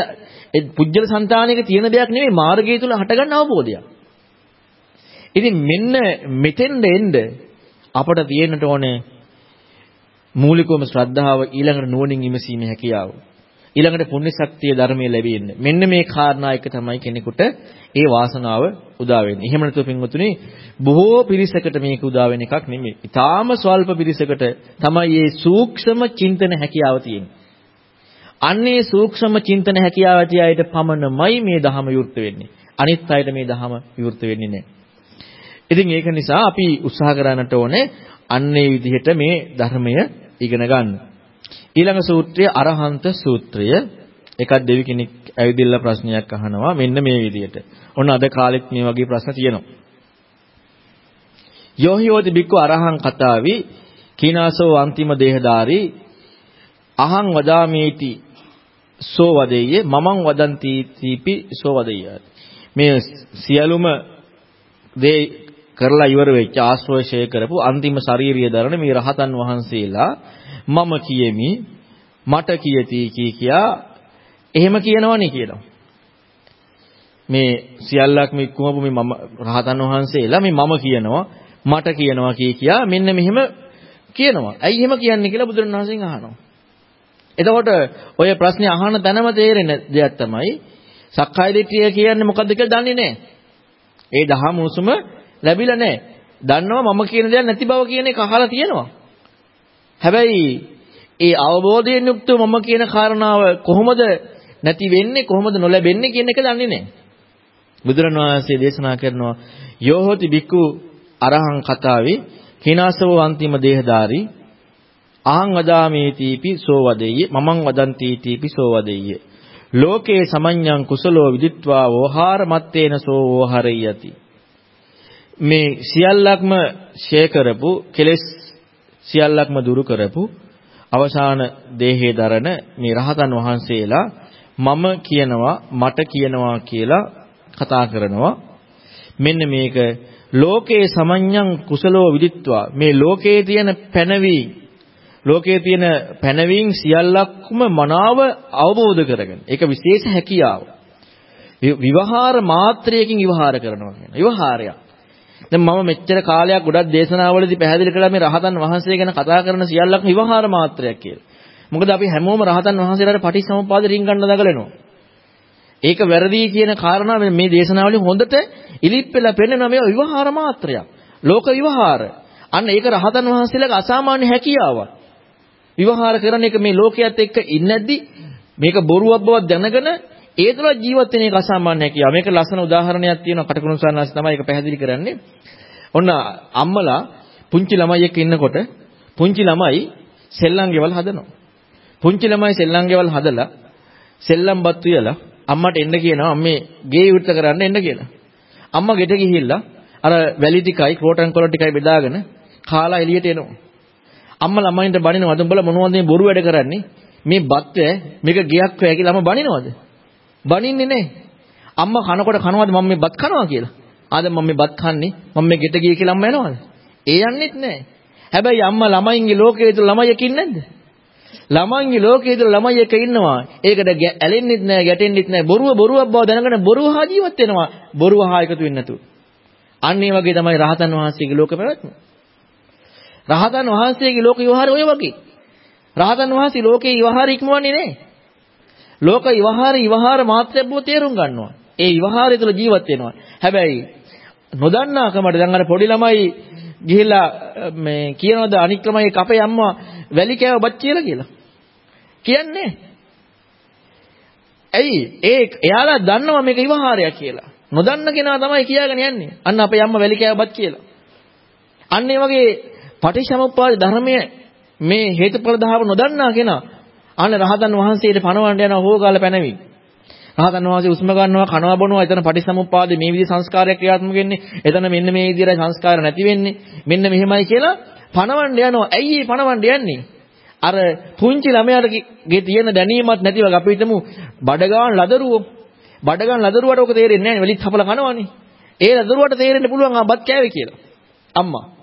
පුජ්‍යල సంతානයක තියෙන දෙයක් නෙමෙයි මාර්ගය තුල හටගන්න අවබෝධයක්. ඉතින් මෙන්න මෙතෙන්ද එන්න අපට තියෙන්නට ඕනේ මූලිකවම ශ්‍රද්ධාව ඊළඟට නුවණින් විමසීමේ හැකියාව. ඊළඟට පුණ්‍ය ශක්තිය ධර්මයේ ලැබෙන්නේ. මෙන්න මේ කාරණා එක තමයි කෙනෙකුට ඒ වාසනාව උදා වෙන්නේ. එහෙම නැතුව පින්වතුනි බොහෝ පිරිසකට මේක උදා වෙන එකක් නෙමෙයි. ඊටාම ස්වල්ප පිරිසකට තමයි මේ සූක්ෂම චින්තන හැකියාව තියෙන්නේ. අන්නේ සූක්ෂම චින්තන හැකියාව ඇති අයට පමණමයි මේ ධහම විවෘත වෙන්නේ. අනිත් අයට මේ ධහම විවෘත වෙන්නේ නැහැ. ඉතින් ඒක නිසා අපි උත්සාහ කරන්නට ඕනේ අන්නේ විදිහට මේ ධර්මය ඉගෙන ගන්න. ඊළඟ සූත්‍රය අරහන්ත සූත්‍රය. එකක් දෙවි කෙනෙක් ඇවිදilla ප්‍රශ්නයක් අහනවා මෙන්න මේ විදිහට. ඔන්න අද කාලෙත් මේ වගේ ප්‍රශ්න තියෙනවා. යෝහියෝති බික්කු අරහං කතාවි කීනාසෝ අන්තිම දේහදාරි අහං වදාමේති සෝ වදෙය්‍ය මමං වදන්ති තීපි සෝ වදෙය්‍ය මේ සියලුම දේ කරලා ඉවර වෙච්ච ආශ්‍රවශය කරපු අන්තිම ශාරීරිය දරන මේ රහතන් වහන්සේලා මම කියමි මට කියති කී කියා එහෙම කියනවනේ කියනවා. මේ සියල්ලක්ම ඉක්මවපු මේ මම රහතන් වහන්සේලා මේ මම කියනවා මට කියනවා කී කියා මෙන්න මෙහෙම කියනවා. ඇයි එහෙම කියන්නේ කියලා බුදුරණවහන්සේගෙන් අහනවා. එතකොට ඔය ප්‍රශ්නේ අහන තැනම තේරෙන දෙයක් තමයි සක්කාය දිට්ඨිය කියන්නේ මොකද්ද කියලා දන්නේ නැහැ. ඒ දහම උසුම ලැබිලා නැහැ. දන්නවා මම කියන දේ නැති බව කියන එක අහලා තියෙනවා. හැබැයි ඒ අවබෝධයෙන් යුක්තව මම කියන කාරණාව කොහොමද නැති වෙන්නේ කොහොමද නොලැබෙන්නේ කියන එක දන්නේ නැහැ. බුදුරණවහන්සේ දේශනා කරනවා යෝහෝති බික්කු අරහං කතාවේ කිනාසව අන්තිම දේහදාරි අහං වදාමේතිපි සෝ වදෙය්‍ය මමං වදන්තිතිපි සෝ වදෙය්‍ය ලෝකේ සමඤ්ඤං කුසලෝ විදිත්වා වෝහාර මත්තේන සෝ වෝහරෙය්‍යති. මේ සියල්ලක්ම ෂේ කරපු කෙලෙස් සියල්ලක්ම දුරු කරපු අවසාන දේහේ දරන මේ රහතන් වහන්සේලා මම කියනවා මට කියනවා කියලා කතා කරනවා. මෙන්න මේක ලෝකේ සමඤ්ඤං කුසලෝ විදිත්වා. මේ ලෝකේ තියෙන පැනවි ලෝකයේ තියෙන පැනවීම් සියල්ලක්ම මනාව අවබෝධ කරගෙන ඒක විශේෂ හැකියාව විවහාර මාත්‍රයකින් විවහාර කරනවා කියන විවහාරයක් දැන් මම මෙච්චර කාලයක් ගොඩක් දේශනාවලදී පැහැදිලි කළා මේ රහතන් වහන්සේ ගැන කතා කරන සියල්ලක්ම විවහාර මාත්‍රයක් කියලා. මොකද අපි හැමෝම රහතන් වහන්සේලාට පටිච්චසමුපාද රින් ගන්න දඟලනවා. ඒක වැරදි කියන කාරණා මේ දේශනාවලින් හොඳට ඉලිප්පෙලා පෙන්වනවා මේ විවහාර මාත්‍රයක්. ලෝක විවහාර. අන්න ඒක රහතන් වහන්සේලාගේ අසාමාන්‍ය හැකියාවක්. විවහාර කරන එක මේ ලෝකයේත් එක්ක ඉන්නේද්දි මේක බොරුවක් බවක් දැනගෙන ඒ තුළ ජීවත් වෙන එක අසාමාන්‍ය හැකියාව. මේක ලස්සන උදාහරණයක් තියෙනවා කටුකුරුන් සන්නාස් තමයි ඒක පැහැදිලි කරන්නේ. ඔන්න අම්මලා පුංචි ළමයි එක්ක ඉන්නකොට පුංචි ළමයි සෙල්ලම් ගෙවල් හදනවා. පුංචි ළමයි සෙල්ලම් ගෙවල් හදලා සෙල්ලම් බත් වියලා අම්මට එන්න කියනවා අම්මේ ගේ විවෘත කරන්න එන්න කියලා. අම්මා ගෙට ගිහිල්ලා අර වැලි ටිකයි ක්‍රෝටන් කොළ ටිකයි බෙදාගෙන කාලා එළියට එනවා. අම්මා ළමයින්ට බනිනවද උඹලා මොනවද මේ බොරු වැඩ කරන්නේ? මේ බත් මේක ගියක් වේ කියලා අම්මා බනිනවද? බනින්නේ නැහැ. අම්මා කනකොට කනවද මම මේ බත් කනවා කියලා? ආද මම මේ බත් කන්නේ මම මේ ගෙට ගියේ කියලා අම්මා යනවද? ඒ යන්නෙත් නැහැ. හැබැයි අම්මා ළමයින්ගේ ලෝකයේ තුල ළමයෙක් ඉන්නේ නැද්ද? ළමන්ගේ ලෝකයේ ඉඳලා ළමයි එක ඉන්නවා. ඒකට ඇලෙන්නෙත් නැහැ, ගැටෙන්නෙත් නැහැ. බොරුව බොරුවක් බව දැනගෙන බොරුව හා ජීවත් වෙනවා. බොරුව හා එකතු වෙන්නේ නැතුව. අන්න ඒ වගේ තමයි රහතන් වහන්සේගේ ලෝක පැවැත්ම. රහතන් වහන්සේගේ ලෝක විවහාරය ඔය වගේ. රහතන් වහන්සේ ලෝකේ විවහාර ඉක්මවන්නේ නැහැ. ලෝක විවහාර විවහාර මාත්‍රයක් බව තේරුම් ගන්නවා. ඒ විවහාරය තුළ ජීවත් වෙනවා. හැබැයි නොදන්නාකමට දැන් අර පොඩි ළමයි ගිහිල්ලා මේ කියනවාද අනික් ළමයි කපේ අම්මා වැලි කෑව බත් කියලා කියලා. කියන්නේ. ඇයි? ඒ එයාලා දන්නවා මේක විවහාරයක් කියලා. නොදන්න කෙනා තමයි කියාගෙන යන්නේ. අන්න අපේ අම්මා වැලි කෑව බත් කියලා. අන්න ඒ වගේ පටිච්චසමුප්පාද ධර්මයේ මේ හේතුඵල ධාව නොදන්නා කෙනා අන්න රහතන් වහන්සේට පණවන්න යනවා හොගාල පැනවි. රහතන් වහන්සේ උස්ම ගන්නවා කනවා බොනවා එතන පටිසමුප්පාදේ මේ විදිහ සංස්කාරයක් ක්‍රියාත්මක වෙන්නේ. එතන මෙන්න මේ විදිහට සංස්කාර නැති වෙන්නේ. මෙන්න මෙහෙමයි කියලා පණවන්න යනවා. ඇයි ඒ පණවන්න යන්නේ? අර පුංචි ළමයාටගේ තියෙන දැනීමක් නැතිව අපි හිතමු බඩගාන ලදරුවෝ. බඩගාන ලදරුවට ඔක තේරෙන්නේ නැහැ. වෙලිත් හපලා කනවනේ. ඒ ලදරුවට තේරෙන්න පුළුවන් ආ බත් කෑවේ කියලා. අම්මා.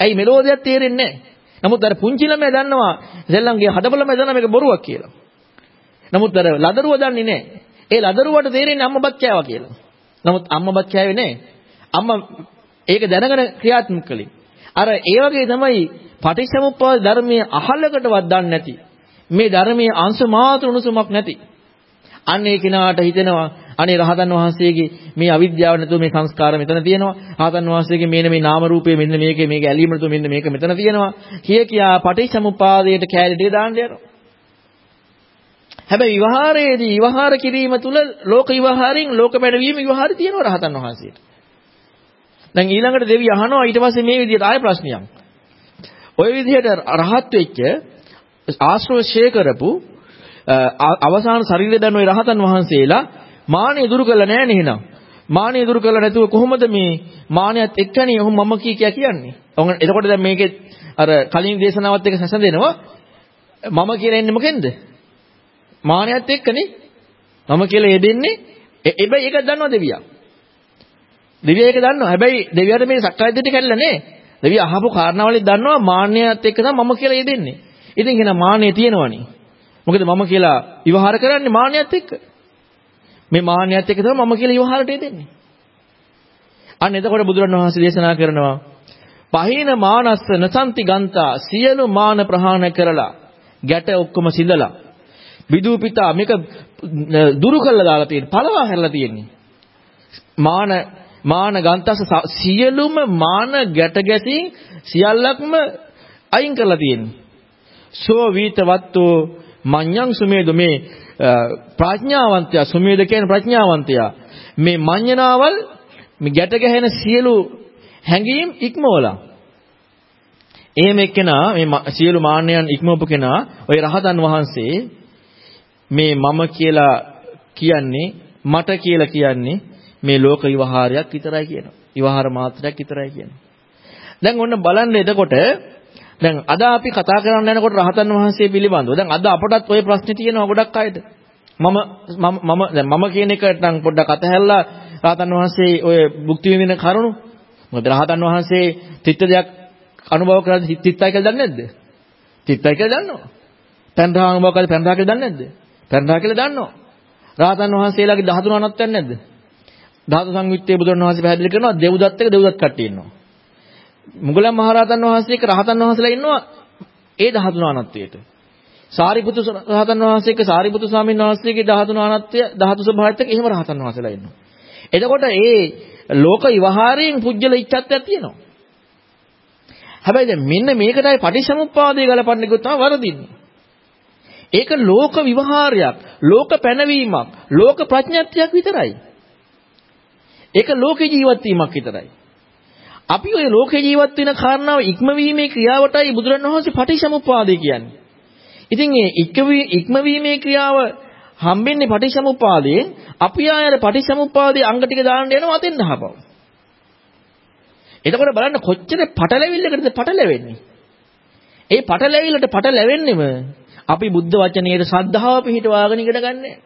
ඇයි මෙලෝදියක් තේරෙන්නේ නැහැ? නමුත් අර පුංචි ළමයා දන්නවා සෙල්ලම්ගේ හදපල ළමයා දන්නවා මේක බොරුවක් කියලා. නමුත් අර ලදරුව දන්නේ නැහැ. ඒ ලදරුවට තේරෙන්නේ අම්මා බත් කෑවා කියලා. නමුත් අම්මා බත් කෑවේ නැහැ. අම්මා ඒක දැනගෙන ක්‍රියාත්මක කළේ. අර ඒ වගේ තමයි පටිච්චසමුප්පාද ධර්මයේ අහලකටවත් දන්නේ නැති. මේ ධර්මයේ අංශ මාත්‍ර උණුසුමක් නැති. අන්න ඒ කිනාට හිතෙනවා අනේ රහතන් වහන්සේගේ මේ අවිද්‍යාව නැතුව මේ සංස්කාර මෙතන තියෙනවා. රහතන් වහන්සේගේ මේන මේ නාම රූපේ මෙන්න මේකේ මේක ඇලීම නැතුව මෙන්න මේක මෙතන තියෙනවා. කිය කියා පටිච්චසමුපාදයට කැලේ ටික දාන්න යනවා. හැබැයි විවහාරයේදී විවහාර කිරීම තුල ලෝක විවහාරයෙන් ලෝක බැඳවීම විවහාරය තියෙනවා රහතන් වහන්සේට. දැන් ඊළඟට දෙවි අහනවා ඊට පස්සේ මේ විදිහට ආය ප්‍රශ්නයක්. ওই විදිහට රහත් වෙච්ච ආශ්‍රවශය කරපු අවසාන ශරීරය දැන් ওই රහතන් වහන්සේලා මානෙ දුරු කළා නෑ නේනම්. මානෙ දුරු කළා නැතුව කොහොමද මේ මානයත් එක්කනේ ඔහොම මම කී කියා කියන්නේ. එතකොට දැන් මේකේ අර කලින් දේශනාවත් එක්ක සැසඳෙනවා මම කියලා එන්නේ මොකෙන්ද? මානයත් එක්කනේ. මම කියලා යෙදෙන්නේ හැබැයි ඒක දන්නවා දෙවියා. දෙවියා ඒක දන්නවා. හැබැයි දෙවියාට මේ සක්කාය දිට්ඨිය කැඩලා නෑ. දෙවියා අහපු කාරණාවලින් දන්නවා මාන්නයත් එක්ක තමයි මම කියලා යෙදෙන්නේ. ඉතින් එහෙනම් මාන්නය තියෙනවනේ. මොකද මම කියලා විවහාර කරන්නේ මාන්නයත් එක්ක. මේ මාන්නයත් එක්ක තමයි මම කියලා විවහාරට යෙදෙන්නේ. අන්න එතකොට බුදුරණවහන්සේ දේශනා කරනවා පහින මානස්ස නසන්ති ගන්තා සියලු මාන ප්‍රහාණ කරලා ගැට ඔක්කොම සිඳලා විදූ පිතා මේක දුරු කළා දාලා තියෙන්නේ පළවා හැරලා තියෙන්නේ මාන මාන ගන්තස සියලුම මාන ගැට ගැසින් සියල්ලක්ම අයින් කරලා තියෙන්නේ සෝ වීතවත්තු මඤ්ඤං සුමේද මේ ප්‍රඥාවන්තයා සුමේද කියන ප්‍රඥාවන්තයා මේ මඤ්ඤණාවල් මේ ගැට ගැහෙන සියලු හැඟීම් ඉක්මවලා එහෙම එක්කෙනා මේ සියලු මාන්නයන් ඉක්මවපු කෙනා ওই රහතන් වහන්සේ මේ මම කියලා කියන්නේ මට කියලා කියන්නේ මේ ලෝක විවහාරයක් විතරයි කියනවා. විවහාර මාත්‍රයක් විතරයි කියනවා. දැන් ඔන්න බලන්න එතකොට දැන් අද අපි කතා කරන්න යනකොට රහතන් වහන්සේ පිළිබඳව දැන් අද අපටත් ওই ප්‍රශ්නේ තියෙනවා ගොඩක් අයට. මම මම දැන් මම කියන එකට නම් පොඩ්ඩක් අතහැරලා රහතන් වහන්සේ ඔය භුක්ති විඳින කරුණු මොකද රහතන් වහන්සේ තිත්ත දෙයක් අනුභව කරද්දී තිත්තයි කියලා දන්නේ නැද්ද? තිත්තයි කියලා දන්නවා. පෙන්රා අනුභව කරද්දී පෙන්රා කියලා දන්නේ නැද්ද? පෙන්රා කියලා දන්නවා. රහතන් වහන්සේලාගේ 13 අනත්තයක් නැද්ද? ධාතු සංයුත්තේ බුදුන් වහන්සේ පැහැදිලි කරනවා දෙව්දත් එක දෙව්දත් කට්ටිය ඉන්නවා. මුගලන් මහරහතන් වහන්සේක රහතන් වහන්සේලා ඉන්නවා ඒ 13 අනත්තයට. සාරිපුත්තු රහතන් වහන්සේක සාරිපුත්තු ස්වාමීන් වහන්සේගේ 13 අනත්තය ධාතු ස්වභාවයත් එක්ක එහෙම රහතන් වහන්සේලා ඉන්නවා. එතකොට ඒ ලෝක විවහාරයෙන් පුජ්‍යල ඉච්ඡත්වයක් තියෙනවා. හැබැයි දැන් මෙන්න මේකටයි පටිච්චසමුප්පාදය ගලපන්නේ කිව්වොත් තමයි වරදින්නේ. ඒක ලෝක විවහාරයක්, ලෝක පැනවීමක්, ලෝක ප්‍රඥාත්වයක් විතරයි. ඒක ලෝකේ ජීවත් වීමක් විතරයි. අපි ওই ලෝකේ ජීවත් වෙන කාරණාව ඉක්මවීමේ ක්‍රියාවටයි බුදුරණවහන්සේ පටිච්චසමුප්පාදය කියන්නේ. ඉතින් මේ ඉක්මවීමේ ක්‍රියාව හම්බෙන්නේ පටිච්චසමුප්පාදයෙන් අපි ආයර පටිච්චසමුප්පාදයේ අංග ටික දාන්න යනවා අතෙන් අහපව. එතකොට බලන්න කොච්චර පටලැවිල්ලකටද පටලැවෙන්නේ. ඒ පටලැවිල්ලට පටලැවෙන්නෙම අපි බුද්ධ වචනයේ ශ්‍රද්ධාව පිහිටවාගෙන ඉගෙන ගන්නෑ.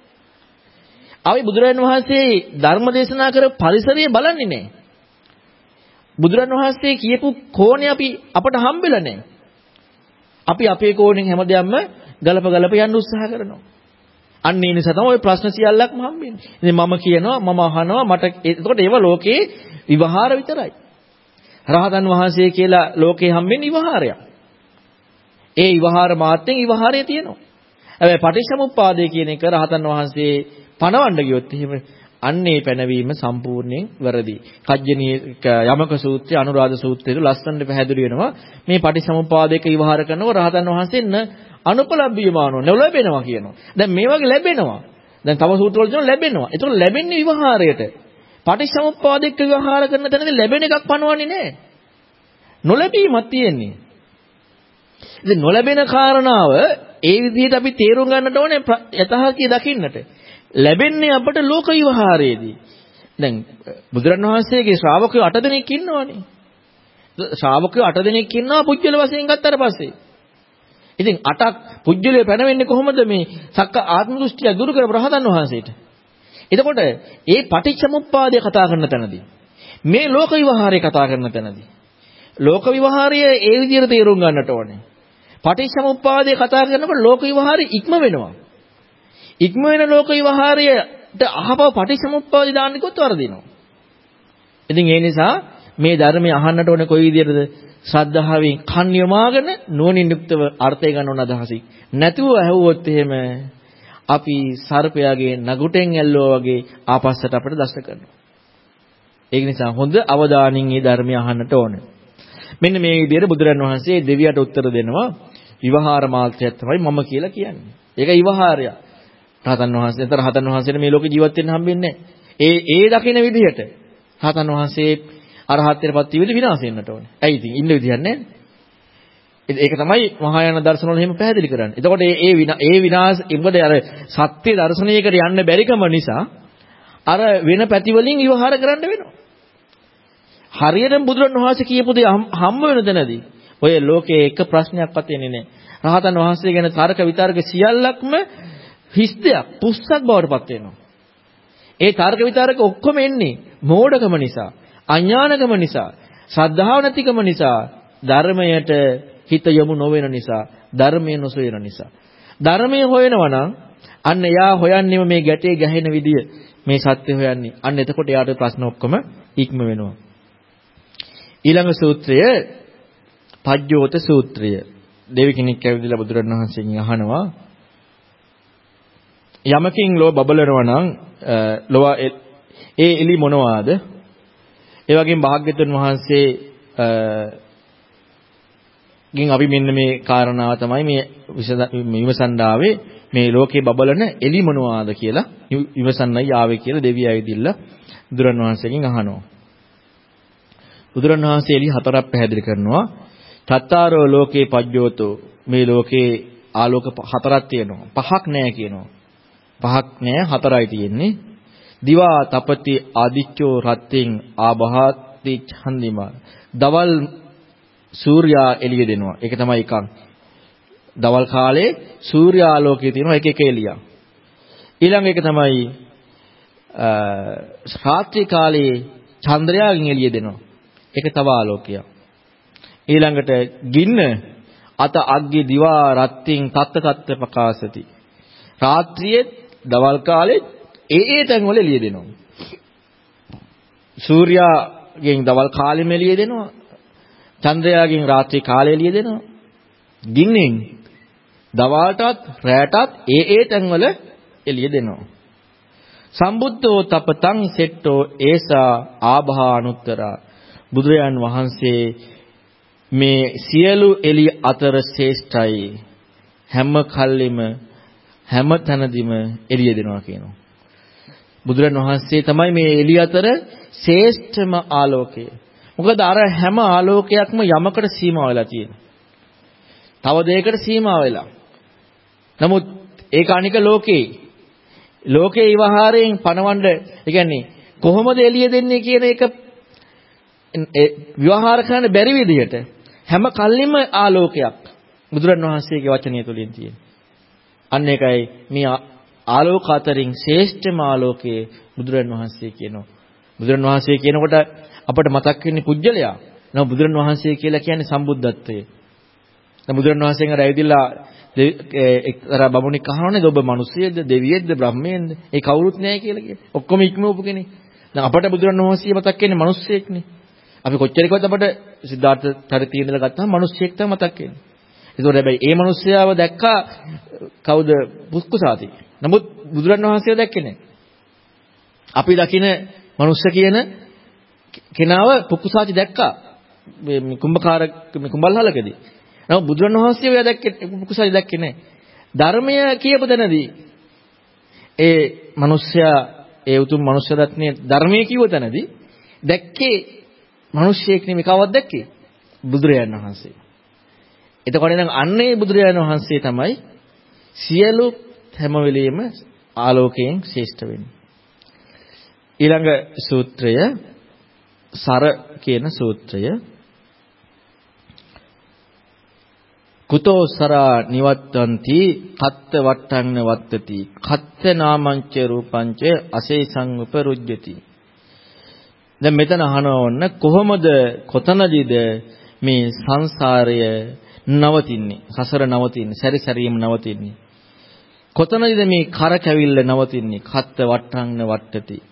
අපි බුදුරජාණන් වහන්සේ ධර්ම දේශනා කර පරිසරය බලන්නේ නැහැ. බුදුරජාණන් වහන්සේ කියපු කෝණේ අපි අපට හම්බෙලා නැහැ. අපි අපේ කෝණෙන් හැමදේම ගලප ගලප යන්න උත්සාහ කරනවා. අන්න ඒ නිසා තමයි ওই ප්‍රශ්න සියල්ලක්ම හම්බෙන්නේ. ඉතින් මම කියනවා මම අහනවා මට එතකොට ඒව ලෝකේ විවහාර විතරයි. රහතන් වහන්සේ කියලා ලෝකේ හම්බෙන්නේ විවහාරයක්. ඒ විවහාර මාත්‍යෙන් විවහාරය තියෙනවා. හැබැයි පටිච්චසමුප්පාදය කියන එක රහතන් වහන්සේ පණවන්න ගියොත් එහෙම අන්නේ පැනවීම සම්පූර්ණයෙන් වැරදි. කජ්ජනී යමක සූත්‍රය අනුරාධ සූත්‍රයේ ලස්සනට පැහැදිලි වෙනවා මේ පටිසමුපාදයක විවහාර කරනකොට රහතන් වහන්සේ න අනුපලබ්බියමානෝ නොලැබෙනවා කියනවා. දැන් මේ වගේ ලැබෙනවා. දැන් තව සූත්‍රවල තියෙනවා ලැබෙනවා. ඒතකොට ලැබෙන්නේ විවහාරයට. පටිසමුපාදයක විවහාර කරන තැනදී ලැබෙන එකක් පනවන්නේ නැහැ. නොලැබීමක් තියෙන්නේ. ඉතින් නොලැබෙන කාරණාව ඒ විදිහට අපි තේරුම් ගන්නට ඕනේ යථාර්ථය දකින්නට. ලැබෙන්නේ අපට ලෝක විවහාරයේදී. දැන් බුදුරණවහන්සේගේ ශ්‍රාවකයෝ 8 දෙනෙක් ඉන්නවනේ. ශ්‍රාවකයෝ 8 දෙනෙක් ඉන්නවා පුජ්‍යල වශයෙන් ගත්තට පස්සේ. ඉතින් 8ක් පුජ්‍යලේ පැනවෙන්නේ කොහොමද මේ සක්ක ආත්ම දෘෂ්ටිය දුරු කරපු රහතන් වහන්සේට? එතකොට ඒ පටිච්චසමුප්පාදය කතා කරන තැනදී මේ ලෝක විවහාරය කතා කරන තැනදී ලෝක විවහාරය ඒ විදිහට තේරුම් ගන්නට ඕනේ. පටිච්චසමුප්පාදය කතා කරනකොට ලෝක විවහාරය ඉක්ම වෙනවා. ඉක්ම වෙන ලෝක විවහාරයට අහපව පටිච්චසමුප්පාදේ දාන්නෙකොත් වරදිනවා. ඉතින් ඒ නිසා මේ ධර්මය අහන්නට ඕනේ කොයි විදිහටද? ශ්‍රද්ධාවෙන් කන් යොමාගෙන නුවණින් යුක්තව අර්ථය ගන්න ඕන අදහසින්. නැතුව ඇහුවොත් එහෙම අපි සර්පයාගේ නගුටෙන් ඇල්ලුවා වගේ ආපස්සට අපිට දෂ්ට කරනවා. ඒක නිසා හොඳ අවධානයෙන් මේ ධර්මය අහන්නට ඕනේ. මෙන්න මේ විදිහට බුදුරන් වහන්සේ දෙවියට උත්තර දෙනවා විවහාර මාත්‍යයක් තමයි මම කියලා කියන්නේ. ඒක විවහාරයක්. රහතන් වහන්සේ අතර රහතන් වහන්සේට මේ ලෝකේ ජීවත් වෙන්න හම්බෙන්නේ ඒ ඒ දකින විදිහට රහතන් වහන්සේ අරහත්ත්වයටපත් වී විනාශ වෙන්නට ඕනේ. ඇයි ඉතින් ඉන්න විදිහක් නැහැ. ඒක තමයි මහායාන දර්ශනවල එහෙම පැහැදිලි කරන්නේ. එතකොට මේ ඒ ඒ විනාශ ඉබ්බද අර සත්‍ය දර්ශනයකට යන්න බැරිකම නිසා අර වෙන පැති වලින් විවහාර කරන්න වෙනවා. හරියටම බුදුරණවහන්සේ කියපු දේ හම්බ වෙන තැනදී ඔය ලෝකේ එක ප්‍රශ්නයක්වත් එන්නේ නැහැ. රහතන් වහන්සේ ගැන තර්ක විතර්ක සියල්ලක්ම හිස් දෙයක් පුස්සක් බවට පත් වෙනවා. ඒ තර්ක විතරක ඔක්කොම එන්නේ මෝඩකම නිසා, අඥානකම නිසා, ශ්‍රද්ධාව නැතිකම නිසා, ධර්මයට හිත යොමු නොවන නිසා, ධර්මය නොසොයන නිසා. ධර්මය හොයනවා නම් අන්න එයා හොයන්නේම මේ ගැටේ ගැහෙන විදිය මේ සත්‍ය හොයන්නේ. අන්න එතකොට එයාට ප්‍රශ්න ඔක්කොම ඉක්ම වෙනවා. ඊළඟ සූත්‍රය පජ්ජෝත සූත්‍රය. දෙවි කෙනෙක් ඇවිදලා බුදුරණවහන්සේගෙන් අහනවා යමකින් ලෝ බබලනවා නම් ලොව ඒ එලි මොනවාද? ඒ වගේම භාග්‍යතුන් වහන්සේ ගින් අපි මෙන්න මේ කාරණාව තමයි මේ විමසන්ඩාවේ මේ ලෝකේ බබලන එලි මොනවාද කියලා විමසන්නයි ආවේ කියලා දෙවියන් ඇවිදින්න බුදුරන් වහන්සේගෙන් අහනවා. බුදුරන් වහන්සේ එලි හතරක් පැහැදිලි කරනවා. තත්තාරෝ ලෝකේ පජ්ජෝතෝ මේ ලෝකේ ආලෝක හතරක් තියෙනවා. පහක් නැහැ කියනවා. පහක් නෑ හතරයි තියෙන්නේ. දිවා තපති ආදිච්චෝ රත්ත්‍රින් ආභාති ඡන්දිමා. දවල් සූර්යා එළිය දෙනවා. ඒක තමයි එකක්. දවල් කාලේ සූර්යාලෝකයේ තියෙනවා එක එක එළියක්. ඊළඟ එක තමයි රාත්‍රී කාලේ චන්ද්‍රයාගෙන් එළිය දෙනවා. ඒක තව ආලෝකයක්. ඊළඟට ගින්න අත අග්ගේ දිවා රත්ත්‍රින් තත්ත තත්ත ප්‍රකාශති. රාත්‍රියේ දවල් කාලේ ඒ ඒ තැන්වල එළිය දෙනවා. සූර්යාගෙන් දවල් කාලෙම එළිය දෙනවා. චන්ද්‍රයාගෙන් රාත්‍රී කාලේ එළිය දෙනවා. ගින්නෙන් දවල්ටත් රැටත් ඒ ඒ තැන්වල එළිය දෙනවා. සම්බුද්ධෝ තපතං සෙට්ටෝ ඒසා ආභානුත්තරා බුදුරයන් වහන්සේ මේ සියලු එළිය අතර ශ්‍රේෂ්ඨයි හැම කල්ලිම හැම තැනදීම එළිය දෙනවා කියනවා. බුදුරන් වහන්සේ තමයි මේ එළිය අතර ශ්‍රේෂ්ඨම ආලෝකය. මොකද අර හැම ආලෝකයක්ම යමකට සීමා වෙලා තියෙනවා. තව දෙයකට සීමා වෙලා. නමුත් ඒක අනික ලෝකේ. ලෝකේ විවහාරයෙන් පණවන්න, ඒ කියන්නේ කොහොමද එළිය දෙන්නේ කියන එක විවහාර කරන්න බැරි විදිහට හැම කල්ලිම ආලෝකයක් බුදුරන් වහන්සේගේ වචනය තුලින් තියෙනවා. අන්න ඒකයි මේ ආලෝක අතරින් ශ්‍රේෂ්ඨම ආලෝකයේ බුදුරන් වහන්සේ කියනවා. බුදුරන් වහන්සේ කියනකොට අපට මතක් වෙන්නේ පුජ්‍යලයා. නම බුදුරන් වහන්සේ කියලා කියන්නේ සම්බුද්ධත්වය. දැන් බුදුරණවහන්සේගෙන් අර ඇවිදilla එක්තරා බමුණෙක් අහනවානේ ඔබ මිනිස්සෙක්ද දෙවියෙක්ද බ්‍රහ්මයෙක්ද? ඒ කවුරුත් නෑ කියලා කියන්නේ. ඔක්කොම ඉක්මවපු කෙනෙක්. දැන් අපට බුදුරණවහන්සේ මතක් වෙන්නේ මිනිස්සෙක්නේ. අපි කොච්චර කිව්වත් අපට සිද්ධාර්ථ චරිතය ඉඳලා ගත්තාම මිනිස්සෙක් තමයි මතක් වෙන්නේ. ඒකෝර හැබැයි ඒ මිනිස්යාව දැක්කා කවුද පුස්කුසාති. නමුත් බුදුරණවහන්සේව දැක්කේ නෑ. අපි දකින මනුස්ස කියන කෙනාව පුකුසාති දැක්කා. මේ කුම්භකාර මේ කුඹල්හලකදී. නමුත් බුදුරණවහන්සේ ඔය දැක්කේ පුකුසාති දැක්කේ නෑ. ධර්මය කියපු තැනදී ඒ මිනිස්සයා ඒ උතුම් මනුෂ්‍ය රත්නයේ ධර්මයේ කිව්ව තැනදී දැක්කේ මිනිස්සෙක් නෙමෙයි කවවද දැක්කේ? බුදුරජාණන් වහන්සේ. එතකොට නම් අන්නේ බුදුරජාණන් වහන්සේ තමයි සියලු හැම වෙලෙම ආලෝකයෙන් ශ්‍රේෂ්ඨ වෙන්නේ. ඊළඟ සූත්‍රය සර කියන සූත්‍රය කුතෝ සරා නිවත්තන්ති කත්ත වට්ටංන වත්තති කත්ත නාමංච රූපංච අසේසං උපරුජ්ජති දැන් මෙතන අහනවන්න කොහොමද කොතනදීද මේ සංසාරය නවතින්නේ සසර නවතින්නේ සැරිසැරීම නවතින්නේ කොතනදීද මේ කර කැවිල්ල නවතින්නේ කත්ත වට්ටංන වට්ටති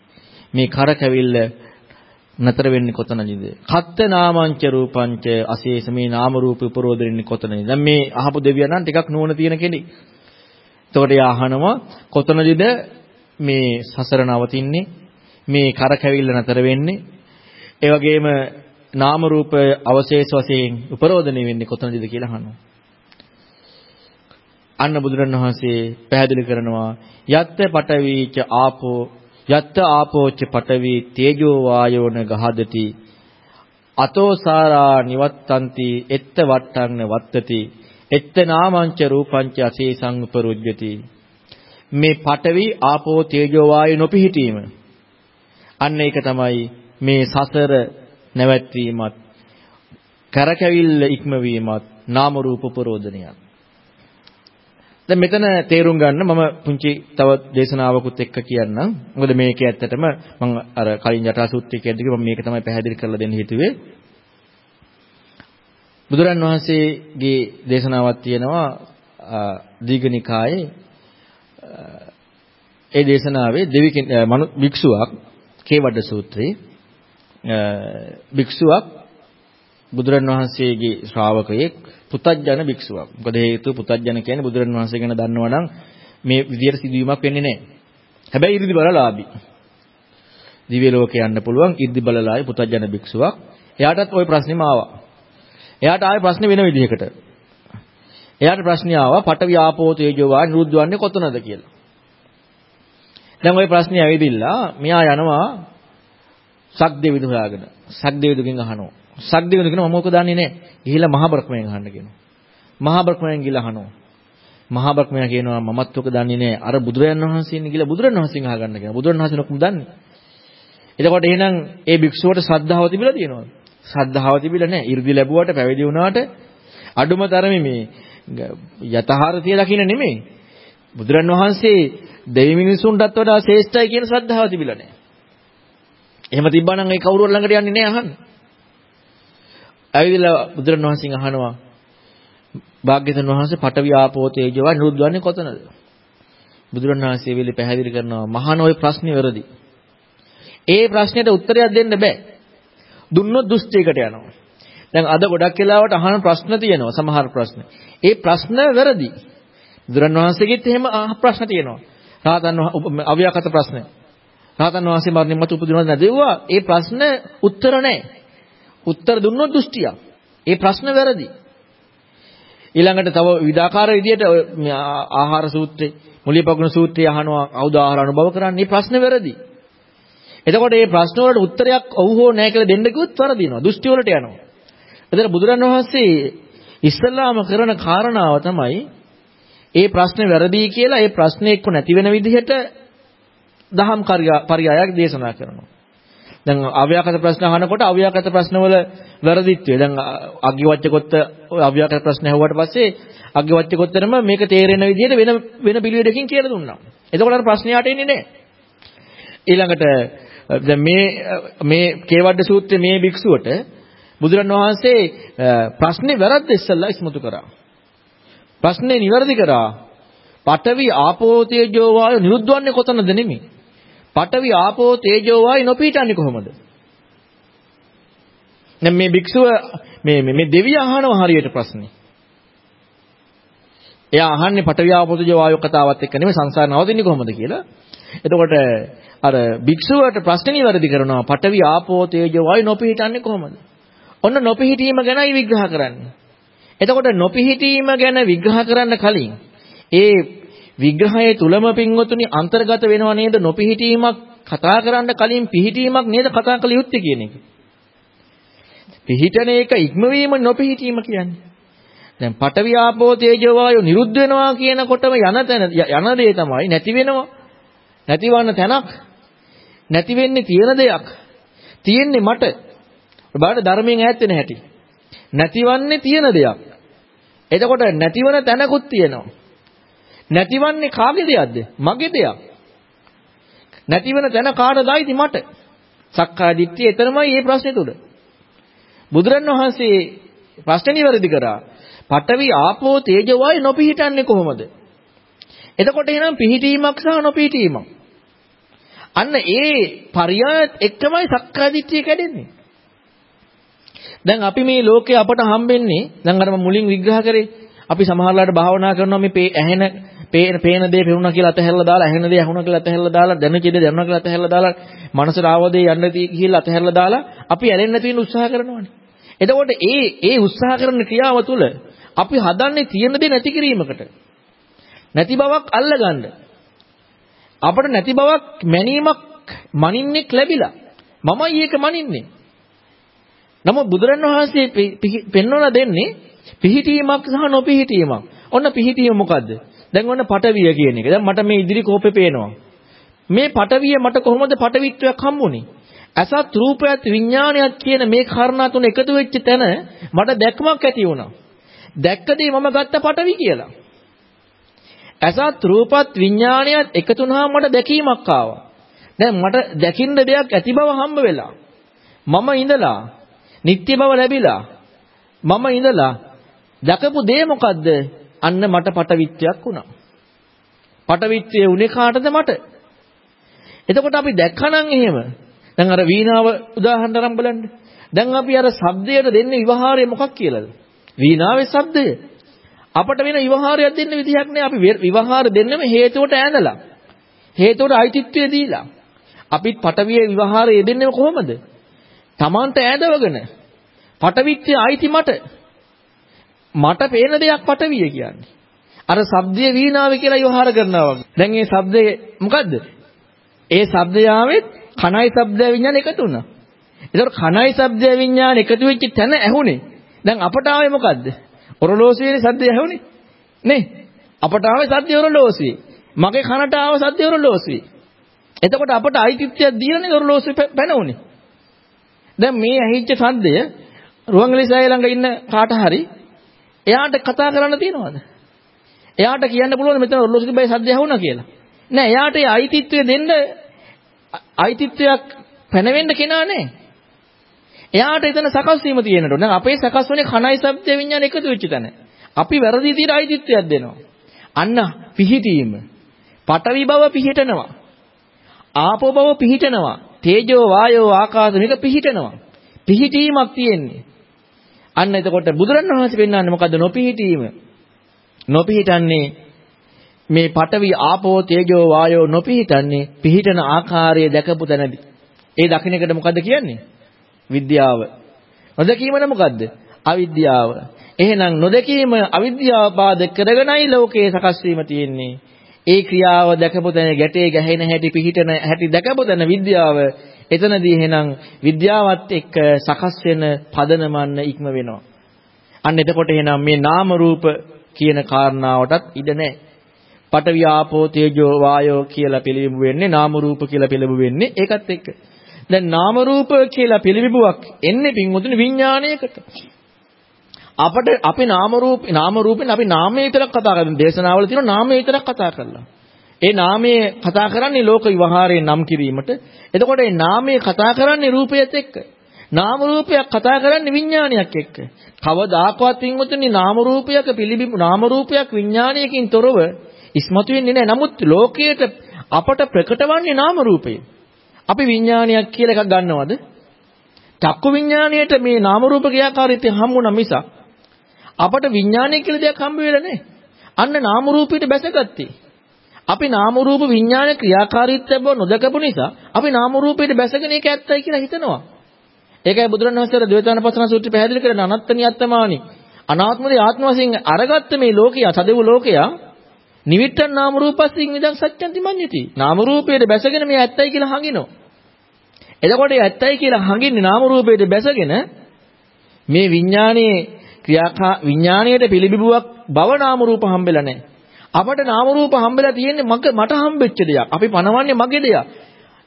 මේ කර කැවිල්ල නතර වෙන්නේ කොතනදීද? කත්ත නාමංච රූපංච අශේෂ මේ නාම රූප උපරෝධෙන්නේ කොතනදීද? දැන් මේ අහපු දෙවියන් නම් ටිකක් නුවණ තියෙන කෙනෙක්. එතකොට යා අහනවා කොතනදීද මේ සසර නවතින්නේ? මේ කර කැවිල්ල නතර වෙන්නේ? ඒ වගේම නාම රූප අවශේෂ වශයෙන් උපරෝධණය වෙන්නේ කොතනදීද කියලා අහනවා. අන්න බුදුරණවහන්සේ පැහැදිලි කරනවා යත්ත පටවීච ආපෝ යත්ත ආපෝච්ච පඨවි තේජෝ වායෝන ගහදති අතෝ සාරා නිවත්තන්ති එත්ත වට්ටංන වත්තති එත්ත නාමංච රූපංච අසේසං උපරුජ්ජති මේ පඨවි ආපෝ තේජෝ වායු නොපිහිටීම අන්න ඒක තමයි මේ සසර නැවැත්වීමත් කරකැවිල්ල ඉක්මවීමත් නාම රූප ප්‍රෝධනයත් දැන් මෙතන තේරුම් ගන්න මම පුංචි තව දේශනාවකුත් එක්ක කියන්නම්. මොකද මේකේ ඇත්තටම මම අර කලින් ජටා සූත්‍රය කියද්දී මම මේක තමයි පැහැදිලි කරලා දෙන්න හිතුවේ. බුදුරන් වහන්සේගේ දේශනාවක් තියෙනවා දීඝනිකායේ ඒ දේශනාවේ දෙවි භික්ෂුවක් කේවඩ සූත්‍රයේ භික්ෂුවක් බුදුරණවහන්සේගේ ශ්‍රාවකයෙක් පුතත්ජන භික්ෂුවක්. මොකද හේතුව පුතත්ජන කියන්නේ බුදුරණවහන්සේ ගැන දන්නවා නම් මේ විදියට සිදුවීමක් වෙන්නේ නැහැ. හැබැයි 이르දි බලලාභී. දිව්‍ය ලෝකේ යන්න පුළුවන් 이르දි බලලායි පුතත්ජන භික්ෂුවක්. එයාටත් ওই ප්‍රශ්නේම ආවා. එයාට ආයේ ප්‍රශ්නේ වෙන විදිහකට. එයාට ප්‍රශ්නේ ආවා පඨවි ආපෝ තේජෝ වා නිරුද්ධවන්නේ කොතනද කියලා. දැන් ওই ප්‍රශ්නේ ඇවිදිලා මෙයා යනවා සක්දෙවිදු හොයාගෙන. සක්දෙවිදුගෙන් අහනවා. සක්දෙවිදු කියනවා මම මොකද දන්නේ නැහැ. ගිහිල්ලා මහා බ්‍රහ්මයන් අහන්න කියනවා. මහා බ්‍රහ්මයන් ගිහිල්ලා අහනවා. මහා බ්‍රහ්මයා කියනවා මමත් ඔක දන්නේ නැහැ. අර බුදුරජාණන් වහන්සේ ඉන්නේ කියලා බුදුරජාණන් වහන්සේගෙන් අහගන්න කියනවා. බුදුරජාණන් වහන්සේ නොකම දන්නේ. එතකොට එහෙනම් ඒ භික්ෂුවට ශ්‍රද්ධාව තිබිලා තියෙනවද? ශ්‍රද්ධාව තිබිලා නැහැ. 이르දි ලැබුවට පැවිදි වුණාට අඩුම තරමේ මේ යතහාරතිය දකින්න නෙමෙයි. බුදුරන් වහන්සේ දෙවි මිනිසුන්ටත් වඩා ශ්‍රේෂ්ඨයි කියන ශ්‍රද්ධාව තිබිලා නැහැ. එහෙම තිබ්බනම් ඒ කවුරුවත් ළඟට යන්නේ නැහැ අහන්න. ඇවිදලා බුදුරණවහන්සේගෙන් අහනවා භාග්‍යවතුන් වහන්සේ පඨවි ආපෝ තේජෝ වා නිරුද්ධවන්නේ කොතනද? බුදුරණවහන්සේ වෙලෙ පැහැදිලි කරනවා මහාන ওই ප්‍රශ්නේ වැරදි. ඒ ප්‍රශ්නෙට උත්තරයක් දෙන්න බෑ. දුන්නොත් දුෂ්ටයකට යනවා. දැන් අද ගොඩක් වෙලාවට අහන ප්‍රශ්න තියෙනවා සමහර ප්‍රශ්න. ඒ ප්‍රශ්න වැරදි. බුදුරණවහන්සේගෙත් එහෙම ප්‍රශ්න තියෙනවා. රාතන් අව්‍යාකත ප්‍රශ්න. රාතන් වහන්සේ මරණින් මතු උපදිනවද නැද්ද? ඒ ප්‍රශ්න උත්තර නැහැ. උත්තර දුන්නොත් දෘෂ්ටියක්. ඒ ප්‍රශ්න වැරදි. ඊළඟට තව විදාකාර විදියට ආහාර සූත්‍රේ මුලියපගුණ සූත්‍රය අහනවා කවුද ආහාර අනුභව කරන්නේ? මේ ප්‍රශ්න වැරදි. එතකොට මේ ප්‍රශ්න වලට උත්තරයක් ඔව් හෝ නැහැ කියලා දෙන්න කිව්වොත් වරදිනවා. දෘෂ්ටි වලට යනවා. එතන බුදුරන් වහන්සේ ඉස්සල්ලාම කරන කාරණාව තමයි ඒ ප්‍රශ්නේ වැරදි කියලා ඒ ප්‍රශ්නේ එක්ක නැති වෙන විදිහට දහම් පරියායක් දේශනා කරනවා. දැන් අව්‍යාකත ප්‍රශ්න අහනකොට අව්‍යාකත ප්‍රශ්නවල වැරදිත්වය. දැන් අග්ගිවච්ඡකොත්ත අව්‍යාකත ප්‍රශ්න ඇහුවට පස්සේ අග්ගිවච්ඡකොත්තරම මේක තේරෙන විදිහට වෙන වෙන පිළිවෙලකින් කියලා දුන්නා. එතකොට අර ප්‍රශ්නයට එන්නේ නැහැ. ඊළඟට දැන් මේ මේ කේවඩ සූත්‍රයේ මේ භික්ෂුවට බුදුරන් වහන්සේ ප්‍රශ්නේ වැරද්ද ඉස්සල්ලා ඉස්මතු කරා. ප්‍රශ්නේ නිවැරදි කරා. පඨවි ආපෝ තේජෝ වායෝ නිරුද්ධවන්නේ කොතනද නෙමෙයි. පඨවි ආපෝ තේජෝ වායෝ නොපීටන්නේ කොහොමද? දැන් මේ භික්ෂුව මේ මේ දෙවිය අහනවා හරියට ප්‍රශ්නේ. එයා අහන්නේ පඨවි ආපෝ තේජෝ වායෝ කතාවත් එක්ක නෙමෙයි සංසාර නවතින්නේ කොහොමද කියලා. එතකොට අර භික්ෂුවට ප්‍රශ්නේ නිවැරදි කරනවා පඨවි ආපෝ තේජෝ වායෝ නොපීටන්නේ කොහොමද? ඔන්න නොපිහිටීම ගැනයි විග්‍රහ කරන්නේ. එතකොට නොපිහිටීම ගැන විග්‍රහ කරන්න කලින් ඒ විග්‍රහයේ තුලම පින්වතුනි අන්තර්ගත වෙනව නේද නොපිහිටීමක් කතා කරන්න කලින් පිහිටීමක් නේද කතා කළ යුත්තේ කියන එක. පිහිටන එක ඉක්මවීම නොපිහිටීම කියන්නේ. දැන් පඨවි ආපෝ තේජෝ වායෝ නිරුද්ධ වෙනවා කියනකොටම යන තැන යන දේ තමයි නැති වෙනවා. නැතිවන්න තැනක් නැති වෙන්නේ තියෙන දෙයක්. තියෙන්නේ මට. ඔබට ධර්මයෙන් ඈත් වෙන හැටි. නැතිවන්නේ තියෙන දෙයක්. එතකොට නැතිවන තැනකුත් තියෙනවා. නැතිවන්නේ කාගේ දෙයක්ද? මගේ දෙයක්. නැතිවන තැන කාටදයිද මට? සක්කාය දිට්ඨිය එතරම්මයි මේ ප්‍රශ්නේ තුල. බුදුරණවහන්සේ ප්‍රශ්නේ නිවැරදි කරා. පඨවි ආපෝ තේජෝ වායු නොපිහිටන්නේ කොහොමද? එතකොට එහෙනම් පිහිටීමක් සහ නොපිහිටීමක්. අන්න ඒ පරියායත් එක්කමයි සක්කාය දිට්ඨිය කැඩෙන්නේ. දැන් අපි මේ ලෝකේ අපට හම්බෙන්නේ දැන් අර මුලින් විග්‍රහ කරේ අපි සමහරලාට භාවනා කරනවා මේ ඇහෙන පේන පේන දේ පෙනුණා කියලා අතහැරලා දාලා ඇහෙන දේ ඇහුණා කියලා අතහැරලා දාලා දැනෙච්ච දේ දැනුණා කියලා අතහැරලා දාලා මනසට ආවදේ යන්න කියලා අතහැරලා දාලා අපි ඇලෙන්න නැති වෙන උත්සාහ කරනවානේ. එතකොට ඒ ඒ උත්සාහ කරන ක්‍රියාව තුළ අපි හදන්නේ තියෙන දේ නැති කිරීමකට. නැති බවක් අල්ලගන්න. අපට නැති බවක් මැනීමක් මනින්නෙක් ලැබිලා. මමයි ඒක මනින්නේ. නමුත් බුදුරණවහන්සේ පෙන්වලා දෙන්නේ පිහිටීමක් සහ නොපිහිටීමක්. ඔන්න පිහිටීම මොකද්ද? දැන් ඔන්න පටවිය කියන එක. දැන් මට මේ ඉදිරි කෝපේ පේනවා. මේ පටවිය මට කොහොමද පටවිත්වයක් හම්බුනේ? අසත් රූපයත් විඥානයත් කියන මේ කාරණා තුන එකතු වෙච්ච තැන මට දැක්මක් ඇති වුණා. දැක්කදී මම ගත්ත පටවි කියලා. අසත් රූපත් විඥානයත් එකතු වුණාම මට දැකීමක් ආවා. දැන් මට දැකින්න දෙයක් ඇති බව හම්බ වෙලා. මම ඉඳලා නිත්‍ය බව ලැබිලා මම ඉඳලා දැකපු දේ මොකද්ද? අන්න මට පටවිත්‍යක් වුණා. පටවිත්‍ය උනේ කාටද මට? එතකොට අපි දැක්කනම් එහෙම. දැන් අර වීණාව උදාහරණ අරන් බලන්න. දැන් අපි අර ශබ්දයට දෙන්නේ විවහාරය මොකක් කියලාද? වීණාවේ ශබ්දය. අපට වෙන විවහාරයක් දෙන්න විදිහක් නෑ. අපි විවහාර දෙන්නම හේතුවට ඈඳලා. හේතුවට අයිතිත්වය දීලා. අපිත් පටවියේ විවහාරය දෙන්නේ කොහොමද? Tamanta ඈදවගෙන පටවිත්‍ය අයිති මට. මට පේන දෙයක් පටවිය කියන්නේ. අර ශබ්දයේ වීණාව කියලා යොහාර කරනවා වගේ. දැන් මේ ශබ්දේ මොකද්ද? ඒ ශබ්දය ආවෙත් කණයි ශබ්දය විඥාන එකතු වුණා. ඒතකොට කණයි ශබ්දය විඥාන එකතු වෙච්ච තැන ඇහුනේ. දැන් අපට ආවේ මොකද්ද? ඔරලෝසුවේ ශබ්දය ඇහුනේ. නේ? අපට ආවේ ශබ්දය ඔරලෝසුවේ. මගේ කනට ආව ශබ්දය ඔරලෝසුවේ. එතකොට අපට අයිතිත්වයක් දීලානේ ඔරලෝසුවේ පැනුනේ. දැන් මේ ඇහිච්ච සද්දය රුවන්වැලිසෑය ළඟ ඉන්න කාට හරි එයාට කතා කරන්න තියනවද? එයාට කියන්න පුළුවන් මෙතන ඔරලෝසුවේ බයි සද්දය ඇහුණා කියලා. නෑ එයාට ඒ අයිතිත්වය දෙන්න අයිතිත්වයක් පැනවෙන්න කෙනා නෑ. එයාට එතන සකස් වීම තියෙනට දැන් අපේ සකස් වුණේ කණයි ශබ්ද විඥාන එකතු වෙච්ච තැන. අපි වැරදි විදිහට අයිතිත්වයක් දෙනවා. අන්න පිහිටීම. පටවි බව පිහිටනවා. ආපෝ බව පිහිටනවා. තේජෝ වායෝ ආකාශ මේක පිහිටනවා. පිහිටීමක් තියෙන්නේ. අන්න එතකොට බුදුරණවහන්සේ පෙන්වන්නේ මොකද්ද නොපිහිටීම? නොපිහිටන්නේ මේ පඨවි ආපෝ තේජෝ වායෝ නොපිහිටන්නේ පිහිටන ආකාරය දැකපු තැනදී. ඒ දකින්න එකට මොකද්ද කියන්නේ? විද්‍යාව. නොදැකීමන මොකද්ද? අවිද්‍යාව. එහෙනම් නොදැකීම අවිද්‍යාව පාදක කරගෙනයි ලෝකයේ සකස් වීම තියෙන්නේ. ඒ ක්‍රියාව දැකපු තැන ගැටේ ගැහෙන හැටි පිහිටන හැටි දැකපු තැන විද්‍යාව එතනදී එහෙනම් විද්‍යාවත් එක්ක සකස් වෙන පදනමන්න ඉක්ම වෙනවා. අන්න එතකොට එහෙනම් මේ නාම රූප කියන කාරණාවටත් ඉඩ නැහැ. පඨවි ආපෝ තේජෝ වායෝ කියලා පිළිබිඹු වෙන්නේ නාම රූප කියලා පිළිබිඹු වෙන්නේ ඒකත් එක්ක. දැන් නාම රූප කියලා පිළිබිඹුවක් එන්නේ පින්වතුනි විඥාණයකට. අපිට අපි නාම රූප නාම රූපෙන් අපි නාමයේ විතරක් කතා කරන්නේ දේශනාවල තියෙන නාමයේ විතරක් කතා කරලා. ඒ නාමයේ කතා කරන්නේ ලෝක විවහාරයේ නම් කිරීමට. එතකොට ඒ නාමයේ කතා කරන්නේ රූපයත් එක්ක. නාම රූපයක් කතා කරන්නේ විඥානයක් එක්ක. කවදාකවත් වින්වතුනි නාම රූපයක පිළිබිඹු නාම රූපයක් විඥානයකින් තොරව ඉස්මතු වෙන්නේ නැහැ. නමුත් ලෝකයට අපට ප්‍රකටවන්නේ නාම රූපය. අපි විඥානයක් කියලා එකක් ගන්නවද? චක්කු විඥාණයට මේ නාම රූප ක්‍රියාකාරීත්වය හම්බුණා මිසක් අපට විඥානය කියලා දෙයක් හම්බ වෙලා නැහැ. අන්න නාම රූපයට බැසගත්තේ. අපි නාම රූප විඥාන ක්‍රියාකාරීත්වය බව නොදකපු නිසා අපි නාම රූපයට බැසගෙන ඒක ඇත්තයි කියලා හිතනවා. ඒකයි බුදුරණවහන්සේ ද්වේතානපසන සූත්‍රය පැහැදිලි කරන අනත්තනි අත්තමානි. අනාත්මදී ආත්ම වශයෙන් අරගත්ත මේ ලෝකයා සදෙව් ලෝකයා නිවිට්ඨන් නාම රූපස්සින් ඉඳන් සත්‍යන්ති මඤ්ඤති. නාම රූපයට බැසගෙන මේ ඇත්තයි කියලා හංගිනවා. එතකොට ඒ ඇත්තයි කියලා හංගින්නේ නාම රූපයට බැසගෙන මේ විඥානයේ ක්‍රියාකා විඥාණයට පිළිබිබුවක් බව නාම රූප හම්බෙලා නැහැ. අපට නාම රූප හම්බෙලා තියෙන්නේ මට හම්බෙච්ච දෙයක්. අපි පනවන්නේ මගේ දෙයක්.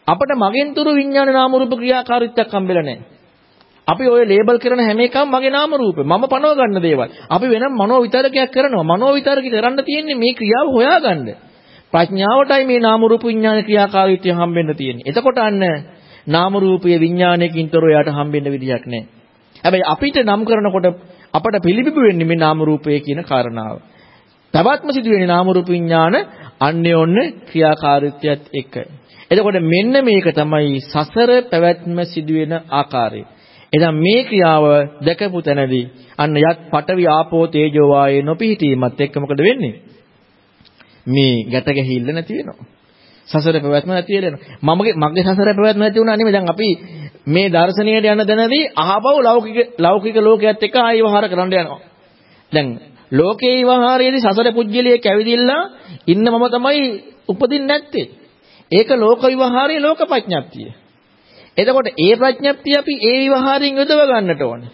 අපට මගෙන් තුරු විඥාන නාම රූප ක්‍රියාකාරීත්වයක් හම්බෙලා නැහැ. අපි ඔය ලේබල් කරන හැම එකම මගේ නාම රූපේ. මම පනව ගන්න දේවල්. අපි වෙනම මනෝ විතරකයක් කරනවා. මනෝ විතරක කරන්න තියෙන්නේ මේ ක්‍රියාව හොයාගන්න. ප්‍රඥාවටයි මේ නාම රූප විඥාන ක්‍රියාකාරීත්වය හම්බෙන්න තියෙන්නේ. එතකොට අන්න නාම රූපයේ විඥානයකින් තොරව යාට හම්බෙන්න විදියක් නැහැ. හැබැයි අපිට නම් කරනකොට අපට පිළිබිඹු වෙන්නේ මේ නාම රූපය කියන කාරණාව. තවත්ම සිදුවෙන්නේ නාම රූප විඥාන අන්‍යෝන්‍ය ක්‍රියාකාරීත්වයත් එක්ක. එතකොට මෙන්න මේක තමයි සසර පැවැත්ම සිදුවෙන ආකාරය. එහෙනම් මේ ක්‍රියාව දැකපු තැනදී අන්න යත් පටවි ආපෝ තේජෝ වායේ නොපිහිටීමත් එක්ක මොකද වෙන්නේ? මේ ගැට ගැහිල්ල නැති වෙනවා. සසර පැවැත්ම නැති වෙනවා. මමගේ මගේ සසර පැවැත්ම නැති වුණා නෙමෙයි. දැන් අපි මේ දර්ශනීයට යන දැනදී අහබව ලෞකික ලෞකික ලෝකයක් එක්ක ආයි වහාර කරන්න යනවා. දැන් ලෝකේ විවහාරයේදී සසර පුජ්‍යලියෙක් ඇවිදිලා ඉන්න මම තමයි උපදින්නේ නැත්තේ. ඒක ලෝක විවහාරයේ ලෝක ප්‍රඥප්තිය. එතකොට ඒ ප්‍රඥප්තිය අපි ඒ විවහාරයෙන් යොදව ගන්නට ඕනේ.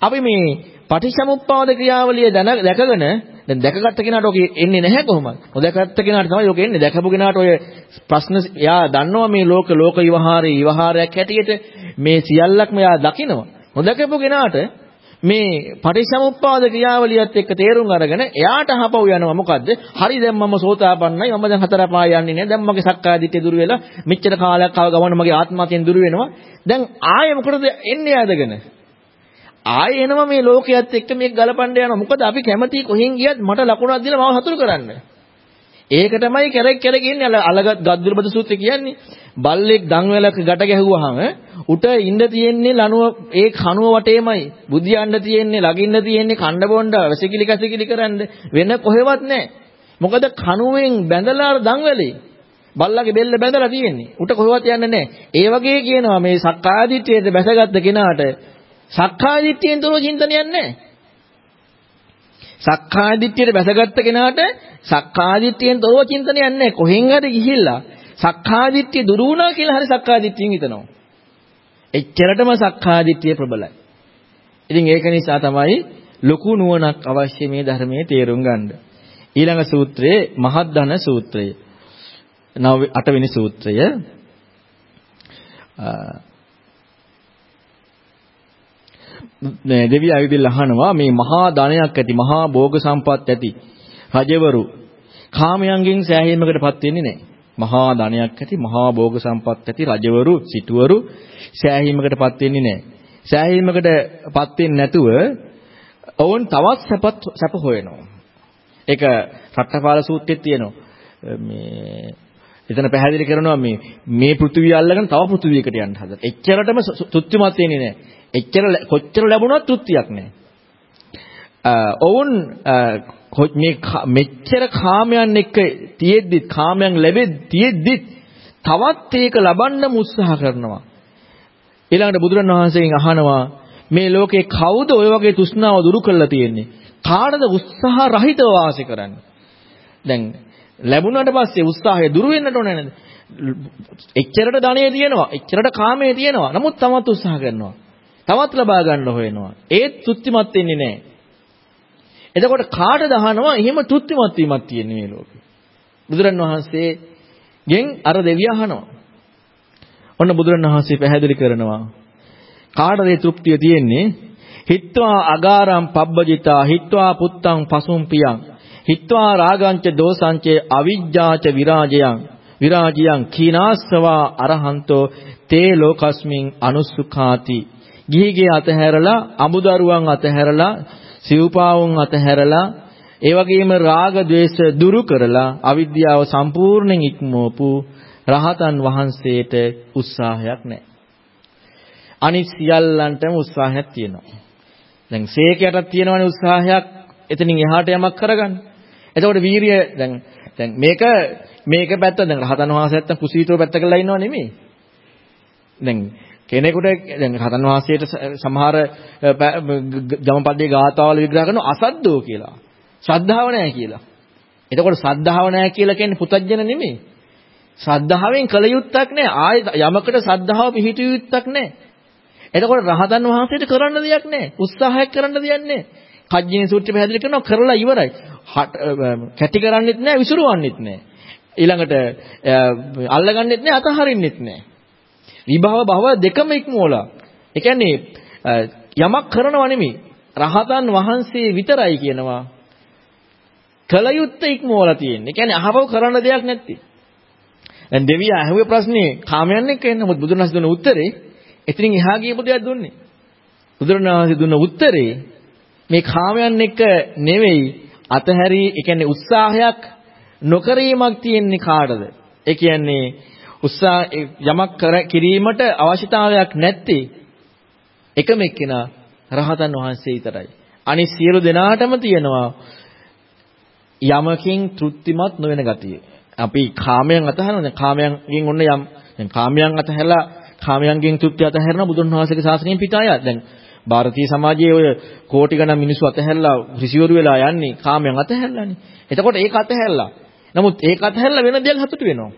අපි මේ පටිච්චසමුප්පාද ක්‍රියාවලිය දැකගෙන දැන් දැකගත්ත කෙනාට ඔක එන්නේ නැහැ කොහොමද? නොදැකගත්ත කෙනාට තමයි ඔක එන්නේ. දැකපු කෙනාට ඔය ප්‍රශ්න යා දන්නවා මේ ලෝක ලෝක විවහාරයේ විවහාරයක් හැටියට මේ සියල්ලක්ම යා දකිනවා. නොදැකපු කෙනාට මේ පටිච්චසමුප්පාද ක්‍රියාවලියත් එක්ක තේරුම් අරගෙන එයාට අහපව් යනවා මොකද්ද? හරි දැන් මම සෝතාපන්නයි මම දැන් හතර පාය යන්නේ නෑ. දැන් මගේ සක්කාය දිට්ඨිය දුර වෙලා මෙච්චර කාලයක් ආව ගමන මගේ ආත්මයෙන් දුර වෙනවා. දැන් ආයෙ මොකටද එන්නේ ආදගෙන? ආයෙ එනවා මේ ලෝකයේත් එක්ක මේක ගලපන්න යනවා. මොකද අපි කැමති කොහෙන් ගියත් මට ලකුණක් දීලා මාව හතුරු කරන්න. ඒක තමයි කැරක් කැරක ඉන්නේ අලගත් ගද්දුරබද සූත්‍රය කියන්නේ. බල්ලෙක් දන්වැලක ගැට ගැහුවාම උට ඉන්න තියෙන්නේ ලනුව ඒ කනුව වටේමයි. බුදියන්න තියෙන්නේ, ලගින්න තියෙන්නේ කණ්ඩ බොණ්ඩ වැසිකිලි කැසිකිලි කරන්න වෙන කොහෙවත් නැහැ. මොකද කනුවෙන් බැඳලා දන්වැලේ බල්ලගේ බෙල්ල බැඳලා තියෙන්නේ. උට කොහෙවත් යන්නේ නැහැ. ඒ වගේ කියනවා මේ සක්කාදිට්ඨියට බැසගත්ත කෙනාට සක්කාය දිට්ඨියෙන් තොරව චින්තනයක් නැහැ. සක්කාය දිට්ඨියට බැසගත්ත කෙනාට සක්කාය දිට්ඨියෙන් තොරව චින්තනයක් නැහැ. කොහෙන් හරි ගිහිල්ලා සක්කාය දිට්ඨිය දුරු වුණා කියලා හරි සක්කාය දිට්ඨියෙන් හිතනවා. එච්චරටම සක්කාය දිට්ඨිය ප්‍රබලයි. ඉතින් ඒක නිසා තමයි ලොකු නුවණක් අවශ්‍ය මේ ධර්මයේ තේරුම් ගන්න. ඊළඟ සූත්‍රයේ මහත් සූත්‍රය. නව 8 වෙනි සූත්‍රය දෙවියන් ඇවිදලා අහනවා මේ මහා ධනයක් ඇති මහා භෝග සම්පත් ඇති රජවරු කාමයන්ගෙන් සෑහීමකටපත් වෙන්නේ නැහැ. මහා ධනයක් ඇති මහා භෝග සම්පත් ඇති රජවරු සිටුවරු සෑහීමකටපත් වෙන්නේ නැහැ. සෑහීමකටපත් වෙන්නේ නැතුව ඔවුන් තවත් සැපත් සැප හොයනවා. ඒක රට්ටපාල සූත්‍රයේ තියෙනවා. මේ එතන පැහැදිලි කරනවා මේ මේ පෘථිවිය අල්ලගෙන තව පෘථිවියකට යන්න හදන. එච්චරටම තෘප්තිමත් වෙන්නේ නැහැ. එච්චර කොච්චර ලැබුණත් තෘප්තියක් නැහැ. ඔවුන් මේ මෙච්චර කාමයන් එක්ක තියෙද්දි කාමයන් ලැබෙද්දි තවත් ඒක ලබන්න උත්සාහ කරනවා. ඊළඟට බුදුරණවහන්සේගෙන් අහනවා මේ ලෝකේ කවුද ඔය වගේ තෘෂ්ණාව දුරු කරලා තියෙන්නේ? කාටද උත්සාහ රහිතව වාසය කරන්නේ? දැන් ලැබුණාට පස්සේ උත්සාහය දුරු වෙන්නට ඕනේ නේද? එච්චරට ධනෙ තියෙනවා, එච්චරට කාමයේ තියෙනවා. නමුත් තමත් උත්සාහ කරනවා. තවත් ලබා ගන්න හොයනවා. ඒත් තෘප්තිමත් වෙන්නේ නැහැ. එතකොට කාටද අහනවා එහෙම තෘප්තිමත් වීමක් තියෙන්නේ මේ ලෝකේ. බුදුරන් වහන්සේගෙන් අර දෙවියා අහනවා. ඔන්න බුදුරන් වහන්සේ පැහැදිලි කරනවා. කාටද මේ තෘප්තිය තියෙන්නේ? හිත්වා අගාරම් පබ්බජිතා හිත්වා පුත්තං පසුම් පියං හිත්වා රාගංච දෝසංච අවිජ්ජාච විරාජයං විරාජියං කීනාස්සවා අරහන්තෝ තේ ලෝකස්මින් අනුස්සුඛාති ගිහිගේ අතහැරලා අමුදරුවන් අතහැරලා සිව්පාවුන් අතහැරලා ඒ වගේම රාග ద్వේෂ දුරු කරලා අවිද්‍යාව සම්පූර්ණයෙන් ඉක්මවපු රහතන් වහන්සේට උත්සාහයක් නැහැ. අනිත් සියල්ලන්ටම උත්සාහයක් තියෙනවා. දැන් සේකයටත් තියෙනවනේ උත්සාහයක් එතනින් එහාට යමක් කරගන්න. එතකොට වීරිය දැන් දැන් මේක මේක පැත්ත දැන් රහතන් වහන්සේ නැත්තම් කුසීතෝ පැත්තකලා ඉන්නව නෙමෙයි. දැන් කෙනෙකුට දැන් රහතන් වහන්සේට සමහර ජමපද්දේ ගාථාවල විග්‍රහ කරන අසද්දෝ කියලා. ශ්‍රද්ධාව නැහැ කියලා. එතකොට ශ්‍රද්ධාව නැහැ කියලා කියන්නේ පුතඥන නෙමෙයි. ශ්‍රද්ධාවෙන් කල යුත්තක් නැහැ. ආය යමකට ශ්‍රද්ධාව පිහිටිය යුත්තක් නැහැ. එතකොට රහතන් වහන්සේට කරන්න දෙයක් නැහැ. උත්සාහයක් කරන්න දෙයක් නැහැ. කජ්ජින සූත්‍රය පැහැදිලි කරනවා කරලා ඉවරයි. කැටි කරන්නෙත් නැහැ, විසිරුවන්නෙත් නැහැ. ඊළඟට අල්ලගන්නෙත් නැහැ, අතහරින්නෙත් නැහැ. විභව භව දෙකම ඉක්මවලා. ඒ කියන්නේ යමක් කරනව නෙමෙයි. රහතන් වහන්සේ විතරයි කියනවා කලයුත්ත ඉක්මවලා තියෙන්නේ. කියන්නේ අහවව කරන්න දෙයක් නැති. දැන් දෙවියා අහුවේ ප්‍රශ්නේ කාමයන් එක්ක එන්න මොකද බුදුරණස් දුන්න උත්තරේ එතනින් එහා ගියපු දෙයක් දුන්නේ. බුදුරණවහන්සේ දුන්න උත්තරේ මේ කාමයන් එක්ක නෙවෙයි අතහැරී ඒ කියන්නේ උත්සාහයක් නොකිරීමක් තියෙන්නේ කාටද? ඒ කියන්නේ උත්සාහ යමක් කර කිරීමට අවශ්‍යතාවයක් නැත්තේ එකම එක්කිනා රහතන් වහන්සේ විතරයි. අනිත් සියලු දෙනාටම තියෙනවා යමකින් තෘප්තිමත් නොවන ගතිය. අපි කාමයන් අතහරනවා. කාමයන්ගෙන් ඔන්න යම් දැන් කාමයන් අතහැරලා කාමයන්ගෙන් තෘප්තිය අතහැරන බුදුන් වහන්සේගේ ශාසනයෙන් පිටාය. දැන් ಭಾರತೀಯ සමාජයේ ඔය කෝටි ගණන් මිනිස්සු අතහැරලා ඍෂිවරු වෙලා යන්නේ කාමයන් අතහැරලානේ. එතකොට ඒක අතහැරලා. නමුත් ඒක අතහැරලා වෙන දෙයක් හතුට වෙනවා.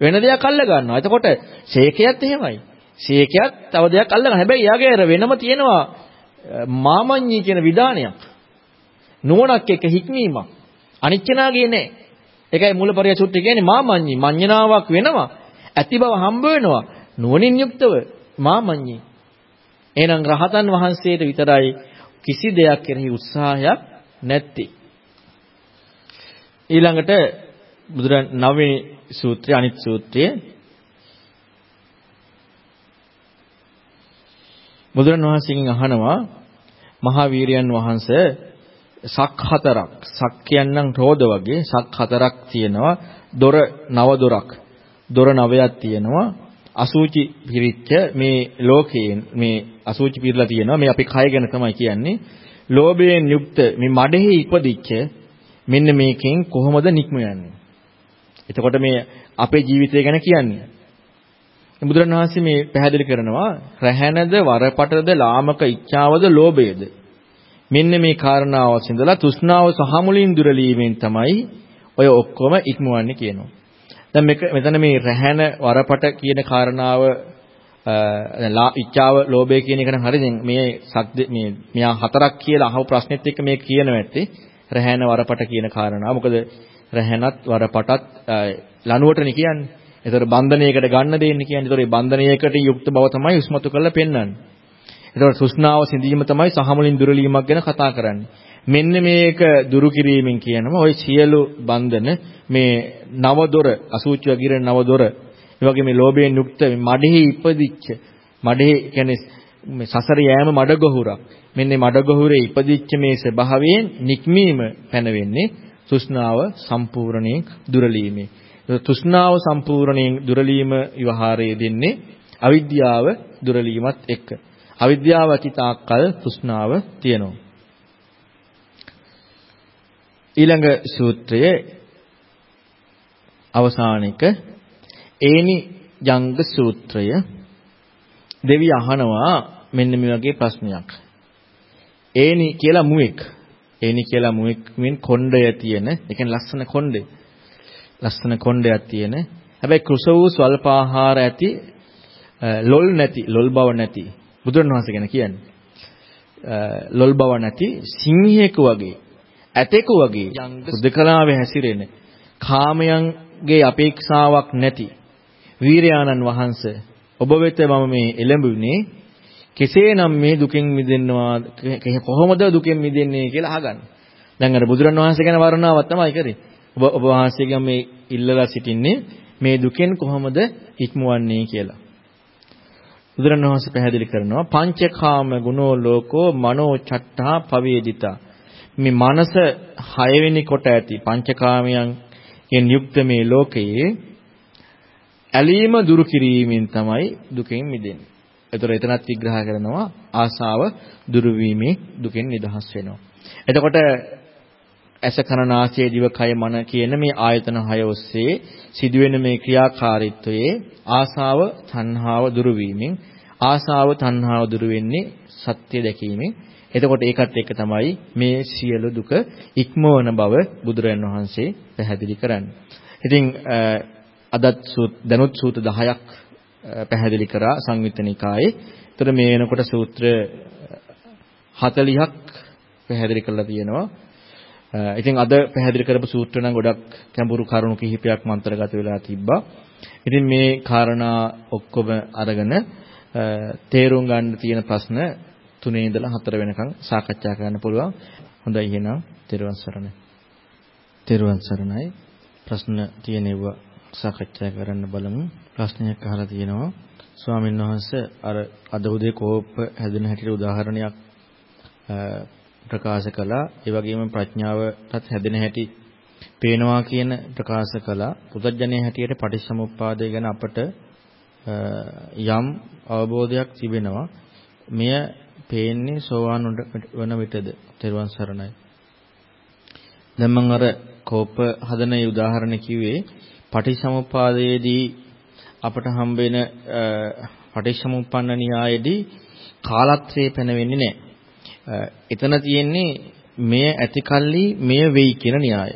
වෙන දෙයක් අල්ල ගන්නවා. එතකොට ශේකයත් එහෙමයි. ශේකයත් තව දෙයක් අල්ල ගන්න. හැබැයි යාගේ අර වෙනම තියෙනවා මාමඤ්ඤී කියන විධානයක්. නුවණක් එක්ක හික්මීමක්. අනිච්චනාගේ නෑ. ඒකයි මූලපරිය සූත්‍රය කියන්නේ මාමඤ්ඤී මඤ්ඤණාවක් වෙනවා. ඇති බව හම්බ වෙනවා. නුවණින් යුක්තව මාමඤ්ඤී. එහෙනම් රහතන් වහන්සේට විතරයි කිසි දෙයක් කෙරෙහි උත්සාහයක් නැත්තේ. ඊළඟට බුදුරන් නවයේ සූත්‍රය අනිත් සූත්‍රය බුදුරන් වහන්සේගෙන් අහනවා මහා වීරයන් වහන්සේ සක් හතරක් සක් කියන්නම් රෝද වගේ. සක් හතරක් තියෙනවා. දොර නව දොරක්. දොර නවයක් තියෙනවා. අසූචි පිරිච්ච මේ ලෝකයෙන් මේ අසූචි පිරලා තියෙනවා. මේ අපි කය ගැන තමයි කියන්නේ. ලෝභයෙන් යුක්ත මේ මඩෙහි ඉපදිච්ච මෙන්න මේකෙන් කොහොමද නික්ම යන්නේ? එතකොට මේ අපේ ජීවිතය ගැන කියන්නේ. බුදුරණවහන්සේ මේ පැහැදිලි කරනවා රැහැනද වරපටද ලාමක ඉච්ඡාවද ලෝභයද? මෙන්න මේ කාරණාව සිඳලා තෘෂ්ණාව සහ මුලින් දුරලීමෙන් තමයි ඔය ඔක්කොම ඉක්මවන්නේ කියනවා. දැන් මේක මෙතන මේ රැහැන වරපට කියන කාරණාව ලා ඉච්ඡාව ලෝභය කියන එක නම් හරි දැන් මේ සද්ද මේ මෙයා හතරක් කියලා අහව ප්‍රශ්නෙත් එක්ක මේ කියන වැත්තේ රැහැන වරපට කියන කාරණාව. මොකද රැහැනත් වරපටත් ලනුවටනේ කියන්නේ. ඒතර බන්ධනයකට ගන්න දෙන්නේ කියන්නේ. ඒතර මේ බන්ධනයකට යුක්ත බව තමයි උස්මතු කරලා පෙන්වන්නේ. ඒතකොට තෘෂ්ණාව සිඳීම තමයි සහමුලින් දුරලීමක් ගැන කතා කරන්නේ. මෙන්න මේක දුරු කිරීමෙන් කියනවා ওই සියලු බන්ධන මේ නව දොර අසූචි වගිරෙන නව දොර ඒ වගේ මේ ලෝභයෙන් යුක්ත මඩෙහි ඉපදිච්ච මඩෙහි කියන්නේ මේ සසර යෑම මඩගොහුරක්. මෙන්න මේ මඩගොහුරේ ඉපදිච්ච මේ ස්වභාවයෙන් නික්මීම පැනවෙන්නේ තෘෂ්ණාව සම්පූර්ණයෙන් දුරලීමේ. තෘෂ්ණාව සම්පූර්ණයෙන් දුරලීම විවහාරයේ දෙන්නේ අවිද්‍යාව දුරලීමත් එක්ක. අවිද්‍යාව ඇති තාක්කල් තෘෂ්ණාව තියෙනවා. ඊළඟ සූත්‍රයේ අවසානික ඒනි ජංග සූත්‍රය දෙවි අහනවා මෙන්න මේ වගේ ප්‍රශ්නයක්. ඒනි කියලා මුවෙක්. ඒනි කියලා මුවෙක් මින් කොණ්ඩය තියෙන, ඒ කියන්නේ ලස්සන කොණ්ඩේ. ලස්සන කොණ්ඩයක් තියෙන. හැබැයි කුස වූ ස්වල්ප ආහාර ඇති ලොල් නැති, ලොල් බව නැති බුදුරණවහන්සේ ගැන කියන්නේ. ලොල් බව නැති සිංහයෙකු වගේ ඇතෙකු වගේ සුදකලාවේ හැසිරෙන කාමයන්ගේ අපේක්ෂාවක් නැති වීරයාණන් වහන්සේ ඔබ වෙත මම මේ එළඹුණේ කෙසේනම් මේ දුකෙන් මිදෙන්නවා කොහොමද දුකෙන් මිදෙන්නේ කියලා අහගන්න. දැන් අර බුදුරණවහන්සේ ගැන වර්ණනාවක් තමයි කරේ. ඔබ ඔබ වහන්සේගෙන් මේ ඉල්ලලා සිටින්නේ මේ දුකෙන් කොහොමද ඉක්මවන්නේ කියලා. බුදුරණවහන්සේ පැහැදිලි කරනවා පංචකාම ගුණෝ ලෝකෝ මනෝ චට්ඨා පවේදිතා. මේ මනස හයවෙනි කොට ඇති පංචකාමයන් යුක්ත මේ ලෝකයේ ඇලීම දුරු කිරීමෙන් තමයි දුකෙන් මිදෙන්නේ. ඒතර එතනත් විග්‍රහ කරනවා ආසාව දුරු වීමේ දුකෙන් නිදහස් වෙනවා. එතකොට ඇස කන නාසය දිව කය මන කියන මේ ආයතන හය ඔස්සේ සිදුවෙන මේ ක්‍රියාකාරීත්වයේ ආසාව තණ්හාව දුරු වීමෙන් ආසාව තණ්හාව දුරු වෙන්නේ සත්‍ය දැකීමෙන් එතකොට ඒකත් එක්ක තමයි මේ සියලු දුක ඉක්මවන බව බුදුරජාන් වහන්සේ පැහැදිලි කරන්නේ. ඉතින් අදත් දැනුත් සූත්‍ර 10ක් පැහැදිලි කරා සංයුත්ත නිකායේ. ඒතර මේ වෙනකොට සූත්‍ර 40ක් පැහැදිලි කරලා තියෙනවා. Uh, ඉතින් අද පැහැදිලි කරපු සූත්‍ර නම් ගොඩක් ගැඹුරු කරුණු කිහිපයක් මන්ත්‍රගත වෙලා තිබ්බා. ඉතින් මේ කාරණා ඔක්කොම අරගෙන uh, තේරුම් ගන්න තියෙන ප්‍රශ්න තුනේ ඉඳලා හතර වෙනකන් සාකච්ඡා කරන්න පුළුවන්. හොඳයි එහෙනම් තෙරුවන් සරණයි. තෙරුවන් සරණයි. ප්‍රශ්න තියෙනවා සාකච්ඡා කරන්න බලමු. ප්‍රශ්නයක් අහලා තියෙනවා. ස්වාමීන් වහන්සේ අර අද උදේ කෝප හැදෙන හැටියට උදාහරණයක් uh, ප්‍රකාශ කළා. ඒ වගේම ප්‍රඥාවටත් හැදෙන හැටි පේනවා කියන ප්‍රකාශ කළා. පුතඥයේ හැටියට පටිච්චසමුප්පාදය ගැන අපට යම් අවබෝධයක් තිබෙනවා. මෙය පේන්නේ සෝවාන් වන විටද? තෙරුවන් සරණයි. දැන් මම අර කෝප හදන උදාහරණ කිව්වේ පටිච්චසමුප්පාදයේදී අපට හම්බ වෙන පටිච්චසමුප්පන්න න්‍යායේදී කාලත්‍රයේ පැනවෙන්නේ නැහැ. එතන තියෙන්නේ මෙය ඇතිකල්ලි මෙය වෙයි කියන න්‍යාය.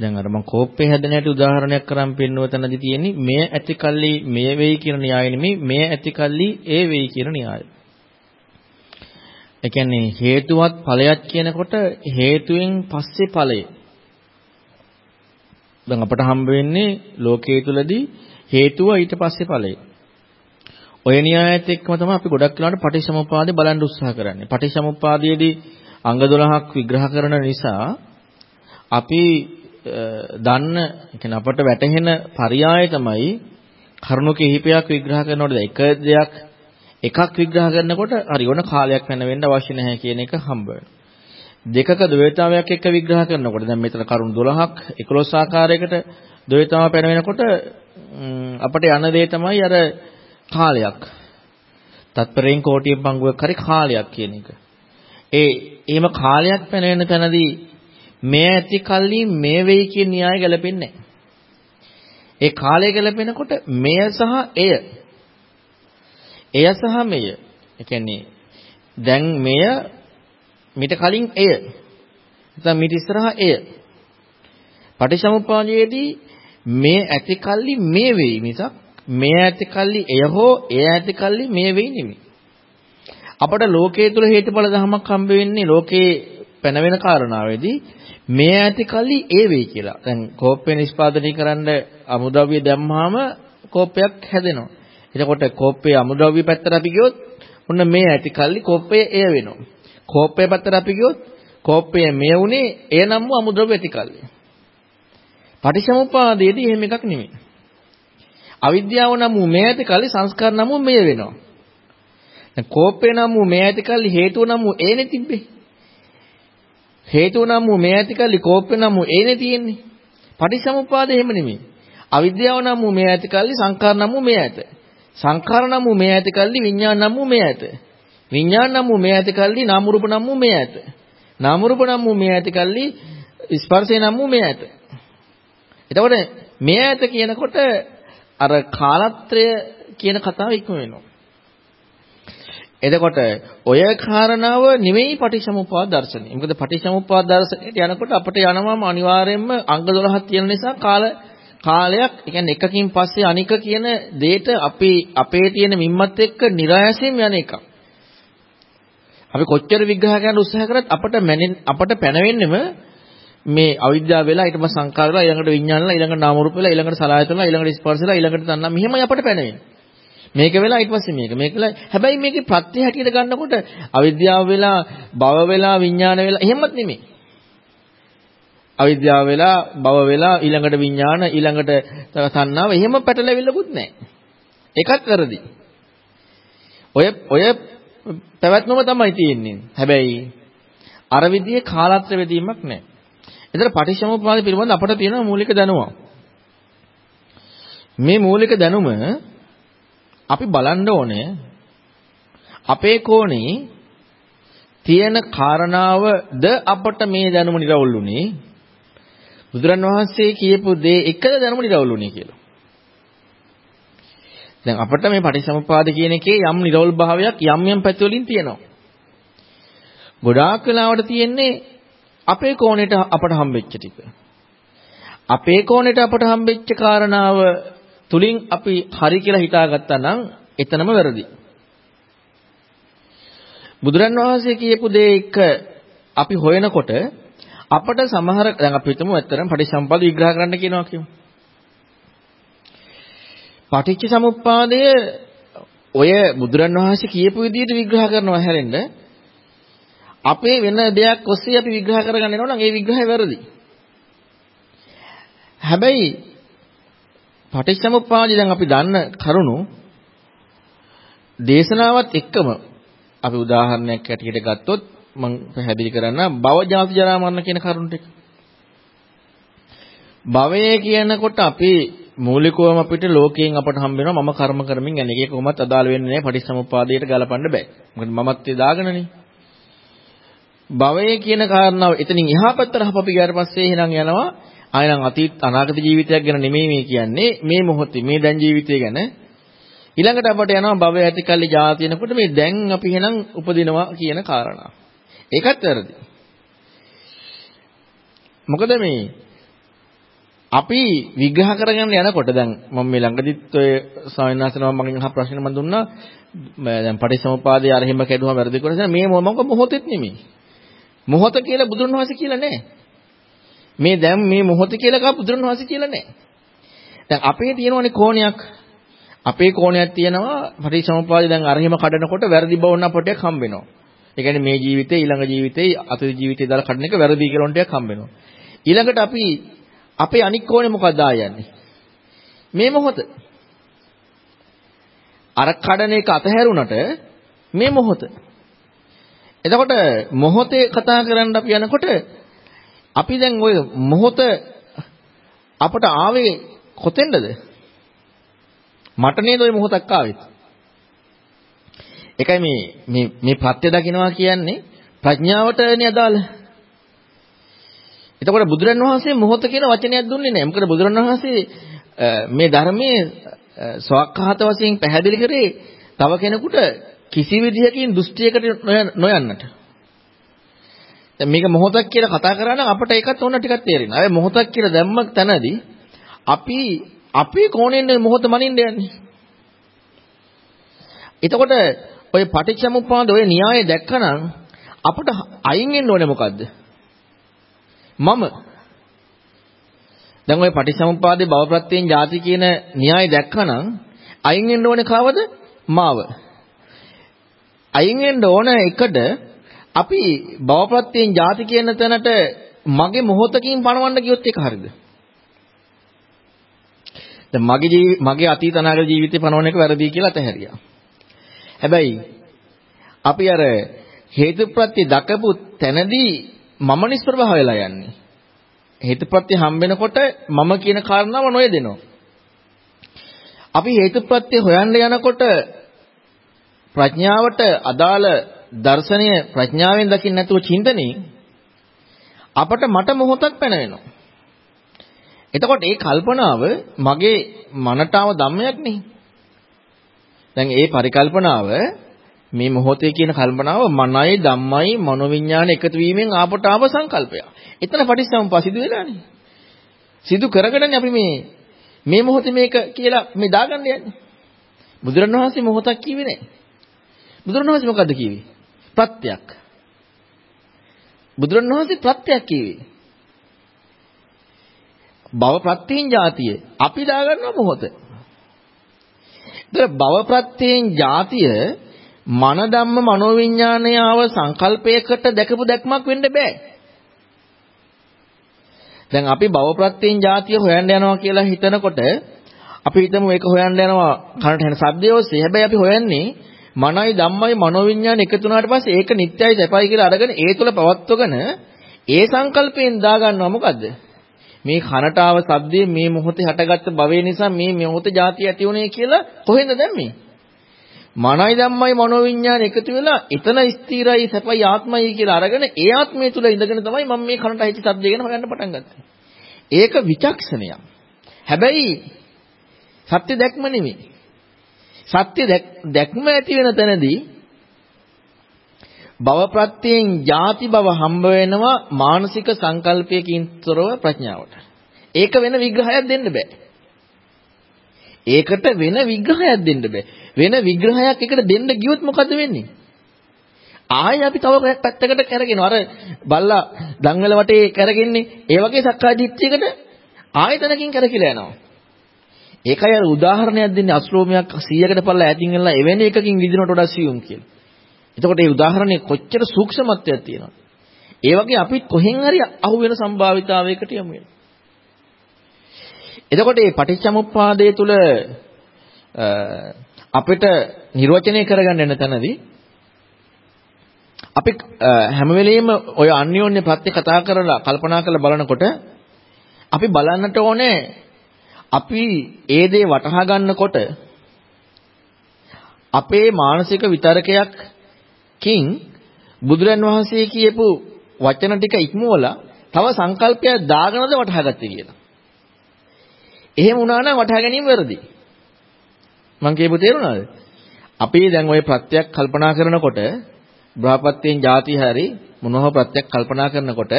දැන් අර මම කෝප්පේ හැදෙන හැටි උදාහරණයක් කරන් පෙන්නුව තැනදී තියෙන්නේ මෙය ඇතිකල්ලි මෙය වෙයි කියන න්‍යාය නෙමෙයි මෙය ඇතිකල්ලි ඒ වෙයි කියන න්‍යාය. ඒ කියන්නේ හේතුවත් ඵලයක් කියනකොට හේතුවෙන් පස්සේ ඵලය. දැන් අපට හම්බ වෙන්නේ ලෝකයේ තුලදී හේතුව ඊට පස්සේ ඵලය. ඔය න්‍යායත් එක්කම තමයි අපි ගොඩක් වෙලාවට පටිච්චසමුප්පාදේ බලන්න උත්සාහ කරන්නේ. පටිච්චසමුප්පාදයේදී අංග 12ක් විග්‍රහ කරන නිසා අපි දන්න කියන්නේ අපට වැටහෙන පරයය තමයි කරුණු කිහිපයක් විග්‍රහ කරනකොට එක දෙයක් එකක් විග්‍රහ කරනකොට හරි ඕන කාලයක් වෙන වෙන්න අවශ්‍ය නැහැ කියන එක හම්බ වෙනවා. දෙකක ද්වේතාවයක් එක්ක විග්‍රහ කරනකොට දැන් මෙතන කරුණු 12ක් 11 ආකාරයකට ද්වේතාව පැන වෙනකොට අපිට යන දේ තමයි අර කාලයක්. තත්පරයෙන් කෝටියෙන් පංගුවක් හරි කාලයක් කියන එක. ඒ එහෙම කාලයක් පැන වෙන තැනදී මේ ඇති කල්ලි මේ වෙයි කියන න්‍යාය ගැලපෙන්නේ ඒ කාලය ගැලපෙනකොට මෙය සහ එය එය සහ මෙය. ඒ කියන්නේ දැන් මෙය මිට කලින් එය. නැත්නම් මිට ඉස්සරහා එය. පටිච්චසමුප්පාදයේදී මේ ඇති කල්ලි මේ වෙයි මිසක් මේ ඇති කල්ලි එය හෝ එය ඇති කල්ලි මේ වෙයි නෙමෙයි. අපට ලෝකයේ තුල හේතුඵල ධමයක් හම්බ වෙන්නේ ලෝකේ පැන වෙන කාරණාවේදී මේ ඇති කල්ලි ඒ වෙයි කියලා. දැන් කෝප්පේ නිෂ්පාදනය කරන්න අමුද්‍රව්‍ය දැම්මාම කෝප්පයක් හැදෙනවා. එතකොට කෝප්පේ අමුද්‍රව්‍ය පැත්තට අපි ගියොත් ඔන්න මේ ඇති කල්ලි කෝප්පේ එය වෙනවා. කෝප්පේ පැත්තට අපි ගියොත් කෝප්පේ මෙය උනේ එය නම් වූ අමුද්‍රව්‍ය ඇති කල්ලි. පටිච්චසමුප්පාදයේදී එහෙම එකක් නෙමෙයි. අවිද්‍යාව නම් වූ මේ ඇති කල්ලි සංස්කාර නම් වූ මෙය වෙනවා. දැන් කෝප්පේ නම් වූ මේ ඇති කල්ලි හේතුව නම් වූ ඒනේ තිබ්බේ. හේතුව නම් වූ මේ ඇති කල්ලි කෝප්පේ නම් වූ ඒනේ තියෙන්නේ. පටිච්චසමුප්පාදය එහෙම නෙමෙයි. අවිද්‍යාව නම් වූ මේ ඇති කල්ලි සංකාර නම් වූ මේ ඇත. සංඛාර නම් වූ මේ ඇති කල්ලි විඥාන නම් වූ මේ ඇත. විඥාන නම් වූ මේ ඇති කල්ලි නාම රූප නම් වූ මේ ඇත. නාම රූප නම් වූ මේ ඇති කල්ලි ස්පර්ශය නම් වූ මේ ඇත. එතකොට මේ ඇත කියනකොට අර කාලත්‍රය කියන කතාව ඉක්ම වෙනවා. එතකොට ඔය කාරණාව නෙවෙයි පටිච්චසමුප්පාද දර්ශනය. මොකද පටිච්චසමුප්පාද දර්ශනයට යනකොට අපිට යනවාම අනිවාර්යයෙන්ම අංග 12ක් තියෙන නිසා කාල කාලයක්, ඒ කියන්නේ එකකින් පස්සේ අනික කියන දෙයට අපි අපේ තියෙන මිම්මත් එක්ක નિરાයසයෙන් යන එකක්. අපි කොච්චර විග්‍රහ කරන්න උත්සාහ කරත් අපට අපට පැනවෙන්නෙම මේ අවිද්‍යාව වෙලා ඊට පස්සේ සංකාර වෙලා ඊළඟට විඥාන වෙලා ඊළඟට නාම රූප වෙලා ඊළඟට සලආයතන වෙලා ඊළඟට ස්පර්ශ වෙලා ඊළඟට තණ්හා මෙහෙමයි අපට පැනවෙන්නේ. මේක වෙලා ඊට පස්සේ මේක මේක වෙලා හැබැයි මේකේ ප්‍රත්‍ය හැටියට ගන්නකොට අවිද්‍යාව වෙලා භව වෙලා විඥාන වෙලා එහෙමත් නෙමෙයි. අවිද්‍යාව වෙලා භව වෙලා ඊළඟට විඥාන ඊළඟට තණ්හාව එහෙම පැටලෙවිල්ලකුත් නැහැ. ඒකත් වැරදි. ඔය ඔය පැවැත්මම තමයි තියෙන්නේ. හැබැයි අර විදිහේ කාලත්‍ර වෙදීමක් නැහැ. එතන පටිච්චසමුප්පාද පිළිබඳ අපට තියෙන මූලික දැනුම. මේ මූලික දැනුම අපි බලන්න ඕනේ අපේ කෝණේ තියෙන කාරණාවද අපට මේ දැනුම නිරවුල්ුනේ බුදුරන් වහන්සේ කියපු දේ එකද දැනුම නිරවුල්ුනේ කියලා. දැන් අපිට මේ පටිසමුපාද කියන එකේ යම් නිරවුල් භාවයක් යම් යම් පැති වලින් තියෙනවා. ගොඩාක් වෙලාවට තියෙන්නේ අපේ කෝණයට අපට හම්බෙච්ච ටික. අපේ කෝණයට අපට හම්බෙච්ච කාරණාව තුලින් අපි හරි කියලා හිතාගත්තා නම් එතනම වැරදි. බුදුරන් වහන්සේ කියපු දේ එක අපි හොයනකොට අපට සමහර දැන් අපි හිතමු ඇත්තටම පටිච්චසමුප්පාද විග්‍රහ කරන්න කියනවා කියමු. පටිච්ච සමුප්පාදය ඔය බුදුරන් වහන්සේ කියපු විදිහට විග්‍රහ කරනවා හැරෙන්න අපේ වෙන දෙයක් ඔස්සේ අපි විග්‍රහ කරගන්න යනවා නම් ඒ විග්‍රහය වැරදි. හැබැයි පටිච්චසමුප්පාදය දැන් අපි දන්න කරුණු දේශනාවත් එක්කම අපි උදාහරණයක් ඇටියට ගත්තොත් මම පැහැදිලි කරන්න භව ජාති ජරා මරණ කියන කරුණු ටික. භවය කියනකොට අපි මූලිකවම අපිට ලෝකයෙන් අපට හම්බ වෙනවා මම කර්ම කරමින් යන එක කොහොමත් අදාළ වෙන්නේ නැහැ පටිච්චසමුප්පාදයට ගලපන්න බෑ. මොකද මමත් ඒ දාගෙනනේ. භවය කියන කාරණාව එතනින් එහා පැත්තට හපපි ගියාට පස්සේ එහෙනම් යනවා ආයෙනම් අතීත අනාගත ජීවිතයක් ගැන නෙමෙයි මේ කියන්නේ මේ මොහොතේ මේ දැන් ජීවිතය ගැන ඊළඟට අපට යනවා භවය ඇති කල්ලි જાතිනකොට මේ දැන් අපි එහෙනම් උපදිනවා කියන කාරණාව. ඒකත් වැරදි. මොකද මේ අපි විග්‍රහ කරගන්න යනකොට දැන් මම මේ ළඟදිත් ඔය ස්වාමීන් වහන්සේනම මගෙන් අහ ප්‍රශ්න මම දුන්නා දැන් පටිච්චසමුපාදයේ අර හිම කැඩුවා වැරදි කරලා මේ මොකක් මොහොතෙත් නෙමෙයි. මොහොත කියලා බුදුන් වහන්සේ කියලා නැහැ. මේ දැන් මේ මොහොත කියලා කා බුදුන් වහන්සේ කියලා නැහැ. දැන් අපේ තියෙනවනේ කෝණයක් අපේ කෝණයක් තියෙනවා පටිච්චසමුපාදේ දැන් අර හිම කඩනකොට වැරදි බවන්න අපටයක් හම්බ වෙනවා. ඒ කියන්නේ මේ ජීවිතේ ඊළඟ ජීවිතේ අතීත ජීවිතේ දාලා කඩන එක වැරදි කියලා උන්ටයක් හම්බ වෙනවා. ඊළඟට අපි අපේ අනික් කෝණේ මොකක්ද ආයන්නේ? මේ මොහොත. අර කඩන එක අතහැරුණට මේ මොහොත. එතකොට මොහොතේ කතා කරන්න අපි යනකොට අපි දැන් ওই මොහොත අපට ආවේ කොතෙන්ද? මට නේද ওই මොහොතක් ආවේ. ඒකයි මේ මේ මේ ප්‍රත්‍ය දකින්නවා කියන්නේ ප්‍රඥාවටනේ අදාළ. එතකොට බුදුරන් වහන්සේ මොහොත කියන වචනයක් දුන්නේ නැහැ. මොකද බුදුරන් වහන්සේ මේ ධර්මයේ සවක්හත වශයෙන් පැහැදිලි කරේ තව කෙනෙකුට කිසි විදිහකින් දෘෂ්ටියකට නොයන්නට. දැන් මේක මොහොතක් කියලා කතා කරා නම් අපට ඒකත් ඕන ටිකක් තේරෙනවා. ඒ මොහොතක් කියලා දැම්ම තැනදී අපි අපේ කෝණයෙන් මොහොත මනින්න යන්නේ. එතකොට ඔය පටිච්චසමුප්පාද ඔය න්‍යාය දැක්කනම් අපට අයින් වෙන්න ඕනේ මොකද්ද? මම දැන් ඔය පටිච්චසමුප්පාදේ භවප්‍රත්‍යයෙන් ಜಾති කියන න්‍යාය දැක්කනම් අයින් වෙන්න ඕනේ කවද? මාව. අයින් වෙන්න ඕන එකද අපි භවප්‍රත්‍යයෙන් ಜಾති කියන තැනට මගේ මොහොතකින් පණවන්න ගියොත් ඒක හරියද? දැන් මගේ මගේ අතීත අනාගත ජීවිතේ පණවන එක වැරදි කියලා අතහැරියා. හැබැයි අපි අර හේතුප්‍රත්‍ය දකපු තැනදී මම නිස්ප්‍රභා වෙලා යන්නේ. හේතුප්‍රත්‍ය හම්බෙනකොට මම කියන කාරණාව නොයදෙනවා. අපි හේතුප්‍රත්‍ය හොයන්න යනකොට ප්‍රඥාවට අදාළ දර්ශනය ප්‍රඥාවෙන් දකින්න නැතුව චින්තනයේ අපට මට මොහොතක් පැනවෙනවා. එතකොට ඒ කල්පනාව මගේ මනටාව ධම්මයක් නේ. දැන් ඒ පරිකල්පනාව මේ මොහොතේ කියන කල්පනාව මනයි ධම්මයි මනෝවිඤ්ඤාණ එකතු වීමෙන් ආපට ආව සංකල්පයක්. එතන පටිච්චසමුප්පා සිදු වෙලානේ. සිදු කරගෙනනේ අපි මේ මේ මොහොතේ මේක කියලා මේ දාගන්න යන්නේ. බුදුරණවහන්සේ මොහොතක් කිව්වේ නැහැ. බුදුරණන් වහන්සේ මොකද්ද කිව්වේ? ප්‍රත්‍යක්. බුදුරණන් වහන්සේ ප්‍රත්‍යක් කිව්වේ. භව ප්‍රත්‍යයෙන් જાතිය අපි දාගන්නවා මොහොත. ඒතර භව ප්‍රත්‍යයෙන් જાතිය මන ධම්ම මනෝවිඤ්ඤාණය ආව සංකල්පයකට දැකපු දැක්මක් වෙන්න බෑ. දැන් අපි භව ප්‍රත්‍යයෙන් જાතිය හොයන්න යනවා කියලා හිතනකොට අපි හිතමු ඒක හොයන්න යනවා කනට හෙන ශබ්දය ඔස්සේ. හැබැයි අපි හොයන්නේ මනයි ධම්මයි මනෝවිඤ්ඤාණ එකතු වුණාට පස්සේ ඒක නිට්ටයයි සැපයි කියලා අරගෙන ඒ තුල පවත්වගෙන ඒ සංකල්පයෙන් දාගන්නවා මොකද්ද? මේ කනට ආව සද්දේ මේ මොහොතේ හටගත්ත භවය නිසා මේ මොහොතේ ಜಾති ඇති වුණේ කියලා කොහෙන්ද දැම්මේ? මනයි ධම්මයි මනෝවිඤ්ඤාණ එකතු වෙලා එතන ස්ථිරයි සැපයි ආත්මයි කියලා අරගෙන ඒ ආත්මය තුල ඉඳගෙන තමයි මම මේ කනට ඇහිච්ච සද්දේ ගැන හොයන්න පටන් ගත්තේ. ඒක විචක්ෂණයක්. හැබැයි සත්‍ය දැක්ම නෙමෙයි. සත්‍ය දැක්ම ඇති වෙන තැනදී භව ප්‍රත්‍යයෙන් ಜಾති භව හම්බ වෙනවා මානසික සංකල්පයකින් තොරව ප්‍රඥාවට. ඒක වෙන විග්‍රහයක් දෙන්න බෑ. ඒකට වෙන විග්‍රහයක් දෙන්න බෑ. වෙන විග්‍රහයක් එකට දෙන්න ගියොත් මොකද වෙන්නේ? ආයෙ අපි තව පැත්තකට කරගෙනවා. අර බල්ලා දන්වල වටේ කරගෙන්නේ ඒ වගේ සක්කාය දිට්ඨියකට ආයතනකින් කරකිලා යනවා. ඒකයි අර උදාහරණයක් දෙන්නේ අශ්‍රෝමයක් 100කට පල්ලා ඈතින් එනලා එවැනි එකකින් විදිනට වඩා සියුම් කියලා. එතකොට මේ උදාහරණේ කොච්චර සූක්ෂමත්වයක් තියෙනවද? ඒ වගේ අපි කොහෙන් හරි අහු වෙන සම්භාවිතාවයකට යමු වෙනවා. එතකොට මේ පටිච්චසමුප්පාදයේ තුල අපිට නිර්වචනය කරගන්න යන තැනදී අපි හැම වෙලෙම ඔය අන්‍යෝන්‍ය ප්‍රත්‍ය කතා කරලා කල්පනා කරලා බලනකොට අපි බලන්නට ඕනේ අපි ඒ දේ වටහා ගන්නකොට අපේ මානසික විතරකයක්කින් බුදුරන් වහන්සේ කියපු වචන ටික ඉක්මවලා තව සංකල්පයක් දාගෙනද වටහා ගත්තේ කියලා. එහෙම වුණා නම් වටහා ගැනීම වැරදි. මං කියපු තේරුණාද? අපි දැන් ওই ප්‍රත්‍යක් කල්පනා කරනකොට බ්‍රහපත්යෙන් ಜಾති හරි මොනවා ප්‍රත්‍යක් කල්පනා කරනකොට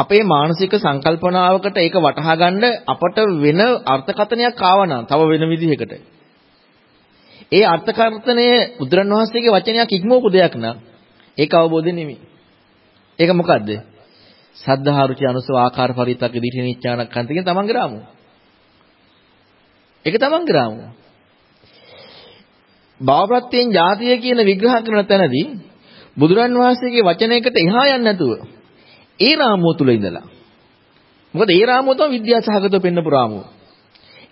අපේ මානසික සංකල්පනාවකට ඒක වටහා ගන්න අපට වෙන අර්ථකථනයක් ආවනම් තව වෙන විදිහකට. ඒ අර්ථකථනය බුදුරණවහන්සේගේ වචනයක් ඉක්මවපු දෙයක් නම් ඒක අවබෝධ නෙමෙයි. ඒක මොකද්ද? සද්ධාරුචි අනුසව ආකාර පරිත්තක දිඨි නිච්ඡානක්ඛන්ත කියන තමන්ගේ රාමුව. ඒක තමන්ගේ රාමුව. භවප්‍රත්‍යයෙන් ජාතිය කියන විග්‍රහ කරන තැනදී බුදුරන් වහන්සේගේ වචනයකට එහා යන්නේ නැතුව ඒ රාමුව තුල ඉඳලා. මොකද ඒ රාමුව තමයි විද්‍යාසහගතව පෙන්වපු රාමුව.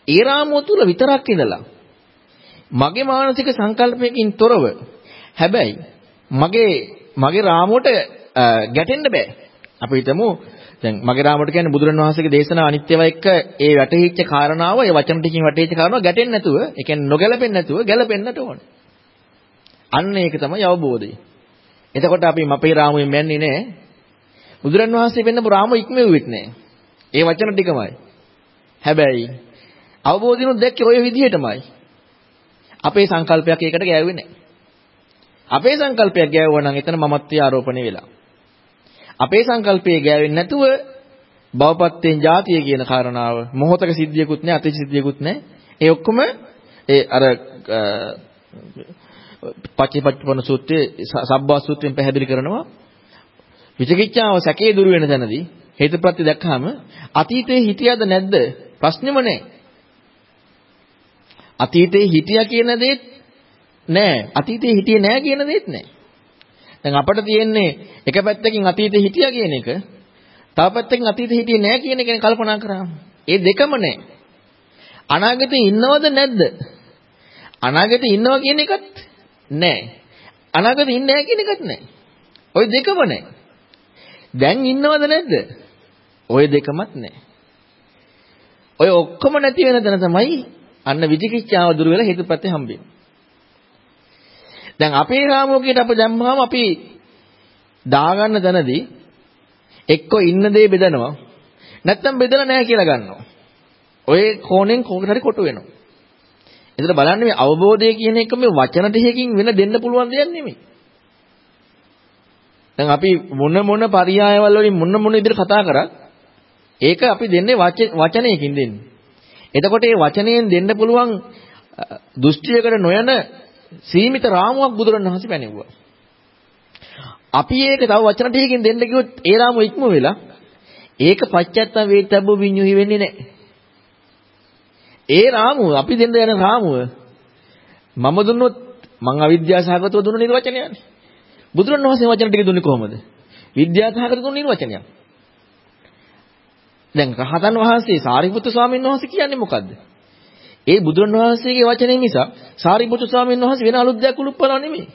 ඒ රාමුව තුල විතරක් ඉඳලා මගේ මානසික සංකල්පයකින් තොරව හැබැයි මගේ මගේ රාමුවට ගැටෙන්න බෑ. අපි හිතමු දැන් මගේ රාමුවට කියන්නේ බුදුරණවහන්සේගේ දේශනා අනිත්‍යව එක්ක ඒ වැටහිච්ච කාරණාව ඒ වචන ටිකකින් වැටහිච්ච කාරණාව ගැටෙන්නේ නැතුව ඒ කියන්නේ නොගැලපෙන්නේ නැතුව ගැලපෙන්නට ඕන. අන්න ඒක තමයි අවබෝධය. එතකොට අපි මපේ රාමුවෙන් යන්නේ නැහැ. බුදුරන් වහන්සේ වෙන්නපු රාම ඉක්මෙව්වෙත් නෑ. ඒ වචන ටිකමයි. හැබැයි අවබෝධිනුත් දැක්කේ ওই විදිහටමයි. අපේ සංකල්පයක් ඒකට ගෑවෙන්නේ නෑ. අපේ සංකල්පයක් ගෑවුවා නම් එතන මමත්වයේ ආරෝපණය වෙලා. අපේ සංකල්පයේ ගෑවෙන්නේ නැතුව බවපත්තෙන් જાතිය කියන කාරණාව මොහතක සිද්ධියකුත් නැහැ අති සිද්ධියකුත් නැහැ. ඒ ඔක්කොම ඒ අර පටිපට්ඨපන සූත්‍රයේ සබ්බා සූත්‍රයෙන් පැහැදිලි කරනවා විචිකිච්ඡාව සැකේ දුරු වෙන තැනදී හේතුප්‍රත්‍ය දැක්කහම අතීතේ හිටියද නැද්ද ප්‍රශ්නෙම නැහැ. අතීතේ හිටියා කියන දේත් නැහැ. අතීතේ හිටියේ නැහැ කියන දේත් නැහැ. දැන් අපිට තියෙන්නේ එක පැත්තකින් අතීතේ හිටියා කියන එක තව පැත්තකින් අතීතේ හිටියේ නැහැ කියන එක කල්පනා කරාම ඒ දෙකම නැහැ. අනාගතේ ඉන්නවද නැද්ද? අනාගතේ ඉන්නවා කියන එකත් නැහැ. අනාගතේ ඉන්නේ නැහැ කියන එකත් නැහැ. ওই දෙකම නැහැ. දැන් ඉන්නවද නැද්ද? ওই දෙකමත් නැහැ. ඔය ඔක්කොම නැති වෙන තැන තමයි අන්න විචිකිච්ඡාව දුර වෙලා හේතුප්‍රත්‍ය හම්බෙන්නේ. දැන් අපේ රාමෝකයට අප දැම්මහම අපි දාගන්න තැනදී එක්ක ඉන්න දේ බෙදනවා නැත්තම් බෙදලා නැහැ කියලා ගන්නවා. ඔය කෝණයෙන් කොකට හරි කොටු වෙනවා. එතන බලන්න මේ අවබෝධය කියන එක මේ වචන ටිකකින් වෙන දෙන්න පුළුවන් දෙයක් නෙමෙයි. දැන් අපි මොන මොන පරියායවල වලින් මොන මොන විදිහට කතා කරත් ඒක අපි දෙන්නේ වචනයකින් දෙන්නේ. එතකොට මේ වචනයෙන් දෙන්න පුළුවන් දෘෂ්ටියකට නොයන සීමිත රාමුවක් බුදුරණවහන්සේ පැනෙවුවා. අපි ඒක තව වචන ටිකකින් දෙන්න කිව්වොත් ඒ රාමුව ඉක්ම වෙලා ඒක පච්චත්ත වේතබ්බ විඤ්ඤුහි වෙන්නේ නැහැ. ඒ රාමුව අපි දෙන්න යන රාමුව මම දුන්නොත් මං අවිද්‍යාවසහගතව දුන්න නිර්වචනයනේ. බුදුරණවහන්සේ වචන ටික දුන්නේ කොහොමද? විද්‍යාසහගත දුන්න නිර්වචනයක්. දැන් රහතන් වහන්සේ සාරිපුත්තු ස්වාමීන් වහන්සේ කියන්නේ මොකද්ද? ඒ බුදුන් වහන්සේගේ වචනේ මිස සාරිපුත්‍ර ස්වාමීන් වහන්සේ වෙන අලුත් දෙයක් උලුප්පනවා නෙමෙයි.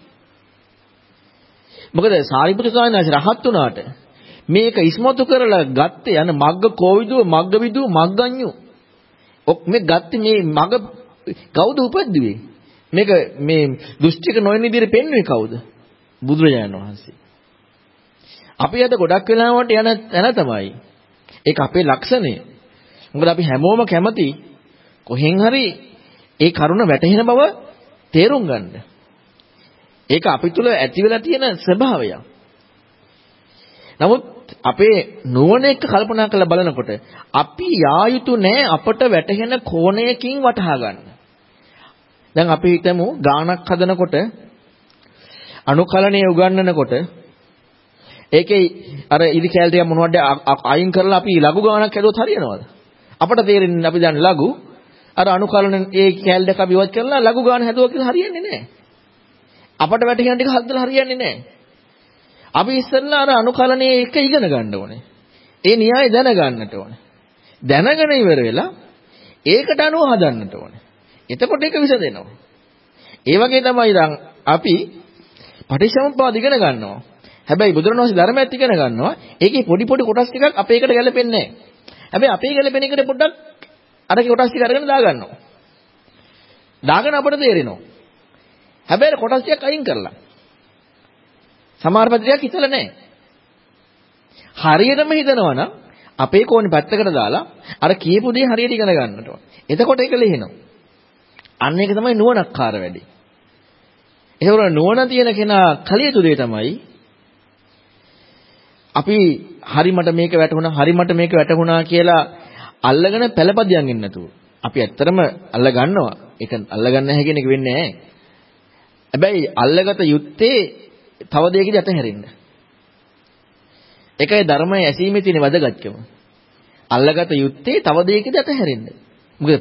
මොකද සාරිපුත්‍ර ස්වාමීන් වහන්සේ රහත් වුණාට මේක ඉස්මතු කරලා ගත්තේ යන මග්ග කෝවිදුව මග්ග විදුව මග්ගඤ්ඤු. ඔක් මේ ගත්තේ මේ මග කවුද උපද්දුවේ? මේක මේ දෘෂ්ටික නොවන විදිහට පෙන්වන්නේ කවුද? බුදුරජාණන් වහන්සේ. අපි අද ගොඩක් වෙලාවට යන තැන තමයි. ඒක අපේ ලක්ෂණය. මොකද අපි හැමෝම කැමති කොහෙන් හරි ඒ කරුණ වැටහෙන බව තේරුම් ගන්න. ඒක අපි තුල ඇති වෙලා තියෙන ස්වභාවයක්. නමුත් අපේ නුවණ එක්ක කල්පනා කරලා බලනකොට අපි යා යුතු නෑ අපට වැටහෙන කෝණයකින් වටහා ගන්න. දැන් අපි හිතමු ගානක් හදනකොට අනුකලණය උගන්වනකොට ඒකේ අර ඉදි කැල ටික මොනවද අයින් කරලා අපි ලඝු ගානක් හැදුවොත් හරියනවද? අපට තේරෙන්නේ අපි දැන් ලඝු අර අනුකලන ඒ කැල දෙක අපි ඉවත් කරලා ලඝු ගාන හැදුවා කියලා හරියන්නේ නැහැ. අපට වැටහෙන ටික හදලා හරියන්නේ නැහැ. අපි ඉස්සෙල්ලා අර අනුකලනයේ එක ඉගෙන ගන්න ඕනේ. ඒ න්‍යාය දැනගන්නට ඕනේ. දැනගෙන ඉවර වෙලා ඒකට අනුව හදන්නට ඕනේ. එතකොට ඒක විසඳෙනවා. ඒ වගේ තමයි දැන් අපි පටිච්චසමුප්පාද ඉගෙන ගන්නවා. හැබැයි බුදුරණවහන්සේ ධර්මයත් ඉගෙන ගන්නවා. ඒකේ පොඩි පොඩි කොටස් ටිකක් අපේ එකට ගැලපෙන්නේ නැහැ. හැබැයි අපේ ගැලපෙන එකට පොඩ්ඩක් අරකේ කොටස් ටික අරගෙන දාගන්නවා. දාගෙන අපට තේරෙනවා. හැබැයි කොටස් ටිකක් අයින් කරලා. සමහර පැත්තක් හිතලා නැහැ. හරියටම හිතනවා නම් අපේ කෝණි පැත්තකට දාලා අර කියපු දේ හරියට ඉගෙන ගන්නට ඕන. එතකොට ඒක ලිහිනවා. අන්න ඒක තමයි නුවණක්කාර වැඩි. ඒකවල නුවණ තියෙන කෙනා කලියුතු දේ තමයි අපි හරි මට මේක වැටුණා හරි මට මේක වැටුණා කියලා අල්ලගෙන පළපදියන් ඉන්න නැතුව. අපි ඇත්තටම අල්ල ගන්නවා. ඒක අල්ලගන්න නැහැ කියන එක වෙන්නේ නැහැ. හැබැයි අල්ලගත යුත්තේ තව දෙයකදී අතහැරෙන්න. ඒකයි ධර්මයේ ඇසීමේ තියෙන වැදගත්කම. අල්ලගත යුත්තේ තව දෙයකදී අතහැරෙන්න. මොකද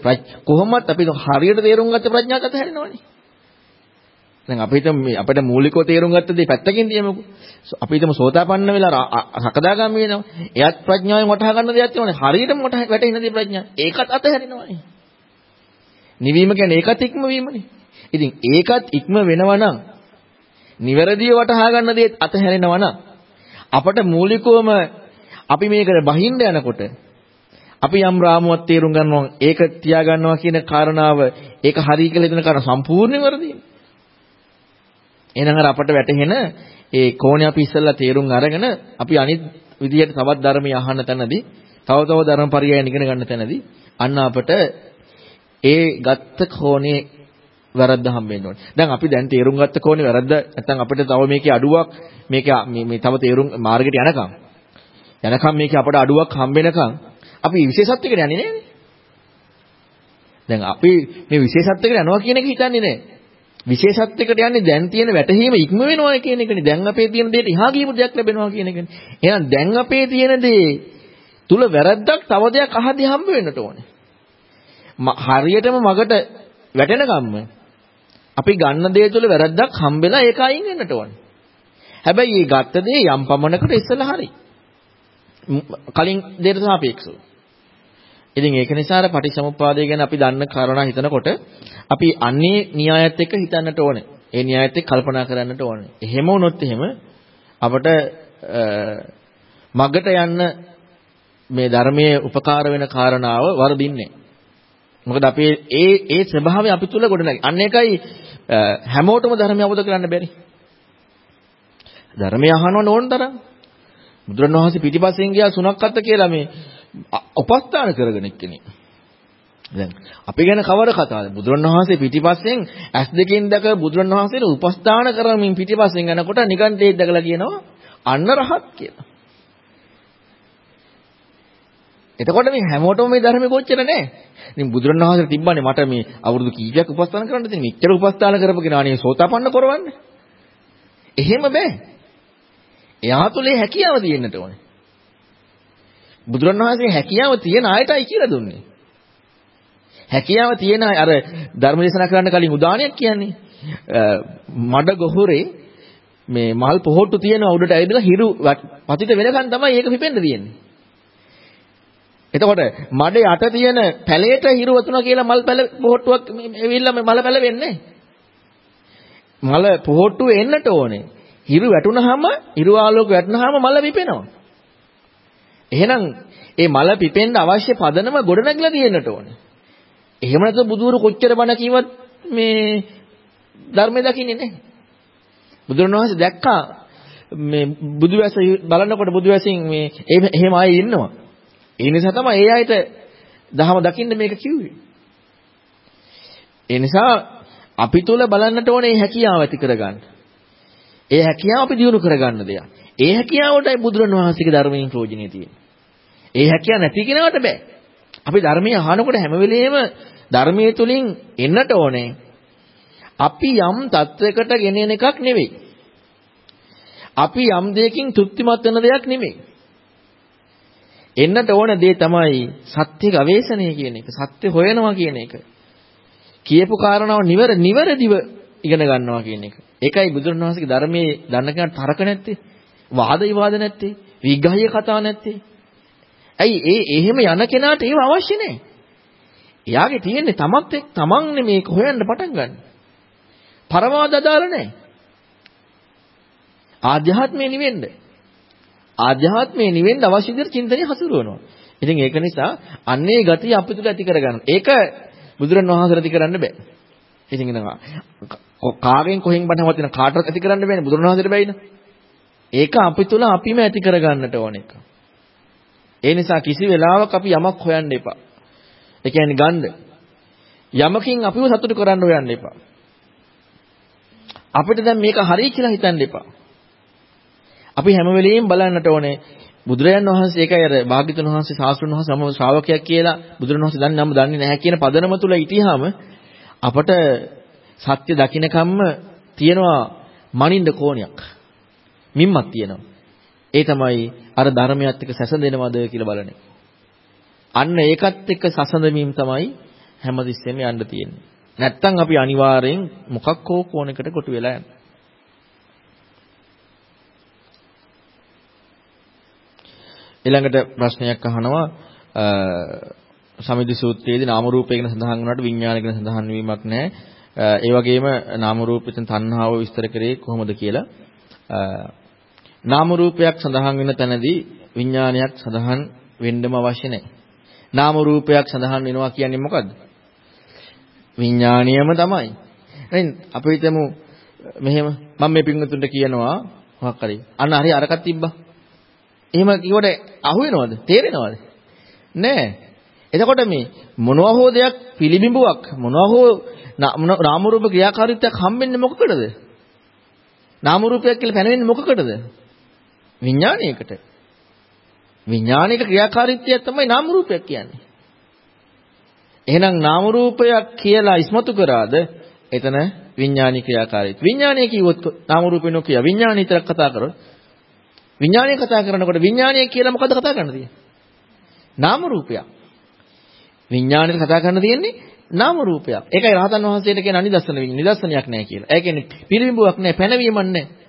කොහොමවත් අපි හරියට තේරුම් ගත්ත ප්‍රඥාවත් අතහැරෙනවනේ. දැන් අපි හිතමු මේ අපිට මූලිකව තේරුම් ගත්ත දේ පැත්තකින් තියමුකෝ. අපි හිතමු සෝතාපන්න වෙලා සකදාගාමි වෙනවා. එයත් ප්‍රඥාවෙන් වටහා ගන්න දෙයක් තියෙනවානේ. හරියටම වටහා වැටෙන දේ ප්‍රඥා. ඒකත් අතහැරෙනවානේ. නිවීම කියන්නේ ඒකත් ඉක්මවීමනේ. ඉතින් ඒකත් ඉක්ම වෙනවා නම් නිවැරදිව වටහා ගන්න දේ අතහැරෙනවා නම් අපට මූලිකවම අපි මේකට බහින්න යනකොට අපි යම් රාමුවක් තේරුම් ගන්නවා ඒක තියා ගන්නවා කියන කාරණාව ඒක හරි කියලා හිතන කාරණා සම්පූර්ණයෙන් වැරදිනේ. එහෙනම් අර අපට වැටහෙන ඒ කෝණේ අපි ඉස්සෙල්ලා තේරුම් අරගෙන අපි අනිත් විදිහට තවත් ධර්මය අහන්න තැනදී තව තව ධර්ම පරියයන් ඉගෙන ගන්න තැනදී අන්න අපට ඒ ගත්ත කෝණේ වැරද්ද හම්බෙන්න ඕනේ. දැන් අපි දැන් තේරුම් ගත්ත කෝණේ වැරද්ද නැත්නම් අපිට තව මේකේ අඩුවක් මේක මේ තව තේරුම් මාර්ගයට යනකම් යනකම් මේකේ අපට අඩුවක් හම්බෙනකම් අපි විශේෂත්වයකට යන්නේ නෑනේ. දැන් අපි මේ විශේෂත්වයකට යනවා කියන එක හිතන්නේ නෑ. විශේෂත්වයකට යන්නේ දැන් තියෙන වැටහීම ඉක්ම වෙනවා කියන එකනේ. දැන් අපේ තියෙන දෙයට එහා ගියපු දෙයක් ලැබෙනවා කියන එකනේ. එහෙනම් දැන් අපේ තියෙන දේ තුල වැරද්දක් තව දෙයක් අහදී හම්බ වෙන්නට ඕනේ. හරියටම මගට වැටෙන ගම්ම අපි ගන්න දේ තුල වැරද්දක් හම්බෙලා ඒක අයින් වෙන්නට ඕනේ. හැබැයි මේ ගත්ත දේ යම් පමණකට ඉස්සලා හරි. කලින් දෙයට සාපේක්ෂව. ඉතින් ඒක නිසා අර පටිච්චසමුප්පාදය ගැන අපි දන්න කාරණා හිතනකොට අපි අන්නේ න්‍යායත් එක්ක හිතන්නට ඕනේ. ඒ න්‍යායත් එක්ක කල්පනා කරන්නට ඕනේ. එහෙම වුණොත් එහෙම අපට මගට යන්න මේ ධර්මයේ උපකාර වෙන කාරණාව වර්ධින්නේ. මොකද අපේ ඒ ඒ ස්වභාවය අපි තුල ගොඩනගයි. අන්න ඒකයි හැමෝටම ධර්මය අවබෝධ කරගන්න බැරි. ධර්මය අහනවන ඕන තරම්. බුදුරණවහන්සේ පිටිපස්සෙන් ගියා සුණක්කත්ත කියලා මේ උපස්ථාන කරගෙන ඉක්කනේ. දැන් අපි ගැන කවර කතාවද? බුදුරණවහන්සේ පිටිපස්සෙන් ඇස් දෙකෙන් දැක බුදුරණවහන්සේට උපස්ථාන කරමින් පිටිපස්සෙන් යනකොට නිකන්තේ දැකලා කියනවා අන්න රහත් කියලා. එතකොට මේ හැමෝටම මේ ධර්මෙ කොච්චර නැහැ. ඉතින් බුදුරණවහන්සේ තිබ්බනේ මට මේ අවුරුදු කීපයක් උපස්ථාන කරන්න තියෙන. මෙච්චර උපස්ථාන කරපගෙන අනේ සෝතාපන්න කරවන්නේ. එහෙම බෑ. එයා තුලේ හැකියාව තියෙන්නට ඕනේ. බුදුරණවහන්සේ හැකියාව තියෙන අයටයි කියලා දුන්නේ. හැකියාව තියෙන අර ධර්ම දේශනා කරන්න කලින් උදාහරණයක් කියන්නේ. මඩ ගොහුරේ මේ මල් පොහොට්ටු තියෙන උඩට ඇවිදලා හිරු පතිත වෙනකන් තමයි ඒක පිපෙන්න තියෙන්නේ. එතකොට මඩ යට තියෙන පැලේට හිරු වතුනා කියලා මල් පැල පොහට්ටුවක් එවිල්ලා මල පැල වෙන්නේ මල පොහට්ටුව එන්නට ඕනේ. හිරු වැටුනහම හිරු ආලෝක වැටුනහම මල පිපෙනවා. එහෙනම් ඒ මල පිපෙන්න අවශ්‍ය පදනම ගොඩනැගලා තියෙන්නට ඕනේ. එහෙම නැත්නම් බුදුවරු කොච්චර බණ කිව්වත් මේ ධර්මය දකින්නේ නැහැ. බුදුරණවහන්සේ දැක්කා මේ බුදුවැස බලනකොට බුදුවැසින් මේ එහෙම ආයේ ඉන්නවා. ඒ නිසා තමයි ඒ අයට දහම දකින්න මේක කිව්වේ. ඒ නිසා අපි තුල බලන්නට ඕනේ හැකියාව ඇති කරගන්න. ඒ හැකියාව අපි දිනු කරගන්න දෙයක්. ඒ හැකියාවටයි බුදුරණවහන්සේගේ ධර්මයෙන් ප්‍රයෝජනෙ තියෙන්නේ. ඒ හැකියාව නැති කෙනාට බෑ. අපි ධර්මයේ අහනකොට හැම වෙලෙම ධර්මයේ තුලින් එන්නට ඕනේ. අපි යම් තත්වයකට ගෙනෙන එකක් නෙවෙයි. අපි යම් දෙයකින් තෘප්තිමත් වෙන දෙයක් නෙමෙයි. එන්නට ඕන දේ තමයි සත්‍ය ගවේෂණය කියන එක. සත්‍ය හොයනවා කියන එක. කියපු කාරණාව නිවර නිවරදිව ඉගෙන ගන්නවා කියන එක. ඒකයි බුදුරණවහන්සේගේ ධර්මයේ දන්න කෙනාට තරක නැත්තේ. වාද විවාද නැත්තේ. විග්‍රහය කතා නැත්තේ. ඇයි ඒ එහෙම යන කෙනාට ඒව අවශ්‍ය නැහැ. එයාගේ තියෙන්නේ තමත් එක් තමන්නේ මේක හොයන්න පටන් ගන්න. පරමාද අදාළ නැහැ. ආධ්‍යාත්මය නිවෙන්න. ආධ්‍යාත්මය නිවෙන්න අවශ්‍ය විදිහට චින්තනය හසුරුවනවා. ඉතින් ඒක නිසා අන්නේ ගතිය අපිට ඇති කරගන්න. ඒක බුදුරණවහන්සේට ඇති කරන්න බෑ. ඉතින් එනවා කාගෙන් කොහෙන් බණවත් වෙන කාටවත් ඇති කරන්න බෑනේ බුදුරණවහන්සේට බෑයිනේ. ඒක අපි තුල අපිම ඇති කරගන්නට ඕන එක. ඒ නිසා කිසි වෙලාවක අපි යමක් හොයන්න එපා. ඒ කියන්නේ ගන්න. යමකින් අපිව සතුටු කරන්න හොයන්න එපා. අපිට දැන් මේක හරි කියලා හිතන්න එපා. අපි හැම වෙලෙම බලන්නට ඕනේ බුදුරජාන් වහන්සේ ඒකයි අර භාග්‍යතුන් වහන්සේ සාස්ත්‍රුන් වහන්සේ සම ශ්‍රාවකයෙක් කියලා බුදුරජාණන් වහන්සේ දන්නේ නම් දන්නේ නැහැ කියන පදනම තුල හිටියාම අපට සත්‍ය දකින්නකම්ම තියෙනවා මනින්ද කෝණයක්. මිම්මක් තියෙනවා. ඒ තමයි අර ධර්මයත් එක්ක සැසඳෙනවද කියලා බලන්නේ. අන්න ඒකත් එක්ක සසඳමින් තමයි හැමතිස්සෙම යන්න තියෙන්නේ. නැත්තම් අපි අනිවාර්යෙන් මොකක් හෝ කෝණයකට කොටු වෙලා යනවා. ඊළඟට ප්‍රශ්නයක් අහනවා සමිදි සූත්‍රයේදී නාම රූපය ගැන සඳහන් වුණාට විඥාන ගැන සඳහන් වීමක් නැහැ. ඒ වගේම නාම රූපයෙන් තණ්හාව විස්තර කරේ කොහොමද කියලා. නාම රූපයක් සඳහන් වෙන තැනදී විඥානයක් සඳහන් වෙන්නම අවශ්‍ය නැහැ. නාම රූපයක් සඳහන් වෙනවා කියන්නේ මොකද්ද? විඥානියම තමයි. එහෙනම් අපි හිතමු මෙහෙම මම මේ පින්වතුන්ට කියනවා මොකක් හරි. අන්න හරි අරකට තිබ්බා. එහෙම කිව්වට අහුවෙනවද? තේරෙනවද? නෑ. එතකොට මේ මොනවා හෝ දෙයක් පිළිබිඹුවක් මොනවා හෝ නාම රූප ක්‍රියාකාරීත්වයක් හම්බෙන්නේ මොකකටද? නාම රූපයක් කියලා පැනෙන්නේ මොකකටද? විඥානයකට. විඥානික ක්‍රියාකාරීත්වය තමයි නාම රූපයක් කියන්නේ. එහෙනම් නාම රූපයක් කියලා ඉස්මතු කරාද එතන විඥානික ක්‍රියාකාරීත්වය. විඥානය කිව්වොත් නාම රූපේ නොකිය විඥානය විතරක් කතා කරොත් විඥානය කතා කරනකොට විඥානය කියලා මොකද කතා කරන්න තියෙන්නේ? නාම රූපයක්. විඥානයට කතා කරන්න තියෙන්නේ නාම රූපයක්. ඒකයි රහතන් වහන්සේට කියන අනිදස්සන නිදර්ශනයක් නැහැ කියලා. ඒ කියන්නේ පිළිඹුවක් නැහැ, පැනවීමක් නැහැ.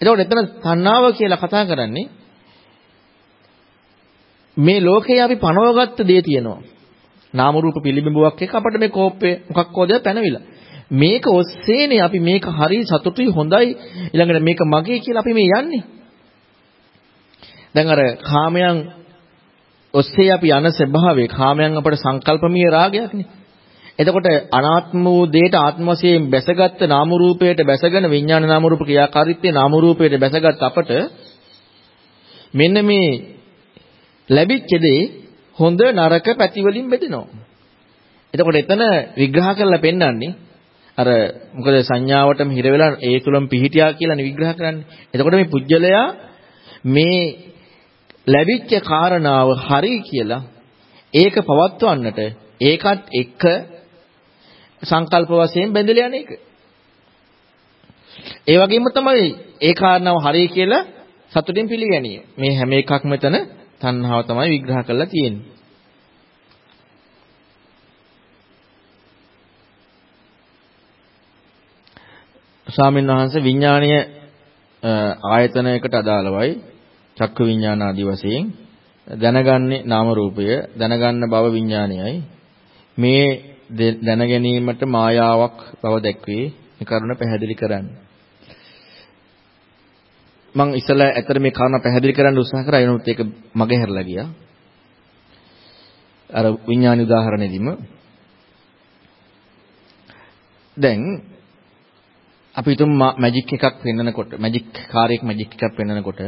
එතකොට එතන තණ්හාව කියලා කතා කරන්නේ මේ ලෝකේ අපි පනවගත්ත දේ තියෙනවා. නාම රූප පිළිඹුවක් එක අපිට මේ කෝප්පේ මොකක් හොද පැනවිලා. මේක ඔස්සේනේ අපි මේක හරි සතුටුයි හොඳයි ඊළඟට මේක මගේ කියලා අපි මේ යන්නේ. දැන් අර කාමයන් ඔස්සේ අපි යන ස්වභාවය කාමයන් අපට සංකල්පමීය රාගයක්නේ. එතකොට අනාත්ම වූ දෙයට ආත්ම වශයෙන් බැසගත් නාම රූපයට බැසගෙන විඥාන නාම රූප ක්‍රියාකාරීත්වයේ නාම රූපයට බැසගත් අපට මෙන්න මේ ලැබිච්ච දේ හොඳ නරක පැති වලින් බෙදෙනවා. එතකොට එතන විග්‍රහ කරලා පෙන්නන්නේ අර මොකද සංඥාවටම හිර වෙලා ඒ තුලම පිහිටියා කියලා විග්‍රහ කරන්නේ. එතකොට මේ පුජ්‍යලයා මේ ලැබිච්ච කාරණාව හරි කියලා ඒක පවත්වන්නට ඒකත් එක්ක සංකල්ප වශයෙන් බැඳලා යන එක. ඒ වගේම තමයි ඒ කාරණාව හරි කියලා සතුටින් පිළිගැනීම. මේ හැම එකක්ම මෙතන තණ්හාව තමයි විග්‍රහ කරලා තියෙන්නේ. ස්වාමීන් වහන්සේ විඥාණය ආයතනයකට අදාළවයි චක්ක විඥාන ආදී වශයෙන් දැනගන්නේ නාම රූපය දැනගන්න බව විඥානයයි මේ දැන ගැනීමට මායාවක් බව දැක්වේ මේ කරුණ පැහැදිලි කරන්න. මම ඉස්සලා ඇත්තට මේ කාරණා පැහැදිලි කරන්න උත්සාහ කරා එනොත් ඒක මගේ හැරලා ගියා. අර විඥාන උදාහරණෙදිම දැන් අපි හිතමු මැජික් එකක් පෙන්වනකොට මැජික් කාර්යයක් මැජික් එකක් පෙන්වනකොට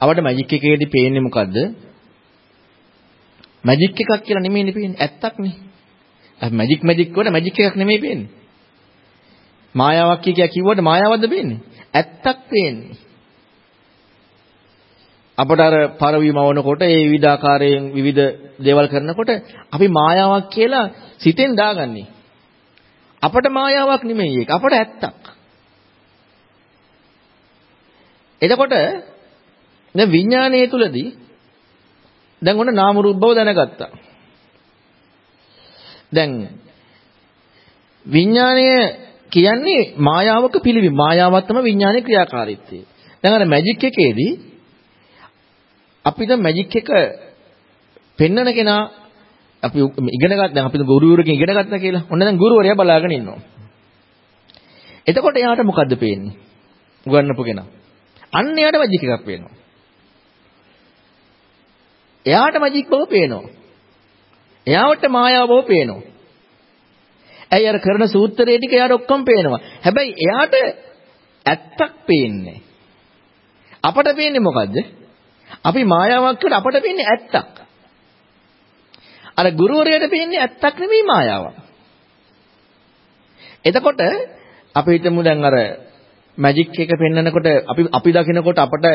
අපට මැජික් එකේදී පේන්නේ මොකද්ද? මැජික් එකක් කියලා නෙමෙයිනේ පේන්නේ ඇත්තක් නේ. අපි මැජික් මැජික් වල මැජික් එකක් නෙමෙයි පේන්නේ. මායාවක් කිය කිව්වට මායාවක්ද පේන්නේ? ඇත්තක් පේන්නේ. අපට අර පරවීම වනකොට ඒ විවිධාකාරයෙන් විවිධ දේවල් කරනකොට අපි මායාවක් කියලා සිතෙන් දාගන්නේ. අපට මායාවක් නෙමෙයි ඒක. අපට ඇත්තක්. එතකොට දැන් විඥානයේ තුලදී දැන් ඔන්න නාම රූප බව දැනගත්තා. දැන් විඥානය කියන්නේ මායාවක පිළිවි. මායාවක් තමයි විඥානයේ ක්‍රියාකාරීත්වය. දැන් අර මැජික් එකේදී අපිට මැජික් එක පෙන්නන කෙනා අපි ඉගෙන ගන්න දැන් අපි ගුරුවරගෙන් ඉගෙන ගත්තා කියලා. ඔන්න දැන් ගුරුවරයා බලාගෙන ඉන්නවා. එතකොට එයාට මොකද්ද පේන්නේ? උගන්නපු කෙනා. අන්න එයාට මැජික් එකක් පේනවා. එයාට මැජික් බව පේනවා. එයාට මායාව බව පේනවා. ඇයි අර කරන සූත්‍රයේ ටික එයාට ඔක්කොම පේනවා. හැබැයි එයාට ඇත්තක් පේන්නේ අපට පේන්නේ මොකද්ද? අපි මායාවක් කියලා අපට පේන්නේ ඇත්තක්. අර ගුරුවරයාට පේන්නේ ඇත්තක් නෙමෙයි මායාවක්. එතකොට අපි හිතමු දැන් අර මැජික් එක පෙන්වනකොට අපි අපි දකිනකොට අපට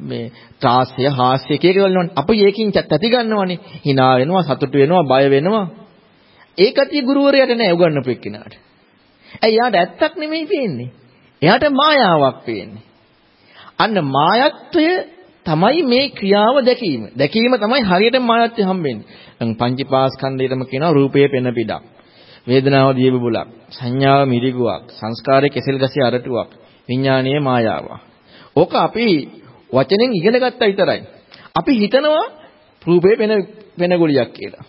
මේ ත්‍රාස්‍ය හාස්‍ය කීක වලනවනේ. අපි ඒකින් තැති ගන්නවනේ. hina වෙනවා, සතුටු වෙනවා, බය වෙනවා. ඒකතිය ගුරුවරයාට නෑ උගන්වපු එක්කිනාට. ඇයි යාට ඇත්තක් නෙමෙයි පේන්නේ. එයාට මායාවක් පේන්නේ. අන්න මායත්වය තමයි මේ ක්‍රියාව දැකීම. දැකීම තමයි හරියට මායත්වය හම්බෙන්නේ. දැන් පංචපාස්කන්ධයටම කියනවා රූපයේ පෙන පිටක්. වේදනාව දිය බුබුලක්. සංඥාව මිරිගුවක්. සංස්කාරයේ කෙසෙල් ගසිය අරටුවක්. විඥානීය මායාවක්. ඕක අපි වචනෙන් ඉගෙන ගත්තා විතරයි. අපි හිතනවා රූපේ වෙන වෙන ගුලියක් කියලා.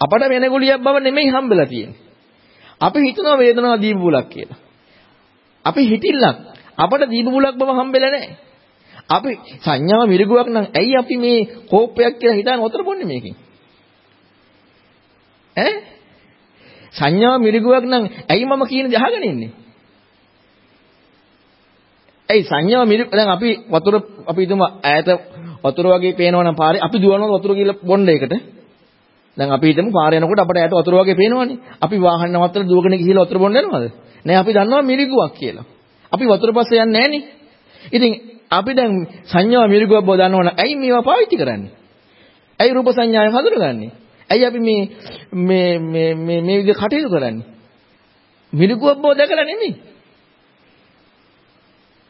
අපට වෙන ගුලියක් බව නෙමෙයි හම්බෙලා තියෙන්නේ. අපි හිතනවා වේදනාව දීපුලක් කියලා. අපි හිතිල්ලක් අපට දීපුලක් බව හම්බෙලා නැහැ. අපි සංඥාව මිරිගුවක් නම් ඇයි අපි මේ කෝපයක් කියලා හිතාන උතර බොන්නේ මේකෙන්? ඈ සංඥාව මිරිගුවක් නම් ඇයි මම කියන දේ අහගෙන ඉන්නේ? ඇයි සංඥාව මිරි දැන් අපි වතුර අපි හිතමු ඈත වතුර වගේ පේනවා නම් පාරේ අපි දුවනවා වතුර කියලා බොන්න එකට. දැන් අපි හිතමු පාරේ යනකොට අපට ඈත වතුර වගේ පේනවනේ. අපි වාහන නවත්තලා දුවගෙන ගිහිල්ලා වතුර බොන්න යනවද? නෑ අපි දන්නවා මිරිගුවක් කියලා. අපි වතුර පස්සේ යන්නේ නෑනේ. ඉතින් අපි දැන් සංඥාව මිරිගුවක් බව දන්නවනම් ඇයි මේවා පාවිච්චි කරන්නේ? ඇයි රූප සංඥාවෙන් හඳුනගන්නේ? ඇයි අපි මේ මේ මේ මේ මේ විදිහ කටයුතු කරන්නේ? මිරිගුවක් බව දැකලා නෙමෙයි.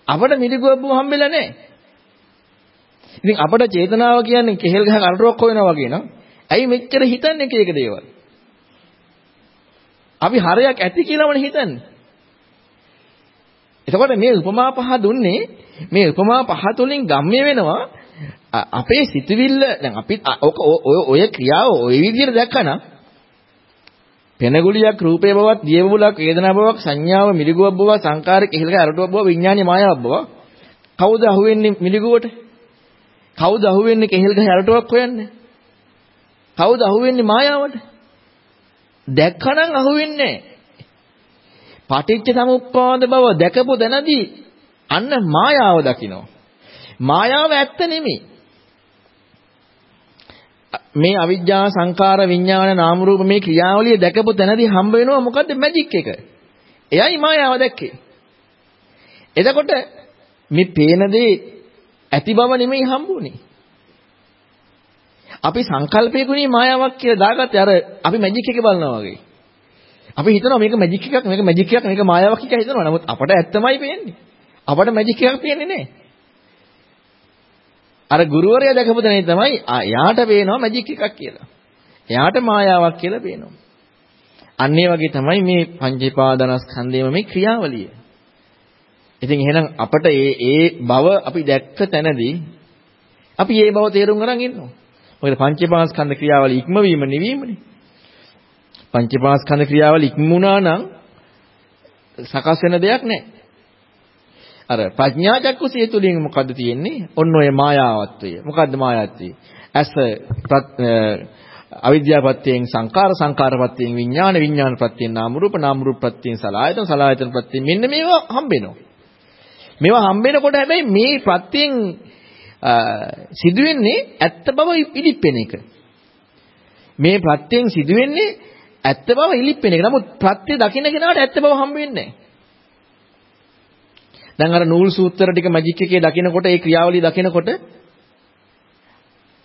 අපට මිරිගුවබ්බු හම්බෙලා නැහැ. ඉතින් අපට චේතනාව කියන්නේ කෙහෙල් ගහ කනටුවක් හොයනවා වගේ නං. ඇයි මෙච්චර හිතන්නේ එක එක දේවල්? අපි හරයක් ඇති කියලාමනේ හිතන්නේ. එතකොට මේ උපමා පහ දුන්නේ මේ උපමා පහ තුලින් ගම්ම්‍ය වෙනවා අපේ සිතවිල්ල දැන් අපි ඔය ඔය ක්‍රියාව ඔය විදිහට දැක්කනම් පෙනගුලියක් රූපේ බවක් දියබුලක් වේදනා බවක් සංඥාව මිලිගුවක් බවක් සංකාර කෙහෙලක අරටුවක් බව විඥානීය මායාවක් බව කවුද අහුවෙන්නේ මිලිගුවට කවුද අහුවෙන්නේ කෙහෙලක අරටුවක් හොයන්නේ? කවුද අහුවෙන්නේ මායාවට? දැක්කනම් අහුවෙන්නේ පටිච්ච සමුප්පාද බව දැකපු දැනදී අන්න මායාව දකින්න මායාව ඇත්ත නෙමෙයි මේ අවිජ්ජා සංකාර විඥාන නාම රූප මේ ක්‍රියාවලිය දැකපු තැනදී හම්බ වෙනවා මොකද්ද මැජික් එක. එයයි මායාව දැක්කේ. එතකොට මේ පේන දේ ඇති බව නෙමෙයි හම්බුනේ. අපි සංකල්පයකුනේ මායාවක් කියලා දාගත්තේ අර අපි මැජික් එක බලනවා වගේ. අපි හිතනවා මේක මැජික් එකක් මේක මැජික් එකක් මේක මායාවක් කියලා හිතනවා. නමුත් අපට ඇත්තමයි පේන්නේ. අපට මැජික් එකක් පේන්නේ නැහැ. අර ගුරුවරයා දැකපු තැනේ තමයි එයාට පේනවා මැජික් එකක් කියලා. එයාට මායාවක් කියලා පේනවා. අන්න ඒ වගේ තමයි මේ පංචේපාදනස්කන්ධයම මේ ක්‍රියාවලිය. ඉතින් එහෙනම් අපට ඒ ඒ බව අපි දැක්ක තැනදී අපි ඒ බව තේරුම් ගන්න ඉන්නවා. මොකද පංචපාස්කන්ධ ක්‍රියාවල ඉක්මවීම නෙවීමනේ. පංචපාස්කන්ධ ක්‍රියාවල ඉක්මුණා නම් සකස් වෙන දෙයක් නැහැ. අර ප්‍රඥා චක්කුසිය තුලින් මොකද්ද තියෙන්නේ? ඔන්න ඔය මායාවත්වය. මොකද්ද මායාවත්වය? ඇස අවිද්‍යාවපත්‍යයෙන් සංකාර සංකාරපත්‍යයෙන් විඥාන විඥානපත්‍යයෙන් නාම රූප නාම රූපපත්‍යයෙන් සලආයතන සලආයතනපත්‍යයෙන් මෙන්න මේවා හම්බෙනවා. මේවා හම්බෙනකොට හැබැයි මේ ප්‍රත්‍යයෙන් සිදුවෙන්නේ ඇත්ත බව ඉලිප්පෙන එක. මේ ප්‍රත්‍යයෙන් සිදුවෙන්නේ ඇත්ත බව ඉලිප්පෙන එක. නමුත් ප්‍රත්‍ය දකින්න කෙනාට ඇත්ත බව හම්බ වෙන්නේ නැහැ. දැන් අර නූල් සූත්‍ර ටික මැජික් එකේ දකිනකොට ඒ ක්‍රියාවලිය දකිනකොට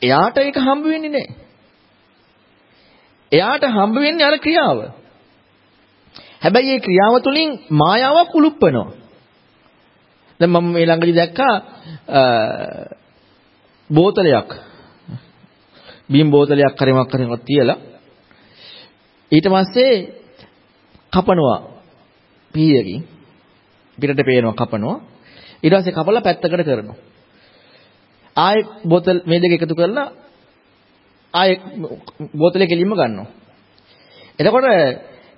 එයාට ඒක හම්බ වෙන්නේ නැහැ. එයාට හම්බ වෙන්නේ අර ක්‍රියාව. හැබැයි මේ ක්‍රියාව තුළින් මායාවක් උලුප්පනවා. දැන් මම මේ ළඟදී දැක්කා බෝතලයක් බීම් බෝතලයක් කරේමක් කරේමක් තියලා ඊට පස්සේ කපනවා පීයකින් පිටට පේනවා කපනවා. ඊට පස්සේ කපලා පැත්තකට කරනවා. ආයෙ බෝතල් මේ දෙක එකතු කරලා ආයෙ බෝතලේ කෙලින්ම ගන්නවා. එතකොට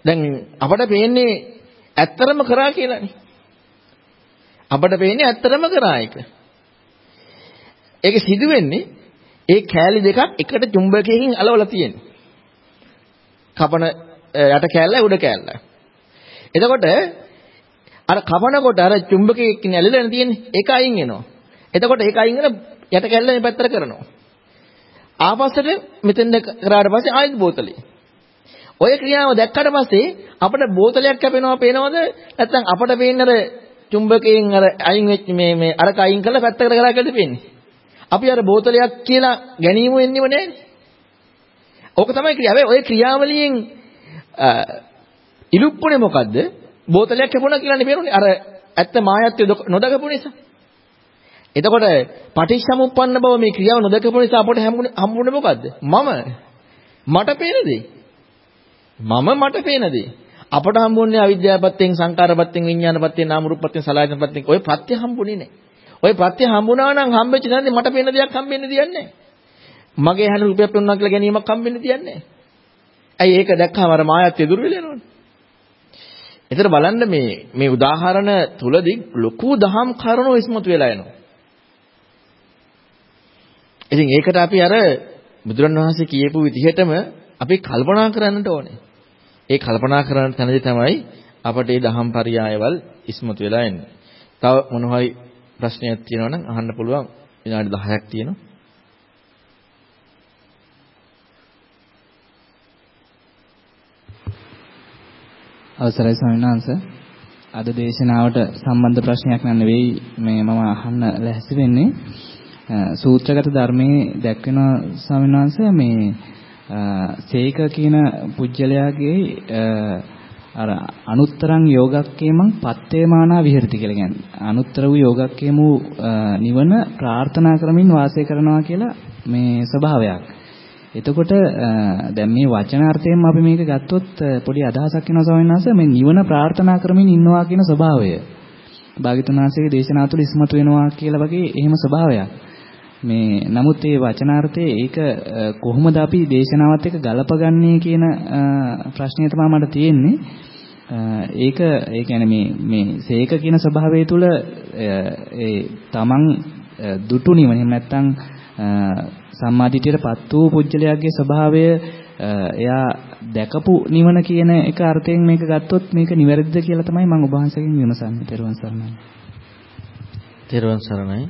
දැන් අපට පේන්නේ ඇත්තරම කරා කියලානේ. අපට පේන්නේ ඇත්තරම කරා එක ඒක සිදු වෙන්නේ ඒ කෑලි දෙකක් එකට චුම්බකයකින් අලවලා තියෙන්නේ. කපන යට කෑල්ල උඩ කෑල්ල. එතකොට අර කපනකොට අර චුම්බකයකින් ඇලෙලා තියෙන්නේ ඒක අයින් වෙනවා. එතකොට ඒක අයින් වෙන යට කෑල්ල මේ පැත්තට කරනවා. ආපස්සට මෙතෙන්ද කරාට පස්සේ ආයෙත් බෝතලේ. ඔය ක්‍රියාව දැක්කට පස්සේ අපිට බෝතලයක් කැපෙනවා පේනවද? නැත්නම් අපිට පේන්නේ අර චුම්බකයෙන් අර අයින් වෙච්ච මේ මේ අරක අයින් කරලා පැත්තකට කරා කියලා පේන්නේ. අපි අර බෝතලයක් කියලා ගැනීම වෙන්නේම නැහැ. ඕක තමයි ක්‍රියාව. හැබැයි ওই ක්‍රියාවලියෙන් ඉලුප්පුනේ මොකද්ද? බෝතලයක් කැපුණා කියලා නෙමෙරුනේ. අර ඇත්ත මායත්වය නොදකපු නිසා. එතකොට පටිච්චසමුප්පන්න බව මේ ක්‍රියාව නොදකපු නිසා අපට හම්බුනේ මොකද්ද? මම මට පේන දේ. මම මට පේන දේ. අපට හම්බුන්නේ අවිද්‍යාවපත්යෙන් සංකාරපත්යෙන් විඥානපත්යෙන් නාම රූපපත්යෙන් සලආයතනපත්යෙන් ඔය ප්‍රත්‍ය හම්බුනේ නැහැ. ওই ප්‍රත්‍ය හම්බුණා නම් හම්බෙච්ච නැන්දේ මට පේන දෙයක් හම්බෙන්නේ දියන්නේ මගේ හැන රුපියක් දුන්නා කියලා ගැනීමක් හම්බෙන්නේ දියන්නේ ඇයි ඒක දැක්කම අර මායත් එදුරු වෙලා යනවනේ. ඒතර බලන්න මේ මේ උදාහරණ තුලදී ලොකු දහම් කරුණු ඉස්මතු වෙලා එනවා. ඉතින් ඒකට අපි අර බුදුරණවහන්සේ කියපු විදිහටම අපි කල්පනා කරන්නට ඕනේ. ඒ කල්පනා කරන තැනදී තමයි අපට මේ දහම් පරයයවල් ඉස්මතු වෙලා එන්නේ. තව මොනවයි ප්‍රශ්නයක් තියෙනවා නම් අහන්න පුළුවන් විනාඩි 10ක් තියෙනවා. අවසරයි ස්වාමීන් වහන්සේ. අද දේශනාවට සම්බන්ධ ප්‍රශ්නයක් නන් නෙවෙයි මේ මම අහන්න ලැහැස්ති වෙන්නේ. සූත්‍රගත ධර්මයේ දැක්වෙන ස්වාමීන් වහන්සේ මේ සේක කියන පුජ්‍යලයාගේ අර අනුත්තරං යෝගක්කේමං පත්තේමානා විහෙරති කියලා කියන්නේ. අනුත්තර වූ යෝගක්කේමු නිවන ප්‍රාර්ථනා කරමින් වාසය කරනවා කියලා මේ ස්වභාවයක්. එතකොට දැන් මේ වචනාර්ථයෙන් අපි මේක ගත්තොත් පොඩි අදහසක් වෙනවා ස්වාමීන් වහන්සේ මේ නිවන ප්‍රාර්ථනා කරමින් ඉන්නවා කියන ස්වභාවය. භාග්‍යතුන් වහන්සේගේ දේශනාව තුළ ඉස්මතු වෙනවා කියලා වගේ එහෙම ස්වභාවයක්. මේ නමුත් මේ වචනාර්ථයේ ඒක කොහොමද අපි දේශනාවත් එක්ක ගලපගන්නේ කියන ප්‍රශ්නය තමයි මට තියෙන්නේ. ඒක ඒ කියන්නේ මේ මේ සේක කියන ස්වභාවය තුළ ඒ තමන් දුටු නිවන එහෙම නැත්නම් සම්මාදිටියටපත් වූ පුජ්‍යලයාගේ ස්වභාවය එයා දැකපු නිවන කියන එක අර්ථයෙන් මේක ගත්තොත් මේක නිවැරදිද කියලා තමයි මම ඔබ වහන්සේගෙන් විමසන්නේ. ත්වන් සරණයි. ත්වන් සරණයි.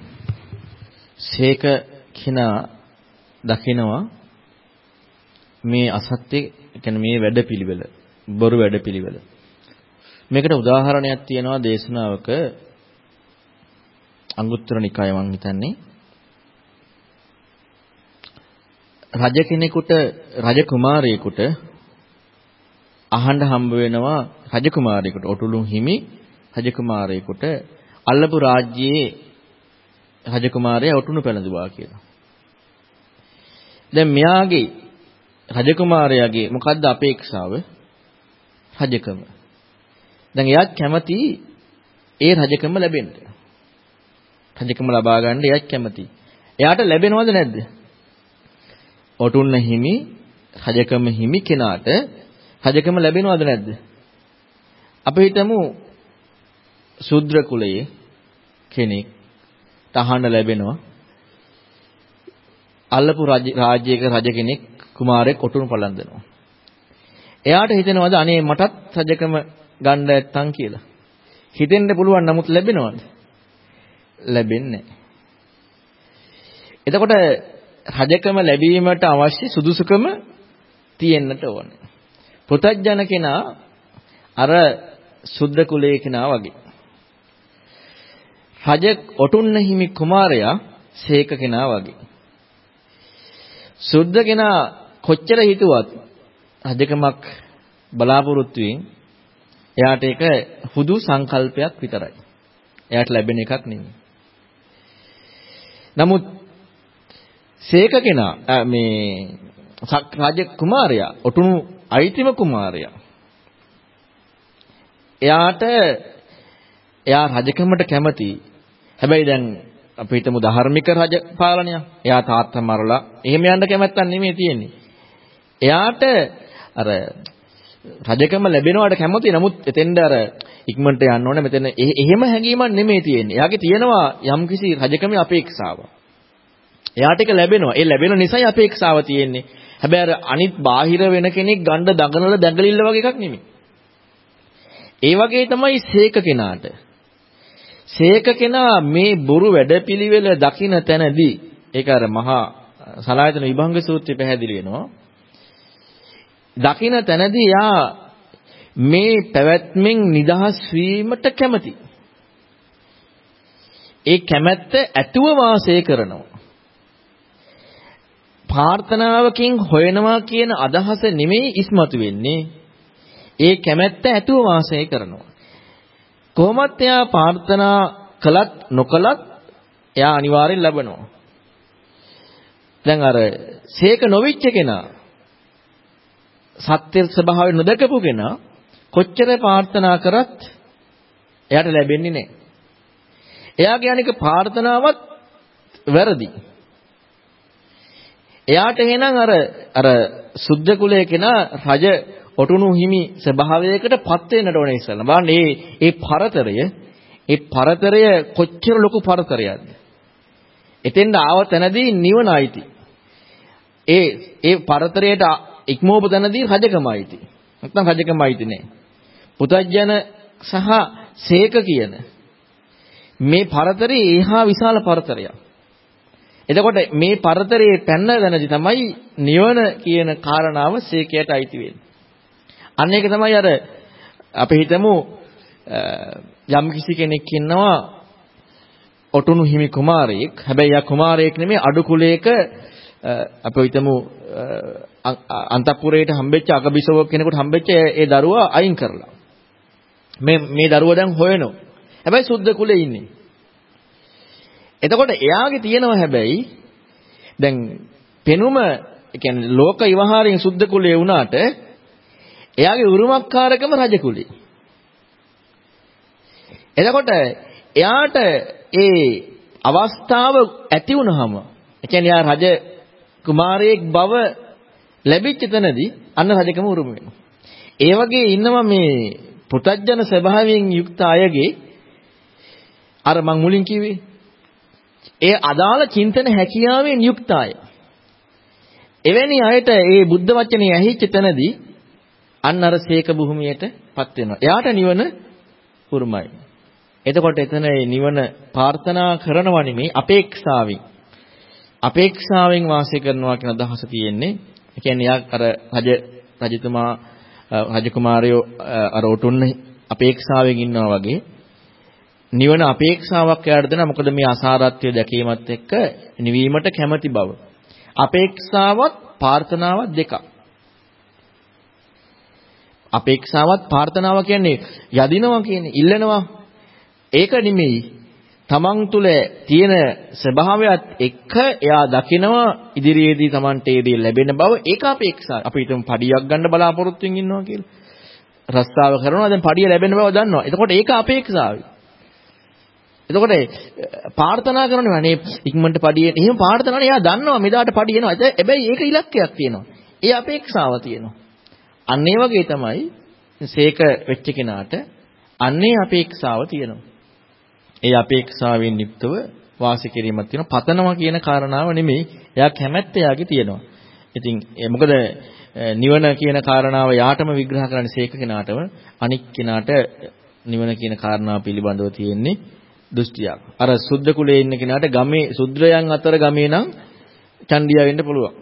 සේක කිනා දකිනවා මේ අසත්‍ය කියන්නේ මේ වැඩපිළිවෙල බොරු වැඩපිළිවෙල මේකට උදාහරණයක් තියෙනවා දේශනාවක අංගුත්තර නිකාය මං හිතන්නේ රජ කෙනෙකුට රජ කුමාරයෙකුට අහන්න හම්බ වෙනවා රජ කුමාරයෙකුට ඔටුලුන් හිමි රජ කුමාරයෙකුට අල්ලපු රාජ්‍යයේ රජ කුමාරයා ඔටුනු පැලඳුවා කියලා. දැන් මෙයාගේ රජ කුමාරයාගේ මොකද්ද අපේක්ෂාව? රජකම. දැන් එයාත් කැමති ඒ රජකම ලැබෙන්න. රජකම ලබා ගන්න එයාත් කැමති. එයාට ලැබෙනවද නැද්ද? ඔටුන්න හිමි රජකම හිමි කෙනාට රජකම ලැබෙනවද නැද්ද? අපි හිතමු ශුද්‍ර කුලයේ කෙනෙක් තහඬ ලැබෙනවා. අල්ලපු රාජ්‍යයක රජ කෙනෙක් කුමාරයෙක් ඔටුනු පලඳනවා. එයාට හිතෙනවද අනේ මටත් රජකම ගන්න නැත්තම් කියලා. හිතෙන්න පුළුවන් නමුත් ලැබෙනවද? ලැබෙන්නේ එතකොට රජකම ලැබීමට අවශ්‍ය සුදුසුකම තියෙන්නට ඕනේ. පුතඥ කෙනා අර සුද්ධ කුලයේ කෙනා වගේ. රජ ඔටුන්න හිමි කුමාරයා සේක කෙනා වගේ. සුද්ධ කෙනා කොච්චර හිතුවත් රජකමක් බලාපොරොත්තු වෙමින් එයාට ඒක හුදු සංකල්පයක් විතරයි. එයාට ලැබෙන එකක් නෙමෙයි. නමුත් සේක කෙනා මේ රාජ කුමාරයා ඔටුනු අයිතිම කුමාරයා එයාට එයා රජකමට කැමති. හැබැයි දැන් අපි හිතමු ධාර්මික රජ පාලනය. එයා තාත්තා මරලා එහෙම යන්න කැමැත්තක් නෙමෙයි තියෙන්නේ. එයාට අර රජකම ලැබෙනවට කැමති. නමුත් එතෙන්ද අර ඉක්මනට යන්න ඕනේ. මෙතන එහෙම හැඟීමක් නෙමෙයි තියෙන්නේ. එයාගේ තියෙනවා යම්කිසි රජකමේ අපේක්ෂාවක්. එයාට ඒක ලැබෙනවා. ඒ ලැබෙන නිසායි අපේක්ෂාව තියෙන්නේ. හැබැයි අර අනිත් බාහිර වෙන කෙනෙක් ගන්න දඟනල දැඟලිල්ල වගේ එකක් නෙමෙයි. ඒ වගේ තමයි සීක කෙනාට. සීක කෙනා මේ බොරු වැඩපිළිවෙල දකින තැනදී ඒක අර මහා සලායතන විභංග සූත්‍රය පැහැදිලි වෙනවා. දකින තැනදී යා මේ පැවැත්මෙන් නිදහස් වීමට කැමති. ඒ කැමැත්ත ඇතුව වාසය කරනවා. ප්‍රාර්ථනාවකින් හොයනවා කියන අදහස නෙමෙයි ඉස්මතු වෙන්නේ. ඒ කැමැත්ත ඇතුව වාසය කරනවා. කොහොමත් එයා ප්‍රාර්ථනා කළත් නොකළත් එයා අනිවාර්යෙන් ලබනවා. දැන් අර සීක නොවිච්ච කෙනා සත්‍ය ස්වභාවය නොදකපු කෙනා කොච්චර ප්‍රාර්ථනා කරත් එයාට ලැබෙන්නේ නැහැ. එයාගේ අනික ප්‍රාර්ථනාවත් වැරදි. එයාට එහෙනම් අර අර සුද්ධ කුලයේ කෙනා රජ ඔටුනු හිමි ස්වභාවයකට පත් වෙන්නට ඕනේ ඉස්සෙල්ලා. බලන්න මේ මේ පරතරය ඒ පරතරය කොච්චර ලොකු පරතරයක්ද? එතෙන්ද ආව තැනදී නිවන අයිති. ඒ ඒ පරතරයට ඉක්මවපු තැනදී රජකම අයිති. නැත්නම් රජකම අයිති නෑ. පුතඥ සහ සේක කියන මේ පරතරේ ඒහා විශාල පරතරයක්. එතකොට මේ පරතරයේ පැන්න දැනදි තමයි නිවන කියන කාරණාව සීකයට අයිති වෙන්නේ. අන්න ඒක තමයි අර අපි හිතමු යම් කිසි කෙනෙක් ඉන්නවා ඔටුනු හිමි කුමාරයෙක්. හැබැයි යා කුමාරයෙක් නෙමෙයි අඩු කුලයක අපි හිතමු අන්තපුරයට හම්බෙච්ච අගබිසව කෙනෙකුට හම්බෙච්ච ඒ දරුවා අයින් කරලා. මේ මේ දරුවා දැන් හොයනවා. හැබැයි සුද්ධ කුලේ ඉන්නේ. එතකොට එයාගේ තියෙනවා හැබැයි දැන් පෙනුම කියන්නේ ලෝක විවහාරයෙන් සුද්ධ කුලයේ වුණාට එයාගේ උරුමකාරකම රජ කුලේ. එතකොට එයාට ඒ අවස්ථාව ඇති වුණාම ඒ කියන්නේ එයා රජ කුමාරයෙක් බව ලැබිච්ච තැනදී අන්න රජකම උරුම වෙනවා. ඒ වගේ ඉන්නවා මේ පුතඥ ස්වභාවයෙන් යුක්ත අයගේ අර මං මුලින් කිව්වේ ඒ අදාළ චින්තන හැකියාවෙන් යුක්ත අය. එවැනි අයට ඒ බුද්ධ වචනේ ඇහිච්ච තැනදී අන්න අර සීක භූමියටපත් වෙනවා. එයාට නිවන උරුමයි. එතකොට එතන නිවන ප්‍රාර්ථනා කරනවා නෙමෙයි අපේක්ෂාවෙන්. අපේක්ෂාවෙන් වාසය කරනවා කියන අදහස තියෙන්නේ. ඒ කියන්නේ යා අර රජ රජතුමා රජකුමාරයෝ අර ඔටුන්න අපේක්ෂාවෙන් ඉන්නවා වගේ නිවන අපේක්ෂාවක් යාට දෙනවා මොකද මේ අසාරත්වය දැකීමත් එක්ක නිවීමට කැමැති බව. අපේක්ෂාවත් ප්‍රාර්ථනාවත් දෙකක්. අපේක්ෂාවත් ප්‍රාර්ථනාව කියන්නේ යදිනවා කියන්නේ ඉල්ලනවා. ඒක නෙමෙයි. තමන් තුළ තියෙන ස්වභාවයත් එක්ක එයා දකිනවා ඉදිරියේදී තමන්ට ඒ දේ ලැබෙන බව ඒක අපේක්ෂා. අපි හිතමු පඩියක් ගන්න බලාපොරොත්තුෙන් ඉන්නවා කියලා. රස්තාව කරනවා දැන් පඩිය ලැබෙන බව දන්නවා. එතකොට ඒක අපේක්ෂාවයි. එතකොට ප්‍රාර්ථනා කරනනේ අනේ ඉක්මනට පඩිය එහෙම ප්‍රාර්ථනානේ එයා දන්නවා මෙදාට පඩිය එනවා. හැබැයි ඒක ඉලක්කයක් තියෙනවා. ඒ අපේක්ෂාව තියෙනවා. අන්න ඒ වගේ තමයි සේක වෙච්ච කෙනාට අන්නේ අපේක්ෂාව තියෙනවා. ඒ අපේක්ෂාවෙන් යුක්තව වාසය කිරීමක් තියෙනවා. පතනවා කියන කාරණාව නෙමෙයි. එයා කැමැත්ත එයාගේ තියෙනවා. ඉතින් මොකද නිවන කියන කාරණාව යාටම විග්‍රහ කරන්නේ සේක කෙනාටම අනික් කෙනාට නිවන කියන කාරණාව පිළිබඳව තියෙන්නේ දෘෂ්ටියක්. අර සුද්ධ කුලයේ ඉන්න කෙනාට ගමේ සුද්‍රයන් අතර ගමේ නම් චණ්ඩියා වෙන්න පුළුවන්.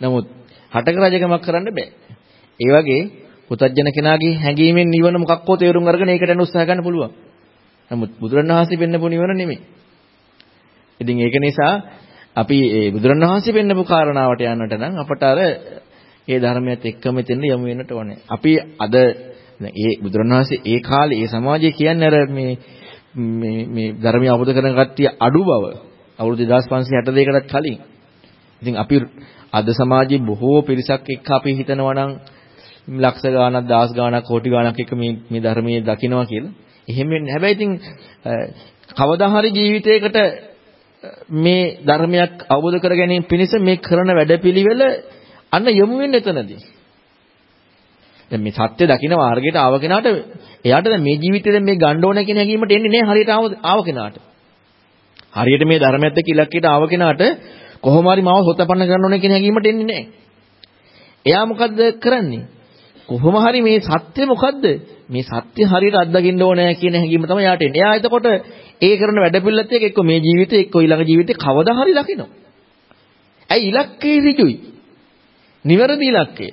නමුත් හටක රජකමක් කරන්න බෑ. ඒ වගේ පුතඥ කෙනාගේ හැඟීමෙන් නිවන මොකක්කෝ තේරුම් අරගෙන ඒකට යන උත්සාහ ගන්න පුළුවන්. නමුත් බුදුරණවහන්සේ පෙන්නපු නිවන නෙමෙයි. ඉතින් ඒක නිසා අපි ඒ බුදුරණවහන්සේ පෙන්නපු කාරණාවට යන්නට නම් අපට අර ඒ ධර්මයත් එක්කම එතෙන් යමු වෙන්නට ඕනේ. අපි අද ඒ බුදුරණවහන්සේ ඒ කාලේ ඒ සමාජයේ කියන්නේ අර මේ මේ මේ ධර්මය අවබෝධ කරන කට්ටිය අඩු බව අවුරුදු 2562කටත් කලින්. ඉතින් අපි අද සමාජයේ බොහෝ පිරිසක් එක්ක අපි හිතනවා නම් ලක්ෂ ගාණක් දහස් ගාණක් කෝටි ගාණක් එක්ක මේ මේ ධර්මයේ දකින්නවා කියලා. එහෙම වෙන්නේ. හැබැයි ඉතින් කවදා හරි ජීවිතයකට මේ ධර්මයක් අවබෝධ කර ගැනීම පිණිස මේ කරන වැඩපිළිවෙල අන්න යොමු වෙන්නේ එතනදී. දැන් මේ සත්‍ය දකින්න මාර්ගයට ආව කෙනාට එයාට දැන් මේ ජීවිතේ මේ ගන්න ඕන කියන හැඟීමට එන්නේ නැහැ හරියට ආව කෙනාට. හරියට මේ ධර්මයත් එක්ක ඉලක්කයට ආව කෙනාට කොහොම හරි මාව හොතපන්න කරන්න ඕන කියන හැඟීමට එන්නේ නැහැ. එයා මොකද්ද කරන්නේ? කොහොම හරි මේ සත්‍ය මොකද්ද? මේ සත්‍ය හරියට අත්දකින්න ඕනේ කියන හැඟීම තමයි යාට එන්නේ. එයා එතකොට ඒ කරන වැඩ පිළිවෙලත් එක්ක එක්ක මේ ජීවිතේ එක්ක ඊළඟ ජීවිතේ කවදා හරි දකිනවා. ඇයි ඉලක්කේ ඍජුයි. නිවැරදි ඉලක්කේ.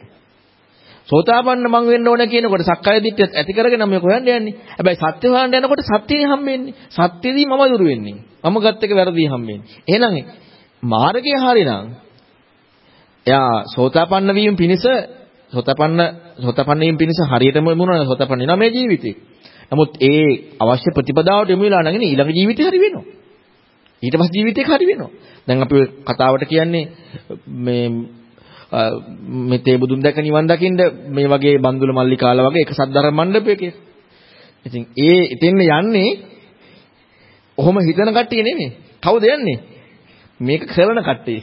සෝතාපන්න මං වෙන්න ඕන කියනකොට සක්කාය දිට්ඨියත් ඇති කරගෙන මම කොහෙන්ද යන්නේ? හැබැයි සත්‍ය හොයන්න යනකොට සත්‍යෙයි හම්බෙන්නේ. සත්‍යෙදී මම දුරු වෙන්නේ. මම ගත් එක වැරදි හම්බෙන්නේ. එහෙනම් මාර්ගය හරිනම් එයා සෝතාපන්න වීම පිණිස සෝතපන්න සෝතපන්න වීම පිණිස හරියටම මුණ සෝතපන්න වෙනවා මේ ජීවිතේ. නමුත් ඒ අවශ්‍ය ප්‍රතිපදාවට යොමු වෙලා නැගෙන ඊළඟ ජීවිතේ හරි වෙනවා. ඊට පස්සේ ජීවිතේ හරි වෙනවා. දැන් අපි කතාවට කියන්නේ මේ මෙතේ බුදුන් දැක නිවන් දකින්න මේ වගේ බන්දුල මල්ලිකාලා වගේ එක සද්ධර්ම මණ්ඩපයක. ඉතින් ඒ ඉතින් යන්නේ ඔහොම හිතන කට්ටිය නෙමෙයි. කවුද යන්නේ? මේක කරන කට්ටිය.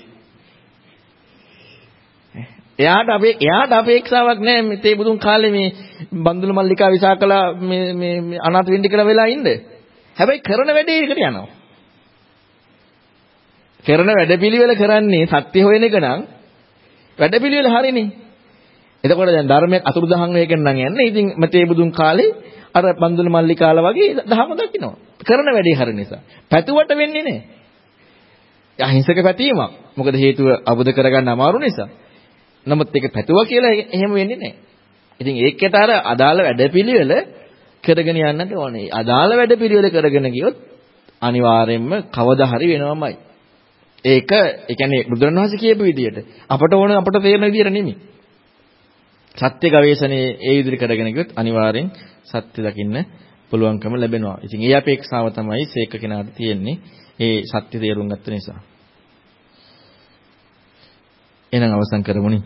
එයාට අපේ එයාට අපේක්ෂාවක් නැහැ මේ බුදුන් කාලේ මේ බන්දුල මල්ලිකා විසාකලා මේ මේ අනාථ වෙන්න කියලා වෙලා ඉන්න. හැබැයි කරන වැඩේ එකට යනවා. කරන වැඩපිළිවෙල කරන්නේ සත්‍ය හොයන එක නම් වැඩපිළිවෙල හරිනේ. එතකොට දැන් ධර්මයක් අතුරුදහන් වෙගෙන නම් යන්නේ. ඉතින් මතේ බුදුන් කාලේ අර බන්දුල මල්ලිකාලා වගේ දහම දකින්නවා. කරන වැඩේ හරි නිසා. පැතුවට වෙන්නේ නැහැ. අහිංසක පැතීමක්. මොකද හේතුව අවබෝධ කරගන්න අමාරු නිසා. නමුත් ඒක පැතුවා කියලා එහෙම වෙන්නේ නැහැ. ඉතින් ඒකට අර අදාළ වැඩපිළිවෙල කරගෙන යන්නට ඕනේ. අදාළ වැඩපිළිවෙල කරගෙන ගියොත් අනිවාර්යයෙන්ම කවදා හරි වෙනවමයි. ඒක ඒ කියන්නේ බුදුරණවහන්සේ කියපු විදිහට අපට ඕන අපට තේරෙන විදිහට නෙමෙයි. සත්‍ය ගවේෂණයේ ඒ විදිහට කරගෙන ගියොත් අනිවාර්යෙන් සත්‍ය දකින්න පුළුවන්කම ලැබෙනවා. ඉතින් ඒ අපේක්ෂාව තමයි සේක කෙනාට තියෙන්නේ. ඒ සත්‍ය තේරුම් ගත්ත නිසා. එහෙනම් අවසන් කරමුනි.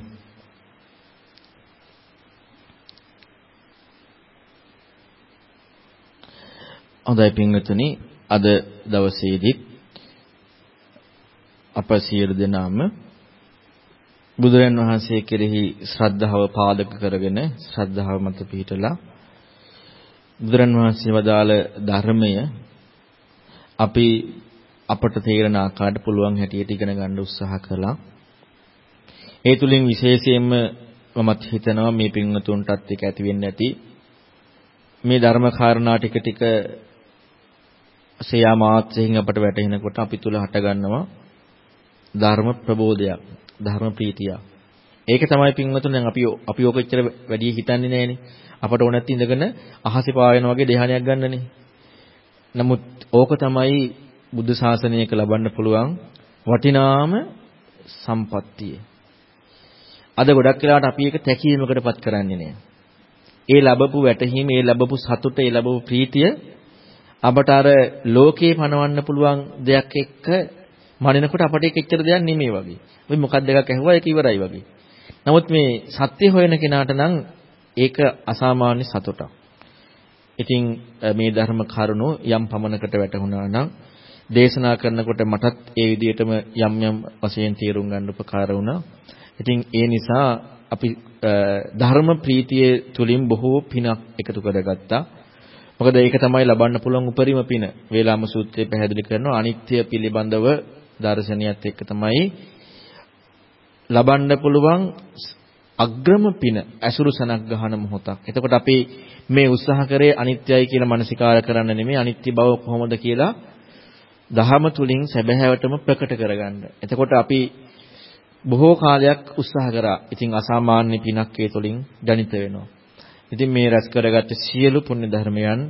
හොඳයි පින්වතුනි අද දවසේදීත් අප සියලු දෙනාම බුදුරන් වහන්සේ කෙරෙහි ශ්‍රද්ධාව පාදක කරගෙන ශ්‍රද්ධාව මත පිහිටලා බුදුරන් වහන්සේ වදාළ ධර්මය අපි අපට තේරෙන ආකාරයට පුළුවන් හැටියට ඉගෙන ගන්න උත්සාහ කළා. ඒ තුලින් විශේෂයෙන්ම මමත් හිතනවා මේ පින්වතුන්ටත් ඒක ඇති වෙන්නේ නැති මේ ධර්ම කාරණා ටික ටික සයා මාත්‍රයෙන් අපට වැටහෙනකොට අපි තුල හටගන්නවා ධර්ම ප්‍රබෝධයක් ධර්ම ප්‍රීතියක්. ඒක තමයි පින්වතුන් දැන් අපි අපි ඕක එච්චර වැඩි හිතන්නේ නැහනේ. අපට ඕනත් ඉඳගෙන අහසේ පාවෙන වගේ ධ්‍යානයක් ගන්නනේ. නමුත් ඕක තමයි බුද්ධ ශාසනයක ලබන්න පුළුවන් වටිනාම සම්පත්තිය. අද ගොඩක් වෙලාවට අපි ඒක තැකීමකටපත් කරන්නේ නෑ. ඒ ලැබපු වැටහීම, ඒ ලැබපු සතුට, ඒ ලැබපු ප්‍රීතිය අපට අර ලෝකේ පණවන්න පුළුවන් දෙයක් එක්ක මනිනකොට අපට ඒක එච්චර දෙයක් නෙමෙයි වගේ. අපි මොකක්ද දෙකක් ඇහුවා ඒක ඉවරයි වගේ. නමුත් මේ සත්‍ය හොයන කෙනාට නම් ඒක අසාමාන්‍ය සතුටක්. ඉතින් මේ ධර්ම කරුණු යම් පමණකට වැටහුණා නම් දේශනා කරනකොට මටත් ඒ විදිහටම යම් යම් වශයෙන් තේරුම් ගන්න උපකාර වුණා. ඉතින් ඒ නිසා අපි ධර්ම ප්‍රීතිය තුලින් බොහෝ පිනක් එකතු කරගත්තා. මොකද ඒක තමයි ලබන්න පුළුවන් උපරිම පින. වේලාම සූත්‍රයේ පැහැදිලි කරනවා අනිත්‍ය පිළිබඳව දර්ශනියත් එක්ක තමයි ලබන්න පුළුවන් අග්‍රම පින ඇසුරු සනක් ගහන මොහොතක්. එතකොට අපි මේ උත්සාහ කරේ අනිත්‍යයි කියලා මනසිකාර කරන්න නෙමෙයි අනිත්‍ය බව කොහොමද කියලා දහම තුලින් සැබෑවටම ප්‍රකට කරගන්න. එතකොට අපි බොහෝ කාලයක් උත්සාහ කරා. ඉතින් අසාමාන්‍ය පිනක් ඒ තුලින් ජනිත වෙනවා. ඉතින් මේ රැස් කරගත්ත සියලු පුණ්‍ය ධර්මයන්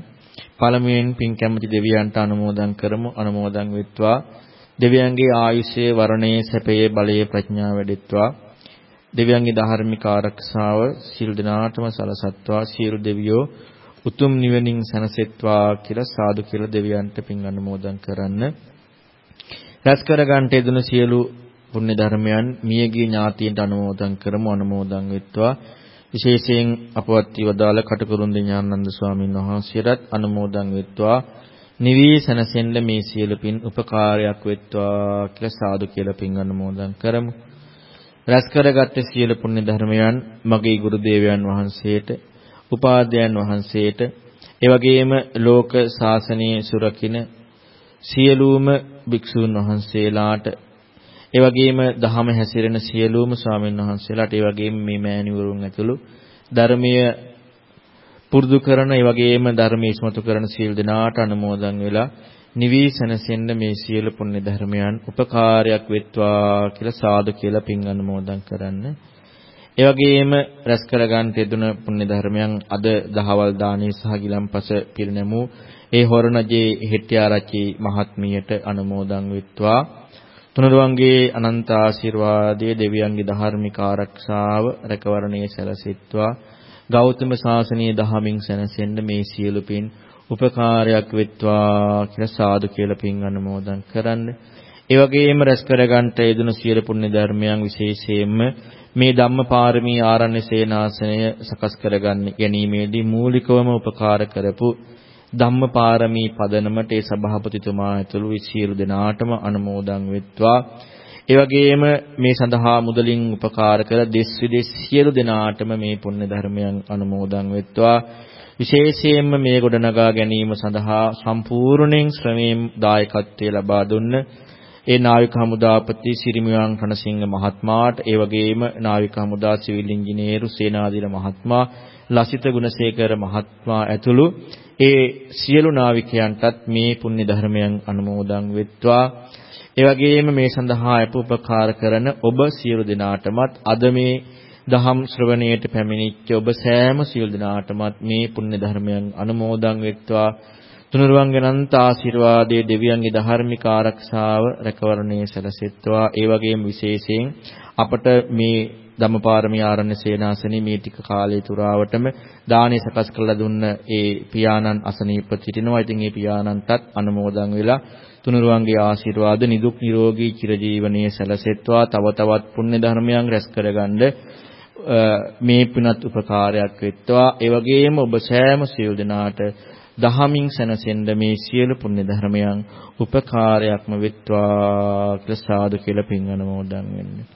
පළමුවෙන් පින් කැමති දෙවියන්ට අනුමෝදන් කරමු. අනුමෝදන් වෙත්වා. දෙවියන්ගේ ආයුෂයේ වරණයේ සැපයේ බලයේ ප්‍රඥාව වැඩෙත්වා. දෙවියන්ගේ ධාර්මික ආරක්ෂාව සියලු දෙනාටම සලසත්වා. සියලු දෙවියෝ උතුම් නිවනින් සැනසෙත්වා කියලා සාදු කියලා දෙවියන්ට පින් අනුමෝදන් කරන්න. රැස් කර ගන්නට යෙදුණු සියලු පුණ්‍ය ධර්මයන් මියගිය ඥාතියන්ට අනුමෝදන් කරමු අනුමෝදන් වෙත්වා. විශේෂයෙන් අපවත් වදාළ කටකරුන් ද ඥානানন্দ ස්වාමීන් වහන්සේට අනුමෝදන් වෙත්වා. නිවී සැනසෙන්න මේ සියලු පින් උපකාරයක් වෙත්වා කියලා සාදු කියලා පින් අනුමෝදන් කරමු. රැස් කරගත් සියලු පුණ්‍ය ධර්මයන් මගේ ගුරු දේවයන් වහන්සේට උපාධ්‍යයන් වහන්සේට ඒ වගේම ලෝක ශාසනයේ සුරකින්න සියලුම භික්ෂූන් වහන්සේලාට ඒ වගේම දහම හැසිරෙන සියලුම ස්වාමීන් වහන්සේලාට ඒ වගේම මේ මෑණිවරුන් ඇතුළු ධර්මීය පුරුදු කරන ඒ වගේම ධර්මයේ ඉස්මතු කරන සියලු දෙනාට අනුමෝදන් වෙලා නිවී සැනසෙන්න මේ සියලු පුණ්‍ය ධර්මයන් උපකාරයක් වෙත්වා කියලා සාදු කියලා පින් අනුමෝදන් කරන්න. ඒ වගේම රැස් කරගන්න යෙදුන පුණ්‍ය ධර්මයන් අද දහවල් දානේ සහ ගිලම්පස පිරිනැමු ඒ හොරණජේ හෙට්ටිආරච්චි මහත්මියට අනුමෝදන් වෙත්වා. තුනුරුවන්ගේ අනන්ත ආශිර්වාදයේ දෙවියන්ගේ ධාර්මික ආරක්ෂාව රැකවරණයේ සැලසෙත්වා. ගෞතම සාසනීය දහමින් සැනසෙන්න මේ සියලු පින් උපකාරයක් වෙත්වා කියලා සාදු කියලා පින් අනුමෝදන් කරන්න. ඒ වගේම රැස් කරගන්නට යෙදුණු සියලු පුණ්‍ය ධර්මයන් විශේෂයෙන්ම මේ ධම්මපාරමී ආරණ්‍ය සේනාසනය සකස් කරගන්න ගැනීමේදී මූලිකවම උපකාර කරපු ධම්මපාරමී පදනමට ඒ සභාපතිතුමා ඇතුළු සියලු දෙනාටම අනුමෝදන් වෙත්වා. ඒ වගේම මේ සඳහා මුදලින් උපකාර කළ දෙස් විදෙස් සියලු දෙනාටම මේ පුණ්‍ය ධර්මයන් අනුමෝදන් වෙත්වා. විශේෂයෙන්ම මේ ගොඩනගා ගැනීම සඳහා සම්පූර්ණයෙන් ශ්‍රමයෙන් දායකත්වයේ ලබා දුන්න ඒ නාවික හමුදාපති සිරිමියන් රණසිංහ මහත්මයාට ඒ වගේම නාවික හමුදා සිවිල් ඉංජිනේරු සේනාධිර මහත්මයා ලසිත ගුණසේකර මහත්මයා ඇතුළු ඒ සියලු නාවිකයන්ටත් මේ පුණ්‍ය ධර්මයන් අනුමෝදන් වෙත්වා ඒ වගේම මේ සඳහා අපෝපකාර කරන ඔබ සියලු දෙනාටමත් අද මේ දහම් ශ්‍රවණයට පැමිණිච්ච ඔබ සෑම සියලු දෙනාටමත් මේ පුණ්‍ය ධර්මයන් අනුමෝදන් වෙත්වා තුනුරුවන්ගේ අනන්ත ආශිර්වාදයේ දෙවියන්ගේ ධාර්මික ආරක්ෂාව රැකවරණයේ සැලසෙත්වා ඒ වගේම විශේෂයෙන් අපට මේ ධම්මපාරමී ආරණ්‍ය සේනාසනේ මේ ටික කාලය තුරාවටම දානේ සකස් කරලා දුන්න ඒ පියාණන් අසනීප සිටිනවා. ඉතින් ඒ පියාණන්ටත් අනුමෝදන් වෙලා තුනුරුවන්ගේ ආශිර්වාද නිදුක් නිරෝගී චිරජීවනයේ සැලසෙත්වා තව තවත් පුණ්‍ය ධර්මයන් රැස් කරගන්න මේ පිනත් උපකාරයක් වෙත්වා. ඒ වගේම ඔබ සෑම සියලු දෙනාට දහමින් සැනසෙන්න මේ සියලු පුණ්‍ය ධර්මයන් උපකාරයක්ම වෙත්වා කියලා සාදු කියලා පින් අනුමෝදන් වෙන්නේ